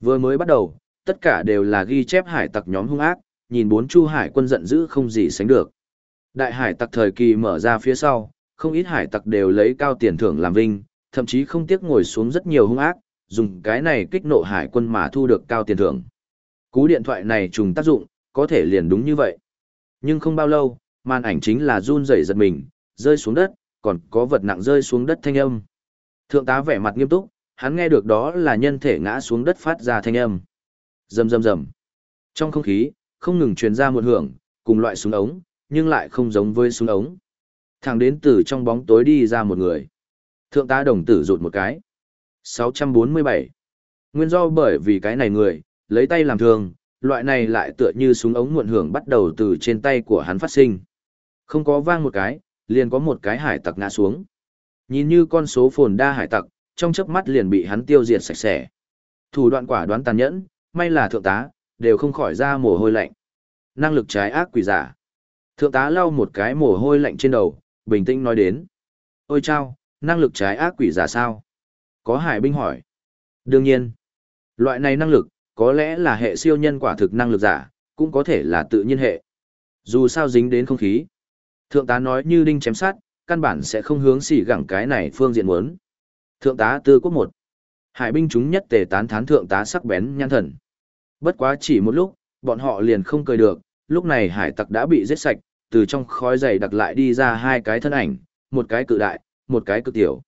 Vừa mới bắt đầu, tất cả đều là ghi chép hải tặc nhóm hung ác, nhìn bốn chu hải quân giận dữ không gì sánh được. Đại hải tặc thời kỳ mở ra phía sau, không ít hải tặc đều lấy cao tiền thưởng làm vinh, thậm chí không tiếc ngồi xuống rất nhiều hung ác, dùng cái này kích nộ hải quân mà thu được cao tiền thưởng. Cú điện thoại này trùng tác dụng, có thể liền đúng như vậy. Nhưng không bao lâu, màn ảnh chính là run rẩy giật mình, rơi xuống đất, còn có vật nặng rơi xuống đất thanh âm. Thượng tá vẻ mặt nghiêm túc, hắn nghe được đó là nhân thể ngã xuống đất phát ra thanh âm. Rầm rầm rầm. Trong không khí, không ngừng truyền ra một hưởng, cùng loại súng ống, nhưng lại không giống với súng ống. Thẳng đến từ trong bóng tối đi ra một người. Thượng tá đồng tử rụt một cái. 647. Nguyên do bởi vì cái này người, lấy tay làm thường, loại này lại tựa như súng ống muộn hưởng bắt đầu từ trên tay của hắn phát sinh. Không có vang một cái, liền có một cái hải tặc ngã xuống. Nhìn như con số phồn đa hải tặc, trong chớp mắt liền bị hắn tiêu diệt sạch sẽ. Thủ đoạn quả đoán tàn nhẫn, may là thượng tá, đều không khỏi ra mồ hôi lạnh. Năng lực trái ác quỷ giả. Thượng tá lau một cái mồ hôi lạnh trên đầu, bình tĩnh nói đến. Ôi chao, năng lực trái ác quỷ giả sao? Có hải binh hỏi. Đương nhiên, loại này năng lực, có lẽ là hệ siêu nhân quả thực năng lực giả, cũng có thể là tự nhiên hệ. Dù sao dính đến không khí. Thượng tá nói như đinh chém sát, căn bản sẽ không hướng xỉ gẳng cái này phương diện muốn. Thượng tá tư quốc một. Hải binh chúng nhất tề tán thán thượng tá sắc bén nhan thần. Bất quá chỉ một lúc, bọn họ liền không cười được, lúc này hải tặc đã bị giết sạch, từ trong khói dày đặc lại đi ra hai cái thân ảnh, một cái cự đại, một cái cực tiểu.